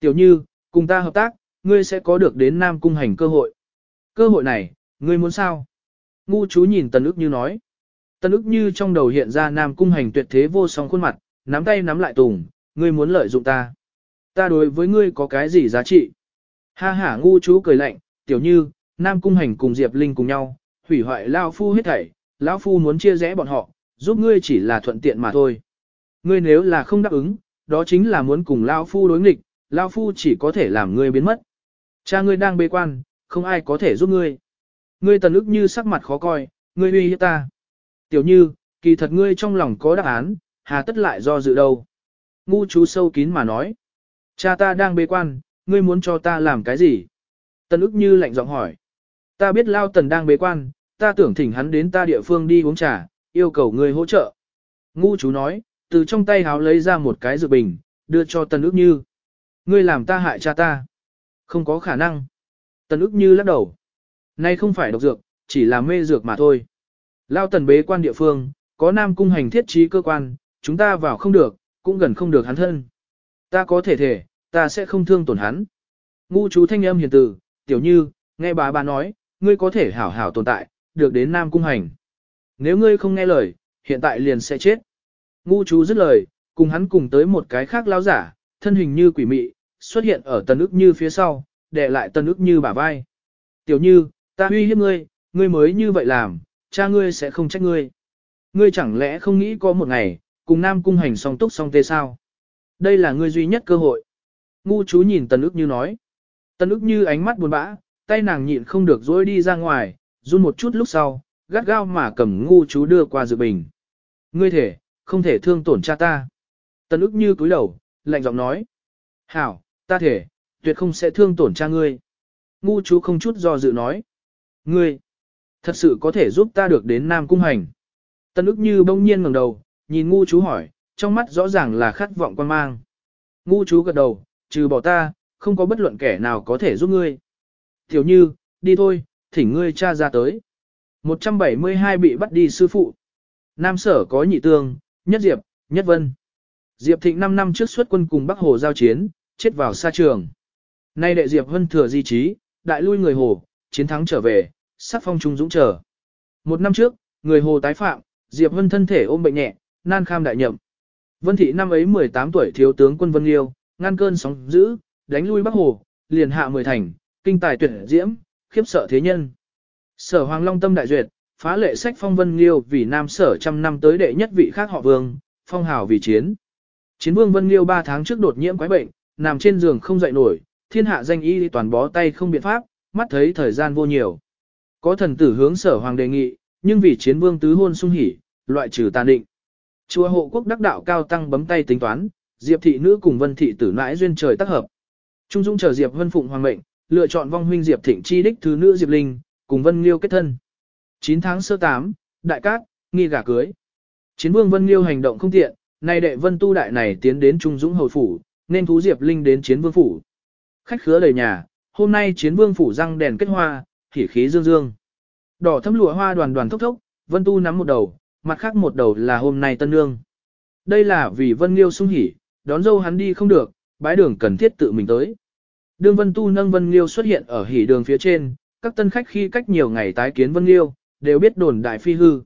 Tiểu như, cùng ta hợp tác, ngươi sẽ có được đến Nam Cung hành cơ hội. Cơ hội này, ngươi muốn sao? Ngu chú nhìn Tần ức như nói. Tần ức như trong đầu hiện ra Nam Cung hành tuyệt thế vô song khuôn mặt, nắm tay nắm lại tùng, ngươi muốn lợi dụng ta. Ta đối với ngươi có cái gì giá trị? Ha ha ngu chú cười lạnh, tiểu như, Nam Cung hành cùng Diệp Linh cùng nhau, hủy hoại Lao Phu hết thảy, Lão Phu muốn chia rẽ bọn họ, giúp ngươi chỉ là thuận tiện mà thôi. Ngươi nếu là không đáp ứng, đó chính là muốn cùng Lao Phu đối nghịch, Lao Phu chỉ có thể làm ngươi biến mất. Cha ngươi đang bế quan, không ai có thể giúp ngươi. Ngươi tần ức như sắc mặt khó coi, ngươi uy hiếp ta. Tiểu như, kỳ thật ngươi trong lòng có đáp án, hà tất lại do dự đâu. Ngu chú sâu kín mà nói. Cha ta đang bế quan, ngươi muốn cho ta làm cái gì? Tần ức như lạnh giọng hỏi. Ta biết Lao Tần đang bế quan, ta tưởng thỉnh hắn đến ta địa phương đi uống trà, yêu cầu ngươi hỗ trợ. Ngu chú nói, từ trong tay háo lấy ra một cái dược bình, đưa cho Tần ức như. Ngươi làm ta hại cha ta. Không có khả năng. Tần ức như lắc đầu. Nay không phải độc dược, chỉ là mê dược mà thôi. Lao tần bế quan địa phương, có nam cung hành thiết trí cơ quan, chúng ta vào không được, cũng gần không được hắn thân. Ta có thể thể, ta sẽ không thương tổn hắn. Ngu chú thanh âm hiền từ, tiểu như, nghe bà bà nói, ngươi có thể hảo hảo tồn tại, được đến nam cung hành. Nếu ngươi không nghe lời, hiện tại liền sẽ chết. Ngu chú dứt lời, cùng hắn cùng tới một cái khác lao giả, thân hình như quỷ mị, xuất hiện ở tần ức như phía sau, để lại tần ức như bả vai. Tiểu như, ta huy hiếp ngươi, ngươi mới như vậy làm, cha ngươi sẽ không trách ngươi. Ngươi chẳng lẽ không nghĩ có một ngày, cùng nam cung hành song túc song tê sao? Đây là ngươi duy nhất cơ hội. Ngu chú nhìn tần ức như nói. Tần ức như ánh mắt buồn bã, tay nàng nhịn không được dối đi ra ngoài, run một chút lúc sau, gắt gao mà cầm ngu chú đưa qua dự bình. Ngươi thể, không thể thương tổn cha ta. Tần ức như cúi đầu, lạnh giọng nói. Hảo, ta thể, tuyệt không sẽ thương tổn cha ngươi. Ngu chú không chút do dự nói. Ngươi, thật sự có thể giúp ta được đến Nam Cung Hành. Tân ức như bỗng nhiên ngẩng đầu, nhìn ngu chú hỏi, trong mắt rõ ràng là khát vọng quan mang. Ngu chú gật đầu, trừ bỏ ta, không có bất luận kẻ nào có thể giúp ngươi. Tiểu như, đi thôi, thỉnh ngươi cha ra tới. 172 bị bắt đi sư phụ. Nam sở có nhị tương, nhất diệp, nhất vân. Diệp Thịnh 5 năm trước xuất quân cùng Bắc Hồ giao chiến, chết vào xa trường. Nay đệ Diệp Vân thừa di trí, đại lui người Hồ, chiến thắng trở về, sắc phong trung dũng trở. Một năm trước, người Hồ tái phạm, Diệp Vân thân thể ôm bệnh nhẹ, nan kham đại nhậm. Vân Thị năm ấy 18 tuổi thiếu tướng quân Vân Liêu, ngăn cơn sóng dữ, đánh lui Bắc Hồ, liền hạ mười thành, kinh tài tuyệt diễm, khiếp sợ thế nhân. Sở Hoàng Long tâm đại duyệt, phá lệ sách phong Vân Liêu vì nam sở trăm năm tới đệ nhất vị khác họ vương, phong hào vì chiến. Chiến vương Vân Liêu 3 tháng trước đột nhiễm quái bệnh, nằm trên giường không dậy nổi, thiên hạ danh y toàn bó tay không biện pháp, mắt thấy thời gian vô nhiều. Có thần tử hướng sở hoàng đề nghị, nhưng vì chiến vương tứ hôn sung hỉ, loại trừ tàn định. Chùa hộ quốc đắc đạo cao tăng bấm tay tính toán, Diệp thị nữ cùng Vân thị tử nãi duyên trời tác hợp. Trung dung chờ Diệp Vân phụng hoàng mệnh, lựa chọn vong huynh Diệp Thịnh chi đích thứ nữ Diệp Linh, cùng Vân Liêu kết thân. 9 tháng sơ 8, đại cát, nghi gả cưới. Chiến vương Vân Liêu hành động không tiện, nay đệ Vân tu đại này tiến đến Trung Dũng hầu phủ, nên thú Diệp Linh đến chiến vương phủ. Khách khứa đầy nhà, hôm nay chiến vương phủ răng đèn kết hoa, hỉ khí dương dương. Đỏ thấm lụa hoa đoàn đoàn thốc thốc, Vân Tu nắm một đầu, mặt khác một đầu là hôm nay tân nương. Đây là vì Vân Liêu sung hỉ, đón dâu hắn đi không được, bái đường cần thiết tự mình tới. Đương Vân Tu nâng Vân Liêu xuất hiện ở hỉ đường phía trên, các tân khách khi cách nhiều ngày tái kiến Vân Liêu, đều biết đồn đại phi hư.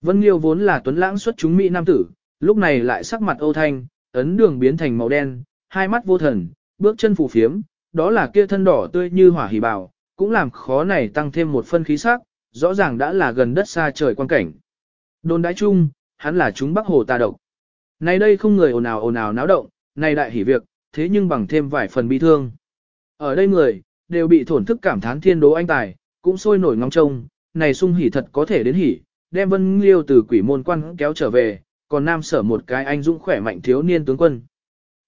Vân Liêu vốn là tuấn lãng xuất chúng mỹ nam tử, lúc này lại sắc mặt âu thanh, ấn đường biến thành màu đen, hai mắt vô thần, bước chân phù phiếm, đó là kia thân đỏ tươi như hỏa hỉ bào, cũng làm khó này tăng thêm một phân khí sắc, rõ ràng đã là gần đất xa trời quan cảnh. Đồn đái chung, hắn là chúng Bắc Hồ ta độc. nay đây không người ồn ào ồn ào náo động, nay đại hỉ việc, thế nhưng bằng thêm vài phần bi thương. Ở đây người, đều bị thổn thức cảm thán thiên đố anh tài, cũng sôi nổi ngóng trông, này sung hỉ thật có thể đến hỉ, đem Vân Liêu từ quỷ môn quan kéo trở về, còn nam sở một cái anh dũng khỏe mạnh thiếu niên tướng quân.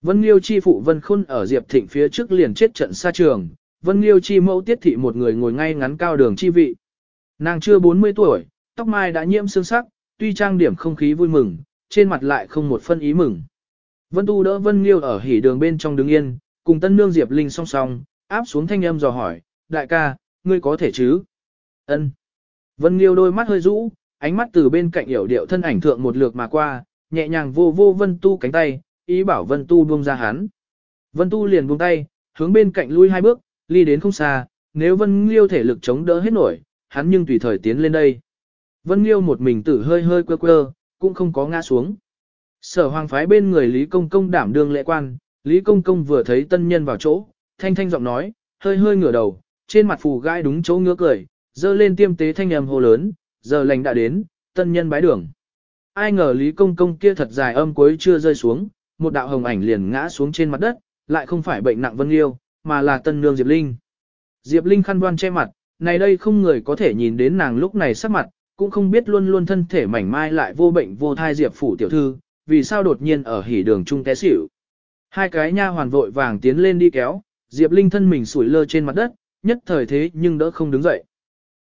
Vân Liêu chi phụ Vân Khôn ở Diệp Thịnh phía trước liền chết trận xa trường, Vân Liêu chi mẫu tiết thị một người ngồi ngay ngắn cao đường chi vị. Nàng chưa 40 tuổi, tóc mai đã nhiễm sương sắc, tuy trang điểm không khí vui mừng, trên mặt lại không một phân ý mừng. Vân Tu đỡ Vân Liêu ở hỉ đường bên trong đứng yên, cùng tân nương Diệp Linh song song, áp xuống thanh âm dò hỏi, đại ca, ngươi có thể chứ? Ân. Vân Liêu đôi mắt hơi rũ, ánh mắt từ bên cạnh hiểu điệu thân ảnh thượng một lượt mà qua, nhẹ nhàng vô vô Vân Tu cánh tay, ý bảo Vân Tu buông ra hắn. Vân Tu liền buông tay, hướng bên cạnh lui hai bước, ly đến không xa, nếu Vân Liêu thể lực chống đỡ hết nổi, hắn nhưng tùy thời tiến lên đây. Vân Liêu một mình tử hơi hơi quơ quơ, cũng không có ngã xuống. Sở hoàng phái bên người Lý Công Công đảm đương lễ quan, Lý Công Công vừa thấy tân nhân vào chỗ, thanh thanh giọng nói, hơi hơi ngửa đầu, trên mặt phù gai đúng chỗ ngứa cười, dơ lên tiêm tế thanh âm hô lớn, giờ lành đã đến, tân nhân bái đường. Ai ngờ Lý Công Công kia thật dài âm cuối chưa rơi xuống, một đạo hồng ảnh liền ngã xuống trên mặt đất, lại không phải bệnh nặng Vân Liêu, mà là tân nương Diệp Linh. Diệp Linh khăn đoan che mặt, này đây không người có thể nhìn đến nàng lúc này sắc mặt, cũng không biết luôn luôn thân thể mảnh mai lại vô bệnh vô thai Diệp phủ tiểu thư, vì sao đột nhiên ở hỉ đường trung té xỉu. Hai cái nha hoàn vội vàng tiến lên đi kéo, Diệp Linh thân mình sủi lơ trên mặt đất, nhất thời thế nhưng đỡ không đứng dậy.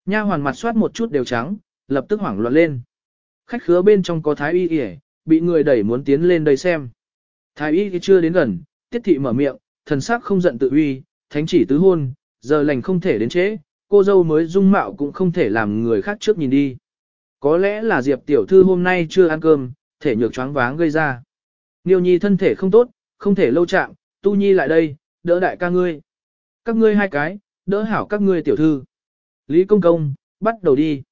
Nha hoàn mặt soát một chút đều trắng, lập tức hoảng loạn lên. Khách khứa bên trong có thái y y, bị người đẩy muốn tiến lên đây xem. Thái y chưa đến gần, tiết thị mở miệng, thần sắc không giận tự uy, thánh chỉ tứ hôn, giờ lành không thể đến trễ, cô dâu mới dung mạo cũng không thể làm người khác trước nhìn đi. Có lẽ là Diệp tiểu thư hôm nay chưa ăn cơm, thể nhược choáng váng gây ra. Niêu nhi thân thể không tốt, không thể lâu chạm, tu nhi lại đây, đỡ đại ca ngươi. Các ngươi hai cái, đỡ hảo các ngươi tiểu thư. Lý công công, bắt đầu đi.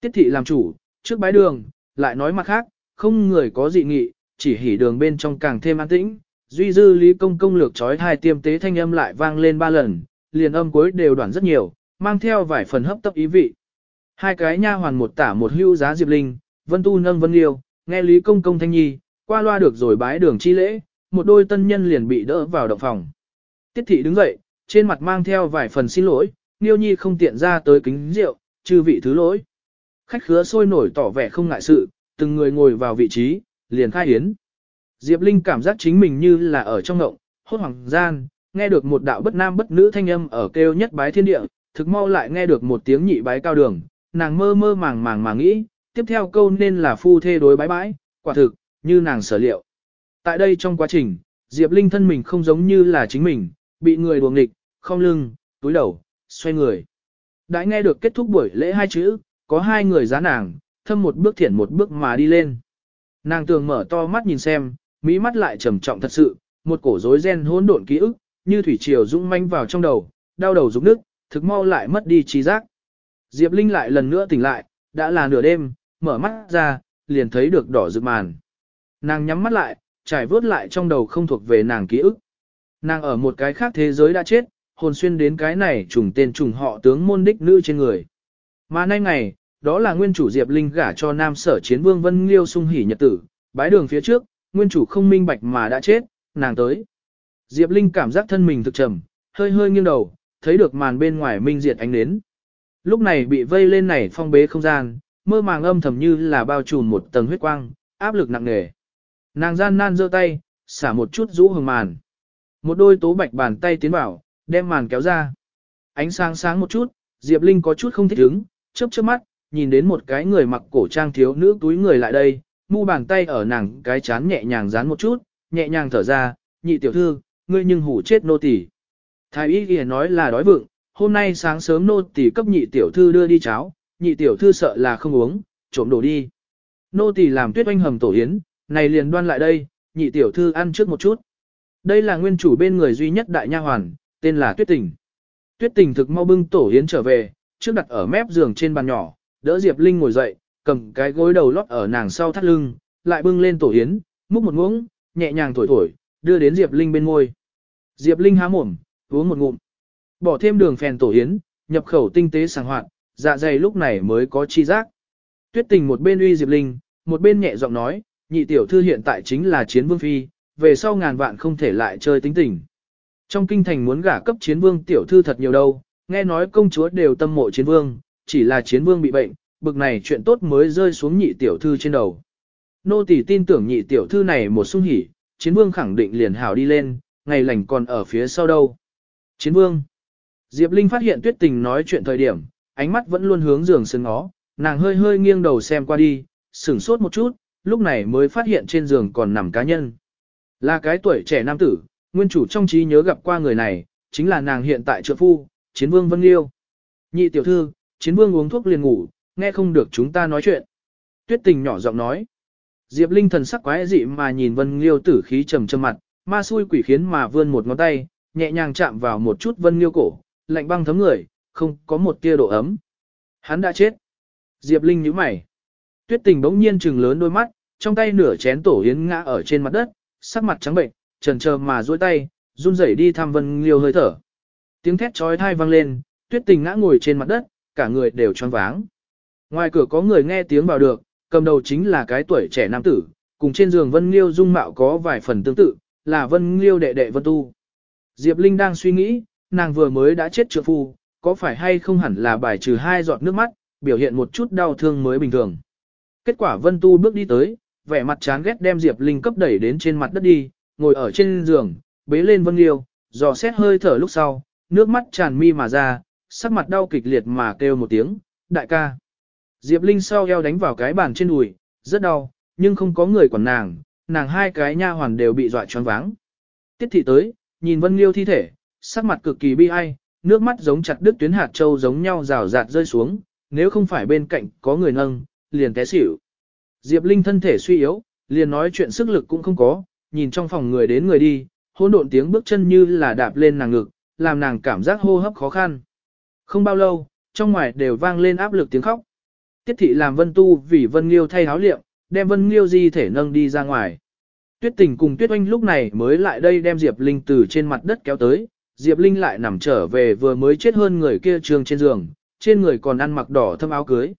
Tiết thị làm chủ, trước bái đường, lại nói mặt khác, không người có dị nghị, chỉ hỉ đường bên trong càng thêm an tĩnh. Duy dư Lý công công lược trói hai tiêm tế thanh âm lại vang lên ba lần, liền âm cuối đều đoạn rất nhiều, mang theo vài phần hấp tấp ý vị. Hai cái nha hoàn một tả một hưu giá Diệp Linh, Vân Tu nâng Vân Liêu, nghe Lý Công Công thanh nhi, qua loa được rồi bái đường chi lễ, một đôi tân nhân liền bị đỡ vào động phòng. Tiết thị đứng dậy, trên mặt mang theo vài phần xin lỗi, Niêu Nhi không tiện ra tới kính rượu, chư vị thứ lỗi. Khách khứa sôi nổi tỏ vẻ không ngại sự, từng người ngồi vào vị trí, liền khai hiến. Diệp Linh cảm giác chính mình như là ở trong ngộng, hốt hoảng, gian, nghe được một đạo bất nam bất nữ thanh âm ở kêu nhất bái thiên địa, thực mau lại nghe được một tiếng nhị bái cao đường, nàng mơ mơ màng màng mà nghĩ, tiếp theo câu nên là phu thê đối bái bái, quả thực, như nàng sở liệu. Tại đây trong quá trình, Diệp Linh thân mình không giống như là chính mình, bị người đuồng nghịch, không lưng, túi đầu, xoay người. Đã nghe được kết thúc buổi lễ hai chữ, có hai người giá nàng, thâm một bước thiển một bước mà đi lên. Nàng tường mở to mắt nhìn xem, mỹ mắt lại trầm trọng thật sự, một cổ rối ren hỗn độn ký ức, như thủy triều dũng manh vào trong đầu, đau đầu rụng nước, thực mau lại mất đi trí giác. Diệp Linh lại lần nữa tỉnh lại, đã là nửa đêm, mở mắt ra, liền thấy được đỏ rực màn. Nàng nhắm mắt lại, trải vớt lại trong đầu không thuộc về nàng ký ức. Nàng ở một cái khác thế giới đã chết, hồn xuyên đến cái này trùng tên trùng họ tướng môn đích nữ trên người. Mà nay ngày, đó là nguyên chủ Diệp Linh gả cho nam sở chiến vương Vân Liêu sung hỉ nhật tử, bái đường phía trước, nguyên chủ không minh bạch mà đã chết, nàng tới. Diệp Linh cảm giác thân mình thực trầm, hơi hơi nghiêng đầu, thấy được màn bên ngoài minh diệt ánh nến. Lúc này bị vây lên này phong bế không gian, mơ màng âm thầm như là bao trùm một tầng huyết quang, áp lực nặng nề. Nàng gian nan giơ tay, xả một chút rũ hừng màn. Một đôi tố bạch bàn tay tiến vào, đem màn kéo ra. Ánh sáng sáng một chút, Diệp Linh có chút không thích ứng, chớp chớp mắt, nhìn đến một cái người mặc cổ trang thiếu nữ túi người lại đây, mu bàn tay ở nàng cái chán nhẹ nhàng dán một chút, nhẹ nhàng thở ra, nhị tiểu thư, ngươi nhưng hủ chết nô tỳ. Thái y kia nói là đói vựng, hôm nay sáng sớm nô tỳ cấp nhị tiểu thư đưa đi cháo, nhị tiểu thư sợ là không uống, trộm đổ đi. Nô tỳ làm tuyết oanh hầm tổ yến, này liền đoan lại đây, nhị tiểu thư ăn trước một chút. Đây là nguyên chủ bên người duy nhất đại nha hoàn, tên là Tuyết Tình. Tuyết Tình thực mau bưng tổ yến trở về, trước đặt ở mép giường trên bàn nhỏ, đỡ Diệp Linh ngồi dậy, cầm cái gối đầu lót ở nàng sau thắt lưng, lại bưng lên tổ yến, múc một muỗng, nhẹ nhàng thổi thổi, đưa đến Diệp Linh bên môi. Diệp Linh há mồm, uống một ngụm. Bỏ thêm đường phèn tổ yến, nhập khẩu tinh tế sàng hoạt, dạ dày lúc này mới có chi giác. Tuyết tình một bên uy Diệp Linh, một bên nhẹ giọng nói, nhị tiểu thư hiện tại chính là chiến vương phi, về sau ngàn vạn không thể lại chơi tính tình. Trong kinh thành muốn gả cấp chiến vương tiểu thư thật nhiều đâu, nghe nói công chúa đều tâm mộ chiến vương, chỉ là chiến vương bị bệnh, bực này chuyện tốt mới rơi xuống nhị tiểu thư trên đầu. Nô tỳ tin tưởng nhị tiểu thư này một sung hỉ, chiến vương khẳng định liền hảo đi lên, ngày lành còn ở phía sau đâu. Chiến vương. Diệp Linh phát hiện tuyết tình nói chuyện thời điểm, ánh mắt vẫn luôn hướng giường sân ngó, nàng hơi hơi nghiêng đầu xem qua đi, sửng sốt một chút, lúc này mới phát hiện trên giường còn nằm cá nhân. Là cái tuổi trẻ nam tử, nguyên chủ trong trí nhớ gặp qua người này, chính là nàng hiện tại trợ phu, chiến vương Vân Liêu. Nhị tiểu thư, chiến vương uống thuốc liền ngủ, nghe không được chúng ta nói chuyện. Tuyết tình nhỏ giọng nói. Diệp Linh thần sắc quái dị mà nhìn Vân Liêu tử khí trầm trầm mặt, ma xui quỷ khiến mà vươn một ngón tay, nhẹ nhàng chạm vào một chút Vân Liêu cổ, lạnh băng thấm người, không có một tia độ ấm. Hắn đã chết. Diệp Linh nhíu mày. Tuyết tình bỗng nhiên trừng lớn đôi mắt, trong tay nửa chén tổ yến ngã ở trên mặt đất, sắc mặt trắng bệnh, trần trờ mà duỗi tay, run rẩy đi thăm Vân Liêu hơi thở. Tiếng thét chói tai vang lên, Tuyết tình ngã ngồi trên mặt đất, cả người đều choáng váng. Ngoài cửa có người nghe tiếng vào được, cầm đầu chính là cái tuổi trẻ nam tử, cùng trên giường Vân Liêu dung mạo có vài phần tương tự, là Vân Liêu đệ đệ Vân Tu. Diệp Linh đang suy nghĩ, nàng vừa mới đã chết trượng phu, có phải hay không hẳn là bài trừ hai giọt nước mắt, biểu hiện một chút đau thương mới bình thường. Kết quả Vân Tu bước đi tới, vẻ mặt chán ghét đem Diệp Linh cấp đẩy đến trên mặt đất đi, ngồi ở trên giường, bế lên Vân Liêu, dò xét hơi thở lúc sau, nước mắt tràn mi mà ra, sắc mặt đau kịch liệt mà kêu một tiếng, đại ca. Diệp Linh sau eo đánh vào cái bàn trên đùi, rất đau, nhưng không có người quản nàng, nàng hai cái nha hoàn đều bị dọa choáng váng. Tiết thị tới, nhìn Vân Liêu thi thể, sắc mặt cực kỳ bi ai, nước mắt giống chặt đứt tuyến hạt châu giống nhau rào rạt rơi xuống, nếu không phải bên cạnh có người nâng, liền té xỉu. Diệp Linh thân thể suy yếu, liền nói chuyện sức lực cũng không có, nhìn trong phòng người đến người đi, hỗn độn tiếng bước chân như là đạp lên nàng ngực, làm nàng cảm giác hô hấp khó khăn. Không bao lâu, trong ngoài đều vang lên áp lực tiếng khóc. Tiết thị làm Vân Tu vì Vân Liêu thay áo liệm, đem Vân Liêu di thể nâng đi ra ngoài. Tuyết tình cùng Tuyết oanh lúc này mới lại đây đem Diệp Linh từ trên mặt đất kéo tới, Diệp Linh lại nằm trở về vừa mới chết hơn người kia trường trên giường, trên người còn ăn mặc đỏ thâm áo cưới.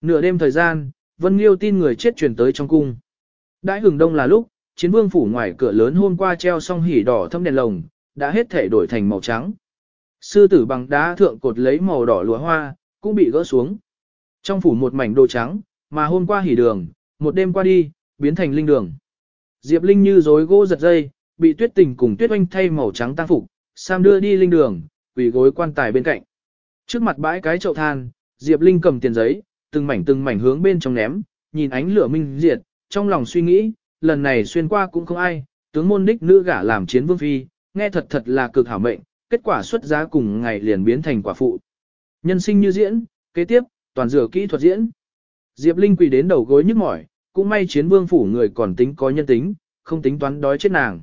Nửa đêm thời gian, Vân Liêu tin người chết truyền tới trong cung. Đãi hừng đông là lúc, chiến vương phủ ngoài cửa lớn hôm qua treo xong hỉ đỏ thâm đèn lồng, đã hết thể đổi thành màu trắng. Sư tử bằng đá thượng cột lấy màu đỏ lúa hoa, cũng bị gỡ xuống. Trong phủ một mảnh đồ trắng, mà hôm qua hỉ đường, một đêm qua đi, biến thành linh đường. Diệp Linh như rối gỗ giật dây, bị tuyết tình cùng tuyết oanh thay màu trắng tăng phục, Sam đưa đi linh đường, quỳ gối quan tài bên cạnh. Trước mặt bãi cái chậu than, Diệp Linh cầm tiền giấy, từng mảnh từng mảnh hướng bên trong ném, nhìn ánh lửa minh diệt, trong lòng suy nghĩ, lần này xuyên qua cũng không ai, tướng môn đích nữ gả làm chiến vương phi, nghe thật thật là cực hảo mệnh, kết quả xuất giá cùng ngày liền biến thành quả phụ. Nhân sinh như diễn, kế tiếp, toàn dựa kỹ thuật diễn. Diệp Linh quỳ đến đầu gối nhức mỏi, cũng may chiến vương phủ người còn tính có nhân tính, không tính toán đói chết nàng.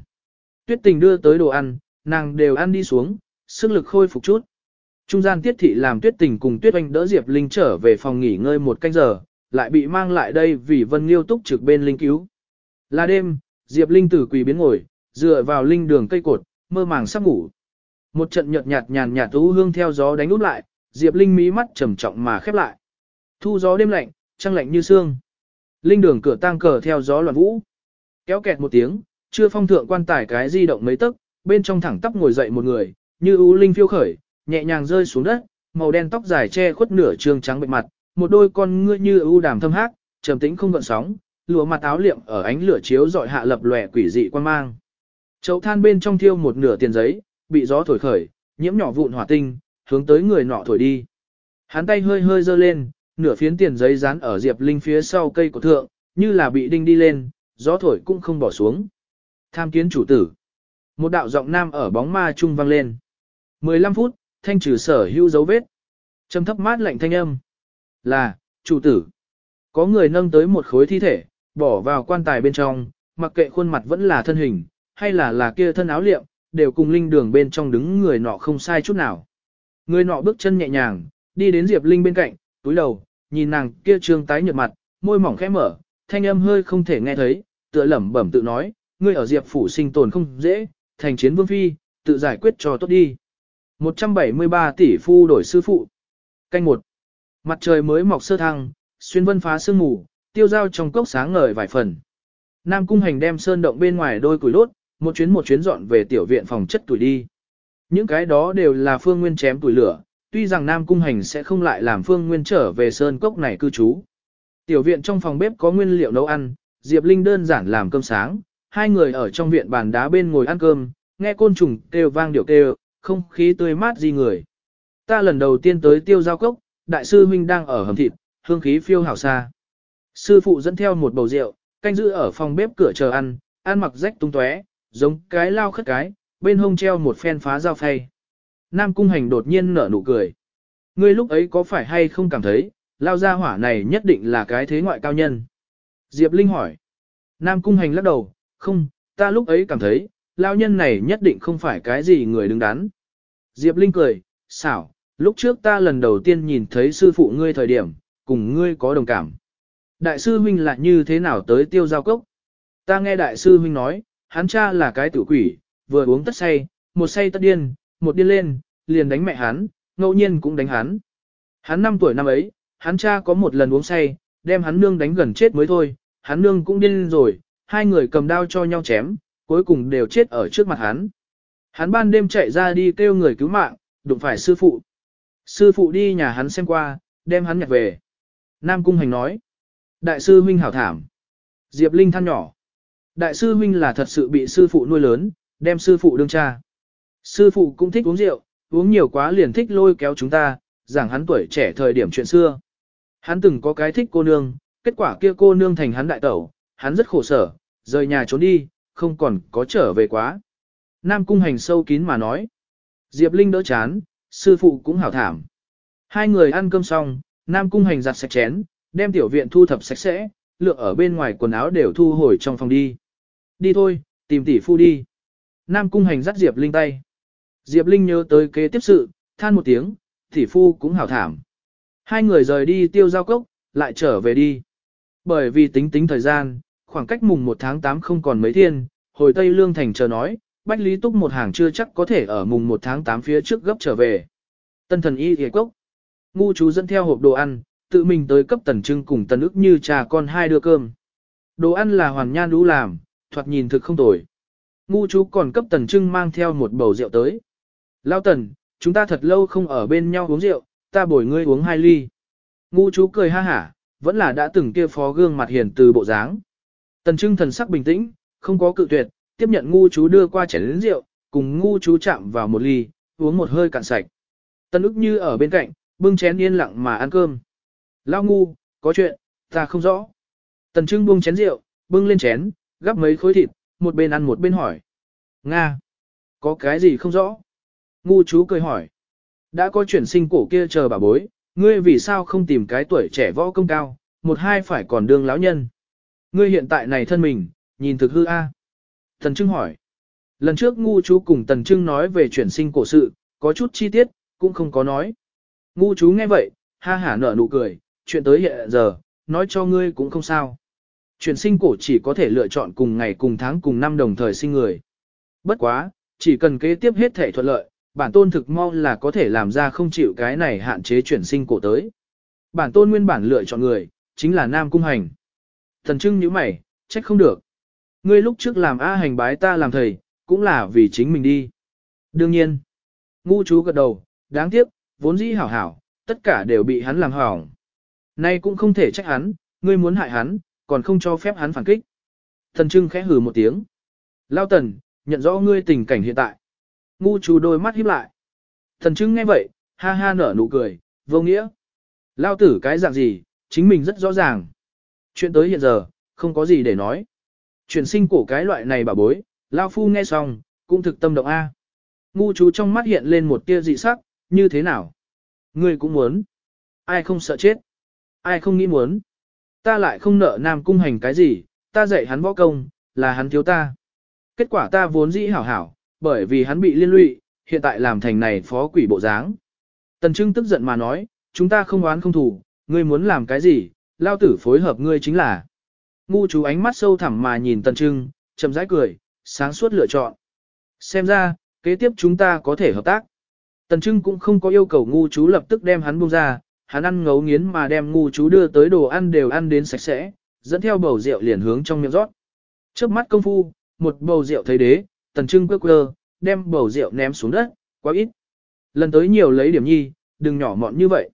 Tuyết tình đưa tới đồ ăn, nàng đều ăn đi xuống, sức lực khôi phục chút. Trung gian tiết thị làm tuyết tình cùng tuyết oanh đỡ Diệp Linh trở về phòng nghỉ ngơi một canh giờ, lại bị mang lại đây vì Vân Liêu túc trực bên Linh cứu. Là đêm, Diệp Linh tử quỳ biến ngồi, dựa vào linh đường cây cột, mơ màng sắp ngủ. Một trận nhợt nhạt nhàn nhạt tú hương theo gió đánh út lại, Diệp Linh mí mắt trầm trọng mà khép lại. Thu gió đêm lạnh, trăng lạnh như xương. Linh đường cửa tang cờ theo gió loạn vũ. Kéo kẹt một tiếng, chưa phong thượng quan tải cái di động mấy tấc, bên trong thẳng tắp ngồi dậy một người, như U linh phiêu khởi, nhẹ nhàng rơi xuống đất, màu đen tóc dài che khuất nửa trương trắng bệnh mặt, một đôi con ngươi như U đàm thâm hắc, trầm tĩnh không gợn sóng, lụa mặt áo liệm ở ánh lửa chiếu dọi hạ lập lòe quỷ dị quan mang. Chậu than bên trong thiêu một nửa tiền giấy, bị gió thổi khởi, nhiễm nhỏ vụn hỏa tinh, hướng tới người nọ thổi đi. Hắn tay hơi hơi giơ lên, nửa phiến tiền giấy dán ở Diệp Linh phía sau cây cổ thượng, như là bị đinh đi lên, gió thổi cũng không bỏ xuống. Tham kiến chủ tử. Một đạo giọng nam ở bóng ma trung vang lên. 15 phút, thanh trừ sở hữu dấu vết. Trầm thấp mát lạnh thanh âm. Là, chủ tử. Có người nâng tới một khối thi thể, bỏ vào quan tài bên trong, mặc kệ khuôn mặt vẫn là thân hình, hay là là kia thân áo liệm, đều cùng linh đường bên trong đứng người nọ không sai chút nào. Người nọ bước chân nhẹ nhàng, đi đến Diệp Linh bên cạnh, túi đầu, nhìn nàng kia trương tái nhợt mặt, môi mỏng khẽ mở, thanh âm hơi không thể nghe thấy, tựa lẩm bẩm tự nói, ngươi ở Diệp phủ sinh tồn không dễ, thành chiến vương phi, tự giải quyết cho tốt đi. 173 tỷ phu đổi sư phụ. Canh một. Mặt trời mới mọc sơ thăng, xuyên vân phá sương mù, tiêu dao trong cốc sáng ngời vài phần. Nam Cung Hành đem sơn động bên ngoài đôi củi lốt một chuyến một chuyến dọn về tiểu viện phòng chất tuổi đi. Những cái đó đều là Phương Nguyên chém tuổi lửa, tuy rằng Nam Cung Hành sẽ không lại làm Phương Nguyên trở về sơn cốc này cư trú. Tiểu viện trong phòng bếp có nguyên liệu nấu ăn, Diệp Linh đơn giản làm cơm sáng, hai người ở trong viện bàn đá bên ngồi ăn cơm, nghe côn trùng kêu vang điệu kêu, không khí tươi mát di người. Ta lần đầu tiên tới tiêu giao cốc, đại sư huynh đang ở hầm thịt, hương khí phiêu hào xa. Sư phụ dẫn theo một bầu rượu, canh giữ ở phòng bếp cửa chờ ăn, ăn mặc rách tung tóe, giống cái lao khất cái, bên hông treo một phen phá dao phay. Nam cung hành đột nhiên nở nụ cười. Ngươi lúc ấy có phải hay không cảm thấy, lao gia hỏa này nhất định là cái thế ngoại cao nhân? Diệp Linh hỏi. Nam cung hành lắc đầu, không, ta lúc ấy cảm thấy, lao nhân này nhất định không phải cái gì người đứng đắn. Diệp Linh cười, xảo, lúc trước ta lần đầu tiên nhìn thấy sư phụ ngươi thời điểm, cùng ngươi có đồng cảm. Đại sư huynh lại như thế nào tới tiêu giao cốc? Ta nghe đại sư huynh nói, hắn cha là cái tử quỷ, vừa uống tất say, một say tất điên, một điên lên, liền đánh mẹ hắn, ngẫu nhiên cũng đánh hắn. Hắn 5 tuổi năm ấy, hắn cha có một lần uống say, đem hắn nương đánh gần chết mới thôi, hắn nương cũng điên rồi, hai người cầm đao cho nhau chém, cuối cùng đều chết ở trước mặt hắn. Hắn ban đêm chạy ra đi kêu người cứu mạng, đụng phải sư phụ. Sư phụ đi nhà hắn xem qua, đem hắn nhặt về. Nam Cung Hành nói. Đại sư huynh hảo thảm. Diệp Linh than nhỏ. Đại sư huynh là thật sự bị sư phụ nuôi lớn, đem sư phụ đương cha. Sư phụ cũng thích uống rượu, uống nhiều quá liền thích lôi kéo chúng ta, giảng hắn tuổi trẻ thời điểm chuyện xưa. Hắn từng có cái thích cô nương, kết quả kia cô nương thành hắn đại tẩu, hắn rất khổ sở, rời nhà trốn đi, không còn có trở về quá. Nam cung hành sâu kín mà nói. Diệp Linh đỡ chán, sư phụ cũng hảo thảm. Hai người ăn cơm xong, Nam cung hành giặt sạch chén, đem tiểu viện thu thập sạch sẽ, lượng ở bên ngoài quần áo đều thu hồi trong phòng đi. Đi thôi, tìm tỷ phu đi. Nam cung hành dắt Diệp Linh tay. Diệp Linh nhớ tới kế tiếp sự, than một tiếng, tỷ phu cũng hảo thảm. Hai người rời đi tiêu giao cốc, lại trở về đi. Bởi vì tính tính thời gian, khoảng cách mùng 1 tháng 8 không còn mấy thiên, hồi Tây Lương Thành chờ nói, Bách Lý Túc một hàng chưa chắc có thể ở mùng 1 tháng 8 phía trước gấp trở về. Tân thần y ghề cốc. Ngu chú dẫn theo hộp đồ ăn, tự mình tới cấp tần trưng cùng tần ức như trà con hai đưa cơm. Đồ ăn là hoàn nhan đũ làm, thoạt nhìn thực không tồi. Ngu chú còn cấp tần trưng mang theo một bầu rượu tới. Lao tần, chúng ta thật lâu không ở bên nhau uống rượu, ta bồi ngươi uống hai ly. Ngu chú cười ha hả, vẫn là đã từng kia phó gương mặt hiền từ bộ dáng. Tần trưng thần sắc bình tĩnh, không có cự tuyệt, tiếp nhận ngu chú đưa qua chén lớn rượu, cùng ngu chú chạm vào một ly, uống một hơi cạn sạch. Tần ức như ở bên cạnh, bưng chén yên lặng mà ăn cơm. Lao ngu, có chuyện, ta không rõ. Tần trưng buông chén rượu, bưng lên chén, gắp mấy khối thịt, một bên ăn một bên hỏi. Nga, có cái gì không rõ? Ngu chú cười hỏi. Đã có chuyển sinh cổ kia chờ bà bối, ngươi vì sao không tìm cái tuổi trẻ võ công cao, một hai phải còn đương lão nhân. Ngươi hiện tại này thân mình, nhìn thực hư a. Tần Trưng hỏi. Lần trước ngu chú cùng Tần Trưng nói về chuyển sinh cổ sự, có chút chi tiết, cũng không có nói. Ngu chú nghe vậy, ha hả nở nụ cười, chuyện tới hiện giờ, nói cho ngươi cũng không sao. Chuyển sinh cổ chỉ có thể lựa chọn cùng ngày cùng tháng cùng năm đồng thời sinh người. Bất quá, chỉ cần kế tiếp hết thể thuận lợi, bản tôn thực mau là có thể làm ra không chịu cái này hạn chế chuyển sinh cổ tới. Bản tôn nguyên bản lựa chọn người, chính là Nam Cung Hành. Thần trưng như mày, trách không được. Ngươi lúc trước làm A hành bái ta làm thầy, cũng là vì chính mình đi. Đương nhiên, ngu chú gật đầu, đáng tiếc, vốn dĩ hảo hảo, tất cả đều bị hắn làm hỏng. Nay cũng không thể trách hắn, ngươi muốn hại hắn, còn không cho phép hắn phản kích. Thần trưng khẽ hừ một tiếng. Lao tần, nhận rõ ngươi tình cảnh hiện tại. Ngu chú đôi mắt híp lại. Thần trưng nghe vậy, ha ha nở nụ cười, vô nghĩa. Lao tử cái dạng gì, chính mình rất rõ ràng. Chuyện tới hiện giờ, không có gì để nói. Chuyện sinh cổ cái loại này bà bối, Lao Phu nghe xong, cũng thực tâm động A. Ngu chú trong mắt hiện lên một tia dị sắc, như thế nào? Ngươi cũng muốn. Ai không sợ chết? Ai không nghĩ muốn? Ta lại không nợ nam cung hành cái gì, ta dạy hắn võ công, là hắn thiếu ta. Kết quả ta vốn dĩ hảo hảo, bởi vì hắn bị liên lụy, hiện tại làm thành này phó quỷ bộ dáng. Tần Trưng tức giận mà nói, chúng ta không oán không thù, ngươi muốn làm cái gì, lao tử phối hợp ngươi chính là. Ngu chú ánh mắt sâu thẳm mà nhìn Tần Trưng, chậm rãi cười, sáng suốt lựa chọn. Xem ra, kế tiếp chúng ta có thể hợp tác. Tần Trưng cũng không có yêu cầu ngu chú lập tức đem hắn buông ra, hắn ăn ngấu nghiến mà đem ngu chú đưa tới đồ ăn đều ăn đến sạch sẽ, dẫn theo bầu rượu liền hướng trong miệng rót. Trước mắt công phu, một bầu rượu thấy đế, tần trưng quơ quơ, đem bầu rượu ném xuống đất, quá ít. Lần tới nhiều lấy điểm nhi, đừng nhỏ mọn như vậy.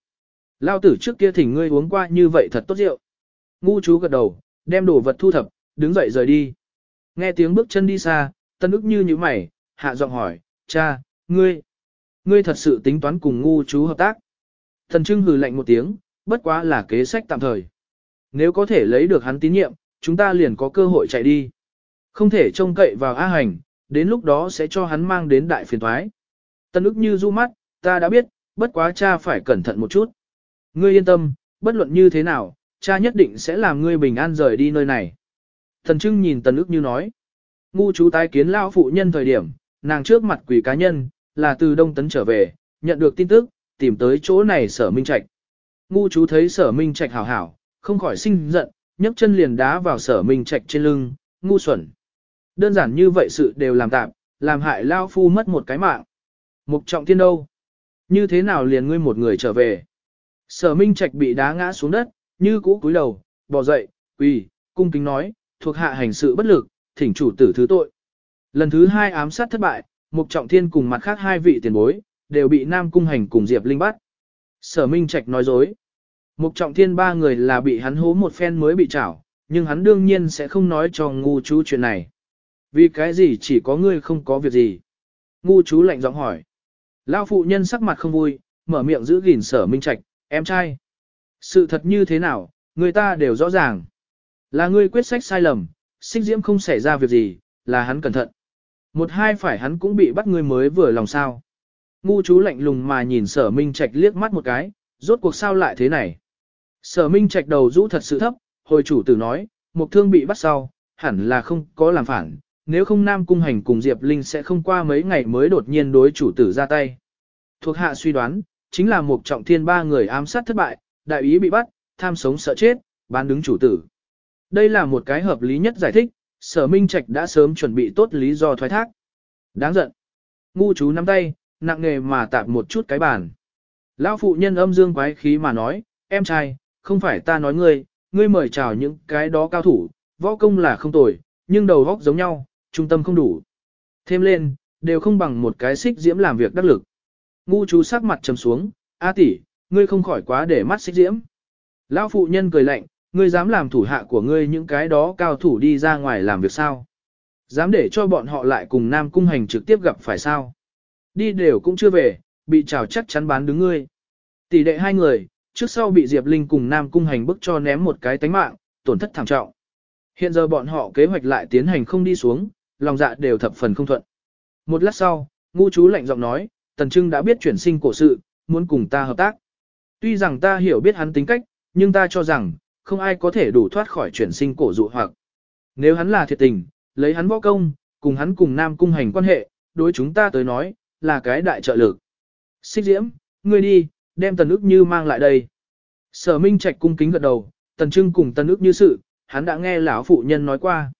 Lao tử trước kia thỉnh ngươi uống qua như vậy thật tốt rượu. Ngu chú gật đầu, đem đồ vật thu thập, đứng dậy rời đi. Nghe tiếng bước chân đi xa, tân ức như như mày, hạ giọng hỏi, cha, ngươi, ngươi thật sự tính toán cùng ngu chú hợp tác. Thần trưng hừ lạnh một tiếng, bất quá là kế sách tạm thời. Nếu có thể lấy được hắn tín nhiệm, chúng ta liền có cơ hội chạy đi. Không thể trông cậy vào A hành, đến lúc đó sẽ cho hắn mang đến đại phiền thoái. Tân ức như du mắt, ta đã biết, bất quá cha phải cẩn thận một chút. Ngươi yên tâm, bất luận như thế nào, cha nhất định sẽ làm ngươi bình an rời đi nơi này. Thần trưng nhìn tần ức như nói. Ngu chú tái kiến lao phụ nhân thời điểm, nàng trước mặt quỷ cá nhân, là từ Đông Tấn trở về, nhận được tin tức, tìm tới chỗ này sở minh trạch. Ngu chú thấy sở minh trạch hảo hảo, không khỏi sinh giận, nhấc chân liền đá vào sở minh trạch trên lưng, ngu xuẩn. Đơn giản như vậy sự đều làm tạm, làm hại lao phu mất một cái mạng. Mục trọng thiên đâu? Như thế nào liền ngươi một người trở về? Sở minh trạch bị đá ngã xuống đất, như cũ cúi đầu, bò dậy, quỳ, cung kính nói, thuộc hạ hành sự bất lực, thỉnh chủ tử thứ tội. Lần thứ hai ám sát thất bại, Mục Trọng Thiên cùng mặt khác hai vị tiền bối, đều bị Nam Cung Hành cùng Diệp Linh bắt. Sở Minh Trạch nói dối. Mục Trọng Thiên ba người là bị hắn hố một phen mới bị trảo, nhưng hắn đương nhiên sẽ không nói cho ngu chú chuyện này. Vì cái gì chỉ có ngươi không có việc gì? Ngu chú lạnh giọng hỏi. Lao phụ nhân sắc mặt không vui, mở miệng giữ gìn sở Minh Trạch, em trai. Sự thật như thế nào, người ta đều rõ ràng. Là ngươi quyết sách sai lầm, xích diễm không xảy ra việc gì, là hắn cẩn thận. Một hai phải hắn cũng bị bắt ngươi mới vừa lòng sao. Ngu chú lạnh lùng mà nhìn sở minh trạch liếc mắt một cái, rốt cuộc sao lại thế này. Sở minh trạch đầu rũ thật sự thấp, hồi chủ tử nói, mục thương bị bắt sau, hẳn là không có làm phản, nếu không Nam Cung Hành cùng Diệp Linh sẽ không qua mấy ngày mới đột nhiên đối chủ tử ra tay. Thuộc hạ suy đoán, chính là một trọng thiên ba người ám sát thất bại, đại ý bị bắt, tham sống sợ chết, bán đứng chủ tử. Đây là một cái hợp lý nhất giải thích, sở minh trạch đã sớm chuẩn bị tốt lý do thoái thác. Đáng giận. Ngu chú nắm tay, nặng nề mà tạp một chút cái bàn. Lão phụ nhân âm dương quái khí mà nói, em trai, không phải ta nói ngươi, ngươi mời chào những cái đó cao thủ, võ công là không tồi, nhưng đầu vóc giống nhau, trung tâm không đủ. Thêm lên, đều không bằng một cái xích diễm làm việc đắc lực. Ngu chú sắc mặt trầm xuống, A tỷ, ngươi không khỏi quá để mắt xích diễm. Lão phụ nhân cười lạnh, ngươi dám làm thủ hạ của ngươi những cái đó cao thủ đi ra ngoài làm việc sao? Dám để cho bọn họ lại cùng Nam Cung Hành trực tiếp gặp phải sao? Đi đều cũng chưa về, bị trào chắc chắn bán đứng ngươi. Tỷ đệ hai người, trước sau bị Diệp Linh cùng Nam Cung Hành bức cho ném một cái tánh mạng, tổn thất thảm trọng. Hiện giờ bọn họ kế hoạch lại tiến hành không đi xuống, lòng dạ đều thập phần không thuận. Một lát sau, ngu chú lạnh giọng nói, Tần Trưng đã biết chuyển sinh cổ sự, muốn cùng ta hợp tác. Tuy rằng ta hiểu biết hắn tính cách, nhưng ta cho rằng, không ai có thể đủ thoát khỏi chuyển sinh cổ dụ hoặc. Nếu hắn là thiệt tình, lấy hắn võ công, cùng hắn cùng Nam Cung hành quan hệ, đối chúng ta tới nói, là cái đại trợ lực. Xích diễm, ngươi đi, đem tần ức như mang lại đây. Sở Minh Trạch cung kính gật đầu, tần trưng cùng tần ức như sự, hắn đã nghe lão phụ nhân nói qua.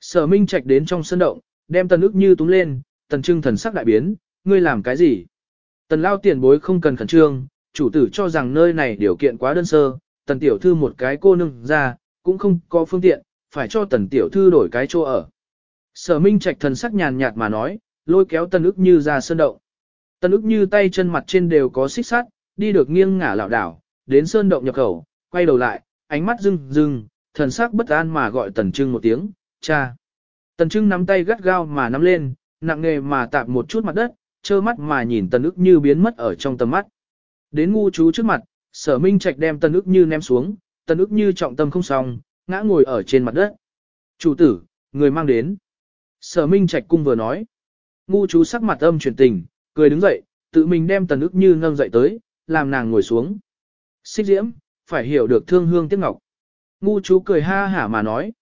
Sở Minh Trạch đến trong sân động, đem tần ức như túm lên, tần trưng thần sắc đại biến, ngươi làm cái gì? Tần lao tiền bối không cần khẩn trương, chủ tử cho rằng nơi này điều kiện quá đơn sơ, tần tiểu thư một cái cô nương ra, cũng không có phương tiện, phải cho tần tiểu thư đổi cái chỗ ở. Sở Minh Trạch thần sắc nhàn nhạt mà nói, lôi kéo tân ức như ra sơn động. tân ức như tay chân mặt trên đều có xích sắt, đi được nghiêng ngả lảo đảo, đến sơn động nhập khẩu, quay đầu lại, ánh mắt rưng rưng, thần sắc bất an mà gọi tần trưng một tiếng, cha. Tần trưng nắm tay gắt gao mà nắm lên, nặng nghề mà tạp một chút mặt đất, trơ mắt mà nhìn tần ức như biến mất ở trong tầm mắt. Đến ngu chú trước mặt, sở minh trạch đem tần ức như ném xuống, tần ức như trọng tâm không xong, ngã ngồi ở trên mặt đất. Chủ tử, người mang đến. Sở minh trạch cung vừa nói. Ngu chú sắc mặt âm chuyển tình, cười đứng dậy, tự mình đem tần ức như nâng dậy tới, làm nàng ngồi xuống. Xích diễm, phải hiểu được thương hương tiếc ngọc. Ngu chú cười ha hả mà nói.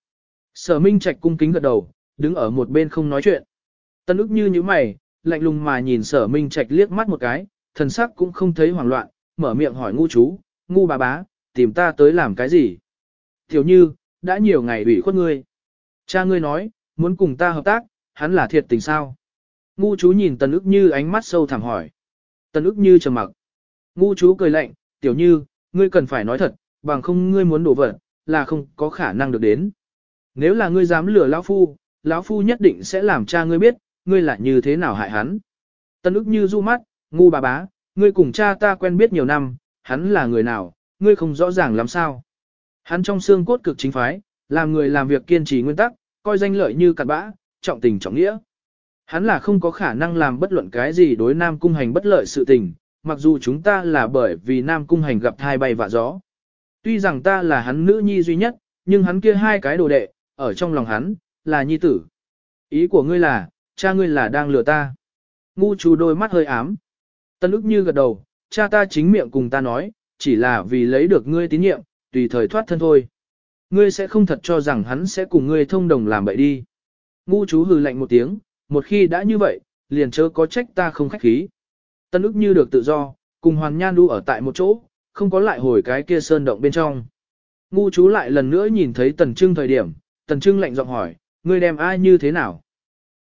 Sở minh trạch cung kính gật đầu, đứng ở một bên không nói chuyện. Tần ức như như mày, lạnh lùng mà nhìn sở minh trạch liếc mắt một cái, thần sắc cũng không thấy hoảng loạn, mở miệng hỏi ngu chú, ngu bà bá, tìm ta tới làm cái gì? Tiểu như, đã nhiều ngày ủy khuất ngươi. Cha ngươi nói, muốn cùng ta hợp tác, hắn là thiệt tình sao? Ngu chú nhìn tần ức như ánh mắt sâu thẳm hỏi. Tần ức như trầm mặc. Ngu chú cười lạnh, tiểu như, ngươi cần phải nói thật, bằng không ngươi muốn đổ vật, là không có khả năng được đến. Nếu là ngươi dám lừa lão phu, lão phu nhất định sẽ làm cha ngươi biết, ngươi là như thế nào hại hắn. Tân ức như du mắt, ngu bà bá, ngươi cùng cha ta quen biết nhiều năm, hắn là người nào, ngươi không rõ ràng làm sao. Hắn trong xương cốt cực chính phái, làm người làm việc kiên trì nguyên tắc, coi danh lợi như cặn bã, trọng tình trọng nghĩa. Hắn là không có khả năng làm bất luận cái gì đối Nam Cung Hành bất lợi sự tình, mặc dù chúng ta là bởi vì Nam Cung Hành gặp thai bay vạ gió. Tuy rằng ta là hắn nữ nhi duy nhất, nhưng hắn kia hai cái đồ đệ, ở trong lòng hắn, là nhi tử. Ý của ngươi là, cha ngươi là đang lừa ta. Ngu chú đôi mắt hơi ám. Tân ức như gật đầu, cha ta chính miệng cùng ta nói, chỉ là vì lấy được ngươi tín nhiệm, tùy thời thoát thân thôi. Ngươi sẽ không thật cho rằng hắn sẽ cùng ngươi thông đồng làm bậy đi. Ngu chú hừ lạnh một tiếng, một khi đã như vậy, liền chớ có trách ta không khách khí. Tân ức như được tự do, cùng Hoàn Nhan đu ở tại một chỗ, không có lại hồi cái kia sơn động bên trong. Ngu chú lại lần nữa nhìn thấy Tần Trưng thời điểm, Tần Trưng lạnh giọng hỏi, ngươi đem ai như thế nào?